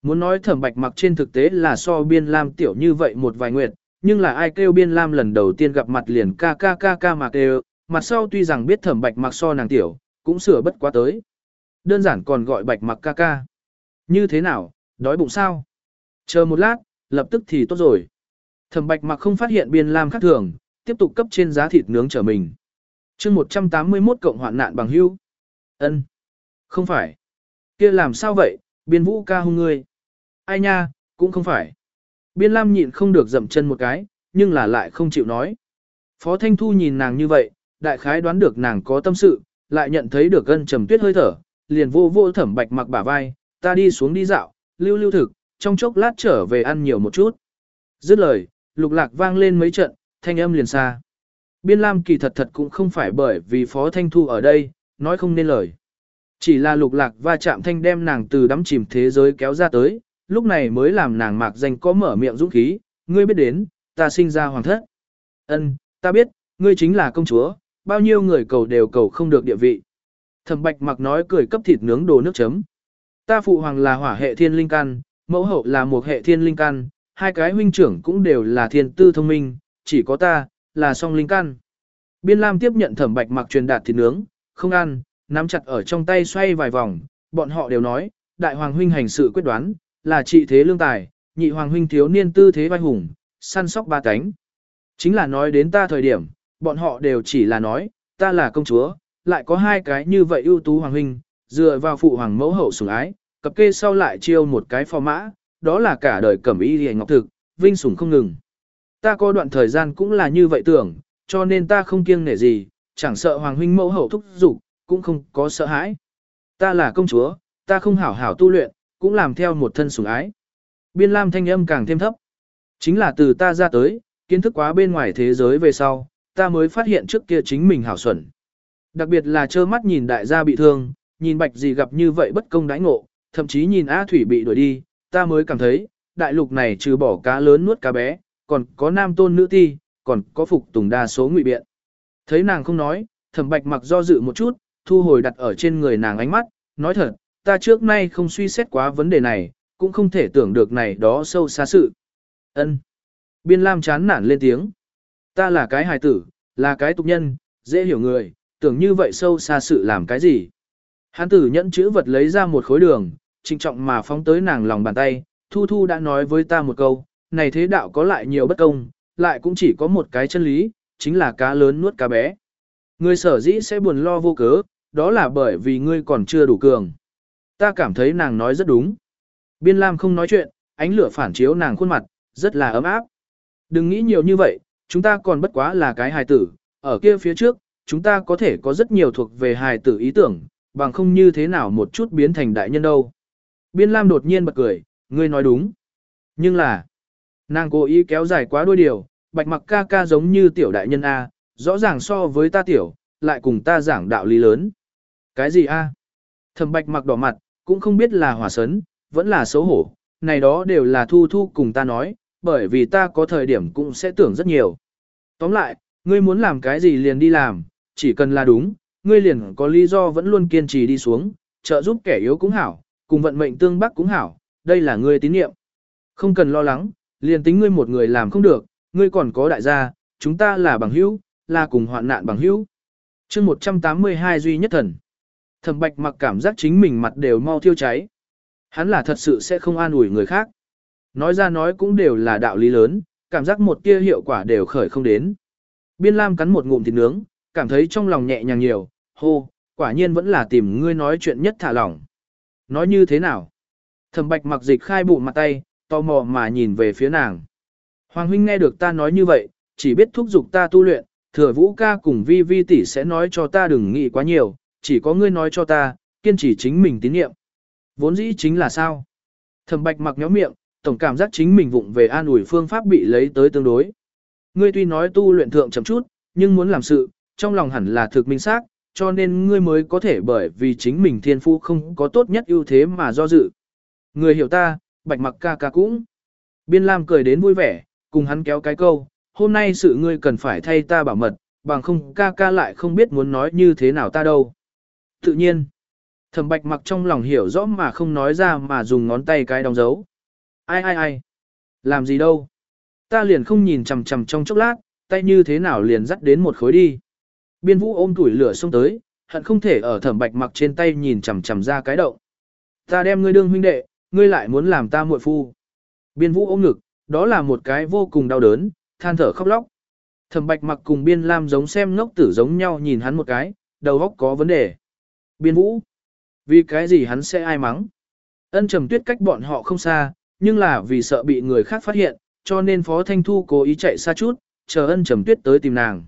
Muốn nói Thẩm Bạch Mặc trên thực tế là so Biên Lam tiểu như vậy một vài nguyệt, nhưng là ai kêu Biên Lam lần đầu tiên gặp mặt liền ca ca ca ca mà kêu, mặt sau tuy rằng biết Thẩm Bạch Mặc so nàng tiểu, cũng sửa bất quá tới. Đơn giản còn gọi Bạch Mặc ca ca. Như thế nào, đói bụng sao? Chờ một lát, lập tức thì tốt rồi. Thẩm bạch mặc không phát hiện biên lam khác thường, tiếp tục cấp trên giá thịt nướng trở mình. chương 181 cộng hoạn nạn bằng hưu. ân Không phải. kia làm sao vậy, biên vũ ca hung ngươi. Ai nha, cũng không phải. Biên lam nhịn không được dậm chân một cái, nhưng là lại không chịu nói. Phó Thanh Thu nhìn nàng như vậy, đại khái đoán được nàng có tâm sự, lại nhận thấy được gân trầm tuyết hơi thở, liền vô vô thẩm bạch mặc bả vai, ta đi xuống đi dạo, lưu lưu thực, trong chốc lát trở về ăn nhiều một chút. Dứt lời, lục lạc vang lên mấy trận, thanh âm liền xa. Biên Lam kỳ thật thật cũng không phải bởi vì Phó Thanh Thu ở đây, nói không nên lời. Chỉ là lục lạc va chạm thanh đem nàng từ đắm chìm thế giới kéo ra tới, lúc này mới làm nàng mạc danh có mở miệng dũng khí, ngươi biết đến, ta sinh ra hoàng thất. Ân, ta biết, ngươi chính là công chúa, bao nhiêu người cầu đều cầu không được địa vị. Thẩm bạch mặc nói cười cấp thịt nướng đồ nước chấm. Ta phụ hoàng là hỏa hệ thiên linh căn, mẫu hậu là một hệ thiên linh căn, hai cái huynh trưởng cũng đều là thiên tư thông minh, chỉ có ta, là song linh căn. Biên Lam tiếp nhận thẩm bạch mặc truyền đạt thịt nướng, không ăn, nắm chặt ở trong tay xoay vài vòng, bọn họ đều nói, đại hoàng huynh hành sự quyết đoán, là trị thế lương tài, nhị hoàng huynh thiếu niên tư thế vai hùng, săn sóc ba cánh. Chính là nói đến ta thời điểm, bọn họ đều chỉ là nói, ta là công chúa, lại có hai cái như vậy ưu tú hoàng huynh, dựa vào phụ hoàng mẫu hậu sủng ái, cập kê sau lại chiêu một cái phò mã, đó là cả đời cẩm y hề ngọc thực, vinh sủng không ngừng. Ta có đoạn thời gian cũng là như vậy tưởng, cho nên ta không kiêng nể gì, chẳng sợ hoàng huynh mẫu hậu thúc dục cũng không có sợ hãi. Ta là công chúa, ta không hảo hảo tu luyện, cũng làm theo một thân sủng ái. Biên lam thanh âm càng thêm thấp. Chính là từ ta ra tới, kiến thức quá bên ngoài thế giới về sau, ta mới phát hiện trước kia chính mình hảo xuẩn. Đặc biệt là trơ mắt nhìn đại gia bị thương, nhìn bạch gì gặp như vậy bất công đãi ngộ, thậm chí nhìn A Thủy bị đuổi đi, ta mới cảm thấy, đại lục này trừ bỏ cá lớn nuốt cá bé, còn có nam tôn nữ ti, còn có phục tùng đa số ngụy biện. Thấy nàng không nói, thẩm bạch mặc do dự một chút, thu hồi đặt ở trên người nàng ánh mắt, nói thật, ta trước nay không suy xét quá vấn đề này, cũng không thể tưởng được này đó sâu xa sự. Ân. Biên Lam chán nản lên tiếng. Ta là cái hài tử, là cái tục nhân, dễ hiểu người, tưởng như vậy sâu xa sự làm cái gì. Hán tử nhẫn chữ vật lấy ra một khối đường, trịnh trọng mà phóng tới nàng lòng bàn tay, Thu Thu đã nói với ta một câu, này thế đạo có lại nhiều bất công, lại cũng chỉ có một cái chân lý, chính là cá lớn nuốt cá bé. Người sở dĩ sẽ buồn lo vô cớ, đó là bởi vì ngươi còn chưa đủ cường. Ta cảm thấy nàng nói rất đúng. Biên Lam không nói chuyện, ánh lửa phản chiếu nàng khuôn mặt, rất là ấm áp. Đừng nghĩ nhiều như vậy, chúng ta còn bất quá là cái hài tử, ở kia phía trước, chúng ta có thể có rất nhiều thuộc về hài tử ý tưởng, bằng không như thế nào một chút biến thành đại nhân đâu. Biên Lam đột nhiên bật cười, ngươi nói đúng. Nhưng là, nàng cố ý kéo dài quá đôi điều, bạch mặc ca ca giống như tiểu đại nhân A, rõ ràng so với ta tiểu, lại cùng ta giảng đạo lý lớn. Cái gì A? Thẩm bạch mặc đỏ mặt, cũng không biết là hỏa sấn, vẫn là xấu hổ, này đó đều là thu thu cùng ta nói, bởi vì ta có thời điểm cũng sẽ tưởng rất nhiều. Tóm lại, ngươi muốn làm cái gì liền đi làm, chỉ cần là đúng, ngươi liền có lý do vẫn luôn kiên trì đi xuống, trợ giúp kẻ yếu cũng hảo, cùng vận mệnh tương bắc cũng hảo, đây là ngươi tín nhiệm. Không cần lo lắng, liền tính ngươi một người làm không được, ngươi còn có đại gia, chúng ta là bằng hữu, là cùng hoạn nạn bằng hữu. chương 182 duy nhất thần. Thẩm bạch mặc cảm giác chính mình mặt đều mau thiêu cháy. Hắn là thật sự sẽ không an ủi người khác. Nói ra nói cũng đều là đạo lý lớn, cảm giác một tia hiệu quả đều khởi không đến. Biên Lam cắn một ngụm thịt nướng, cảm thấy trong lòng nhẹ nhàng nhiều, hô, quả nhiên vẫn là tìm ngươi nói chuyện nhất thả lỏng. Nói như thế nào? Thẩm bạch mặc dịch khai bụng mặt tay, tò mò mà nhìn về phía nàng. Hoàng huynh nghe được ta nói như vậy, chỉ biết thúc giục ta tu luyện, thừa vũ ca cùng vi vi tỷ sẽ nói cho ta đừng nghĩ quá nhiều, chỉ có ngươi nói cho ta, kiên trì chính mình tín nhiệm. Vốn dĩ chính là sao? Thẩm bạch mặc nhóm miệng, tổng cảm giác chính mình vụng về an ủi phương pháp bị lấy tới tương đối. Ngươi tuy nói tu luyện thượng chậm chút, nhưng muốn làm sự, trong lòng hẳn là thực minh xác, cho nên ngươi mới có thể bởi vì chính mình thiên phú không có tốt nhất ưu thế mà do dự. Người hiểu ta, bạch mặc ca ca cũng. Biên Lam cười đến vui vẻ, cùng hắn kéo cái câu, hôm nay sự ngươi cần phải thay ta bảo mật, bằng không ca ca lại không biết muốn nói như thế nào ta đâu. Tự nhiên, thẩm bạch mặc trong lòng hiểu rõ mà không nói ra mà dùng ngón tay cái đóng dấu. Ai ai ai, làm gì đâu. Ta liền không nhìn chằm chằm trong chốc lát, tay như thế nào liền dắt đến một khối đi. Biên vũ ôm tuổi lửa xông tới, hận không thể ở thẩm bạch mặc trên tay nhìn chằm chằm ra cái động. Ta đem ngươi đương huynh đệ, ngươi lại muốn làm ta muội phu. Biên vũ ôm ngực, đó là một cái vô cùng đau đớn, than thở khóc lóc. Thẩm bạch mặc cùng biên lam giống xem ngốc tử giống nhau nhìn hắn một cái, đầu óc có vấn đề. Biên vũ, vì cái gì hắn sẽ ai mắng? Ân trầm tuyết cách bọn họ không xa, nhưng là vì sợ bị người khác phát hiện, cho nên Phó Thanh Thu cố ý chạy xa chút, chờ ân trầm tuyết tới tìm nàng.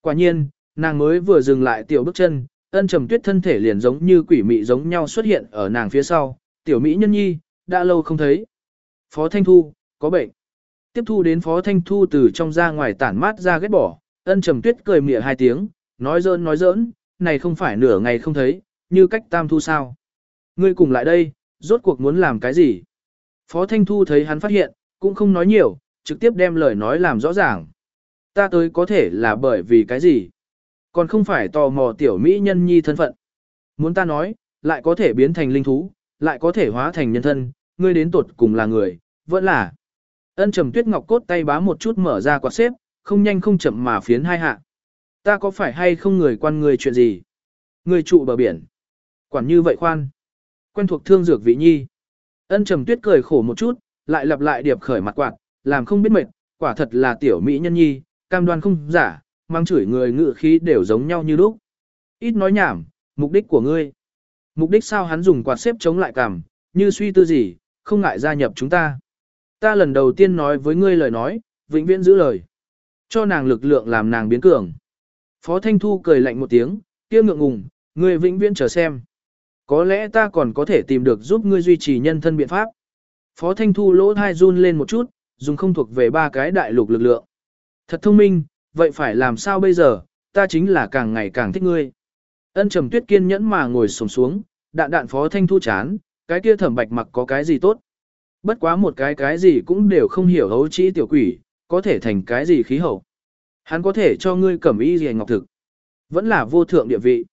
Quả nhiên, nàng mới vừa dừng lại tiểu bước chân, ân trầm tuyết thân thể liền giống như quỷ mị giống nhau xuất hiện ở nàng phía sau, tiểu mỹ nhân nhi, đã lâu không thấy. Phó Thanh Thu, có bệnh. Tiếp thu đến Phó Thanh Thu từ trong ra ngoài tản mát ra ghét bỏ, ân trầm tuyết cười mỉa hai tiếng, nói giỡn nói giỡn, này không phải nửa ngày không thấy, như cách tam thu sao. Ngươi cùng lại đây, rốt cuộc muốn làm cái gì? Phó Thanh Thu thấy hắn phát hiện, cũng không nói nhiều, trực tiếp đem lời nói làm rõ ràng. Ta tới có thể là bởi vì cái gì? Còn không phải tò mò tiểu mỹ nhân nhi thân phận. Muốn ta nói, lại có thể biến thành linh thú, lại có thể hóa thành nhân thân, ngươi đến tột cùng là người, vẫn là. Ân trầm tuyết ngọc cốt tay bá một chút mở ra quạt xếp, không nhanh không chậm mà phiến hai hạ. Ta có phải hay không người quan người chuyện gì? Người trụ bờ biển. Quản như vậy khoan. Quen thuộc thương dược vị nhi. Ân trầm tuyết cười khổ một chút, lại lặp lại điệp khởi mặt quạt, làm không biết mệt, quả thật là tiểu mỹ nhân nhi, cam đoan không giả, mang chửi người ngự khí đều giống nhau như lúc. Ít nói nhảm, mục đích của ngươi. Mục đích sao hắn dùng quạt xếp chống lại cằm, như suy tư gì, không ngại gia nhập chúng ta. Ta lần đầu tiên nói với ngươi lời nói, vĩnh viễn giữ lời. Cho nàng lực lượng làm nàng biến cường. Phó Thanh Thu cười lạnh một tiếng, kia ngượng ngùng, ngươi vĩnh viễn chờ xem. Có lẽ ta còn có thể tìm được giúp ngươi duy trì nhân thân biện pháp. Phó Thanh Thu lỗ thai run lên một chút, dùng không thuộc về ba cái đại lục lực lượng. Thật thông minh, vậy phải làm sao bây giờ, ta chính là càng ngày càng thích ngươi. Ân trầm tuyết kiên nhẫn mà ngồi sồm xuống, đạn đạn Phó Thanh Thu chán, cái kia thẩm bạch mặc có cái gì tốt. Bất quá một cái cái gì cũng đều không hiểu hấu trĩ tiểu quỷ, có thể thành cái gì khí hậu. Hắn có thể cho ngươi cẩm y gì ngọc thực. Vẫn là vô thượng địa vị.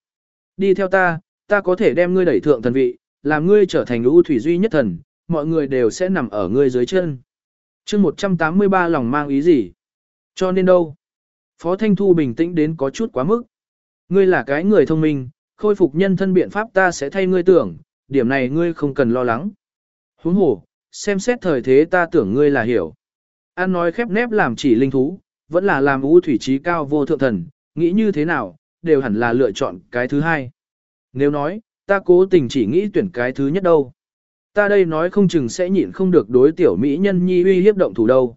Đi theo ta, ta có thể đem ngươi đẩy thượng thần vị, làm ngươi trở thành ưu thủy duy nhất thần, mọi người đều sẽ nằm ở ngươi dưới chân. chương 183 lòng mang ý gì? Cho nên đâu? Phó Thanh Thu bình tĩnh đến có chút quá mức. Ngươi là cái người thông minh, khôi phục nhân thân biện pháp ta sẽ thay ngươi tưởng, điểm này ngươi không cần lo lắng. Huống hồ, xem xét thời thế ta tưởng ngươi là hiểu. An nói khép nép làm chỉ linh thú, vẫn là làm ưu thủy trí cao vô thượng thần, nghĩ như thế nào, đều hẳn là lựa chọn cái thứ hai. Nếu nói, ta cố tình chỉ nghĩ tuyển cái thứ nhất đâu. Ta đây nói không chừng sẽ nhịn không được đối tiểu mỹ nhân nhi uy hiếp động thủ đâu.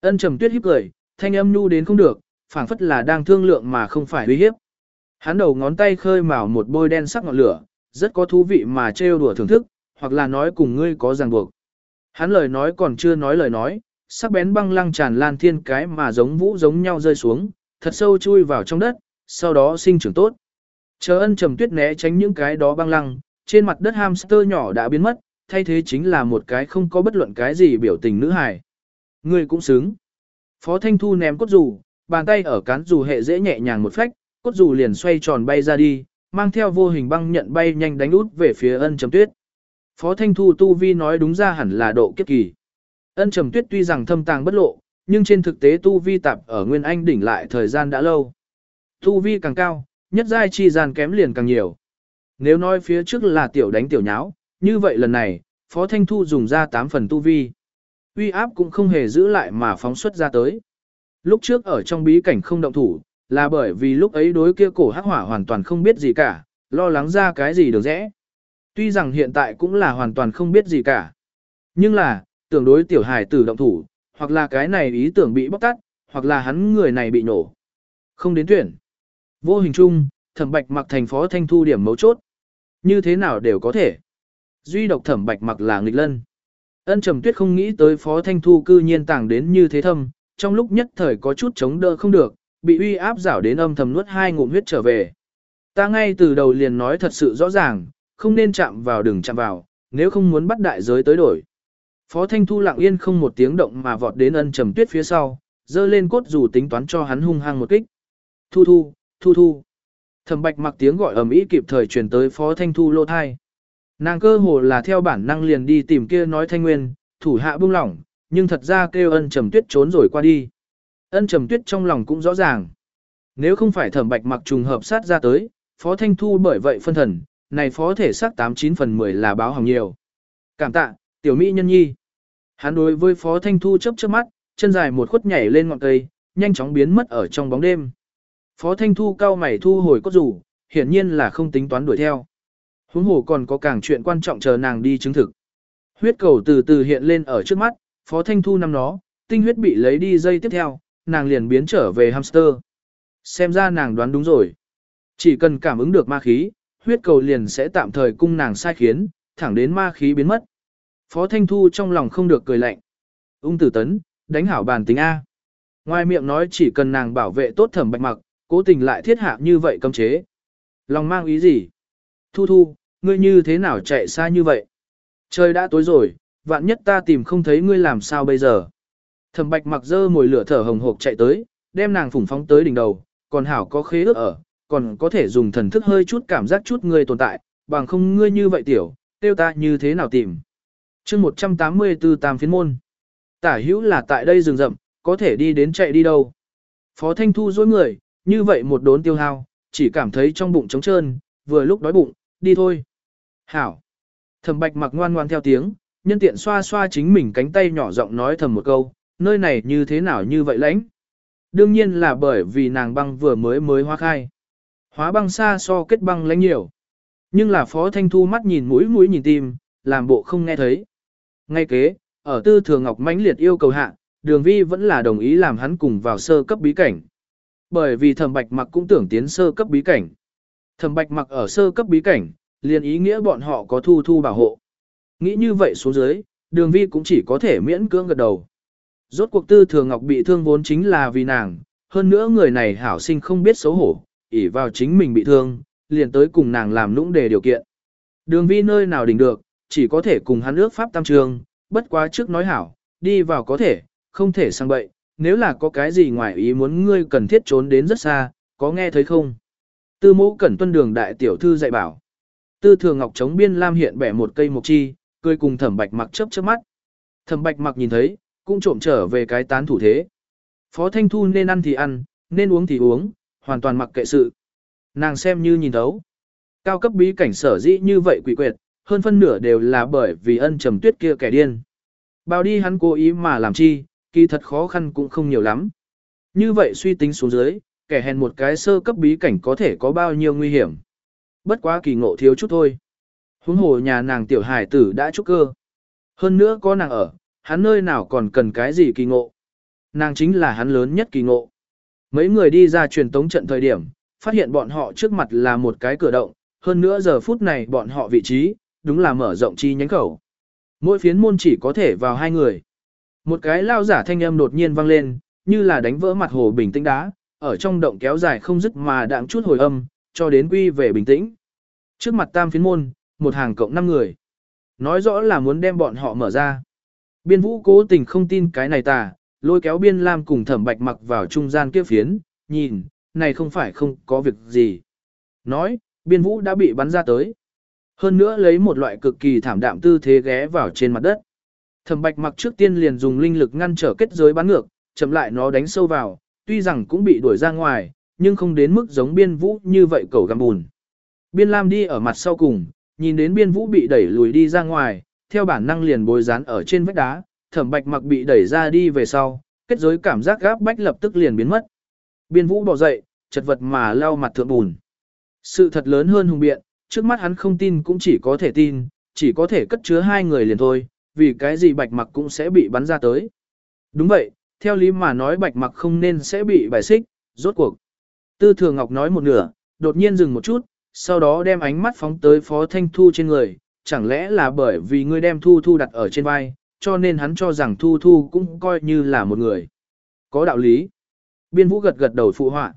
Ân trầm tuyết hiếp cười, thanh âm nhu đến không được, phảng phất là đang thương lượng mà không phải uy hiếp. Hắn đầu ngón tay khơi mào một bôi đen sắc ngọn lửa, rất có thú vị mà trêu đùa thưởng thức, hoặc là nói cùng ngươi có ràng buộc. Hắn lời nói còn chưa nói lời nói, sắc bén băng lăng tràn lan thiên cái mà giống vũ giống nhau rơi xuống, thật sâu chui vào trong đất, sau đó sinh trưởng tốt. Chờ ân trầm tuyết né tránh những cái đó băng lăng, trên mặt đất hamster nhỏ đã biến mất, thay thế chính là một cái không có bất luận cái gì biểu tình nữ hài. Ngươi cũng xứng. Phó Thanh Thu ném cốt dù, bàn tay ở cán dù hệ dễ nhẹ nhàng một phách, cốt dù liền xoay tròn bay ra đi, mang theo vô hình băng nhận bay nhanh đánh út về phía ân trầm tuyết. Phó Thanh Thu Tu Vi nói đúng ra hẳn là độ kiếp kỳ. Ân trầm tuyết tuy rằng thâm tàng bất lộ, nhưng trên thực tế Tu Vi tạp ở Nguyên Anh đỉnh lại thời gian đã lâu. Tu Vi càng cao, nhất giai chi gian kém liền càng nhiều. Nếu nói phía trước là tiểu đánh tiểu nháo, như vậy lần này, Phó Thanh Thu dùng ra 8 phần tu vi. Uy áp cũng không hề giữ lại mà phóng xuất ra tới. Lúc trước ở trong bí cảnh không động thủ, là bởi vì lúc ấy đối kia cổ hắc hỏa hoàn toàn không biết gì cả, lo lắng ra cái gì được rẽ. Tuy rằng hiện tại cũng là hoàn toàn không biết gì cả. Nhưng là, tưởng đối tiểu hài tử động thủ, hoặc là cái này ý tưởng bị bóc tắt, hoặc là hắn người này bị nổ. Không đến tuyển. Vô hình chung, thẩm bạch mặc thành phó thanh thu điểm mấu chốt. Như thế nào đều có thể. Duy độc thẩm bạch mặc là nghịch lân. Ân trầm tuyết không nghĩ tới phó thanh thu cư nhiên tàng đến như thế thâm, trong lúc nhất thời có chút chống đỡ không được, bị uy áp rảo đến âm thầm nuốt hai ngụm huyết trở về. Ta ngay từ đầu liền nói thật sự rõ ràng, không nên chạm vào đừng chạm vào, nếu không muốn bắt đại giới tới đổi. Phó Thanh Thu lặng yên không một tiếng động mà vọt đến ân trầm tuyết phía sau, dơ lên cốt dù tính toán cho hắn hung hăng một kích. Thu thu, thu thu. Thẩm bạch mặc tiếng gọi ầm ĩ kịp thời truyền tới Phó Thanh Thu lô thai. Nàng cơ hồ là theo bản năng liền đi tìm kia nói thanh nguyên, thủ hạ buông lỏng, nhưng thật ra kêu ân trầm tuyết trốn rồi qua đi. Ân trầm tuyết trong lòng cũng rõ ràng. Nếu không phải thẩm bạch mặc trùng hợp sát ra tới, Phó Thanh Thu bởi vậy phân thần, này phó thể xác 89 phần 10 là báo hỏng nhiều. Cảm tạ, tiểu mỹ nhân nhi. Hắn đối với Phó Thanh Thu chớp chớp mắt, chân dài một khuất nhảy lên ngọn cây, nhanh chóng biến mất ở trong bóng đêm. Phó Thanh Thu cao mày thu hồi cốt rủ, hiển nhiên là không tính toán đuổi theo. Huống hồ còn có càng chuyện quan trọng chờ nàng đi chứng thực. Huyết cầu từ từ hiện lên ở trước mắt, Phó Thanh Thu năm đó, tinh huyết bị lấy đi dây tiếp theo, nàng liền biến trở về hamster. Xem ra nàng đoán đúng rồi. Chỉ cần cảm ứng được ma khí, huyết cầu liền sẽ tạm thời cung nàng sai khiến, thẳng đến ma khí biến mất. Phó Thanh Thu trong lòng không được cười lạnh. Ung tử tấn, đánh hảo bàn tính A. Ngoài miệng nói chỉ cần nàng bảo vệ tốt thẩm bạch mặc, cố tình lại thiết hạ như vậy cấm chế. Lòng mang ý gì? Thu thu, ngươi như thế nào chạy xa như vậy? Trời đã tối rồi, vạn nhất ta tìm không thấy ngươi làm sao bây giờ? Thẩm bạch mặc dơ mồi lửa thở hồng hộc chạy tới, đem nàng phủng phóng tới đỉnh đầu, còn hảo có khế ước ở, còn có thể dùng thần thức hơi chút cảm giác chút ngươi tồn tại, bằng không ngươi như vậy tiểu, tiêu ta như thế nào tìm. chương 184 tam phiến môn. Tả hữu là tại đây rừng rậm, có thể đi đến chạy đi đâu. Phó Thanh Thu dối người, như vậy một đốn tiêu hao, chỉ cảm thấy trong bụng trống trơn, vừa lúc đói bụng, đi thôi. Hảo. Thẩm bạch mặc ngoan ngoan theo tiếng, nhân tiện xoa xoa chính mình cánh tay nhỏ giọng nói thầm một câu, nơi này như thế nào như vậy lãnh. Đương nhiên là bởi vì nàng băng vừa mới mới hóa khai. Hóa băng xa so kết băng lãnh nhiều. Nhưng là Phó Thanh Thu mắt nhìn mũi mũi nhìn tim, làm bộ không nghe thấy. Ngay kế, ở tư thừa ngọc mãnh liệt yêu cầu hạ, đường vi vẫn là đồng ý làm hắn cùng vào sơ cấp bí cảnh. Bởi vì thẩm bạch mặc cũng tưởng tiến sơ cấp bí cảnh. Thẩm bạch mặc ở sơ cấp bí cảnh, liền ý nghĩa bọn họ có thu thu bảo hộ. Nghĩ như vậy xuống dưới, đường vi cũng chỉ có thể miễn cưỡng gật đầu. Rốt cuộc tư thừa ngọc bị thương vốn chính là vì nàng, hơn nữa người này hảo sinh không biết xấu hổ, ỉ vào chính mình bị thương, liền tới cùng nàng làm nũng đề điều kiện. Đường vi nơi nào đỉnh được, chỉ có thể cùng hắn ước pháp tam trường, bất quá trước nói hảo, đi vào có thể, không thể sang bậy, nếu là có cái gì ngoài ý muốn ngươi cần thiết trốn đến rất xa, có nghe thấy không? Tư mẫu cẩn tuân đường đại tiểu thư dạy bảo. Tư thường ngọc chống biên lam hiện bẻ một cây mộc chi, cười cùng thẩm bạch mặc chớp chớp mắt. Thẩm bạch mặc nhìn thấy, cũng trộm trở về cái tán thủ thế. Phó Thanh Thu nên ăn thì ăn, nên uống thì uống, hoàn toàn mặc kệ sự. Nàng xem như nhìn thấu. Cao cấp bí cảnh sở dĩ như vậy quỷ quyệt, hơn phân nửa đều là bởi vì ân trầm tuyết kia kẻ điên. Bao đi hắn cố ý mà làm chi, kỳ thật khó khăn cũng không nhiều lắm. Như vậy suy tính xuống dưới, kẻ hèn một cái sơ cấp bí cảnh có thể có bao nhiêu nguy hiểm. Bất quá kỳ ngộ thiếu chút thôi. Huống hồ nhà nàng tiểu hải tử đã trúc cơ. Hơn nữa có nàng ở, hắn nơi nào còn cần cái gì kỳ ngộ. Nàng chính là hắn lớn nhất kỳ ngộ. Mấy người đi ra truyền tống trận thời điểm, phát hiện bọn họ trước mặt là một cái cửa động, hơn nữa giờ phút này bọn họ vị trí, đúng là mở rộng chi nhánh khẩu. Mỗi phiến môn chỉ có thể vào hai người. Một cái lao giả thanh âm đột nhiên vang lên, như là đánh vỡ mặt hồ bình tĩnh đá, ở trong động kéo dài không dứt mà đạm chút hồi âm, cho đến quy về bình tĩnh. Trước mặt tam phiến môn, một hàng cộng năm người. Nói rõ là muốn đem bọn họ mở ra. Biên vũ cố tình không tin cái này tà, lôi kéo biên lam cùng thẩm bạch mặc vào trung gian kia phiến, nhìn, này không phải không có việc gì. Nói, biên vũ đã bị bắn ra tới. Hơn nữa lấy một loại cực kỳ thảm đạm tư thế ghé vào trên mặt đất. Thẩm bạch mặc trước tiên liền dùng linh lực ngăn trở kết giới bắn ngược, chậm lại nó đánh sâu vào, tuy rằng cũng bị đuổi ra ngoài, nhưng không đến mức giống biên vũ như vậy cầu găm bùn. Biên lam đi ở mặt sau cùng, nhìn đến biên vũ bị đẩy lùi đi ra ngoài, theo bản năng liền bồi dán ở trên vách đá, thẩm bạch mặc bị đẩy ra đi về sau, kết giới cảm giác gáp bách lập tức liền biến mất. Biên vũ bỏ dậy, chật vật mà lau mặt thượng bùn. Sự thật lớn hơn hùng biện, trước mắt hắn không tin cũng chỉ có thể tin, chỉ có thể cất chứa hai người liền thôi, vì cái gì bạch mặc cũng sẽ bị bắn ra tới. Đúng vậy, theo lý mà nói bạch mặc không nên sẽ bị bài xích, rốt cuộc. Tư Thừa Ngọc nói một nửa, đột nhiên dừng một chút, sau đó đem ánh mắt phóng tới Phó Thanh Thu trên người, chẳng lẽ là bởi vì ngươi đem Thu Thu đặt ở trên vai, cho nên hắn cho rằng Thu Thu cũng coi như là một người. Có đạo lý. Biên Vũ gật gật đầu phụ họa.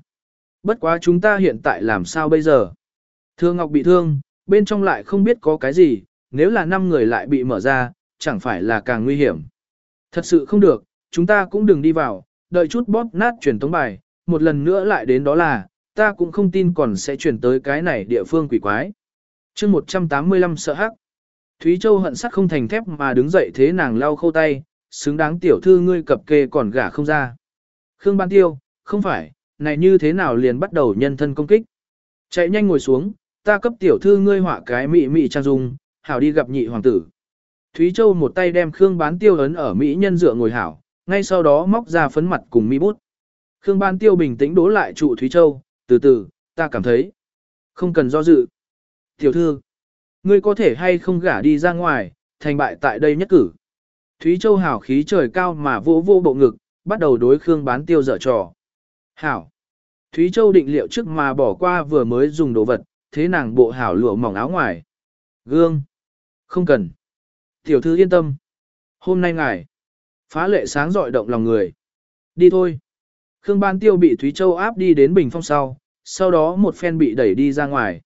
Bất quá chúng ta hiện tại làm sao bây giờ? Thương Ngọc bị thương, bên trong lại không biết có cái gì, nếu là năm người lại bị mở ra, chẳng phải là càng nguy hiểm. Thật sự không được, chúng ta cũng đừng đi vào, đợi chút bóp nát truyền tống bài, một lần nữa lại đến đó là, ta cũng không tin còn sẽ chuyển tới cái này địa phương quỷ quái. chương 185 sợ hắc. Thúy Châu hận sắt không thành thép mà đứng dậy thế nàng lau khâu tay, xứng đáng tiểu thư ngươi cập kê còn gả không ra. Khương Ban Tiêu, không phải, này như thế nào liền bắt đầu nhân thân công kích. Chạy nhanh ngồi xuống, ta cấp tiểu thư ngươi họa cái mị mị trang dung, hảo đi gặp nhị hoàng tử. Thúy Châu một tay đem Khương Bán Tiêu ấn ở mỹ nhân dựa ngồi hảo, ngay sau đó móc ra phấn mặt cùng mi bút. Khương Ban Tiêu bình tĩnh đố lại trụ Thúy Châu, từ từ, ta cảm thấy, không cần do dự. Tiểu thư, ngươi có thể hay không gả đi ra ngoài, thành bại tại đây nhất cử. Thúy Châu hảo khí trời cao mà vô vô bộ ngực, bắt đầu đối Khương Bán Tiêu dở trò. Hảo. Thúy Châu định liệu trước mà bỏ qua vừa mới dùng đồ vật, thế nàng bộ hảo lụa mỏng áo ngoài. Gương. Không cần. Tiểu thư yên tâm. Hôm nay ngài. Phá lệ sáng dọi động lòng người. Đi thôi. Khương Ban Tiêu bị Thúy Châu áp đi đến bình phong sau, sau đó một phen bị đẩy đi ra ngoài.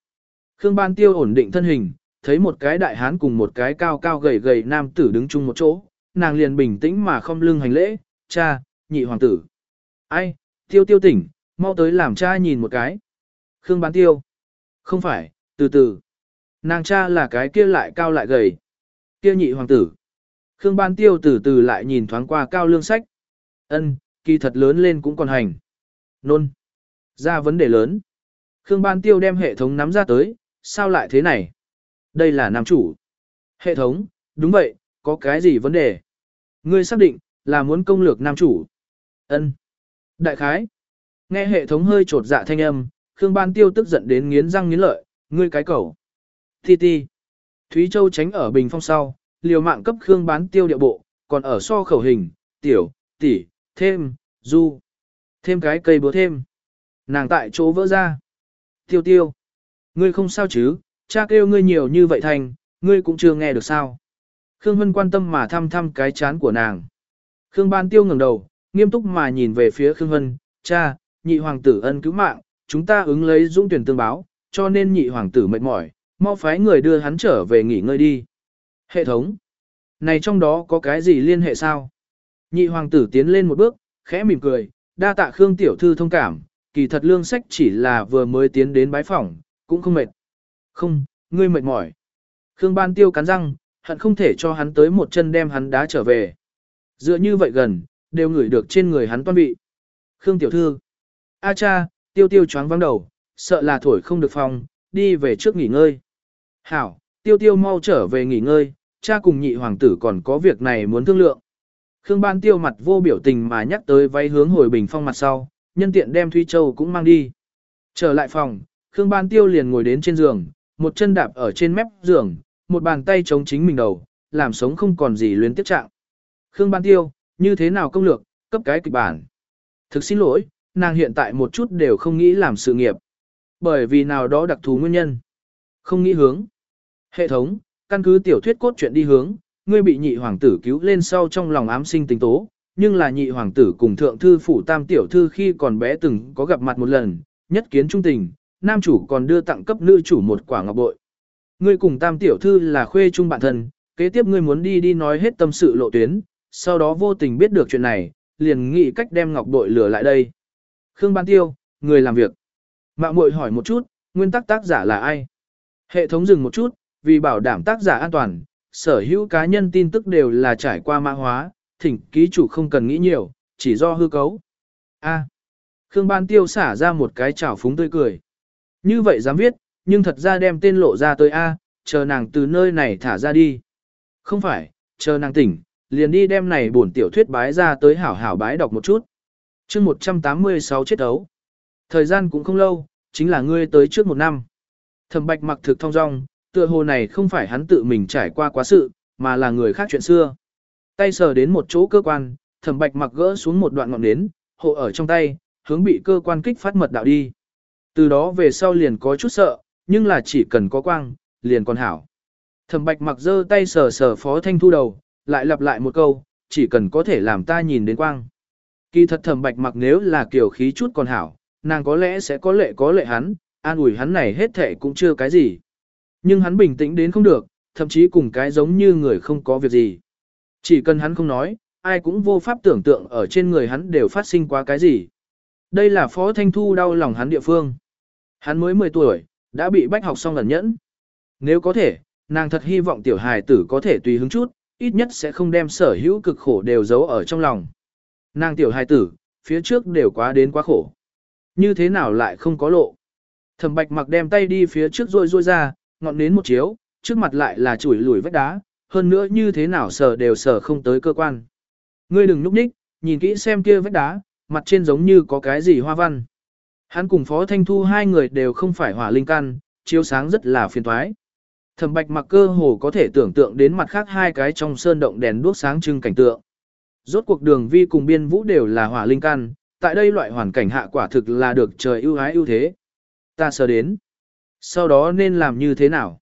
Khương Ban Tiêu ổn định thân hình, thấy một cái đại hán cùng một cái cao cao gầy gầy nam tử đứng chung một chỗ, nàng liền bình tĩnh mà không lưng hành lễ, cha, nhị hoàng tử. Ai, tiêu tiêu tỉnh, mau tới làm cha nhìn một cái. Khương bán tiêu. Không phải, từ từ. Nàng cha là cái kia lại cao lại gầy. Kia nhị hoàng tử. Khương bán tiêu từ từ lại nhìn thoáng qua cao lương sách. ân kỳ thật lớn lên cũng còn hành. Nôn. Ra vấn đề lớn. Khương ban tiêu đem hệ thống nắm ra tới, sao lại thế này? Đây là nam chủ. Hệ thống, đúng vậy, có cái gì vấn đề? Ngươi xác định, là muốn công lược nam chủ. ân Đại khái. Nghe hệ thống hơi trột dạ thanh âm, Khương Ban Tiêu tức giận đến nghiến răng nghiến lợi, ngươi cái cẩu. Ti ti. Thúy Châu tránh ở bình phong sau, liều mạng cấp Khương Bán Tiêu địa bộ, còn ở so khẩu hình, tiểu, tỷ, thêm, du. Thêm cái cây búa thêm. Nàng tại chỗ vỡ ra. Tiêu tiêu. Ngươi không sao chứ, cha kêu ngươi nhiều như vậy thành, ngươi cũng chưa nghe được sao. Khương Hân quan tâm mà thăm thăm cái chán của nàng. Khương Ban Tiêu ngẩng đầu, nghiêm túc mà nhìn về phía Khương Hân, cha, nhị hoàng tử ân cứu mạng, chúng ta ứng lấy dũng tuyển tương báo, cho nên nhị hoàng tử mệt mỏi, mau phái người đưa hắn trở về nghỉ ngơi đi. Hệ thống. Này trong đó có cái gì liên hệ sao? Nhị hoàng tử tiến lên một bước, khẽ mỉm cười, đa tạ Khương tiểu thư thông cảm, kỳ thật lương sách chỉ là vừa mới tiến đến bái phỏng, cũng không mệt. Không, ngươi mệt mỏi. Khương ban tiêu cắn răng, hận không thể cho hắn tới một chân đem hắn đá trở về. Dựa như vậy gần, đều ngửi được trên người hắn toan vị. Khương tiểu thư. A cha, tiêu tiêu choáng vắng đầu, sợ là thổi không được phòng, đi về trước nghỉ ngơi. Hảo, tiêu tiêu mau trở về nghỉ ngơi, cha cùng nhị hoàng tử còn có việc này muốn thương lượng. Khương ban tiêu mặt vô biểu tình mà nhắc tới váy hướng hồi bình phong mặt sau, nhân tiện đem Thuy Châu cũng mang đi. Trở lại phòng, Khương ban tiêu liền ngồi đến trên giường, một chân đạp ở trên mép giường, một bàn tay chống chính mình đầu, làm sống không còn gì luyến tiếp trạng. Khương ban tiêu, như thế nào công lược, cấp cái kịch bản. Thực xin lỗi, nàng hiện tại một chút đều không nghĩ làm sự nghiệp. Bởi vì nào đó đặc thù nguyên nhân. Không nghĩ hướng. Hệ thống, căn cứ tiểu thuyết cốt truyện đi hướng, ngươi bị nhị hoàng tử cứu lên sau trong lòng ám sinh tình tố, nhưng là nhị hoàng tử cùng thượng thư phủ tam tiểu thư khi còn bé từng có gặp mặt một lần, nhất kiến trung tình, nam chủ còn đưa tặng cấp nữ chủ một quả ngọc bội. Ngươi cùng tam tiểu thư là khuê trung bạn thân, kế tiếp ngươi muốn đi đi nói hết tâm sự lộ tuyến, sau đó vô tình biết được chuyện này, liền nghĩ cách đem ngọc bội lừa lại đây. Khương Ban Tiêu, người làm việc. Mạng muội hỏi một chút, nguyên tắc tác giả là ai? Hệ thống dừng một chút, vì bảo đảm tác giả an toàn, sở hữu cá nhân tin tức đều là trải qua mã hóa, thỉnh ký chủ không cần nghĩ nhiều, chỉ do hư cấu. A. Khương Ban Tiêu xả ra một cái chảo phúng tươi cười. Như vậy dám viết, nhưng thật ra đem tên lộ ra tới A, chờ nàng từ nơi này thả ra đi. Không phải, chờ nàng tỉnh, liền đi đem này bổn tiểu thuyết bái ra tới hảo hảo bái đọc một chút chương 186 chết đấu. Thời gian cũng không lâu, chính là ngươi tới trước một năm. Thẩm bạch mặc thực thong dong, tựa hồ này không phải hắn tự mình trải qua quá sự, mà là người khác chuyện xưa. Tay sờ đến một chỗ cơ quan, thẩm bạch mặc gỡ xuống một đoạn ngọn nến, hộ ở trong tay, hướng bị cơ quan kích phát mật đạo đi. Từ đó về sau liền có chút sợ, nhưng là chỉ cần có quang, liền còn hảo. Thẩm bạch mặc giơ tay sờ sờ phó thanh thu đầu, lại lặp lại một câu, chỉ cần có thể làm ta nhìn đến quang. Kỳ thật thẩm bạch mặc nếu là kiểu khí chút còn hảo, nàng có lẽ sẽ có lệ có lệ hắn, an ủi hắn này hết thể cũng chưa cái gì. Nhưng hắn bình tĩnh đến không được, thậm chí cùng cái giống như người không có việc gì. Chỉ cần hắn không nói, ai cũng vô pháp tưởng tượng ở trên người hắn đều phát sinh quá cái gì. Đây là Phó Thanh Thu đau lòng hắn địa phương. Hắn mới 10 tuổi, đã bị bách học xong lần nhẫn. Nếu có thể, nàng thật hy vọng tiểu hài tử có thể tùy hứng chút, ít nhất sẽ không đem sở hữu cực khổ đều giấu ở trong lòng. Nàng tiểu hài tử, phía trước đều quá đến quá khổ. Như thế nào lại không có lộ. Thẩm bạch mặc đem tay đi phía trước rôi rôi ra, ngọn nến một chiếu, trước mặt lại là chủi lùi vách đá, hơn nữa như thế nào sờ đều sờ không tới cơ quan. Ngươi đừng núp đích, nhìn kỹ xem kia vách đá, mặt trên giống như có cái gì hoa văn. Hắn cùng Phó Thanh Thu hai người đều không phải hỏa linh căn, chiếu sáng rất là phiền toái. Thẩm bạch mặc cơ hồ có thể tưởng tượng đến mặt khác hai cái trong sơn động đèn đuốc sáng trưng cảnh tượng. Rốt cuộc đường vi cùng biên vũ đều là hỏa linh căn, tại đây loại hoàn cảnh hạ quả thực là được trời ưu ái ưu thế. Ta sờ đến. Sau đó nên làm như thế nào?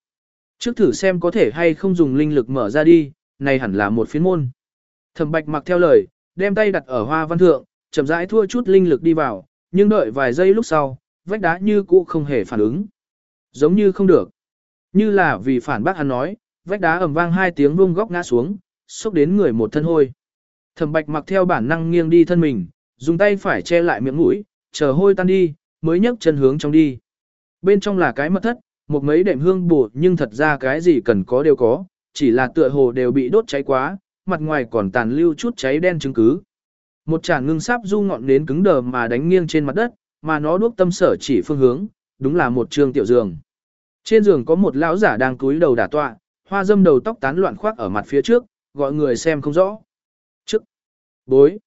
Trước thử xem có thể hay không dùng linh lực mở ra đi, này hẳn là một phiến môn. Thẩm bạch mặc theo lời, đem tay đặt ở hoa văn thượng, chậm rãi thua chút linh lực đi vào, nhưng đợi vài giây lúc sau, vách đá như cũ không hề phản ứng. Giống như không được. Như là vì phản bác hắn nói, vách đá ầm vang hai tiếng vung góc ngã xuống, xúc đến người một thân hôi. Thẩm bạch mặc theo bản năng nghiêng đi thân mình, dùng tay phải che lại miệng mũi, chờ hôi tan đi, mới nhấc chân hướng trong đi. Bên trong là cái mật thất, một mấy đệm hương bổ nhưng thật ra cái gì cần có đều có, chỉ là tựa hồ đều bị đốt cháy quá, mặt ngoài còn tàn lưu chút cháy đen chứng cứ. Một chản ngưng sáp du ngọn nến cứng đờ mà đánh nghiêng trên mặt đất, mà nó đuốc tâm sở chỉ phương hướng, đúng là một trường tiểu giường. Trên giường có một lão giả đang cúi đầu đả tọa, hoa dâm đầu tóc tán loạn khoác ở mặt phía trước, gọi người xem không rõ. Trước, bối,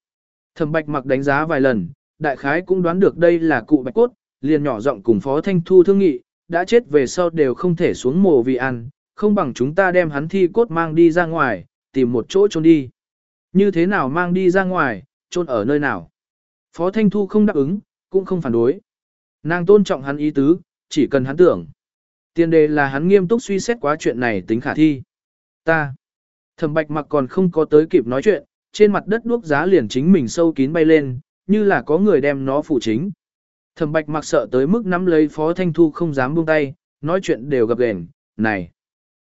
thẩm bạch mặc đánh giá vài lần, đại khái cũng đoán được đây là cụ bạch cốt, liền nhỏ giọng cùng phó thanh thu thương nghị, đã chết về sau đều không thể xuống mồ vì ăn, không bằng chúng ta đem hắn thi cốt mang đi ra ngoài, tìm một chỗ trôn đi. Như thế nào mang đi ra ngoài, trôn ở nơi nào? Phó Thanh Thu không đáp ứng, cũng không phản đối. Nàng tôn trọng hắn ý tứ, chỉ cần hắn tưởng. Tiền đề là hắn nghiêm túc suy xét quá chuyện này tính khả thi. Ta. Thẩm bạch mặc còn không có tới kịp nói chuyện, trên mặt đất đuốc giá liền chính mình sâu kín bay lên, như là có người đem nó phụ chính. Thẩm bạch mặc sợ tới mức nắm lấy Phó Thanh Thu không dám buông tay, nói chuyện đều gặp gềnh, này,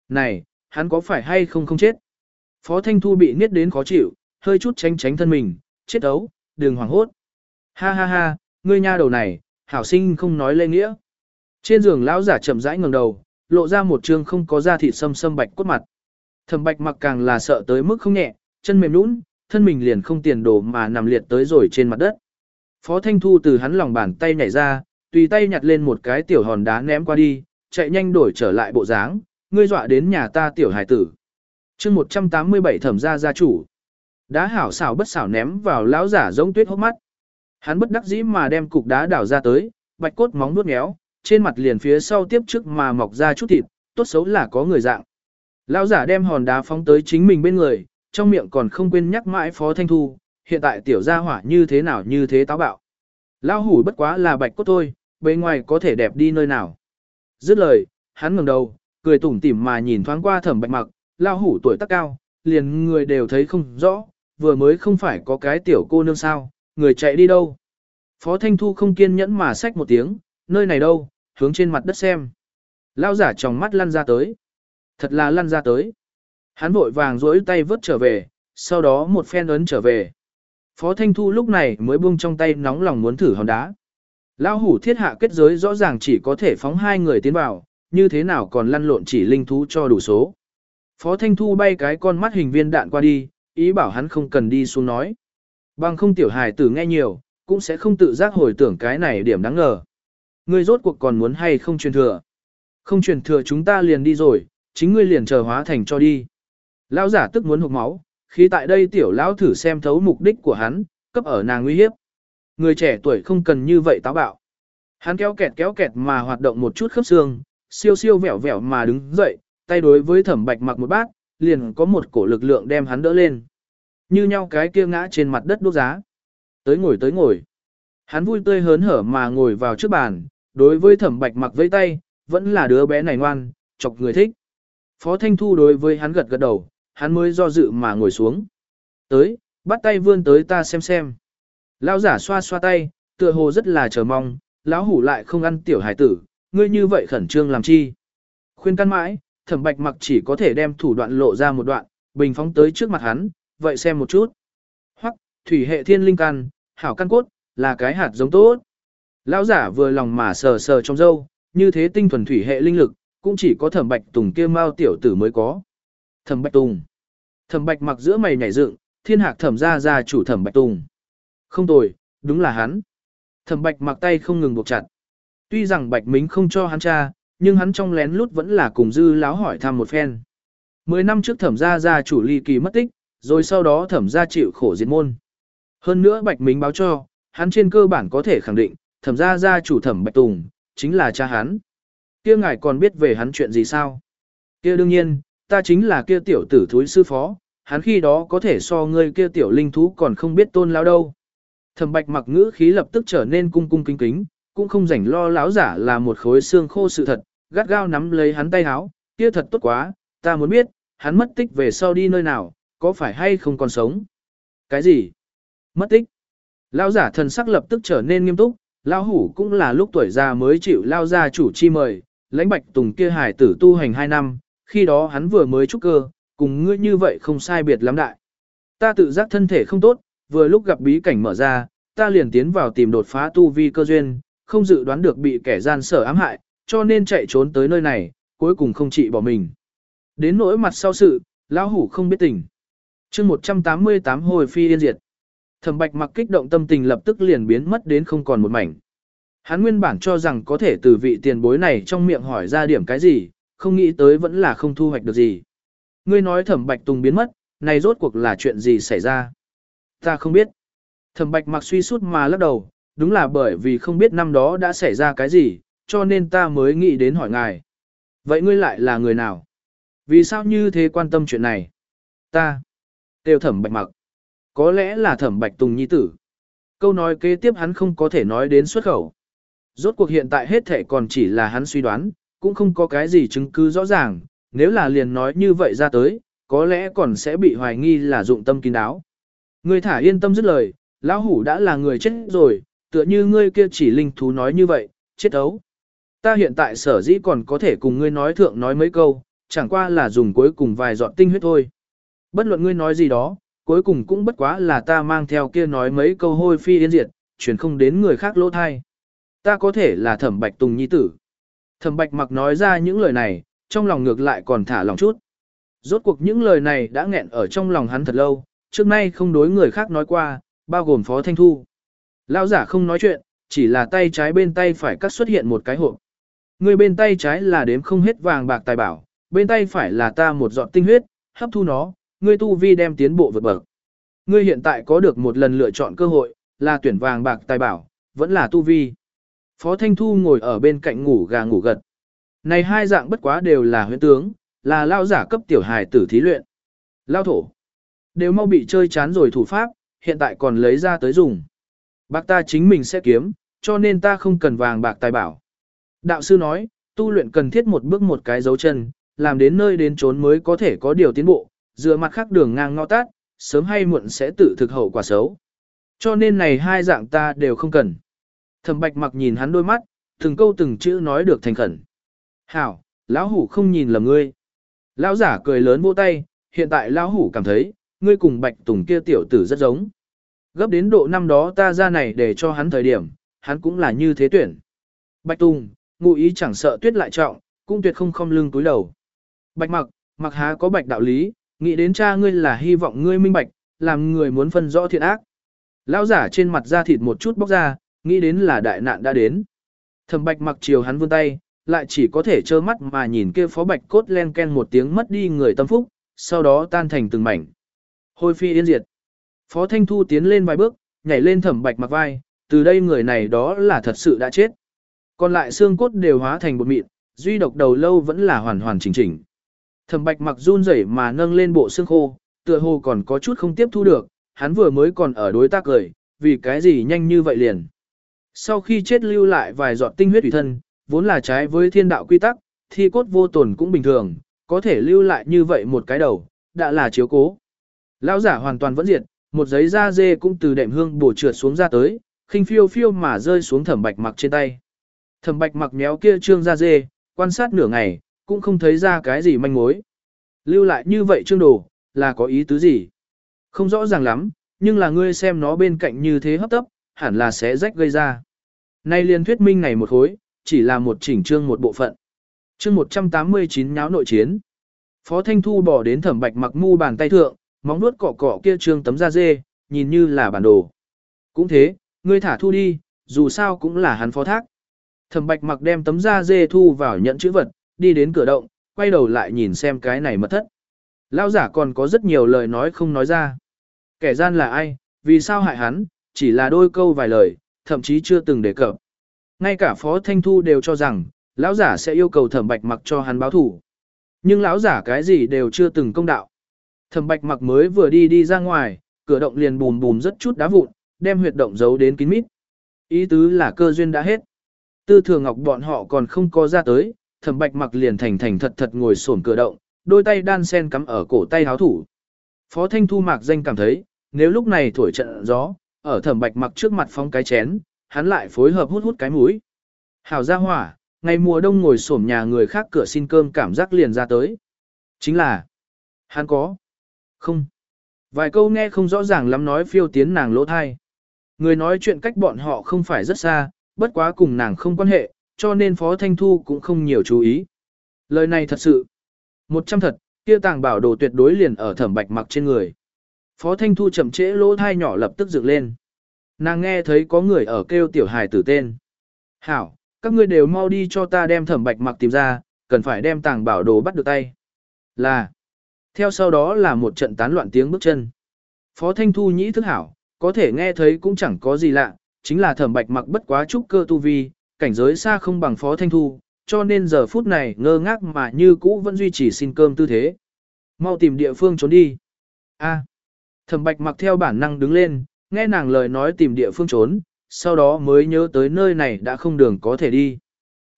này, hắn có phải hay không không chết. Phó Thanh Thu bị niết đến khó chịu, hơi chút tránh tránh thân mình, chết ấu, đừng hoảng hốt. Ha ha ha, ngươi nha đầu này, hảo sinh không nói lê nghĩa. Trên giường lão giả chậm rãi ngẩng đầu, lộ ra một trương không có da thịt sâm sâm bạch cốt mặt. Thẩm bạch mặc càng là sợ tới mức không nhẹ, chân mềm nhũn, thân mình liền không tiền đồ mà nằm liệt tới rồi trên mặt đất. Phó Thanh Thu từ hắn lòng bàn tay nhảy ra, tùy tay nhặt lên một cái tiểu hòn đá ném qua đi, chạy nhanh đổi trở lại bộ dáng, ngươi dọa đến nhà ta tiểu hải tử. chương 187 thẩm gia gia chủ. Đá hảo xảo bất xảo ném vào lão giả giống tuyết hốc mắt. Hắn bất đắc dĩ mà đem cục đá đảo ra tới, bạch cốt móng nuốt méo, trên mặt liền phía sau tiếp trước mà mọc ra chút thịt, tốt xấu là có người dạng. Lão giả đem hòn đá phóng tới chính mình bên người, trong miệng còn không quên nhắc mãi Phó Thanh Thu, hiện tại tiểu gia hỏa như thế nào như thế táo bạo. lao hủ bất quá là bạch cốt thôi, bề ngoài có thể đẹp đi nơi nào. Dứt lời, hắn ngẩng đầu, cười tủm tỉm mà nhìn thoáng qua thẩm bạch mặc, lao hủ tuổi tác cao, liền người đều thấy không rõ, vừa mới không phải có cái tiểu cô nương sao, người chạy đi đâu. Phó Thanh Thu không kiên nhẫn mà xách một tiếng, nơi này đâu, hướng trên mặt đất xem. Lao giả tròng mắt lăn ra tới. Thật là lăn ra tới. Hắn vội vàng rỗi tay vớt trở về, sau đó một phen ấn trở về. Phó Thanh Thu lúc này mới buông trong tay nóng lòng muốn thử hòn đá. Lão hủ thiết hạ kết giới rõ ràng chỉ có thể phóng hai người tiến vào, như thế nào còn lăn lộn chỉ linh thú cho đủ số. Phó Thanh Thu bay cái con mắt hình viên đạn qua đi, ý bảo hắn không cần đi xuống nói. Bằng không tiểu hài tử nghe nhiều, cũng sẽ không tự giác hồi tưởng cái này điểm đáng ngờ. Ngươi rốt cuộc còn muốn hay không truyền thừa? Không truyền thừa chúng ta liền đi rồi, chính ngươi liền chờ hóa thành cho đi. Lão giả tức muốn hụt máu, khi tại đây tiểu lão thử xem thấu mục đích của hắn, cấp ở nàng nguy hiếp. Người trẻ tuổi không cần như vậy táo bạo. Hắn kéo kẹt kéo kẹt mà hoạt động một chút khớp xương, siêu siêu vẹo vẹo mà đứng dậy, tay đối với thẩm bạch mặc một bát, liền có một cổ lực lượng đem hắn đỡ lên. Như nhau cái kia ngã trên mặt đất đốt giá. Tới ngồi tới ngồi. Hắn vui tươi hớn hở mà ngồi vào trước bàn, đối với thẩm bạch mặc vẫy tay, vẫn là đứa bé này ngoan, chọc người thích. Phó Thanh Thu đối với hắn gật gật đầu, hắn mới do dự mà ngồi xuống. Tới, bắt tay vươn tới ta xem xem. Lão giả xoa xoa tay, tựa hồ rất là chờ mong, lão hủ lại không ăn tiểu hải tử, ngươi như vậy khẩn trương làm chi. Khuyên căn mãi, thẩm bạch mặc chỉ có thể đem thủ đoạn lộ ra một đoạn, bình phóng tới trước mặt hắn, vậy xem một chút. Hoặc, thủy hệ thiên linh căn, hảo căn cốt, là cái hạt giống tốt. Lão giả vừa lòng mà sờ sờ trong dâu, như thế tinh thuần thủy hệ linh lực, cũng chỉ có thẩm bạch tùng kia mao tiểu tử mới có. Thẩm bạch tùng. Thẩm bạch mặc giữa mày nhảy dựng, thiên hạc thẩm ra ra chủ thẩm bạch tùng. Không tồi, đúng là hắn. Thẩm bạch mặc tay không ngừng buộc chặt. Tuy rằng bạch mính không cho hắn cha, nhưng hắn trong lén lút vẫn là cùng dư láo hỏi thăm một phen. Mười năm trước thẩm gia gia chủ ly kỳ mất tích, rồi sau đó thẩm gia chịu khổ diệt môn. Hơn nữa bạch mính báo cho, hắn trên cơ bản có thể khẳng định, thẩm gia gia chủ thẩm bạch tùng, chính là cha hắn. Kia ngài còn biết về hắn chuyện gì sao? Kia đương nhiên, ta chính là kia tiểu tử thúi sư phó, hắn khi đó có thể so ngươi kia tiểu linh thú còn không biết tôn lao đâu. Thẩm bạch mặc ngữ khí lập tức trở nên cung cung kính kính, cũng không rảnh lo lão giả là một khối xương khô sự thật, gắt gao nắm lấy hắn tay háo, kia thật tốt quá, ta muốn biết, hắn mất tích về sau đi nơi nào, có phải hay không còn sống? Cái gì? Mất tích? Lao giả thần sắc lập tức trở nên nghiêm túc, Lao hủ cũng là lúc tuổi già mới chịu Lao gia chủ chi mời, lãnh bạch tùng kia hải tử tu hành 2 năm, khi đó hắn vừa mới trúc cơ, cùng ngươi như vậy không sai biệt lắm đại. Ta tự giác thân thể không tốt, vừa lúc gặp bí cảnh mở ra, ta liền tiến vào tìm đột phá tu vi cơ duyên, không dự đoán được bị kẻ gian sở ám hại, cho nên chạy trốn tới nơi này, cuối cùng không trị bỏ mình. Đến nỗi mặt sau sự, lão hủ không biết tình. chương 188 hồi phi yên diệt. Thẩm bạch mặc kích động tâm tình lập tức liền biến mất đến không còn một mảnh. Hắn nguyên bản cho rằng có thể từ vị tiền bối này trong miệng hỏi ra điểm cái gì, không nghĩ tới vẫn là không thu hoạch được gì. Ngươi nói thẩm bạch tùng biến mất, này rốt cuộc là chuyện gì xảy ra? Ta không biết. Thẩm bạch mặc suy sút mà lắc đầu, đúng là bởi vì không biết năm đó đã xảy ra cái gì, cho nên ta mới nghĩ đến hỏi ngài. Vậy ngươi lại là người nào? Vì sao như thế quan tâm chuyện này? Ta. Tiêu thẩm bạch mặc. Có lẽ là thẩm bạch tùng nhi tử. Câu nói kế tiếp hắn không có thể nói đến xuất khẩu. Rốt cuộc hiện tại hết thể còn chỉ là hắn suy đoán, cũng không có cái gì chứng cứ rõ ràng, nếu là liền nói như vậy ra tới, có lẽ còn sẽ bị hoài nghi là dụng tâm kín đáo. Ngươi thả yên tâm dứt lời, lão hủ đã là người chết rồi, tựa như ngươi kia chỉ linh thú nói như vậy, chết ấu. Ta hiện tại sở dĩ còn có thể cùng ngươi nói thượng nói mấy câu, chẳng qua là dùng cuối cùng vài giọt tinh huyết thôi. Bất luận ngươi nói gì đó, cuối cùng cũng bất quá là ta mang theo kia nói mấy câu hôi phi yên diệt, chuyển không đến người khác lỗ thai. Ta có thể là thẩm bạch tùng nhi tử. Thẩm bạch mặc nói ra những lời này, trong lòng ngược lại còn thả lòng chút. Rốt cuộc những lời này đã nghẹn ở trong lòng hắn thật lâu, trước nay không đối người khác nói qua, bao gồm Phó Thanh Thu. Lão giả không nói chuyện, chỉ là tay trái bên tay phải cắt xuất hiện một cái hộp. Người bên tay trái là đếm không hết vàng bạc tài bảo, bên tay phải là ta một giọt tinh huyết, hấp thu nó, ngươi tu vi đem tiến bộ vượt bậc. Ngươi hiện tại có được một lần lựa chọn cơ hội, là tuyển vàng bạc tài bảo, vẫn là tu vi. Phó Thanh Thu ngồi ở bên cạnh ngủ gà ngủ gật. Này hai dạng bất quá đều là huyễn tướng, là lao giả cấp tiểu hài tử thí luyện. Lao thổ. Đều mau bị chơi chán rồi thủ pháp, hiện tại còn lấy ra tới dùng. Bác ta chính mình sẽ kiếm, cho nên ta không cần vàng bạc tài bảo. Đạo sư nói, tu luyện cần thiết một bước một cái dấu chân, làm đến nơi đến trốn mới có thể có điều tiến bộ, dựa mặt khác đường ngang ngõ tát, sớm hay muộn sẽ tự thực hậu quả xấu. Cho nên này hai dạng ta đều không cần. Thẩm bạch mặc nhìn hắn đôi mắt, từng câu từng chữ nói được thành khẩn. Hảo, lão hủ không nhìn lầm ngươi. Lão giả cười lớn vỗ tay, hiện tại lão hủ cảm thấy, ngươi cùng bạch tùng kia tiểu tử rất giống. Gấp đến độ năm đó ta ra này để cho hắn thời điểm, hắn cũng là như thế tuyển. Bạch tùng, ngụ ý chẳng sợ tuyết lại trọng, cũng tuyệt không không lưng túi đầu. Bạch mặc, mặc há có bạch đạo lý, nghĩ đến cha ngươi là hy vọng ngươi minh bạch, làm người muốn phân rõ thiện ác. Lão giả trên mặt da thịt một chút bóc ra, nghĩ đến là đại nạn đã đến. Thẩm bạch mặc chiều hắn vươn tay, lại chỉ có thể trơ mắt mà nhìn kia phó bạch cốt len ken một tiếng mất đi người tâm phúc, sau đó tan thành từng mảnh. Hôi phi yên diệt. Phó Thanh Thu tiến lên vài bước, nhảy lên thẩm bạch mặc vai, từ đây người này đó là thật sự đã chết. Còn lại xương cốt đều hóa thành bột mịn, duy độc đầu lâu vẫn là hoàn hoàn chỉnh chỉnh. Thẩm bạch mặc run rẩy mà nâng lên bộ xương khô, tựa hồ còn có chút không tiếp thu được, hắn vừa mới còn ở đối tác cười, vì cái gì nhanh như vậy liền. Sau khi chết lưu lại vài giọt tinh huyết thủy thân, vốn là trái với thiên đạo quy tắc, thi cốt vô tổn cũng bình thường, có thể lưu lại như vậy một cái đầu, đã là chiếu cố. Lão giả hoàn toàn vẫn diệt, một giấy da dê cũng từ đệm hương bổ trượt xuống ra tới, khinh phiêu phiêu mà rơi xuống thẩm bạch mặc trên tay. Thẩm bạch mặc méo kia trương da dê, quan sát nửa ngày, cũng không thấy ra cái gì manh mối. Lưu lại như vậy trương đồ, là có ý tứ gì? Không rõ ràng lắm, nhưng là ngươi xem nó bên cạnh như thế hấp tấp, hẳn là sẽ rách gây ra. Nay liên thuyết minh này một khối, chỉ là một chỉnh trương một bộ phận. Chương 189 nháo nội chiến. Phó Thanh Thu bỏ đến thẩm bạch mặc mu bàn tay thượng, móng nuốt cọ cọ kia trương tấm da dê, nhìn như là bản đồ. Cũng thế, ngươi thả thu đi, dù sao cũng là hắn phó thác. Thẩm bạch mặc đem tấm da dê thu vào nhận chữ vật, đi đến cửa động, quay đầu lại nhìn xem cái này mật thất. lao giả còn có rất nhiều lời nói không nói ra. Kẻ gian là ai, vì sao hại hắn, chỉ là đôi câu vài lời, thậm chí chưa từng đề cập. Ngay cả Phó Thanh Thu đều cho rằng, lão giả sẽ yêu cầu thẩm bạch mặc cho hắn báo thủ. Nhưng lão giả cái gì đều chưa từng công đạo. Thẩm bạch mặc mới vừa đi đi ra ngoài, cửa động liền bùm bùm rất chút đá vụn, đem huyệt động giấu đến kín mít. Ý tứ là cơ duyên đã hết. Tư thừa ngọc bọn họ còn không có ra tới, thẩm bạch mặc liền thành thành thật thật ngồi sổn cửa động, đôi tay đan sen cắm ở cổ tay háo thủ. Phó Thanh Thu mạc danh cảm thấy, nếu lúc này thổi trận gió, ở thẩm bạch mặc trước mặt phong cái chén, hắn lại phối hợp hút hút cái mũi. Hảo ra hỏa, ngày mùa đông ngồi xổm nhà người khác cửa xin cơm cảm giác liền ra tới. Chính là, hắn có. Không. Vài câu nghe không rõ ràng lắm nói phiêu tiến nàng lỗ thai. Người nói chuyện cách bọn họ không phải rất xa, bất quá cùng nàng không quan hệ, cho nên Phó Thanh Thu cũng không nhiều chú ý. Lời này thật sự, một trăm thật, kia tàng bảo đồ tuyệt đối liền ở thẩm bạch mặc trên người. Phó Thanh Thu chậm trễ lỗ thai nhỏ lập tức dựng lên. Nàng nghe thấy có người ở kêu tiểu hài tử tên. Hảo, các ngươi đều mau đi cho ta đem thẩm bạch mặc tìm ra, cần phải đem tàng bảo đồ bắt được tay. Là. Theo sau đó là một trận tán loạn tiếng bước chân. Phó Thanh Thu nhĩ thức hảo, có thể nghe thấy cũng chẳng có gì lạ, chính là thẩm bạch mặc bất quá trúc cơ tu vi, cảnh giới xa không bằng Phó Thanh Thu, cho nên giờ phút này ngơ ngác mà như cũ vẫn duy trì xin cơm tư thế. Mau tìm địa phương trốn đi. A. Thẩm bạch mặc theo bản năng đứng lên, nghe nàng lời nói tìm địa phương trốn, sau đó mới nhớ tới nơi này đã không đường có thể đi.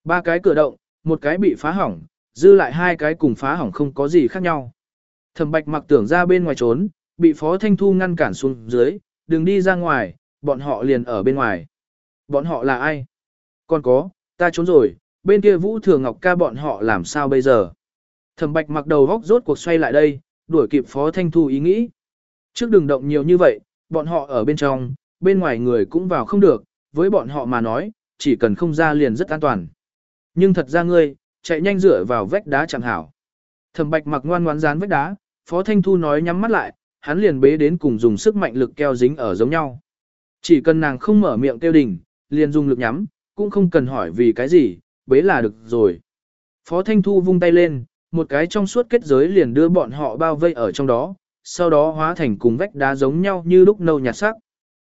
Ba cái cửa động, một cái bị phá hỏng, dư lại hai cái cùng phá hỏng không có gì khác nhau. Thẩm bạch mặc tưởng ra bên ngoài trốn, bị Phó Thanh Thu ngăn cản xuống dưới, đừng đi ra ngoài, bọn họ liền ở bên ngoài. Bọn họ là ai? Còn có, ta trốn rồi, bên kia Vũ Thừa Ngọc ca bọn họ làm sao bây giờ? Thẩm bạch mặc đầu góc rốt cuộc xoay lại đây, đuổi kịp Phó Thanh Thu ý nghĩ. Trước đừng động nhiều như vậy, bọn họ ở bên trong, bên ngoài người cũng vào không được, với bọn họ mà nói, chỉ cần không ra liền rất an toàn. Nhưng thật ra ngươi, chạy nhanh dựa vào vách đá chẳng hảo. Thẩm bạch mặc ngoan ngoãn dán vách đá, Phó Thanh Thu nói nhắm mắt lại, hắn liền bế đến cùng dùng sức mạnh lực keo dính ở giống nhau. Chỉ cần nàng không mở miệng kêu đỉnh, liền dùng lực nhắm, cũng không cần hỏi vì cái gì, bế là được rồi. Phó Thanh Thu vung tay lên, một cái trong suốt kết giới liền đưa bọn họ bao vây ở trong đó, sau đó hóa thành cùng vách đá giống nhau như lúc nâu nhạt sắc.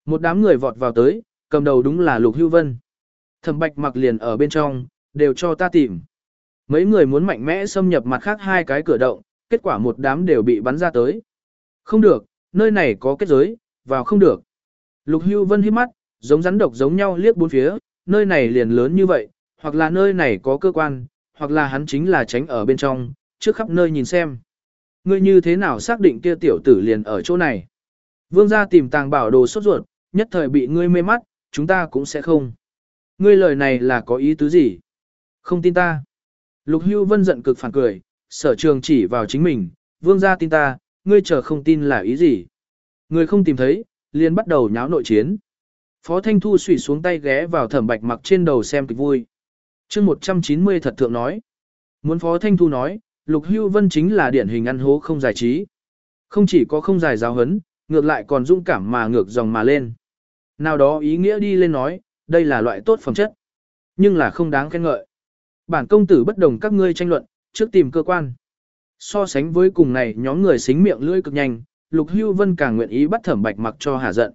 Một đám người vọt vào tới, cầm đầu đúng là Lục Hưu Vân. Thẩm Bạch mặc liền ở bên trong, đều cho ta tìm. Mấy người muốn mạnh mẽ xâm nhập mặt khác hai cái cửa động, kết quả một đám đều bị bắn ra tới. Không được, nơi này có kết giới, vào không được. Lục Hưu Vân hít mắt, giống rắn độc giống nhau liếc bốn phía, nơi này liền lớn như vậy, hoặc là nơi này có cơ quan, hoặc là hắn chính là tránh ở bên trong, trước khắp nơi nhìn xem. Ngươi như thế nào xác định kia tiểu tử liền ở chỗ này? Vương gia tìm tàng bảo đồ sốt ruột, nhất thời bị ngươi mê mắt, chúng ta cũng sẽ không. Ngươi lời này là có ý tứ gì? Không tin ta. Lục Hưu Vân giận cực phản cười, sở trường chỉ vào chính mình, vương gia tin ta, ngươi chờ không tin là ý gì? Ngươi không tìm thấy, liền bắt đầu nháo nội chiến. Phó Thanh Thu xủy xuống tay ghé vào thẩm bạch mặc trên đầu xem kịch vui. chương 190 thật thượng nói. Muốn Phó Thanh Thu nói, Lục Hưu Vân chính là điển hình ăn hố không giải trí. Không chỉ có không giải giáo hấn, ngược lại còn dũng cảm mà ngược dòng mà lên. Nào đó ý nghĩa đi lên nói, đây là loại tốt phẩm chất, nhưng là không đáng khen ngợi. Bản công tử bất đồng các ngươi tranh luận, trước tìm cơ quan. So sánh với cùng này nhóm người xính miệng lưỡi cực nhanh, Lục Hưu Vân càng nguyện ý bắt Thẩm Bạch Mặc cho hà giận.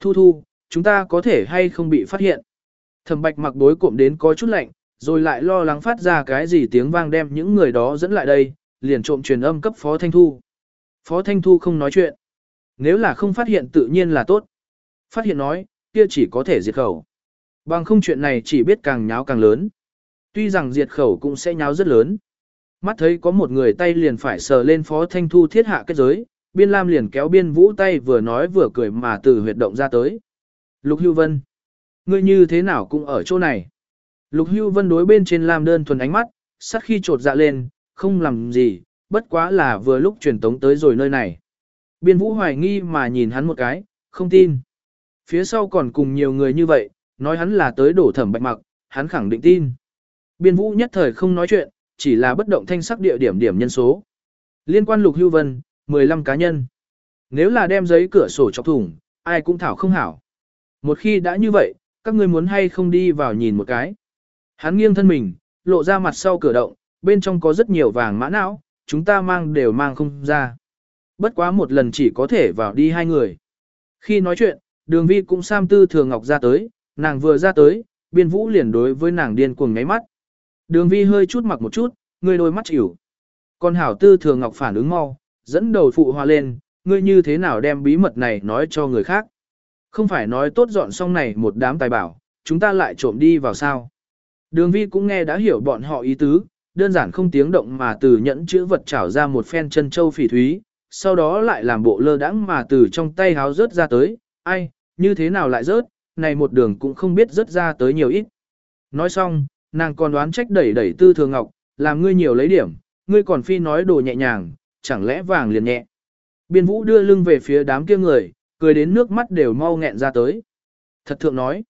Thu thu, chúng ta có thể hay không bị phát hiện. Thẩm Bạch Mặc đối cụm đến có chút lạnh, rồi lại lo lắng phát ra cái gì tiếng vang đem những người đó dẫn lại đây, liền trộm truyền âm cấp Phó Thanh Thu. Phó Thanh Thu không nói chuyện. Nếu là không phát hiện tự nhiên là tốt. Phát hiện nói, kia chỉ có thể diệt khẩu. Bằng không chuyện này chỉ biết càng nháo càng lớn. Tuy rằng diệt khẩu cũng sẽ nháo rất lớn. Mắt thấy có một người tay liền phải sờ lên Phó Thanh Thu thiết hạ kết giới, Biên Lam liền kéo Biên Vũ tay vừa nói vừa cười mà từ huyệt động ra tới. Lục Hưu Vân, ngươi như thế nào cũng ở chỗ này. Lục Hưu Vân đối bên trên Lam đơn thuần ánh mắt, sắc khi trột dạ lên, không làm gì, bất quá là vừa lúc truyền tống tới rồi nơi này. Biên Vũ hoài nghi mà nhìn hắn một cái, không tin. Phía sau còn cùng nhiều người như vậy, nói hắn là tới đổ thẩm bạch mặc, hắn khẳng định tin. Biên Vũ nhất thời không nói chuyện, chỉ là bất động thanh sắc địa điểm điểm nhân số. Liên quan Lục Hưu Vân, 15 cá nhân. Nếu là đem giấy cửa sổ chọc thủng, ai cũng thảo không hảo. Một khi đã như vậy, các ngươi muốn hay không đi vào nhìn một cái. Hắn nghiêng thân mình, lộ ra mặt sau cửa động, bên trong có rất nhiều vàng mã não, chúng ta mang đều mang không ra. Bất quá một lần chỉ có thể vào đi hai người. Khi nói chuyện, đường vi cũng sam tư thường ngọc ra tới, nàng vừa ra tới, biên vũ liền đối với nàng điên cuồng ngáy mắt. Đường vi hơi chút mặc một chút, người đôi mắt chịu. Còn hảo tư thường ngọc phản ứng mau, dẫn đầu phụ hoa lên, ngươi như thế nào đem bí mật này nói cho người khác. Không phải nói tốt dọn xong này một đám tài bảo, chúng ta lại trộm đi vào sao. Đường vi cũng nghe đã hiểu bọn họ ý tứ, đơn giản không tiếng động mà từ nhẫn chữ vật trảo ra một phen chân châu phỉ thúy, sau đó lại làm bộ lơ đãng mà từ trong tay háo rớt ra tới, ai, như thế nào lại rớt, này một đường cũng không biết rớt ra tới nhiều ít. Nói xong, nàng còn đoán trách đẩy đẩy tư thường ngọc, làm ngươi nhiều lấy điểm, ngươi còn phi nói đồ nhẹ nhàng, chẳng lẽ vàng liền nhẹ. Biên vũ đưa lưng về phía đám kia người, cười đến nước mắt đều mau nghẹn ra tới. Thật thượng nói.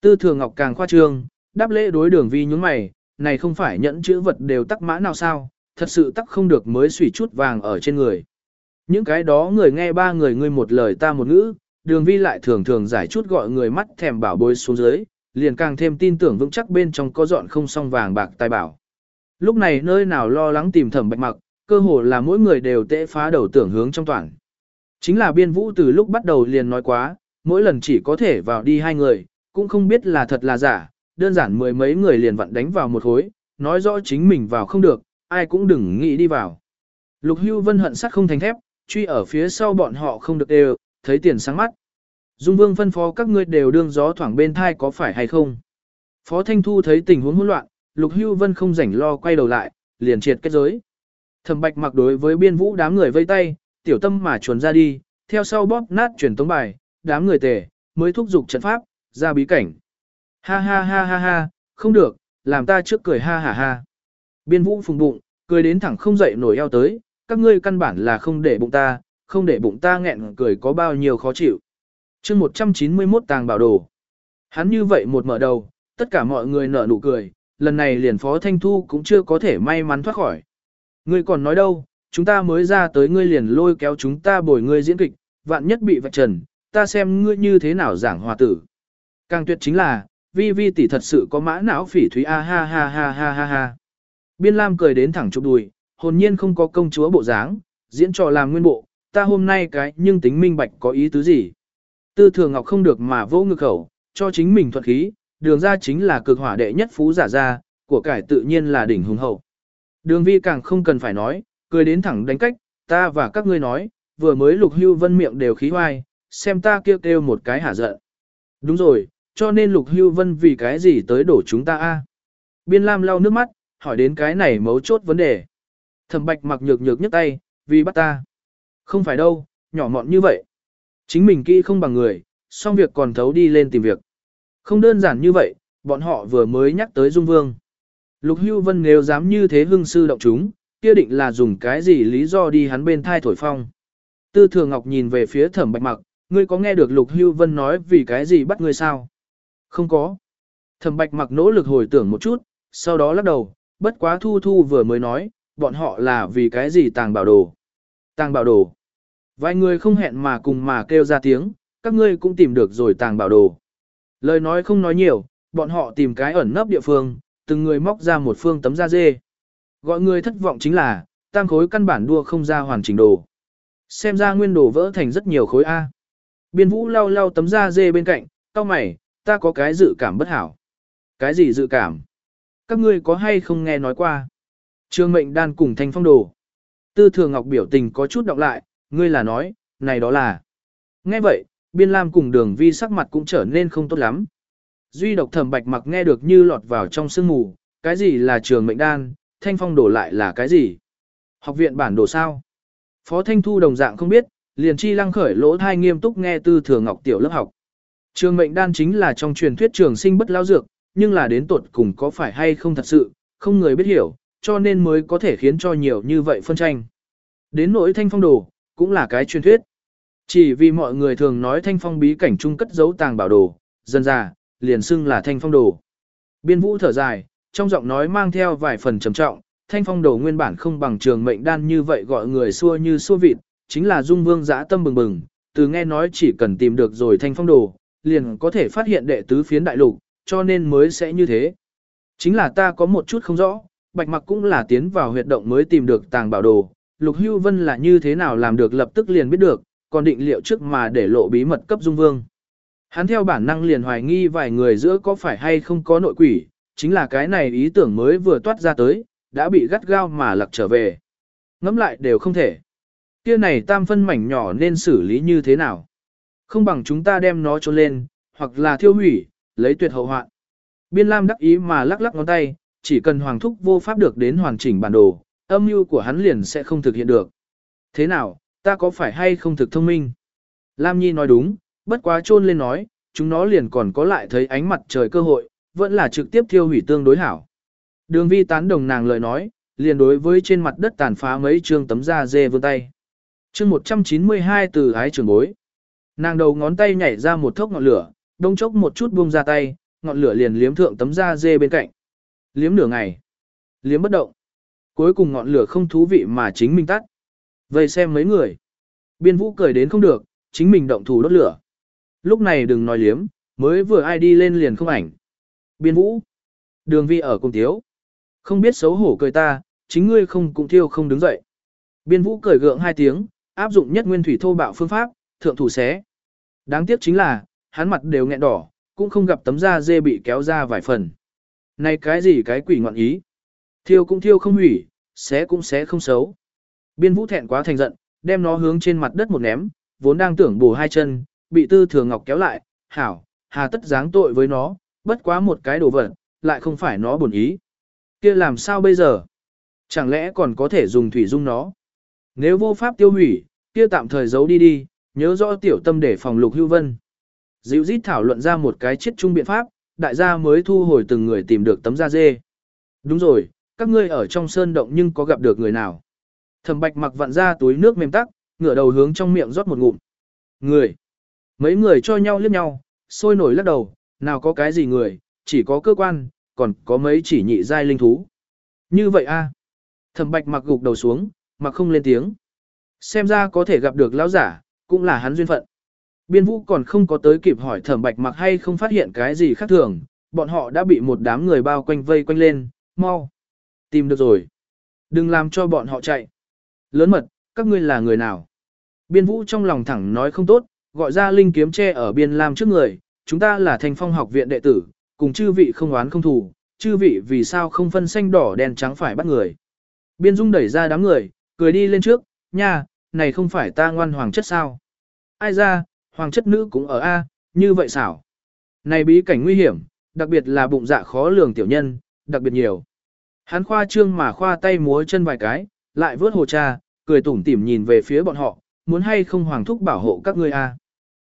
Tư thường ngọc càng khoa trương, đáp lễ đối đường vi nhúng mày, này không phải nhẫn chữ vật đều tắc mã nào sao, thật sự tắc không được mới xủy chút vàng ở trên người. Những cái đó người nghe ba người ngươi một lời ta một ngữ, đường vi lại thường thường giải chút gọi người mắt thèm bảo bối xuống dưới, liền càng thêm tin tưởng vững chắc bên trong có dọn không song vàng bạc tài bảo. Lúc này nơi nào lo lắng tìm thẩm bạch mặc, cơ hồ là mỗi người đều tệ phá đầu tưởng hướng trong toàn. Chính là biên vũ từ lúc bắt đầu liền nói quá, mỗi lần chỉ có thể vào đi hai người, cũng không biết là thật là giả, đơn giản mười mấy người liền vặn đánh vào một hối, nói rõ chính mình vào không được, ai cũng đừng nghĩ đi vào. Lục hưu vân hận sắt không thành thép, truy ở phía sau bọn họ không được đều, thấy tiền sáng mắt. Dung Vương phân phó các ngươi đều đương gió thoảng bên thai có phải hay không. Phó Thanh Thu thấy tình huống hỗn loạn, Lục Hưu Vân không rảnh lo quay đầu lại, liền triệt kết giới. Thẩm Bạch mặc đối với biên vũ đám người vây tay, tiểu tâm mà chuồn ra đi, theo sau bóp nát truyền tống bài, đám người tề, mới thúc giục trận pháp, ra bí cảnh. Ha ha ha ha ha, không được, làm ta trước cười ha ha ha. Biên vũ phùng bụng, cười đến thẳng không dậy nổi eo tới, các ngươi căn bản là không để bụng ta, không để bụng ta nghẹn cười có bao nhiêu khó chịu. chương 191 tàng bảo đồ. Hắn như vậy một mở đầu, tất cả mọi người nở nụ cười, lần này liền phó thanh thu cũng chưa có thể may mắn thoát khỏi. Ngươi còn nói đâu, chúng ta mới ra tới ngươi liền lôi kéo chúng ta bồi ngươi diễn kịch, vạn nhất bị vạch trần, ta xem ngươi như thế nào giảng hòa tử. Càng tuyệt chính là, vi vi tỷ thật sự có mã não phỉ thúy a ha ha ha ha ha ha. Biên Lam cười đến thẳng chụp đùi, hồn nhiên không có công chúa bộ dáng, diễn trò làm nguyên bộ, ta hôm nay cái nhưng tính minh bạch có ý tứ gì. Tư thường ngọc không được mà vỗ ngực khẩu, cho chính mình thuận khí, đường ra chính là cực hỏa đệ nhất phú giả ra, của cải tự nhiên là đỉnh hùng hậu. Đường vi càng không cần phải nói, cười đến thẳng đánh cách, ta và các ngươi nói, vừa mới lục hưu vân miệng đều khí hoai, xem ta kêu kêu một cái hả giận. Đúng rồi, cho nên lục hưu vân vì cái gì tới đổ chúng ta a? Biên Lam lau nước mắt, hỏi đến cái này mấu chốt vấn đề. Thẩm bạch mặc nhược nhược nhấc tay, vì bắt ta. Không phải đâu, nhỏ mọn như vậy. Chính mình kỹ không bằng người, xong việc còn thấu đi lên tìm việc. Không đơn giản như vậy, bọn họ vừa mới nhắc tới Dung Vương. Lục Hưu Vân nếu dám như thế hưng sư động chúng, kia định là dùng cái gì lý do đi hắn bên thai thổi phong. Tư Thừa Ngọc nhìn về phía Thẩm Bạch Mặc, ngươi có nghe được Lục Hưu Vân nói vì cái gì bắt ngươi sao? Không có. Thẩm Bạch Mặc nỗ lực hồi tưởng một chút, sau đó lắc đầu, bất quá Thu Thu vừa mới nói, bọn họ là vì cái gì tàng bảo đồ. Tàng bảo đồ. Vài người không hẹn mà cùng mà kêu ra tiếng, các ngươi cũng tìm được rồi tàng bảo đồ. Lời nói không nói nhiều, bọn họ tìm cái ẩn nấp địa phương, từng người móc ra một phương tấm da dê. Gọi người thất vọng chính là, tam khối căn bản đua không ra hoàn chỉnh đồ. Xem ra nguyên đồ vỡ thành rất nhiều khối A. Biên vũ lau lau tấm da dê bên cạnh, cao mày, ta có cái dự cảm bất hảo. Cái gì dự cảm? Các ngươi có hay không nghe nói qua? Trương mệnh đan cùng thanh phong đồ. Tư thường ngọc biểu tình có chút đọc lại, ngươi là nói, này đó là. Nghe vậy, biên lam cùng đường vi sắc mặt cũng trở nên không tốt lắm. Duy độc thẩm bạch mặc nghe được như lọt vào trong sương mù, cái gì là trường mệnh đan, thanh phong đổ lại là cái gì? Học viện bản đồ sao? Phó Thanh Thu đồng dạng không biết, liền chi lăng khởi lỗ thai nghiêm túc nghe tư thừa ngọc tiểu lớp học. Trường mệnh đan chính là trong truyền thuyết trường sinh bất lao dược, nhưng là đến tuột cùng có phải hay không thật sự, không người biết hiểu, cho nên mới có thể khiến cho nhiều như vậy phân tranh. Đến nỗi thanh phong đồ, cũng là cái truyền thuyết. Chỉ vì mọi người thường nói thanh phong bí cảnh trung cất giấu tàng bảo đồ, dân già liền xưng là thanh phong đồ. Biên vũ thở dài, trong giọng nói mang theo vài phần trầm trọng, thanh phong đồ nguyên bản không bằng trường mệnh đan như vậy gọi người xua như xua vịt, chính là dung vương giã tâm bừng bừng, từ nghe nói chỉ cần tìm được rồi thanh phong đồ, liền có thể phát hiện đệ tứ phiến đại lục, cho nên mới sẽ như thế. Chính là ta có một chút không rõ, bạch mặc cũng là tiến vào huyệt động mới tìm được tàng bảo đồ, lục hưu vân là như thế nào làm được lập tức liền biết được, còn định liệu trước mà để lộ bí mật cấp dung vương. Hắn theo bản năng liền hoài nghi vài người giữa có phải hay không có nội quỷ, chính là cái này ý tưởng mới vừa toát ra tới, đã bị gắt gao mà lặc trở về. Ngẫm lại đều không thể. Kia này tam phân mảnh nhỏ nên xử lý như thế nào? Không bằng chúng ta đem nó trốn lên, hoặc là thiêu hủy, lấy tuyệt hậu hoạn. Biên Lam đắc ý mà lắc lắc ngón tay, chỉ cần Hoàng Thúc vô pháp được đến hoàn chỉnh bản đồ, âm mưu của hắn liền sẽ không thực hiện được. Thế nào, ta có phải hay không thực thông minh? Lam Nhi nói đúng, bất quá trôn lên nói, chúng nó liền còn có lại thấy ánh mặt trời cơ hội, vẫn là trực tiếp thiêu hủy tương đối hảo. Đường vi tán đồng nàng lời nói, liền đối với trên mặt đất tàn phá mấy trương tấm da dê vươn tay. chương 192 từ ái trường bối. Nàng đầu ngón tay nhảy ra một thốc ngọn lửa, đông chốc một chút buông ra tay, ngọn lửa liền liếm thượng tấm da dê bên cạnh. Liếm nửa ngày. Liếm bất động. Cuối cùng ngọn lửa không thú vị mà chính mình tắt. Vây xem mấy người. Biên vũ cười đến không được, chính mình động thủ đốt lửa. Lúc này đừng nói liếm, mới vừa ai đi lên liền không ảnh. Biên vũ. Đường vi ở cùng thiếu. Không biết xấu hổ cười ta, chính ngươi không cũng thiêu không đứng dậy. Biên vũ cười gượng hai tiếng, áp dụng nhất nguyên thủy thô bạo phương pháp, thượng thủ xé. Đáng tiếc chính là, hắn mặt đều nghẹn đỏ, cũng không gặp tấm da dê bị kéo ra vài phần. Này cái gì cái quỷ ngọn ý? Thiêu cũng thiêu không hủy, xé cũng xé không xấu. Biên vũ thẹn quá thành giận, đem nó hướng trên mặt đất một ném, vốn đang tưởng bổ hai chân, bị tư thường ngọc kéo lại, hảo, hà tất dáng tội với nó, bất quá một cái đồ vật, lại không phải nó buồn ý. kia làm sao bây giờ? Chẳng lẽ còn có thể dùng thủy dung nó? Nếu vô pháp tiêu hủy, kia tạm thời giấu đi đi, nhớ rõ tiểu tâm để phòng lục hưu vân. Dịu dít thảo luận ra một cái chiết chung biện pháp, đại gia mới thu hồi từng người tìm được tấm da dê. Đúng rồi, các ngươi ở trong sơn động nhưng có gặp được người nào? Thẩm bạch mặc vặn ra túi nước mềm tắc, ngửa đầu hướng trong miệng rót một ngụm. Người. Mấy người cho nhau liếc nhau, sôi nổi lắc đầu, nào có cái gì người, chỉ có cơ quan, còn có mấy chỉ nhị giai linh thú. Như vậy a Thẩm bạch mặc gục đầu xuống, mặc không lên tiếng. Xem ra có thể gặp được lão giả, cũng là hắn duyên phận. Biên vũ còn không có tới kịp hỏi thẩm bạch mặc hay không phát hiện cái gì khác thường, bọn họ đã bị một đám người bao quanh vây quanh lên, mau. Tìm được rồi. Đừng làm cho bọn họ chạy. Lớn mật, các ngươi là người nào? Biên vũ trong lòng thẳng nói không tốt, gọi ra linh kiếm tre ở biên lam trước người, chúng ta là thành phong học viện đệ tử, cùng chư vị không oán không thù, chư vị vì sao không phân xanh đỏ đen trắng phải bắt người. Biên dung đẩy ra đám người, cười đi lên trước, nha, này không phải ta ngoan hoàng chất sao. Ai ra, hoàng chất nữ cũng ở A, như vậy xảo. Này bí cảnh nguy hiểm, đặc biệt là bụng dạ khó lường tiểu nhân, đặc biệt nhiều. Hắn khoa trương mà khoa tay múa chân vài cái, lại vớt hồ cha, cười tủm tỉm nhìn về phía bọn họ, muốn hay không hoàng thúc bảo hộ các ngươi a.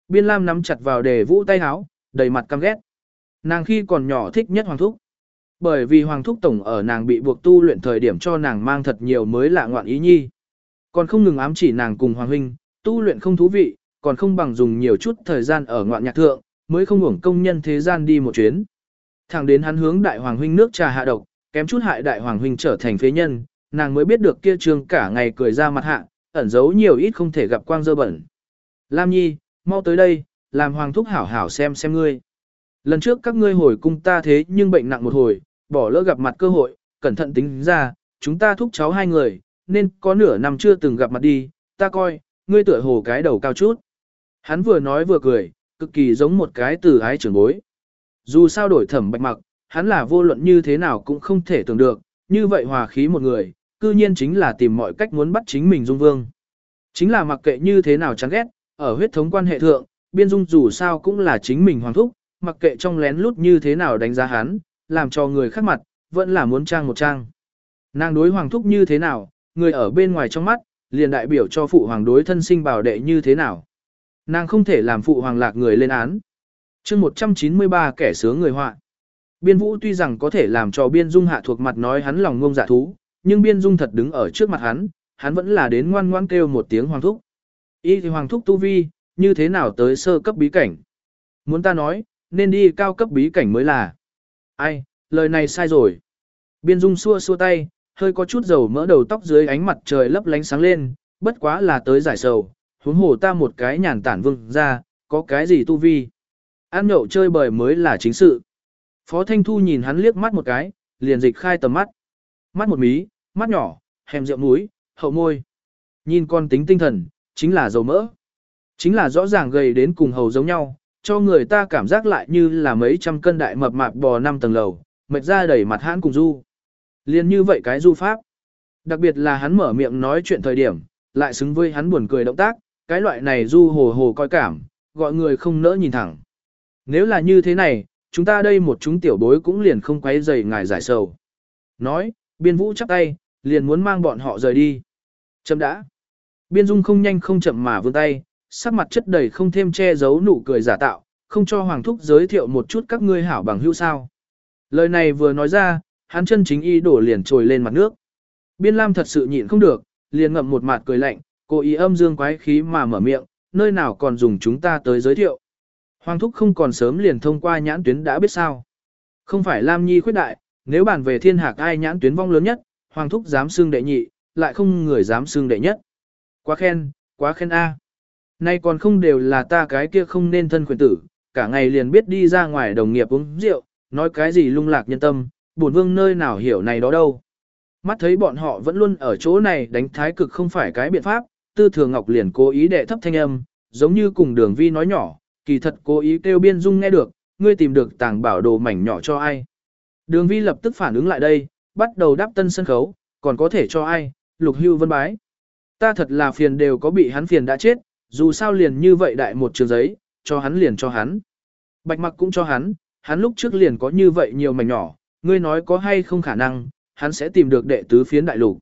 Biên Lam nắm chặt vào đề vũ tay háo, đầy mặt căm ghét. Nàng khi còn nhỏ thích nhất hoàng thúc. Bởi vì hoàng thúc tổng ở nàng bị buộc tu luyện thời điểm cho nàng mang thật nhiều mới lạ ngoạn ý nhi. Còn không ngừng ám chỉ nàng cùng hoàng huynh, tu luyện không thú vị, còn không bằng dùng nhiều chút thời gian ở ngoạn nhạc thượng, mới không hưởng công nhân thế gian đi một chuyến. Thẳng đến hắn hướng đại hoàng huynh nước trà hạ độc, kém chút hại đại hoàng huynh trở thành phế nhân, nàng mới biết được kia trương cả ngày cười ra mặt hạ, ẩn giấu nhiều ít không thể gặp quang dơ bẩn. Lam Nhi, mau tới đây, làm hoàng thúc hảo hảo xem xem ngươi. Lần trước các ngươi hồi cung ta thế nhưng bệnh nặng một hồi, bỏ lỡ gặp mặt cơ hội, cẩn thận tính ra, chúng ta thúc cháu hai người, nên có nửa năm chưa từng gặp mặt đi, ta coi, ngươi tựa hồ cái đầu cao chút. Hắn vừa nói vừa cười, cực kỳ giống một cái từ ái trưởng bối. Dù sao đổi thẩm bạch mặc, hắn là vô luận như thế nào cũng không thể tưởng được, như vậy hòa khí một người, cư nhiên chính là tìm mọi cách muốn bắt chính mình dung vương. Chính là mặc kệ như thế nào chán ghét, ở huyết thống quan hệ thượng, biên dung dù sao cũng là chính mình hoàng thúc, mặc kệ trong lén lút như thế nào đánh giá hắn, làm cho người khác mặt, vẫn là muốn trang một trang. Nàng đối hoàng thúc như thế nào, người ở bên ngoài trong mắt, liền đại biểu cho phụ hoàng đối thân sinh bảo đệ như thế nào. Nàng không thể làm phụ hoàng lạc người lên án. chương 193 kẻ sướng người họa. Biên vũ tuy rằng có thể làm cho biên dung hạ thuộc mặt nói hắn lòng ngông giả thú, nhưng biên dung thật đứng ở trước mặt hắn, hắn vẫn là đến ngoan ngoan kêu một tiếng hoàng thúc. Ý thì hoàng thúc tu vi, như thế nào tới sơ cấp bí cảnh? Muốn ta nói, nên đi cao cấp bí cảnh mới là. Ai, lời này sai rồi. Biên dung xua xua tay, hơi có chút dầu mỡ đầu tóc dưới ánh mặt trời lấp lánh sáng lên, bất quá là tới giải sầu, huống hồ ta một cái nhàn tản vương ra, có cái gì tu vi. Ăn nhậu chơi bời mới là chính sự. Phó Thanh Thu nhìn hắn liếc mắt một cái, liền dịch khai tầm mắt. Mắt một mí, mắt nhỏ, hèm rượu mũi, hậu môi. Nhìn con tính tinh thần, chính là dầu mỡ. Chính là rõ ràng gầy đến cùng hầu giống nhau, cho người ta cảm giác lại như là mấy trăm cân đại mập mạp bò năm tầng lầu, mệt ra đẩy mặt hãn cùng du. Liên như vậy cái du pháp. Đặc biệt là hắn mở miệng nói chuyện thời điểm, lại xứng với hắn buồn cười động tác, cái loại này du hồ hồ coi cảm, gọi người không nỡ nhìn thẳng. Nếu là như thế này, chúng ta đây một chúng tiểu bối cũng liền không quấy rầy ngài giải sầu. Nói, biên vũ chắp tay, liền muốn mang bọn họ rời đi. Chậm đã. Biên dung không nhanh không chậm mà vươn tay, sắc mặt chất đầy không thêm che giấu nụ cười giả tạo, không cho Hoàng Thúc giới thiệu một chút các ngươi hảo bằng hữu sao. Lời này vừa nói ra, hắn chân chính y đổ liền trồi lên mặt nước. Biên Lam thật sự nhịn không được, liền ngậm một mặt cười lạnh, cố ý âm dương quái khí mà mở miệng, nơi nào còn dùng chúng ta tới giới thiệu. Hoàng thúc không còn sớm liền thông qua nhãn tuyến đã biết sao. Không phải Lam Nhi khuyết đại, nếu bàn về thiên hạc ai nhãn tuyến vong lớn nhất, Hoàng thúc dám xưng đệ nhị, lại không người dám xưng đệ nhất. Quá khen, quá khen A. Nay còn không đều là ta cái kia không nên thân quyền tử, cả ngày liền biết đi ra ngoài đồng nghiệp uống rượu, nói cái gì lung lạc nhân tâm, bổn vương nơi nào hiểu này đó đâu. Mắt thấy bọn họ vẫn luôn ở chỗ này đánh thái cực không phải cái biện pháp, tư thừa ngọc liền cố ý đệ thấp thanh âm, giống như cùng đường vi nói nhỏ, kỳ thật cố ý kêu biên dung nghe được, ngươi tìm được tàng bảo đồ mảnh nhỏ cho ai. Đường vi lập tức phản ứng lại đây, bắt đầu đáp tân sân khấu, còn có thể cho ai, lục hưu vân bái. Ta thật là phiền đều có bị hắn phiền đã chết, dù sao liền như vậy đại một trường giấy, cho hắn liền cho hắn. Bạch mặc cũng cho hắn, hắn lúc trước liền có như vậy nhiều mảnh nhỏ, ngươi nói có hay không khả năng, hắn sẽ tìm được đệ tứ phiến đại lục.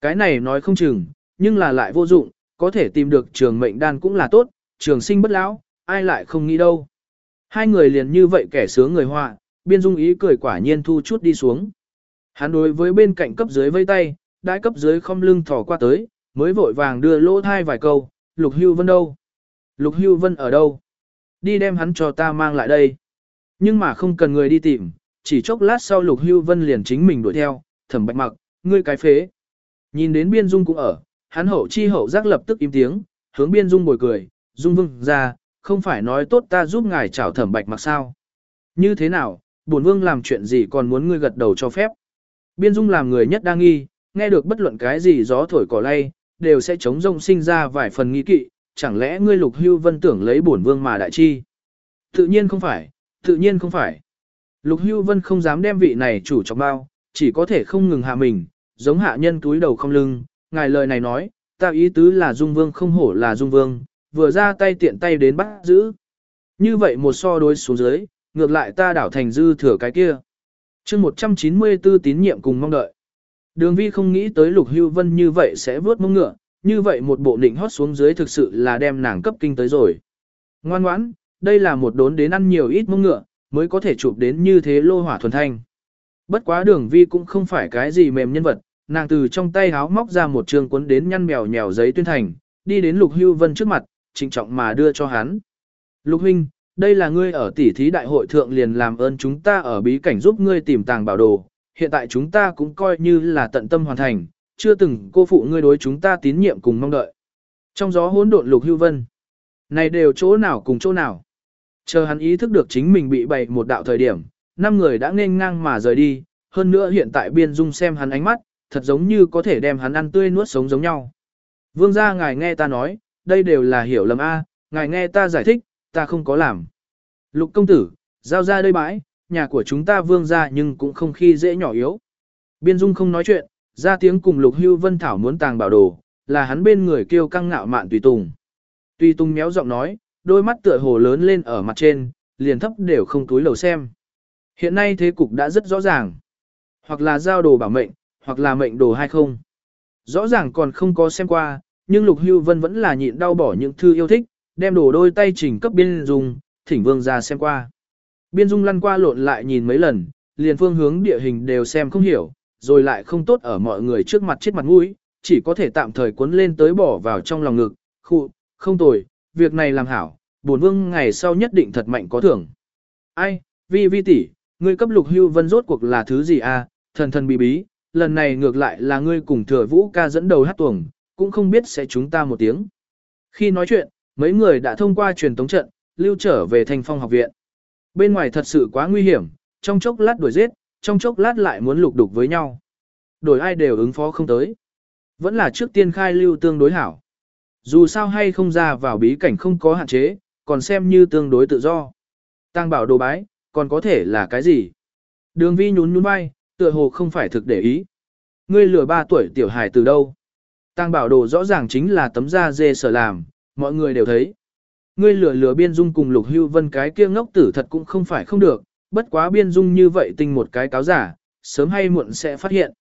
Cái này nói không chừng, nhưng là lại vô dụng, có thể tìm được trường mệnh đan cũng là tốt, trường sinh bất lão, ai lại không nghĩ đâu. Hai người liền như vậy kẻ sướng người họa, biên dung ý cười quả nhiên thu chút đi xuống. Hắn đối với bên cạnh cấp dưới vây tay, đại cấp dưới không lưng thò qua tới, mới vội vàng đưa lỗ thai vài câu, Lục Hưu Vân đâu? Lục Hưu Vân ở đâu? Đi đem hắn cho ta mang lại đây. Nhưng mà không cần người đi tìm, chỉ chốc lát sau Lục Hưu Vân liền chính mình đuổi theo, thẩm bạch mặc, ngươi cái phế. Nhìn đến biên dung cũng ở, hắn hậu chi hậu giác lập tức im tiếng, hướng biên dung bồi cười, dung vương ra, không phải nói tốt ta giúp ngài chào thẩm bạch mặc sao. Như thế nào, bổn vương làm chuyện gì còn muốn ngươi gật đầu cho phép. Biên dung làm người nhất đa nghi, nghe được bất luận cái gì gió thổi cỏ lay, đều sẽ chống rông sinh ra vài phần nghi kỵ, chẳng lẽ ngươi lục hưu vân tưởng lấy bổn vương mà đại chi. Tự nhiên không phải, tự nhiên không phải. Lục hưu vân không dám đem vị này chủ trọng bao, chỉ có thể không ngừng hạ mình, giống hạ nhân túi đầu không lưng, ngài lời này nói, ta ý tứ là dung vương không hổ là dung vương, vừa ra tay tiện tay đến bắt giữ. Như vậy một so đối xuống dưới, ngược lại ta đảo thành dư thừa cái kia. chương 194 tín nhiệm cùng mong đợi. Đường vi không nghĩ tới lục hưu vân như vậy sẽ vớt mông ngựa, như vậy một bộ nịnh hót xuống dưới thực sự là đem nàng cấp kinh tới rồi. Ngoan ngoãn, đây là một đốn đến ăn nhiều ít mông ngựa, mới có thể chụp đến như thế lô hỏa thuần thanh. Bất quá đường vi cũng không phải cái gì mềm nhân vật, nàng từ trong tay háo móc ra một trường cuốn đến nhăn mèo nhèo giấy tuyên thành, đi đến lục hưu vân trước mặt, trịnh trọng mà đưa cho hắn. Lục huynh, đây là ngươi ở tỷ thí đại hội thượng liền làm ơn chúng ta ở bí cảnh giúp ngươi tìm tàng bảo đồ, hiện tại chúng ta cũng coi như là tận tâm hoàn thành, chưa từng cô phụ ngươi đối chúng ta tín nhiệm cùng mong đợi. Trong gió hỗn độn lục hưu vân, này đều chỗ nào cùng chỗ nào. Chờ hắn ý thức được chính mình bị bày một đạo thời điểm, năm người đã nên ngang mà rời đi, hơn nữa hiện tại biên dung xem hắn ánh mắt, thật giống như có thể đem hắn ăn tươi nuốt sống giống nhau. Vương gia ngài nghe ta nói, đây đều là hiểu lầm A, ngài nghe ta giải thích, ta không có làm. Lục công tử, giao ra đây bãi, nhà của chúng ta vương gia nhưng cũng không khi dễ nhỏ yếu. Biên dung không nói chuyện, ra tiếng cùng lục hưu vân thảo muốn tàng bảo đồ, là hắn bên người kêu căng ngạo mạn tùy tùng. Tùy tùng méo giọng nói, đôi mắt tựa hồ lớn lên ở mặt trên, liền thấp đều không túi lầu xem. Hiện nay thế cục đã rất rõ ràng. Hoặc là giao đồ bảo mệnh, hoặc là mệnh đồ hay không. Rõ ràng còn không có xem qua, nhưng Lục Hưu Vân vẫn là nhịn đau bỏ những thư yêu thích, đem đồ đôi tay chỉnh cấp biên dung, thỉnh vương ra xem qua. Biên dung lăn qua lộn lại nhìn mấy lần, liền phương hướng địa hình đều xem không hiểu, rồi lại không tốt ở mọi người trước mặt chết mặt mũi, chỉ có thể tạm thời cuốn lên tới bỏ vào trong lòng ngực, khu, không tồi, việc này làm hảo, bổn vương ngày sau nhất định thật mạnh có thưởng. Ai, vi vi tỷ, ngươi cấp lục hưu vân rốt cuộc là thứ gì a? À? thần thần bí bí, lần này ngược lại là ngươi cùng thừa vũ ca dẫn đầu hát tuồng, cũng không biết sẽ chúng ta một tiếng. Khi nói chuyện, mấy người đã thông qua truyền tống trận, lưu trở về thành phong học viện. Bên ngoài thật sự quá nguy hiểm, trong chốc lát đuổi giết, trong chốc lát lại muốn lục đục với nhau. Đổi ai đều ứng phó không tới. Vẫn là trước tiên khai lưu tương đối hảo. Dù sao hay không ra vào bí cảnh không có hạn chế, còn xem như tương đối tự do. Tăng bảo đồ bái, còn có thể là cái gì? Đường vi nhún nhún bay, tựa hồ không phải thực để ý. Ngươi lừa ba tuổi tiểu hài từ đâu? Tăng bảo đồ rõ ràng chính là tấm da dê sở làm, mọi người đều thấy. Ngươi lừa lừa biên dung cùng lục hưu vân cái kia ngốc tử thật cũng không phải không được, bất quá biên dung như vậy tinh một cái cáo giả, sớm hay muộn sẽ phát hiện.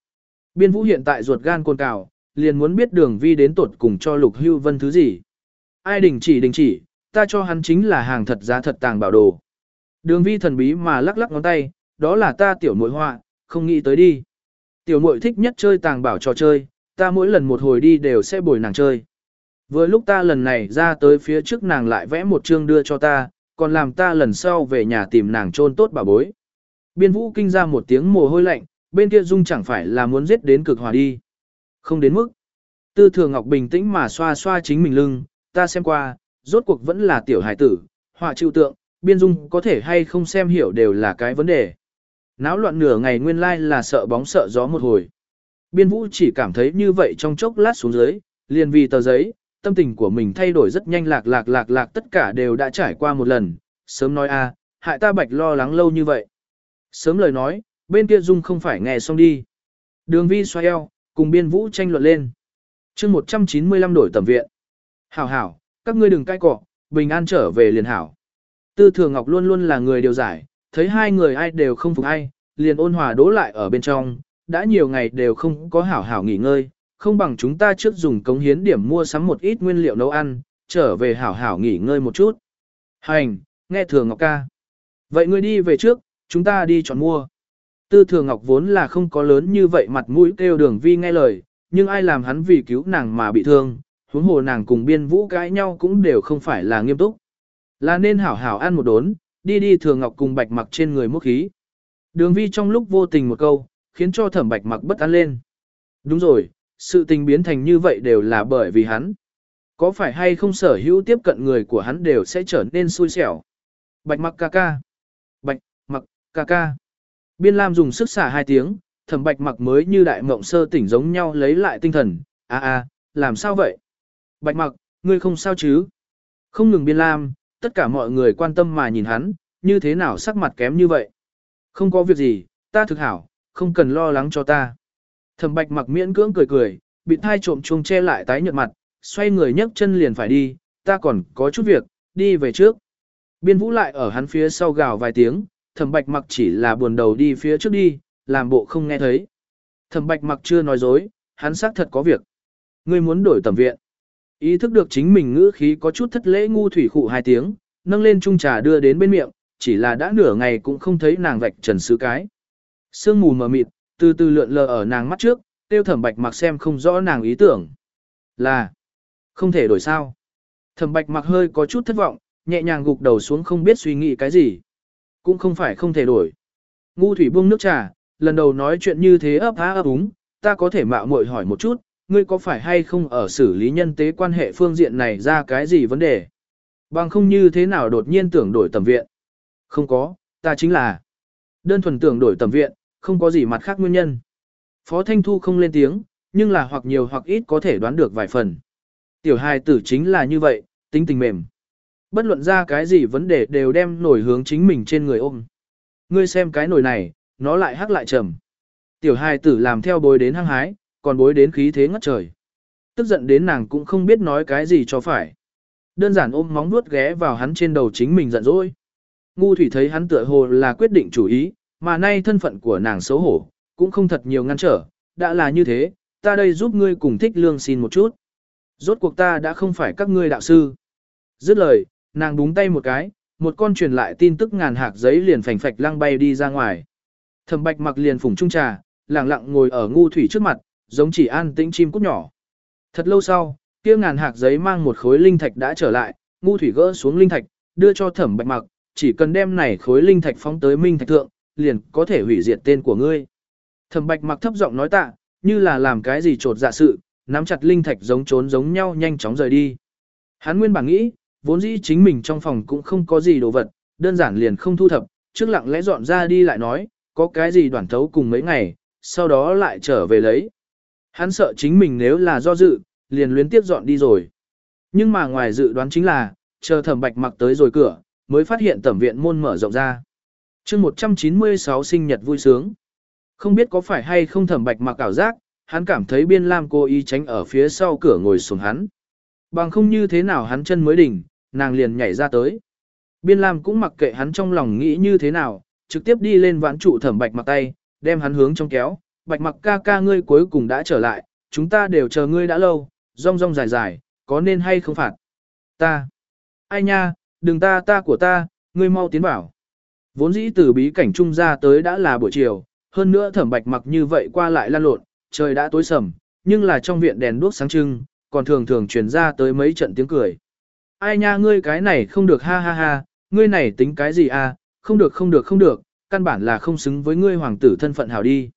Biên vũ hiện tại ruột gan côn cào, liền muốn biết đường vi đến tột cùng cho lục hưu vân thứ gì. Ai đình chỉ đình chỉ, ta cho hắn chính là hàng thật giá thật tàng bảo đồ. Đường vi thần bí mà lắc lắc ngón tay, đó là ta tiểu muội họa, không nghĩ tới đi. Tiểu muội thích nhất chơi tàng bảo trò chơi, ta mỗi lần một hồi đi đều sẽ bồi nàng chơi. Vừa lúc ta lần này ra tới phía trước nàng lại vẽ một chương đưa cho ta, còn làm ta lần sau về nhà tìm nàng trôn tốt bà bối. Biên vũ kinh ra một tiếng mồ hôi lạnh, bên kia dung chẳng phải là muốn giết đến cực hòa đi. Không đến mức. Tư thừa ngọc bình tĩnh mà xoa xoa chính mình lưng, ta xem qua, rốt cuộc vẫn là tiểu hải tử, họa chịu tượng, biên dung có thể hay không xem hiểu đều là cái vấn đề. Náo loạn nửa ngày nguyên lai là sợ bóng sợ gió một hồi. Biên vũ chỉ cảm thấy như vậy trong chốc lát xuống dưới, liền vì tờ giấy, tâm tình của mình thay đổi rất nhanh lạc lạc lạc lạc tất cả đều đã trải qua một lần, sớm nói a, hại ta bạch lo lắng lâu như vậy. Sớm lời nói, bên kia dung không phải nghe xong đi. Đường vi xoay eo, cùng biên vũ tranh luận lên. chương 195 đổi tầm viện. Hảo hảo, các ngươi đừng cãi cọ, bình an trở về liền hảo. Tư Thừa Ngọc luôn luôn là người điều giải, thấy hai người ai đều không phục ai, liền ôn hòa đố lại ở bên trong, đã nhiều ngày đều không có hảo hảo nghỉ ngơi, không bằng chúng ta trước dùng cống hiến điểm mua sắm một ít nguyên liệu nấu ăn, trở về hảo hảo nghỉ ngơi một chút. Hành, nghe Thừa Ngọc ca. Vậy ngươi đi về trước, chúng ta đi chọn mua. Tư Thừa Ngọc vốn là không có lớn như vậy mặt mũi kêu đường vi nghe lời, nhưng ai làm hắn vì cứu nàng mà bị thương, huống hồ nàng cùng biên vũ cãi nhau cũng đều không phải là nghiêm túc. Là nên hảo hảo ăn một đốn, đi đi Thừa Ngọc cùng bạch mặc trên người mốc khí. Đường vi trong lúc vô tình một câu, khiến cho thẩm bạch mặc bất an lên. Đúng rồi, sự tình biến thành như vậy đều là bởi vì hắn. Có phải hay không sở hữu tiếp cận người của hắn đều sẽ trở nên xui xẻo. Bạch mặc ca ca. Bạch, mặc, ca ca. Biên Lam dùng sức xả hai tiếng, thẩm bạch mặc mới như đại mộng sơ tỉnh giống nhau lấy lại tinh thần. a a làm sao vậy? Bạch mặc, ngươi không sao chứ? Không ngừng Biên Lam, tất cả mọi người quan tâm mà nhìn hắn, như thế nào sắc mặt kém như vậy? Không có việc gì, ta thực hảo, không cần lo lắng cho ta. Thẩm bạch mặc miễn cưỡng cười cười, bị thai trộm chuông che lại tái nhợt mặt, xoay người nhấc chân liền phải đi, ta còn có chút việc, đi về trước. Biên vũ lại ở hắn phía sau gào vài tiếng, thẩm bạch mặc chỉ là buồn đầu đi phía trước đi, làm bộ không nghe thấy. Thẩm bạch mặc chưa nói dối, hắn xác thật có việc. Ngươi muốn đổi tầm viện. Ý thức được chính mình ngữ khí có chút thất lễ ngu thủy khụ hai tiếng, nâng lên chung trà đưa đến bên miệng, chỉ là đã nửa ngày cũng không thấy nàng vạch trần sứ cái. Sương mù mờ mịt, từ từ lượn lờ ở nàng mắt trước, tiêu thẩm bạch mặc xem không rõ nàng ý tưởng. Là, không thể đổi sao. Thẩm bạch mặc hơi có chút thất vọng, nhẹ nhàng gục đầu xuống không biết suy nghĩ cái gì. Cũng không phải không thể đổi. Ngu thủy buông nước trà, lần đầu nói chuyện như thế ấp á ấp úng, ta có thể mạo muội hỏi một chút, ngươi có phải hay không ở xử lý nhân tế quan hệ phương diện này ra cái gì vấn đề? Bằng không như thế nào đột nhiên tưởng đổi tầm viện? Không có, ta chính là đơn thuần tưởng đổi tầm viện, không có gì mặt khác nguyên nhân. Phó Thanh Thu không lên tiếng, nhưng là hoặc nhiều hoặc ít có thể đoán được vài phần. Tiểu hài tử chính là như vậy, tính tình mềm. Bất luận ra cái gì vấn đề đều đem nổi hướng chính mình trên người ôm. Ngươi xem cái nổi này, nó lại hắc lại trầm. Tiểu hài tử làm theo bối đến hăng hái, còn bối đến khí thế ngất trời. Tức giận đến nàng cũng không biết nói cái gì cho phải. Đơn giản ôm móng vuốt ghé vào hắn trên đầu chính mình giận dỗi. Ngu thủy thấy hắn tựa hồ là quyết định chủ ý, mà nay thân phận của nàng xấu hổ, cũng không thật nhiều ngăn trở, đã là như thế, ta đây giúp ngươi cùng thích lương xin một chút. Rốt cuộc ta đã không phải các ngươi đạo sư. Dứt lời, nàng búng tay một cái, một con truyền lại tin tức ngàn hạc giấy liền phành phạch lăng bay đi ra ngoài. Thẩm bạch mặc liền phủng trung trà, lặng lặng ngồi ở ngu thủy trước mặt, giống chỉ an tĩnh chim cút nhỏ. Thật lâu sau, kia ngàn hạc giấy mang một khối linh thạch đã trở lại, ngu thủy gỡ xuống linh thạch, đưa cho thẩm bạch mặc, chỉ cần đem này khối linh thạch phóng tới minh thạch thượng, liền có thể hủy diệt tên của ngươi. Thẩm bạch mặc thấp giọng nói tạ, như là làm cái gì trột dạ sự, nắm chặt linh thạch giống trốn giống nhau nhanh chóng rời đi. Hắn nguyên bản nghĩ, vốn dĩ chính mình trong phòng cũng không có gì đồ vật, đơn giản liền không thu thập, trước lặng lẽ dọn ra đi lại nói, có cái gì đoàn thấu cùng mấy ngày, sau đó lại trở về lấy. Hắn sợ chính mình nếu là do dự, liền luyến tiếp dọn đi rồi. Nhưng mà ngoài dự đoán chính là, chờ thẩm bạch mặc tới rồi cửa, mới phát hiện tẩm viện môn mở rộng ra chương 196 sinh nhật vui sướng. Không biết có phải hay không thẩm bạch mặc ảo giác, hắn cảm thấy biên lam cô y tránh ở phía sau cửa ngồi xuống hắn. Bằng không như thế nào hắn chân mới đỉnh, nàng liền nhảy ra tới. Biên lam cũng mặc kệ hắn trong lòng nghĩ như thế nào, trực tiếp đi lên vãn trụ thẩm bạch mặc tay, đem hắn hướng trong kéo. Bạch mặc ca ca ngươi cuối cùng đã trở lại, chúng ta đều chờ ngươi đã lâu, rong rong dài dài, có nên hay không phạt. Ta. Ai nha, đừng ta ta của ta, ngươi mau tiến vào. Vốn dĩ từ bí cảnh trung ra tới đã là buổi chiều, hơn nữa thẩm bạch mặc như vậy qua lại lan lộn, trời đã tối sầm, nhưng là trong viện đèn đuốc sáng trưng, còn thường thường truyền ra tới mấy trận tiếng cười. Ai nha ngươi cái này không được ha ha ha, ngươi này tính cái gì à, không được không được không được, căn bản là không xứng với ngươi hoàng tử thân phận hảo đi.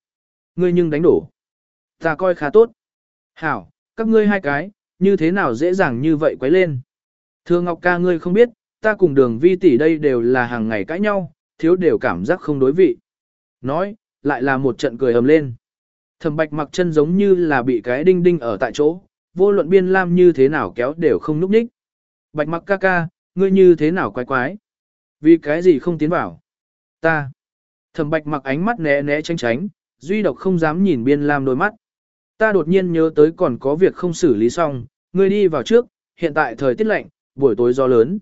Ngươi nhưng đánh đổ. Ta coi khá tốt. Hảo, các ngươi hai cái, như thế nào dễ dàng như vậy quấy lên. Thưa Ngọc ca ngươi không biết, ta cùng đường vi tỷ đây đều là hàng ngày cãi nhau, thiếu đều cảm giác không đối vị. Nói, lại là một trận cười ầm lên. Thẩm bạch mặc chân giống như là bị cái đinh đinh ở tại chỗ, vô luận biên lam như thế nào kéo đều không núp ních. Bạch mặc ca ca, ngươi như thế nào quái quái? Vì cái gì không tiến vào? Ta. Thẩm bạch mặc ánh mắt né né tránh tránh, duy độc không dám nhìn biên lam đôi mắt. Ta đột nhiên nhớ tới còn có việc không xử lý xong, ngươi đi vào trước, hiện tại thời tiết lạnh, buổi tối gió lớn.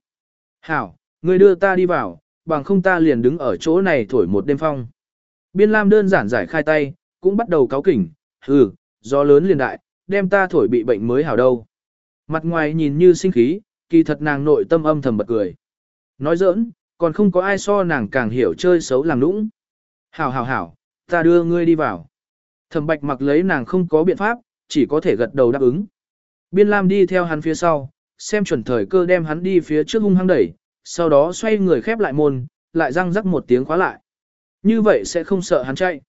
Hảo, ngươi đưa ta đi vào, bằng không ta liền đứng ở chỗ này thổi một đêm phong. Biên Lam đơn giản giải khai tay, cũng bắt đầu cáo kỉnh, hừ, gió lớn liền đại, đem ta thổi bị bệnh mới hảo đâu. Mặt ngoài nhìn như sinh khí, kỳ thật nàng nội tâm âm thầm bật cười. Nói giỡn, còn không có ai so nàng càng hiểu chơi xấu làm nũng. Hảo hảo hảo, ta đưa ngươi đi vào. Thẩm bạch mặc lấy nàng không có biện pháp, chỉ có thể gật đầu đáp ứng. Biên Lam đi theo hắn phía sau, xem chuẩn thời cơ đem hắn đi phía trước hung hăng đẩy, sau đó xoay người khép lại môn, lại răng rắc một tiếng khóa lại. Như vậy sẽ không sợ hắn chạy.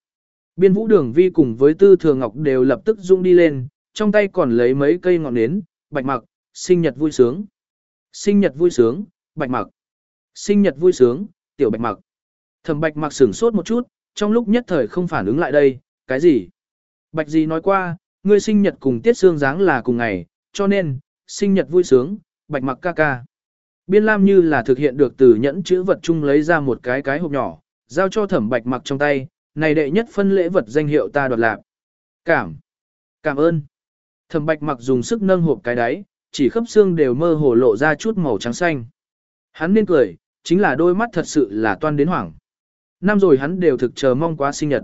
Biên vũ đường vi cùng với tư thừa ngọc đều lập tức rung đi lên, trong tay còn lấy mấy cây ngọn nến, bạch mặc, sinh nhật vui sướng. Sinh nhật vui sướng, bạch mặc. Sinh nhật vui sướng, tiểu bạch mặc. Thẩm bạch mặc sửng sốt một chút, trong lúc nhất thời không phản ứng lại đây, cái gì? Bạch gì nói qua, ngươi sinh nhật cùng tiết xương dáng là cùng ngày, cho nên, sinh nhật vui sướng, bạch mặc ca ca. Biên Lam như là thực hiện được từ nhẫn chữ vật chung lấy ra một cái cái hộp nhỏ, giao cho thẩm bạch mặc trong tay, này đệ nhất phân lễ vật danh hiệu ta đoạt lạc. Cảm. Cảm ơn. Thẩm bạch mặc dùng sức nâng hộp cái đáy, chỉ khớp xương đều mơ hồ lộ ra chút màu trắng xanh. Hắn nên cười, chính là đôi mắt thật sự là toan đến hoảng. Năm rồi hắn đều thực chờ mong quá sinh nhật.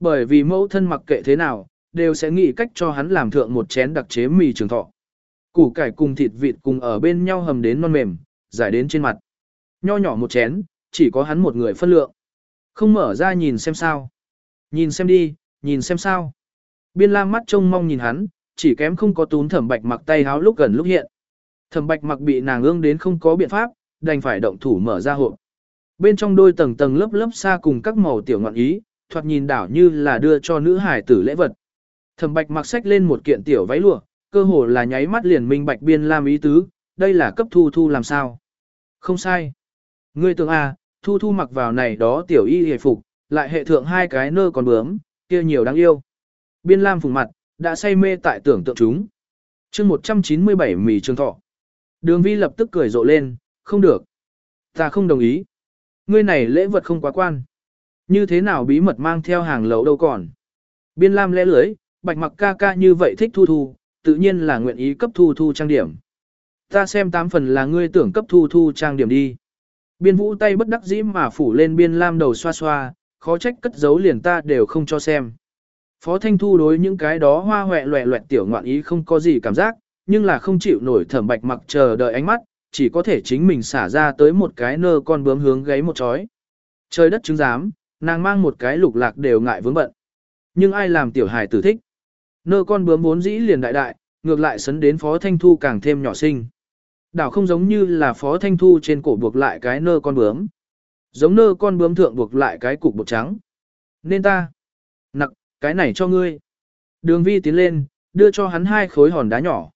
Bởi vì mẫu thân mặc kệ thế nào, đều sẽ nghĩ cách cho hắn làm thượng một chén đặc chế mì trường thọ. Củ cải cùng thịt vịt cùng ở bên nhau hầm đến non mềm, giải đến trên mặt. Nho nhỏ một chén, chỉ có hắn một người phân lượng. Không mở ra nhìn xem sao. Nhìn xem đi, nhìn xem sao. Biên lam mắt trông mong nhìn hắn, chỉ kém không có tún thẩm bạch mặc tay háo lúc gần lúc hiện. Thẩm bạch mặc bị nàng ương đến không có biện pháp, đành phải động thủ mở ra hộp. Bên trong đôi tầng tầng lớp lớp xa cùng các màu tiểu ngọn ý, thoạt nhìn đảo như là đưa cho nữ hải tử lễ vật. Thẩm bạch mặc xách lên một kiện tiểu váy lụa, cơ hồ là nháy mắt liền minh bạch biên lam ý tứ, đây là cấp thu thu làm sao. Không sai. Ngươi tưởng à, thu thu mặc vào này đó tiểu y hề phục, lại hệ thượng hai cái nơ còn bướm, kia nhiều đáng yêu. Biên lam phùng mặt, đã say mê tại tưởng tượng chúng. chương 197 mì trường thọ. Đường vi lập tức cười rộ lên, không được. Ta không đồng ý. Ngươi này lễ vật không quá quan. Như thế nào bí mật mang theo hàng lậu đâu còn. Biên lam lẽ lưới, bạch mặc ca ca như vậy thích thu thu, tự nhiên là nguyện ý cấp thu thu trang điểm. Ta xem tám phần là ngươi tưởng cấp thu thu trang điểm đi. Biên vũ tay bất đắc dĩ mà phủ lên biên lam đầu xoa xoa, khó trách cất giấu liền ta đều không cho xem. Phó Thanh Thu đối những cái đó hoa hoẹ loẹ loẹt tiểu ngoạn ý không có gì cảm giác, nhưng là không chịu nổi thẩm bạch mặc chờ đợi ánh mắt, chỉ có thể chính mình xả ra tới một cái nơ con bướm hướng gáy một chói. Trời đất chứng giám, nàng mang một cái lục lạc đều ngại vướng bận. Nhưng ai làm tiểu hài tử thích? Nơ con bướm vốn dĩ liền đại đại, ngược lại sấn đến Phó Thanh Thu càng thêm nhỏ xinh. Đảo không giống như là Phó Thanh Thu trên cổ buộc lại cái nơ con bướm. Giống nơ con bướm thượng buộc lại cái cục bột trắng. Nên ta. Nặc, cái này cho ngươi. Đường vi tiến lên, đưa cho hắn hai khối hòn đá nhỏ.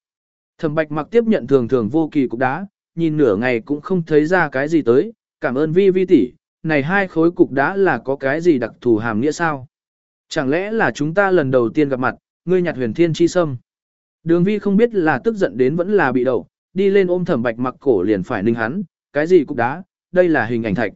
Thẩm bạch mặc tiếp nhận thường thường vô kỳ cục đá, nhìn nửa ngày cũng không thấy ra cái gì tới, cảm ơn vi vi tỷ, này hai khối cục đá là có cái gì đặc thù hàm nghĩa sao? Chẳng lẽ là chúng ta lần đầu tiên gặp mặt, ngươi nhặt huyền thiên chi sâm? Đường vi không biết là tức giận đến vẫn là bị đậu, đi lên ôm thẩm bạch mặc cổ liền phải ninh hắn, cái gì cục đá, đây là hình ảnh thạch.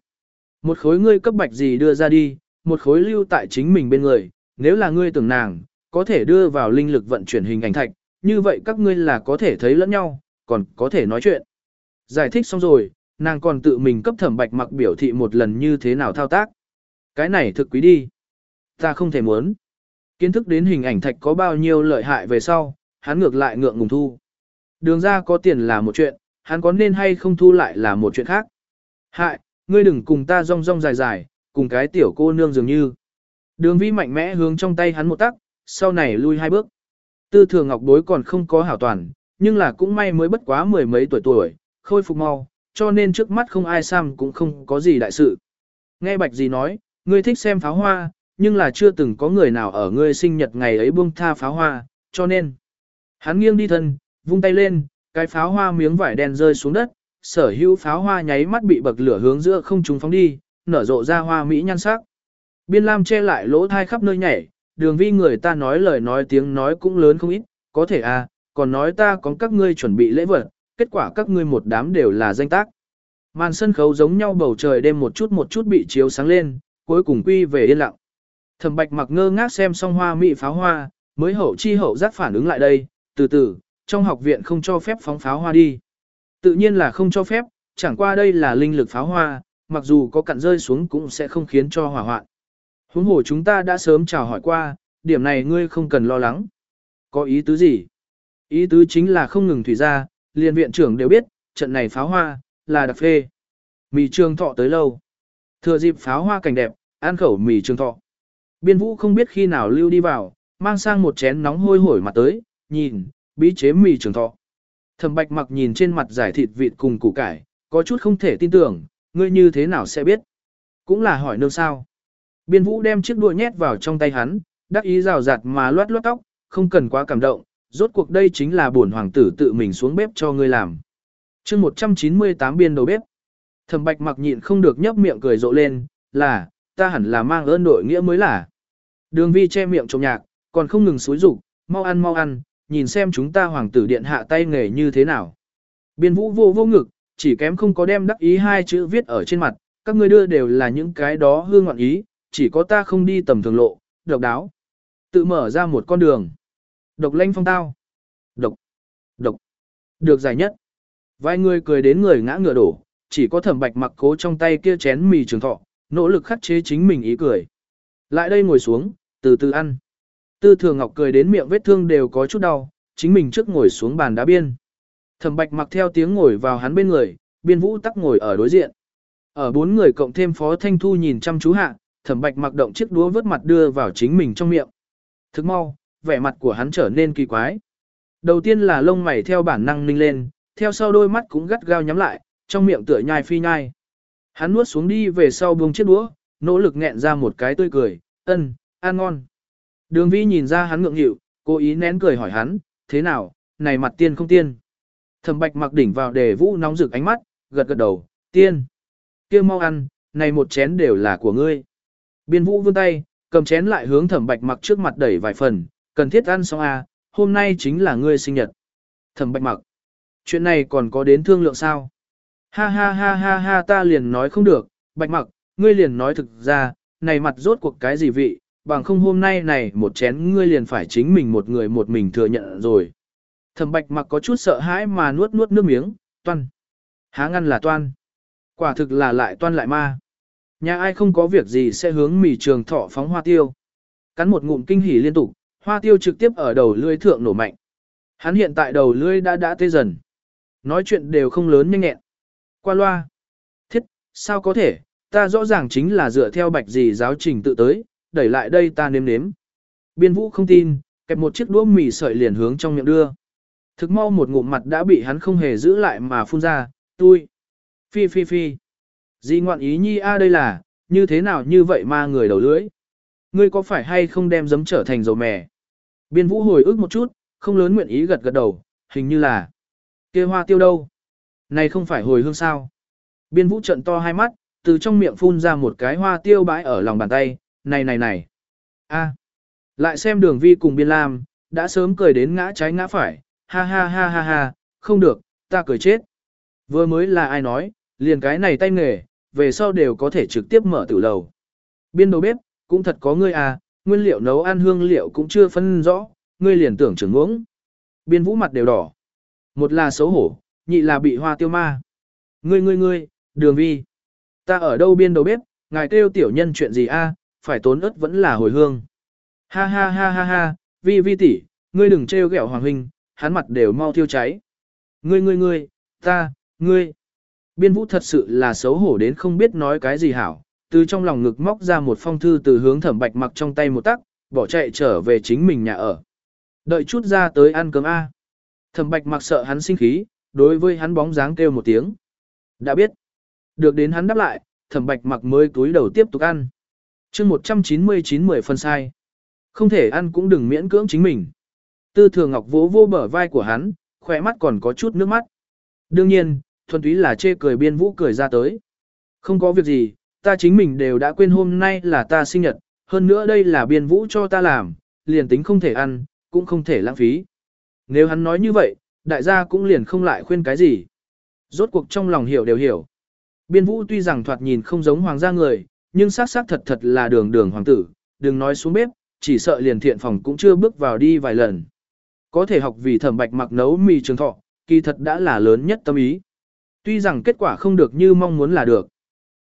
Một khối ngươi cấp bạch gì đưa ra đi, một khối lưu tại chính mình bên người, nếu là ngươi tưởng nàng, có thể đưa vào linh lực vận chuyển hình ảnh thạch, như vậy các ngươi là có thể thấy lẫn nhau, còn có thể nói chuyện. Giải thích xong rồi, nàng còn tự mình cấp thẩm bạch mặc biểu thị một lần như thế nào thao tác. Cái này thực quý đi. Ta không thể muốn. Kiến thức đến hình ảnh thạch có bao nhiêu lợi hại về sau, hắn ngược lại ngượng ngùng thu. Đường ra có tiền là một chuyện, hắn có nên hay không thu lại là một chuyện khác. Hại, ngươi đừng cùng ta rong rong dài dài, cùng cái tiểu cô nương dường như. Đường vi mạnh mẽ hướng trong tay hắn một tắc, sau này lui hai bước. Tư thừa ngọc bối còn không có hảo toàn, nhưng là cũng may mới bất quá mười mấy tuổi tuổi, khôi phục mau, cho nên trước mắt không ai xăm cũng không có gì đại sự. Nghe bạch gì nói, ngươi thích xem pháo hoa, nhưng là chưa từng có người nào ở ngươi sinh nhật ngày ấy buông tha pháo hoa, cho nên. Hắn nghiêng đi thân, vung tay lên, cái pháo hoa miếng vải đen rơi xuống đất, sở hữu pháo hoa nháy mắt bị bậc lửa hướng giữa không trung phóng đi, nở rộ ra hoa mỹ nhan sắc. Biên Lam che lại lỗ thai khắp nơi nhảy, đường vi người ta nói lời nói tiếng nói cũng lớn không ít, có thể à, còn nói ta có các ngươi chuẩn bị lễ vật, kết quả các ngươi một đám đều là danh tác. Màn sân khấu giống nhau bầu trời đêm một chút một chút bị chiếu sáng lên, cuối cùng quy về yên lặng. Thẩm Bạch mặc ngơ ngác xem xong hoa mỹ pháo hoa, mới hậu chi hậu giác phản ứng lại đây, từ từ, trong học viện không cho phép phóng pháo hoa đi. Tự nhiên là không cho phép, chẳng qua đây là linh lực pháo hoa, mặc dù có cặn rơi xuống cũng sẽ không khiến cho hỏa hoạn. Huống hồ chúng ta đã sớm chào hỏi qua, điểm này ngươi không cần lo lắng. Có ý tứ gì? Ý tứ chính là không ngừng thủy ra, liền viện trưởng đều biết, trận này pháo hoa, là đặc phê. Mì trường thọ tới lâu. Thừa dịp pháo hoa cảnh đẹp, ăn khẩu mì trường thọ. Biên vũ không biết khi nào lưu đi vào, mang sang một chén nóng hôi hổi mặt tới, nhìn, bí chế mì trường thọ. Thẩm bạch mặc nhìn trên mặt giải thịt vịt cùng củ cải, có chút không thể tin tưởng, ngươi như thế nào sẽ biết. Cũng là hỏi nương sao. Biên vũ đem chiếc đuôi nhét vào trong tay hắn, đắc ý rào rạt mà loát loát tóc, không cần quá cảm động, rốt cuộc đây chính là bổn hoàng tử tự mình xuống bếp cho ngươi làm. chương 198 biên đầu bếp. Thẩm bạch mặc nhịn không được nhấp miệng cười rộ lên, là, ta hẳn là mang ơn đội nghĩa mới là. Đường vi che miệng trộm nhạc, còn không ngừng xúi rục, mau ăn mau ăn, nhìn xem chúng ta hoàng tử điện hạ tay nghề như thế nào. Biên vũ vô vô ngực, chỉ kém không có đem đắc ý hai chữ viết ở trên mặt, các ngươi đưa đều là những cái đó hương ngoạn ý, chỉ có ta không đi tầm thường lộ, độc đáo. Tự mở ra một con đường. Độc lanh phong tao. Độc. Độc. Được giải nhất. Vài người cười đến người ngã ngựa đổ, chỉ có thẩm bạch mặc cố trong tay kia chén mì trường thọ, nỗ lực khắc chế chính mình ý cười. Lại đây ngồi xuống, từ từ ăn. Tư thường ngọc cười đến miệng vết thương đều có chút đau, chính mình trước ngồi xuống bàn đá biên. Thẩm bạch mặc theo tiếng ngồi vào hắn bên người, biên vũ tắc ngồi ở đối diện. Ở bốn người cộng thêm phó thanh thu nhìn chăm chú hạ, thẩm bạch mặc động chiếc đũa vớt mặt đưa vào chính mình trong miệng. Thức mau, vẻ mặt của hắn trở nên kỳ quái. Đầu tiên là lông mày theo bản năng ninh lên, theo sau đôi mắt cũng gắt gao nhắm lại, trong miệng tựa nhai phi nhai. Hắn nuốt xuống đi về sau buông chiếc đũa, nỗ lực nghẹn ra một cái tươi cười, ân, ăn ngon. Đường vi nhìn ra hắn ngượng nghịu, cố ý nén cười hỏi hắn, thế nào, này mặt tiên không tiên. Thẩm bạch mặc đỉnh vào để vũ nóng rực ánh mắt, gật gật đầu, tiên. kia mau ăn, này một chén đều là của ngươi. Biên vũ vươn tay, cầm chén lại hướng thẩm bạch mặc trước mặt đẩy vài phần, cần thiết ăn xong à, hôm nay chính là ngươi sinh nhật. Thẩm bạch mặc, chuyện này còn có đến thương lượng sao? Ha ha ha ha ha ta liền nói không được, bạch mặc, ngươi liền nói thực ra, này mặt rốt cuộc cái gì vị, bằng không hôm nay này một chén ngươi liền phải chính mình một người một mình thừa nhận rồi. Thẩm bạch mặc có chút sợ hãi mà nuốt nuốt nước miếng, toan. Há ngăn là toan. Quả thực là lại toan lại ma. Nhà ai không có việc gì sẽ hướng mì trường thọ phóng hoa tiêu. Cắn một ngụm kinh hỉ liên tục, hoa tiêu trực tiếp ở đầu lưỡi thượng nổ mạnh. Hắn hiện tại đầu lưỡi đã đã tê dần. Nói chuyện đều không lớn nhanh nhẹn. Qua loa. Thiết, sao có thể, ta rõ ràng chính là dựa theo bạch gì giáo trình tự tới, đẩy lại đây ta nếm nếm. Biên vũ không tin, kẹp một chiếc đũa mì sợi liền hướng trong miệng đưa. Thực mau một ngụm mặt đã bị hắn không hề giữ lại mà phun ra, Tui, Phi phi phi. Di ngoạn ý nhi a đây là, như thế nào như vậy mà người đầu lưỡi. Ngươi có phải hay không đem giấm trở thành dầu mè? Biên vũ hồi ức một chút, không lớn nguyện ý gật gật đầu, hình như là. kia hoa tiêu đâu? Này không phải hồi hương sao? Biên vũ trận to hai mắt, từ trong miệng phun ra một cái hoa tiêu bãi ở lòng bàn tay, này này này. a lại xem đường vi cùng biên lam, đã sớm cười đến ngã trái ngã phải, ha ha ha ha ha, không được, ta cười chết. Vừa mới là ai nói, liền cái này tay nghề, về sau đều có thể trực tiếp mở tử lầu. Biên đầu bếp, cũng thật có ngươi à, nguyên liệu nấu ăn hương liệu cũng chưa phân rõ, ngươi liền tưởng trưởng uống. Biên vũ mặt đều đỏ. Một là xấu hổ, nhị là bị hoa tiêu ma. Ngươi ngươi ngươi, đường vi. Ta ở đâu biên đầu bếp, ngài kêu tiểu nhân chuyện gì a? phải tốn ớt vẫn là hồi hương. Ha ha ha ha ha, vi vi tỷ, ngươi đừng trêu ghẹo hoàng huynh, hắn mặt đều mau thiêu cháy. Ngươi ngươi ngươi, ta, ngươi. Biên vũ thật sự là xấu hổ đến không biết nói cái gì hảo, từ trong lòng ngực móc ra một phong thư từ hướng thẩm bạch mặc trong tay một tắc, bỏ chạy trở về chính mình nhà ở. Đợi chút ra tới ăn cơm A. Thẩm bạch mặc sợ hắn sinh khí, đối với hắn bóng dáng kêu một tiếng. Đã biết. Được đến hắn đáp lại, thẩm bạch mặc mới túi đầu tiếp tục ăn. chương 199 10 phân sai. Không thể ăn cũng đừng miễn cưỡng chính mình. Tư Thừa ngọc vỗ vô bờ vai của hắn, khỏe mắt còn có chút nước mắt. Đương nhiên, thuần túy là chê cười biên vũ cười ra tới. Không có việc gì, ta chính mình đều đã quên hôm nay là ta sinh nhật, hơn nữa đây là biên vũ cho ta làm, liền tính không thể ăn, cũng không thể lãng phí. Nếu hắn nói như vậy, đại gia cũng liền không lại khuyên cái gì. Rốt cuộc trong lòng hiểu đều hiểu. Biên vũ tuy rằng thoạt nhìn không giống hoàng gia người, nhưng xác xác thật thật là đường đường hoàng tử, đừng nói xuống bếp, chỉ sợ liền thiện phòng cũng chưa bước vào đi vài lần. Có thể học vì thẩm bạch mặc nấu mì trường thọ, kỳ thật đã là lớn nhất tâm ý. Tuy rằng kết quả không được như mong muốn là được.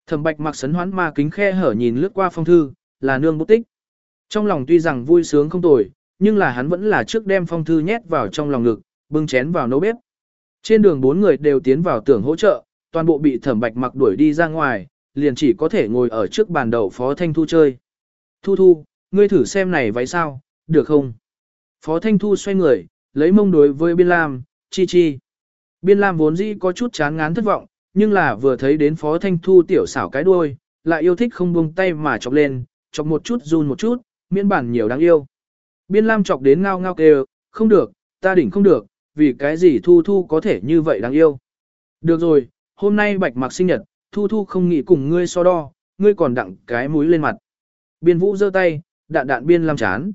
Thẩm bạch mặc sấn hoán ma kính khe hở nhìn lướt qua phong thư, là nương bút tích. Trong lòng tuy rằng vui sướng không tồi, nhưng là hắn vẫn là trước đem phong thư nhét vào trong lòng ngực, bưng chén vào nấu bếp. Trên đường bốn người đều tiến vào tưởng hỗ trợ, toàn bộ bị thẩm bạch mặc đuổi đi ra ngoài, liền chỉ có thể ngồi ở trước bàn đầu Phó Thanh Thu chơi. Thu Thu, ngươi thử xem này váy sao, được không? Phó Thanh Thu xoay người, lấy mông đối với Biên Lam, chi chi. Biên Lam vốn dĩ có chút chán ngán thất vọng, nhưng là vừa thấy đến Phó Thanh Thu tiểu xảo cái đuôi, lại yêu thích không buông tay mà chọc lên, chọc một chút run một chút, miễn bản nhiều đáng yêu. Biên Lam chọc đến ngao ngao kêu, không được, ta đỉnh không được, vì cái gì Thu Thu có thể như vậy đáng yêu. Được rồi, hôm nay bạch mặc sinh nhật, Thu Thu không nghĩ cùng ngươi so đo, ngươi còn đặng cái mũi lên mặt. Biên Vũ giơ tay, đạn đạn Biên Lam chán.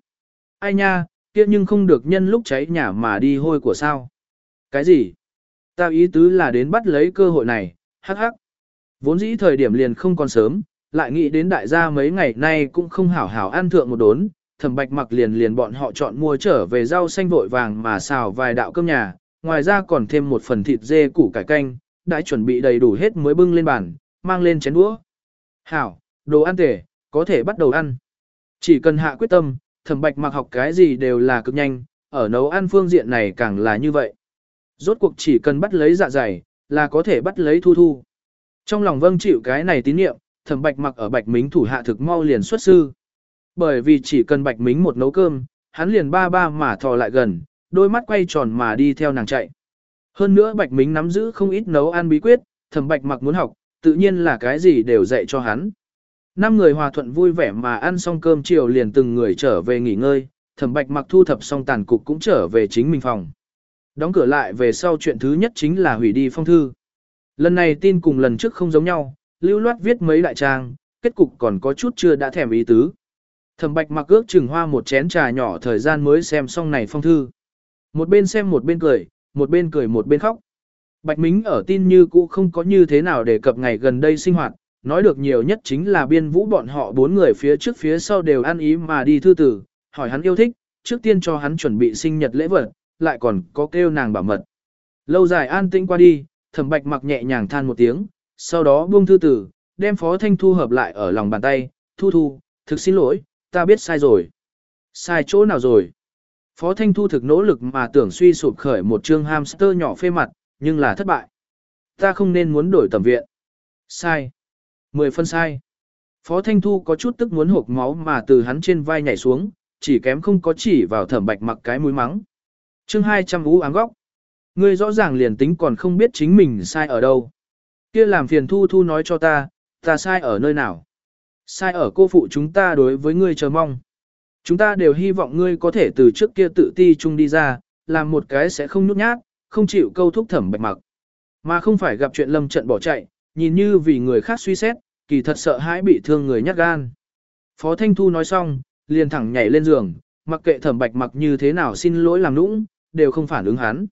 Ai nha, kia nhưng không được nhân lúc cháy nhà mà đi hôi của sao. Cái gì? Ta ý tứ là đến bắt lấy cơ hội này, hắc hắc. Vốn dĩ thời điểm liền không còn sớm, lại nghĩ đến đại gia mấy ngày nay cũng không hảo hảo ăn thượng một đốn, thẩm bạch mặc liền liền bọn họ chọn mua trở về rau xanh vội vàng mà xào vài đạo cơm nhà, ngoài ra còn thêm một phần thịt dê củ cải canh, đã chuẩn bị đầy đủ hết mới bưng lên bàn, mang lên chén đũa. Hảo, đồ ăn tể, có thể bắt đầu ăn. Chỉ cần hạ quyết tâm, thẩm bạch mặc học cái gì đều là cực nhanh, ở nấu ăn phương diện này càng là như vậy. Rốt cuộc chỉ cần bắt lấy dạ dày, là có thể bắt lấy thu thu. Trong lòng vâng chịu cái này tín niệm, thẩm bạch mặc ở bạch mính thủ hạ thực mau liền xuất sư. Bởi vì chỉ cần bạch mính một nấu cơm, hắn liền ba ba mà thò lại gần, đôi mắt quay tròn mà đi theo nàng chạy. Hơn nữa bạch mính nắm giữ không ít nấu ăn bí quyết, thẩm bạch mặc muốn học, tự nhiên là cái gì đều dạy cho hắn. Năm người hòa thuận vui vẻ mà ăn xong cơm chiều liền từng người trở về nghỉ ngơi, thẩm bạch mặc thu thập xong tàn cục cũng trở về chính mình phòng. Đóng cửa lại về sau chuyện thứ nhất chính là hủy đi phong thư. Lần này tin cùng lần trước không giống nhau, lưu loát viết mấy đại trang, kết cục còn có chút chưa đã thèm ý tứ. Thẩm bạch mặc ước chừng hoa một chén trà nhỏ thời gian mới xem xong này phong thư. Một bên xem một bên cười, một bên cười một bên khóc. Bạch Mính ở tin như cũ không có như thế nào để cập ngày gần đây sinh hoạt, nói được nhiều nhất chính là biên vũ bọn họ bốn người phía trước phía sau đều ăn ý mà đi thư tử, hỏi hắn yêu thích, trước tiên cho hắn chuẩn bị sinh nhật lễ vật, lại còn có kêu nàng bảo mật. Lâu dài an tĩnh qua đi, thẩm bạch mặc nhẹ nhàng than một tiếng, sau đó buông thư tử, đem phó thanh thu hợp lại ở lòng bàn tay, thu thu, thực xin lỗi, ta biết sai rồi. Sai chỗ nào rồi? Phó Thanh Thu thực nỗ lực mà tưởng suy sụp khởi một chương hamster nhỏ phê mặt, nhưng là thất bại. Ta không nên muốn đổi tầm viện. Sai. Mười phân sai. Phó Thanh Thu có chút tức muốn hộp máu mà từ hắn trên vai nhảy xuống, chỉ kém không có chỉ vào thẩm bạch mặc cái mũi mắng chương 200 ú áng góc. Ngươi rõ ràng liền tính còn không biết chính mình sai ở đâu. kia làm phiền Thu Thu nói cho ta, ta sai ở nơi nào. Sai ở cô phụ chúng ta đối với ngươi chờ mong. Chúng ta đều hy vọng ngươi có thể từ trước kia tự ti chung đi ra, làm một cái sẽ không nhút nhát, không chịu câu thúc thẩm bạch mặc. Mà không phải gặp chuyện lâm trận bỏ chạy, nhìn như vì người khác suy xét, kỳ thật sợ hãi bị thương người nhát gan. Phó Thanh Thu nói xong, liền thẳng nhảy lên giường, mặc kệ thẩm bạch mặc như thế nào xin lỗi làm nũng, đều không phản ứng hắn.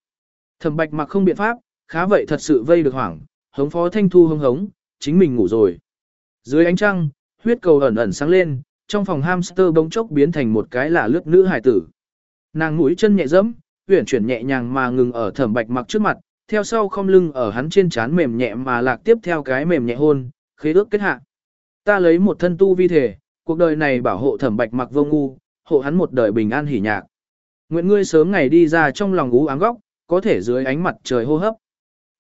Thẩm bạch mặc không biện pháp, khá vậy thật sự vây được hoảng, hống Phó Thanh Thu hống hống, chính mình ngủ rồi. Dưới ánh trăng, huyết cầu ẩn ẩn sáng lên, trong phòng hamster bỗng chốc biến thành một cái là lướt nữ hải tử. Nàng mũi chân nhẹ dẫm, uyển chuyển nhẹ nhàng mà ngừng ở thẩm bạch mặc trước mặt, theo sau không lưng ở hắn trên trán mềm nhẹ mà lạc tiếp theo cái mềm nhẹ hôn, khế ước kết hạ. Ta lấy một thân tu vi thể, cuộc đời này bảo hộ thẩm bạch mặc vô ngu, hộ hắn một đời bình an hỉ nhạc. Nguyện ngươi sớm ngày đi ra trong lòng ú ám góc, có thể dưới ánh mặt trời hô hấp.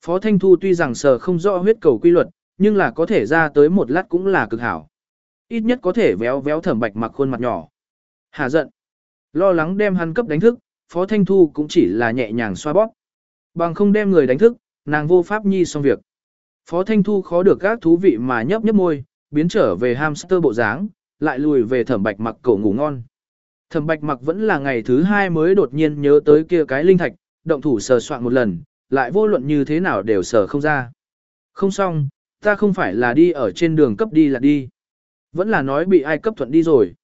Phó Thanh Thu tuy rằng sờ không rõ huyết cầu quy luật, nhưng là có thể ra tới một lát cũng là cực hảo. Ít nhất có thể véo véo thẩm bạch mặc khuôn mặt nhỏ. Hà giận. Lo lắng đem hắn cấp đánh thức, Phó Thanh Thu cũng chỉ là nhẹ nhàng xoa bóp. Bằng không đem người đánh thức, nàng vô pháp nhi xong việc. Phó Thanh Thu khó được các thú vị mà nhấp nhấp môi, biến trở về hamster bộ dáng, lại lùi về thẩm bạch mặc cổ ngủ ngon. Thẩm bạch mặc vẫn là ngày thứ hai mới đột nhiên nhớ tới kia cái linh thạch, động thủ sờ soạn một lần, lại vô luận như thế nào đều sờ không ra. Không xong, ta không phải là đi ở trên đường cấp đi là đi. Vẫn là nói bị ai cấp thuận đi rồi.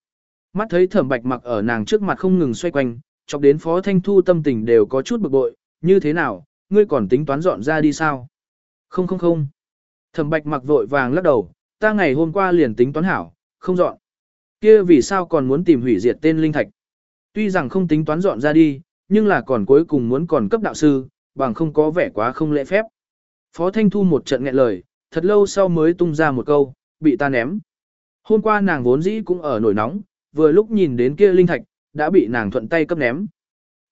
Mắt thấy thẩm bạch mặc ở nàng trước mặt không ngừng xoay quanh, chọc đến phó thanh thu tâm tình đều có chút bực bội, như thế nào, ngươi còn tính toán dọn ra đi sao? Không không không. Thẩm bạch mặc vội vàng lắc đầu, ta ngày hôm qua liền tính toán hảo, không dọn. Kia vì sao còn muốn tìm hủy diệt tên linh thạch? Tuy rằng không tính toán dọn ra đi, nhưng là còn cuối cùng muốn còn cấp đạo sư, bằng không có vẻ quá không lễ phép. Phó Thanh Thu một trận nghẹn lời, thật lâu sau mới tung ra một câu, bị ta ném. Hôm qua nàng vốn dĩ cũng ở nổi nóng, vừa lúc nhìn đến kia linh thạch, đã bị nàng thuận tay cấp ném.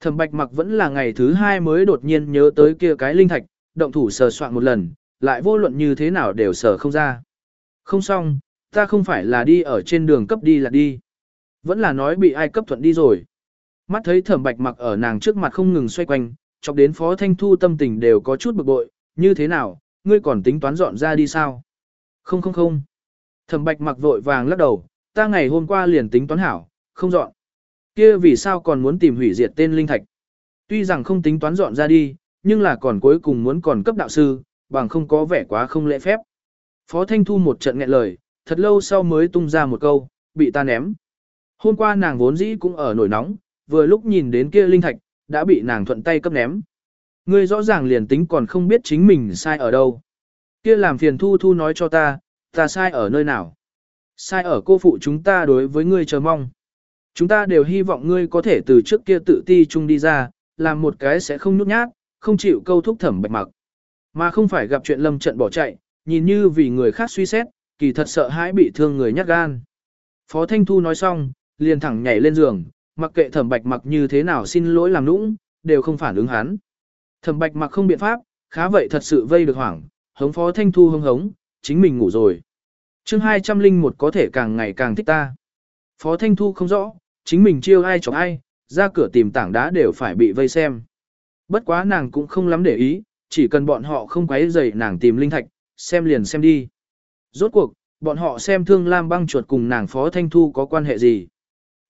Thẩm Bạch Mặc vẫn là ngày thứ hai mới đột nhiên nhớ tới kia cái linh thạch, động thủ sờ soạn một lần, lại vô luận như thế nào đều sờ không ra. Không xong, ta không phải là đi ở trên đường cấp đi là đi. Vẫn là nói bị ai cấp thuận đi rồi. Mắt thấy Thẩm Bạch Mặc ở nàng trước mặt không ngừng xoay quanh, chọc đến Phó Thanh Thu tâm tình đều có chút bực bội, như thế nào, ngươi còn tính toán dọn ra đi sao? Không không không. Thẩm Bạch Mặc vội vàng lắc đầu, ta ngày hôm qua liền tính toán hảo, không dọn. Kia vì sao còn muốn tìm hủy diệt tên linh thạch? Tuy rằng không tính toán dọn ra đi, nhưng là còn cuối cùng muốn còn cấp đạo sư, bằng không có vẻ quá không lễ phép. Phó Thanh Thu một trận nghẹn lời, thật lâu sau mới tung ra một câu, bị ta ném. Hôm qua nàng vốn dĩ cũng ở nổi nóng, vừa lúc nhìn đến kia linh thạch, đã bị nàng thuận tay cấp ném. Ngươi rõ ràng liền tính còn không biết chính mình sai ở đâu. Kia làm phiền Thu Thu nói cho ta, ta sai ở nơi nào. Sai ở cô phụ chúng ta đối với ngươi chờ mong. Chúng ta đều hy vọng ngươi có thể từ trước kia tự ti chung đi ra, làm một cái sẽ không nhút nhát, không chịu câu thúc thẩm bạch mặc. Mà không phải gặp chuyện lâm trận bỏ chạy, nhìn như vì người khác suy xét, kỳ thật sợ hãi bị thương người nhát gan. Phó Thanh Thu nói xong, liền thẳng nhảy lên giường, mặc kệ thẩm bạch mặc như thế nào xin lỗi làm nũng, đều không phản ứng hắn. Thẩm bạch mặc không biện pháp, khá vậy thật sự vây được hoảng, hống Phó Thanh Thu hống hống, chính mình ngủ rồi. chương 201 có thể càng ngày càng thích ta. Phó Thanh Thu không rõ, chính mình chiêu ai chọc ai, ra cửa tìm tảng đá đều phải bị vây xem. Bất quá nàng cũng không lắm để ý, chỉ cần bọn họ không quấy rầy nàng tìm linh thạch, xem liền xem đi. Rốt cuộc, bọn họ xem thương lam băng chuột cùng nàng Phó Thanh Thu có quan hệ gì.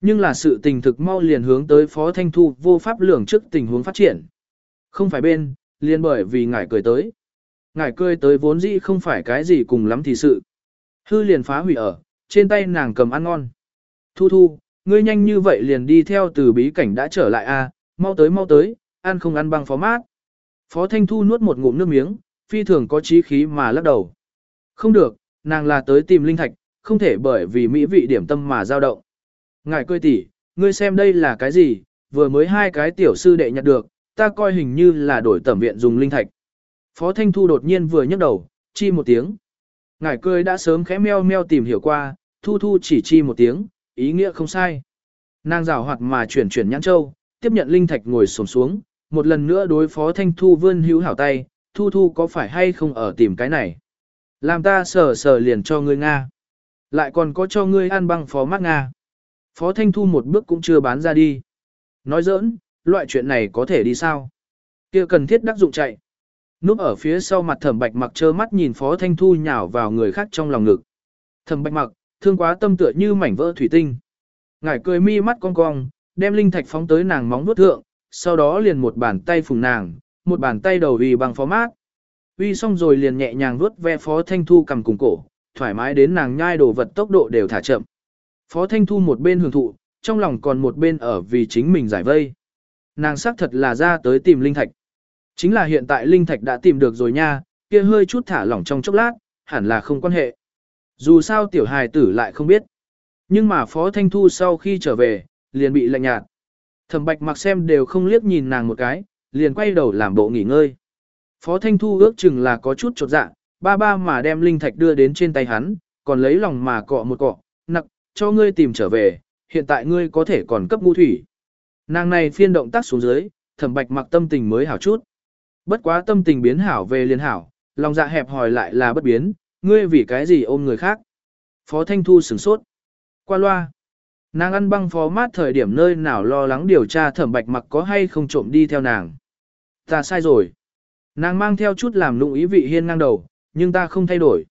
Nhưng là sự tình thực mau liền hướng tới Phó Thanh Thu vô pháp lường trước tình huống phát triển. Không phải bên, liền bởi vì ngải cười tới. Ngải cười tới vốn dĩ không phải cái gì cùng lắm thì sự. Hư liền phá hủy ở, trên tay nàng cầm ăn ngon. Thu thu, ngươi nhanh như vậy liền đi theo từ bí cảnh đã trở lại a, à, mau tới mau tới, ăn không ăn băng phó mát. Phó Thanh Thu nuốt một ngụm nước miếng, phi thường có trí khí mà lắc đầu. Không được, nàng là tới tìm linh thạch, không thể bởi vì mỹ vị điểm tâm mà dao động. Ngài cười tỉ, ngươi xem đây là cái gì, vừa mới hai cái tiểu sư đệ nhặt được, ta coi hình như là đổi tẩm viện dùng linh thạch. Phó Thanh Thu đột nhiên vừa nhấc đầu, chi một tiếng. Ngài cười đã sớm khẽ meo meo tìm hiểu qua, Thu Thu chỉ chi một tiếng, ý nghĩa không sai. Nàng rào hoạt mà chuyển chuyển nhãn châu, tiếp nhận linh thạch ngồi xổm xuống, một lần nữa đối phó Thanh Thu vươn hữu hảo tay, Thu Thu có phải hay không ở tìm cái này. Làm ta sờ sờ liền cho ngươi Nga. Lại còn có cho ngươi ăn băng phó mắt Nga. Phó Thanh Thu một bước cũng chưa bán ra đi. Nói giỡn, loại chuyện này có thể đi sao? kia cần thiết đắc dụng chạy. Núp ở phía sau mặt thẩm bạch mặc trơ mắt nhìn Phó Thanh Thu nhào vào người khác trong lòng ngực. Thẩm bạch mặc, thương quá tâm tựa như mảnh vỡ thủy tinh. Ngải cười mi mắt cong cong, đem linh thạch phóng tới nàng móng nuốt thượng, sau đó liền một bàn tay phùng nàng, một bàn tay đầu vì bằng phó mát. Uy xong rồi liền nhẹ nhàng vuốt ve Phó Thanh Thu cầm cùng cổ, thoải mái đến nàng nhai đồ vật tốc độ đều thả chậm. Phó Thanh Thu một bên hưởng thụ, trong lòng còn một bên ở vì chính mình giải vây. Nàng xác thật là ra tới tìm linh thạch. Chính là hiện tại linh thạch đã tìm được rồi nha, kia hơi chút thả lỏng trong chốc lát, hẳn là không quan hệ. Dù sao tiểu hài tử lại không biết. Nhưng mà Phó Thanh Thu sau khi trở về, liền bị lạnh nhạt. Thẩm bạch mặc xem đều không liếc nhìn nàng một cái, liền quay đầu làm bộ nghỉ ngơi. Phó Thanh Thu ước chừng là có chút chột dạ, ba ba mà đem linh thạch đưa đến trên tay hắn, còn lấy lòng mà cọ một cọ, nặc, cho ngươi tìm trở về, hiện tại ngươi có thể còn cấp ngu thủy. Nàng này phiên động tác xuống dưới, thẩm bạch mặc tâm tình mới hảo chút. Bất quá tâm tình biến hảo về liền hảo, lòng dạ hẹp hòi lại là bất biến, ngươi vì cái gì ôm người khác. Phó Thanh Thu sửng sốt. Qua loa. Nàng ăn băng phó mát thời điểm nơi nào lo lắng điều tra thẩm bạch mặc có hay không trộm đi theo nàng. Ta sai rồi. Nàng mang theo chút làm lụng ý vị hiên ngang đầu, nhưng ta không thay đổi.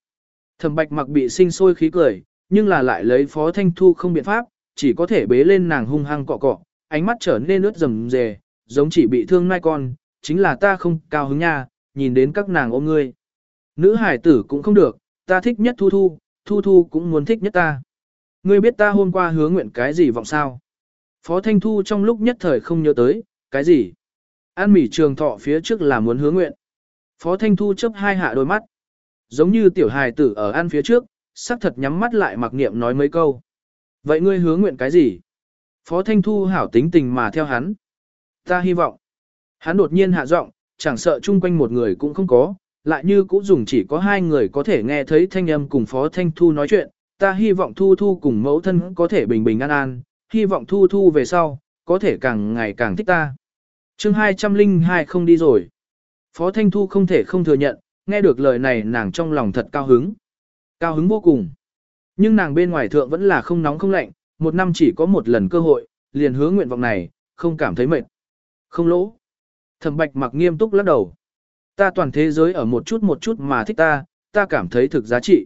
Thẩm bạch mặc bị sinh sôi khí cười, nhưng là lại lấy phó thanh thu không biện pháp, chỉ có thể bế lên nàng hung hăng cọ cọ, ánh mắt trở nên ướt rầm rề, giống chỉ bị thương nai con, chính là ta không cao hứng nha, nhìn đến các nàng ôm ngươi. Nữ hải tử cũng không được, ta thích nhất thu thu, thu thu cũng muốn thích nhất ta. Ngươi biết ta hôm qua hứa nguyện cái gì vọng sao? Phó Thanh Thu trong lúc nhất thời không nhớ tới, cái gì? An mỉ trường thọ phía trước là muốn hứa nguyện. Phó Thanh Thu chấp hai hạ đôi mắt. Giống như tiểu hài tử ở ăn phía trước, sắc thật nhắm mắt lại mặc niệm nói mấy câu. Vậy ngươi hứa nguyện cái gì? Phó Thanh Thu hảo tính tình mà theo hắn. Ta hy vọng. Hắn đột nhiên hạ giọng, chẳng sợ chung quanh một người cũng không có, lại như cũng dùng chỉ có hai người có thể nghe thấy thanh âm cùng Phó Thanh Thu nói chuyện. Ta hy vọng Thu Thu cùng mẫu thân có thể bình bình an an, hy vọng Thu Thu về sau, có thể càng ngày càng thích ta chương 202 không đi rồi. Phó Thanh Thu không thể không thừa nhận, nghe được lời này nàng trong lòng thật cao hứng. Cao hứng vô cùng. Nhưng nàng bên ngoài thượng vẫn là không nóng không lạnh, một năm chỉ có một lần cơ hội, liền hứa nguyện vọng này, không cảm thấy mệt. Không lỗ. Thẩm bạch mặc nghiêm túc lắc đầu. Ta toàn thế giới ở một chút một chút mà thích ta, ta cảm thấy thực giá trị.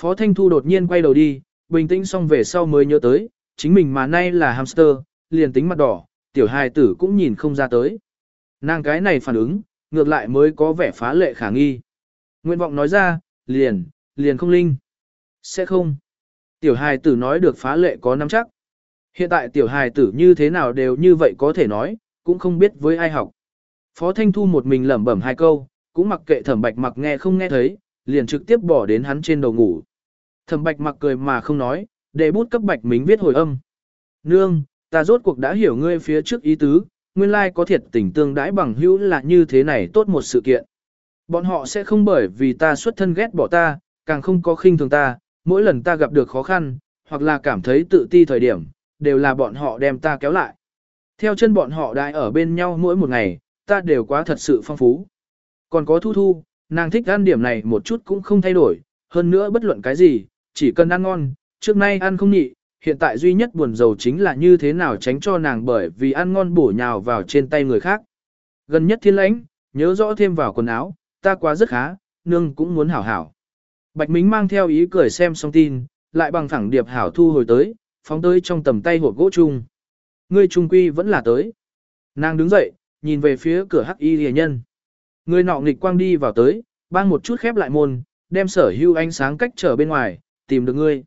Phó Thanh Thu đột nhiên quay đầu đi, bình tĩnh xong về sau mới nhớ tới, chính mình mà nay là hamster, liền tính mặt đỏ, tiểu hài tử cũng nhìn không ra tới. Nàng cái này phản ứng, ngược lại mới có vẻ phá lệ khả nghi. Nguyện vọng nói ra, liền, liền không linh. Sẽ không. Tiểu hài tử nói được phá lệ có nắm chắc. Hiện tại tiểu hài tử như thế nào đều như vậy có thể nói, cũng không biết với ai học. Phó Thanh Thu một mình lẩm bẩm hai câu, cũng mặc kệ thẩm bạch mặc nghe không nghe thấy, liền trực tiếp bỏ đến hắn trên đầu ngủ. Thẩm bạch mặc cười mà không nói, để bút cấp bạch mình viết hồi âm. Nương, ta rốt cuộc đã hiểu ngươi phía trước ý tứ, nguyên lai có thiệt tình tương đãi bằng hữu là như thế này tốt một sự kiện. Bọn họ sẽ không bởi vì ta xuất thân ghét bỏ ta, càng không có khinh thường ta, mỗi lần ta gặp được khó khăn, hoặc là cảm thấy tự ti thời điểm, đều là bọn họ đem ta kéo lại. Theo chân bọn họ đại ở bên nhau mỗi một ngày, ta đều quá thật sự phong phú. Còn có thu thu, nàng thích ăn điểm này một chút cũng không thay đổi, hơn nữa bất luận cái gì, chỉ cần ăn ngon, trước nay ăn không nhị, hiện tại duy nhất buồn rầu chính là như thế nào tránh cho nàng bởi vì ăn ngon bổ nhào vào trên tay người khác. Gần nhất thiên lãnh, nhớ rõ thêm vào quần áo, ta quá rất khá, nương cũng muốn hảo hảo. Bạch Mính mang theo ý cười xem xong tin, lại bằng thẳng điệp hảo thu hồi tới, phóng tới trong tầm tay hộp gỗ chung. Ngươi trung quy vẫn là tới. Nàng đứng dậy, nhìn về phía cửa hắc y rìa nhân. Người nọ nghịch quang đi vào tới, bang một chút khép lại môn, đem sở hưu ánh sáng cách trở bên ngoài, tìm được ngươi.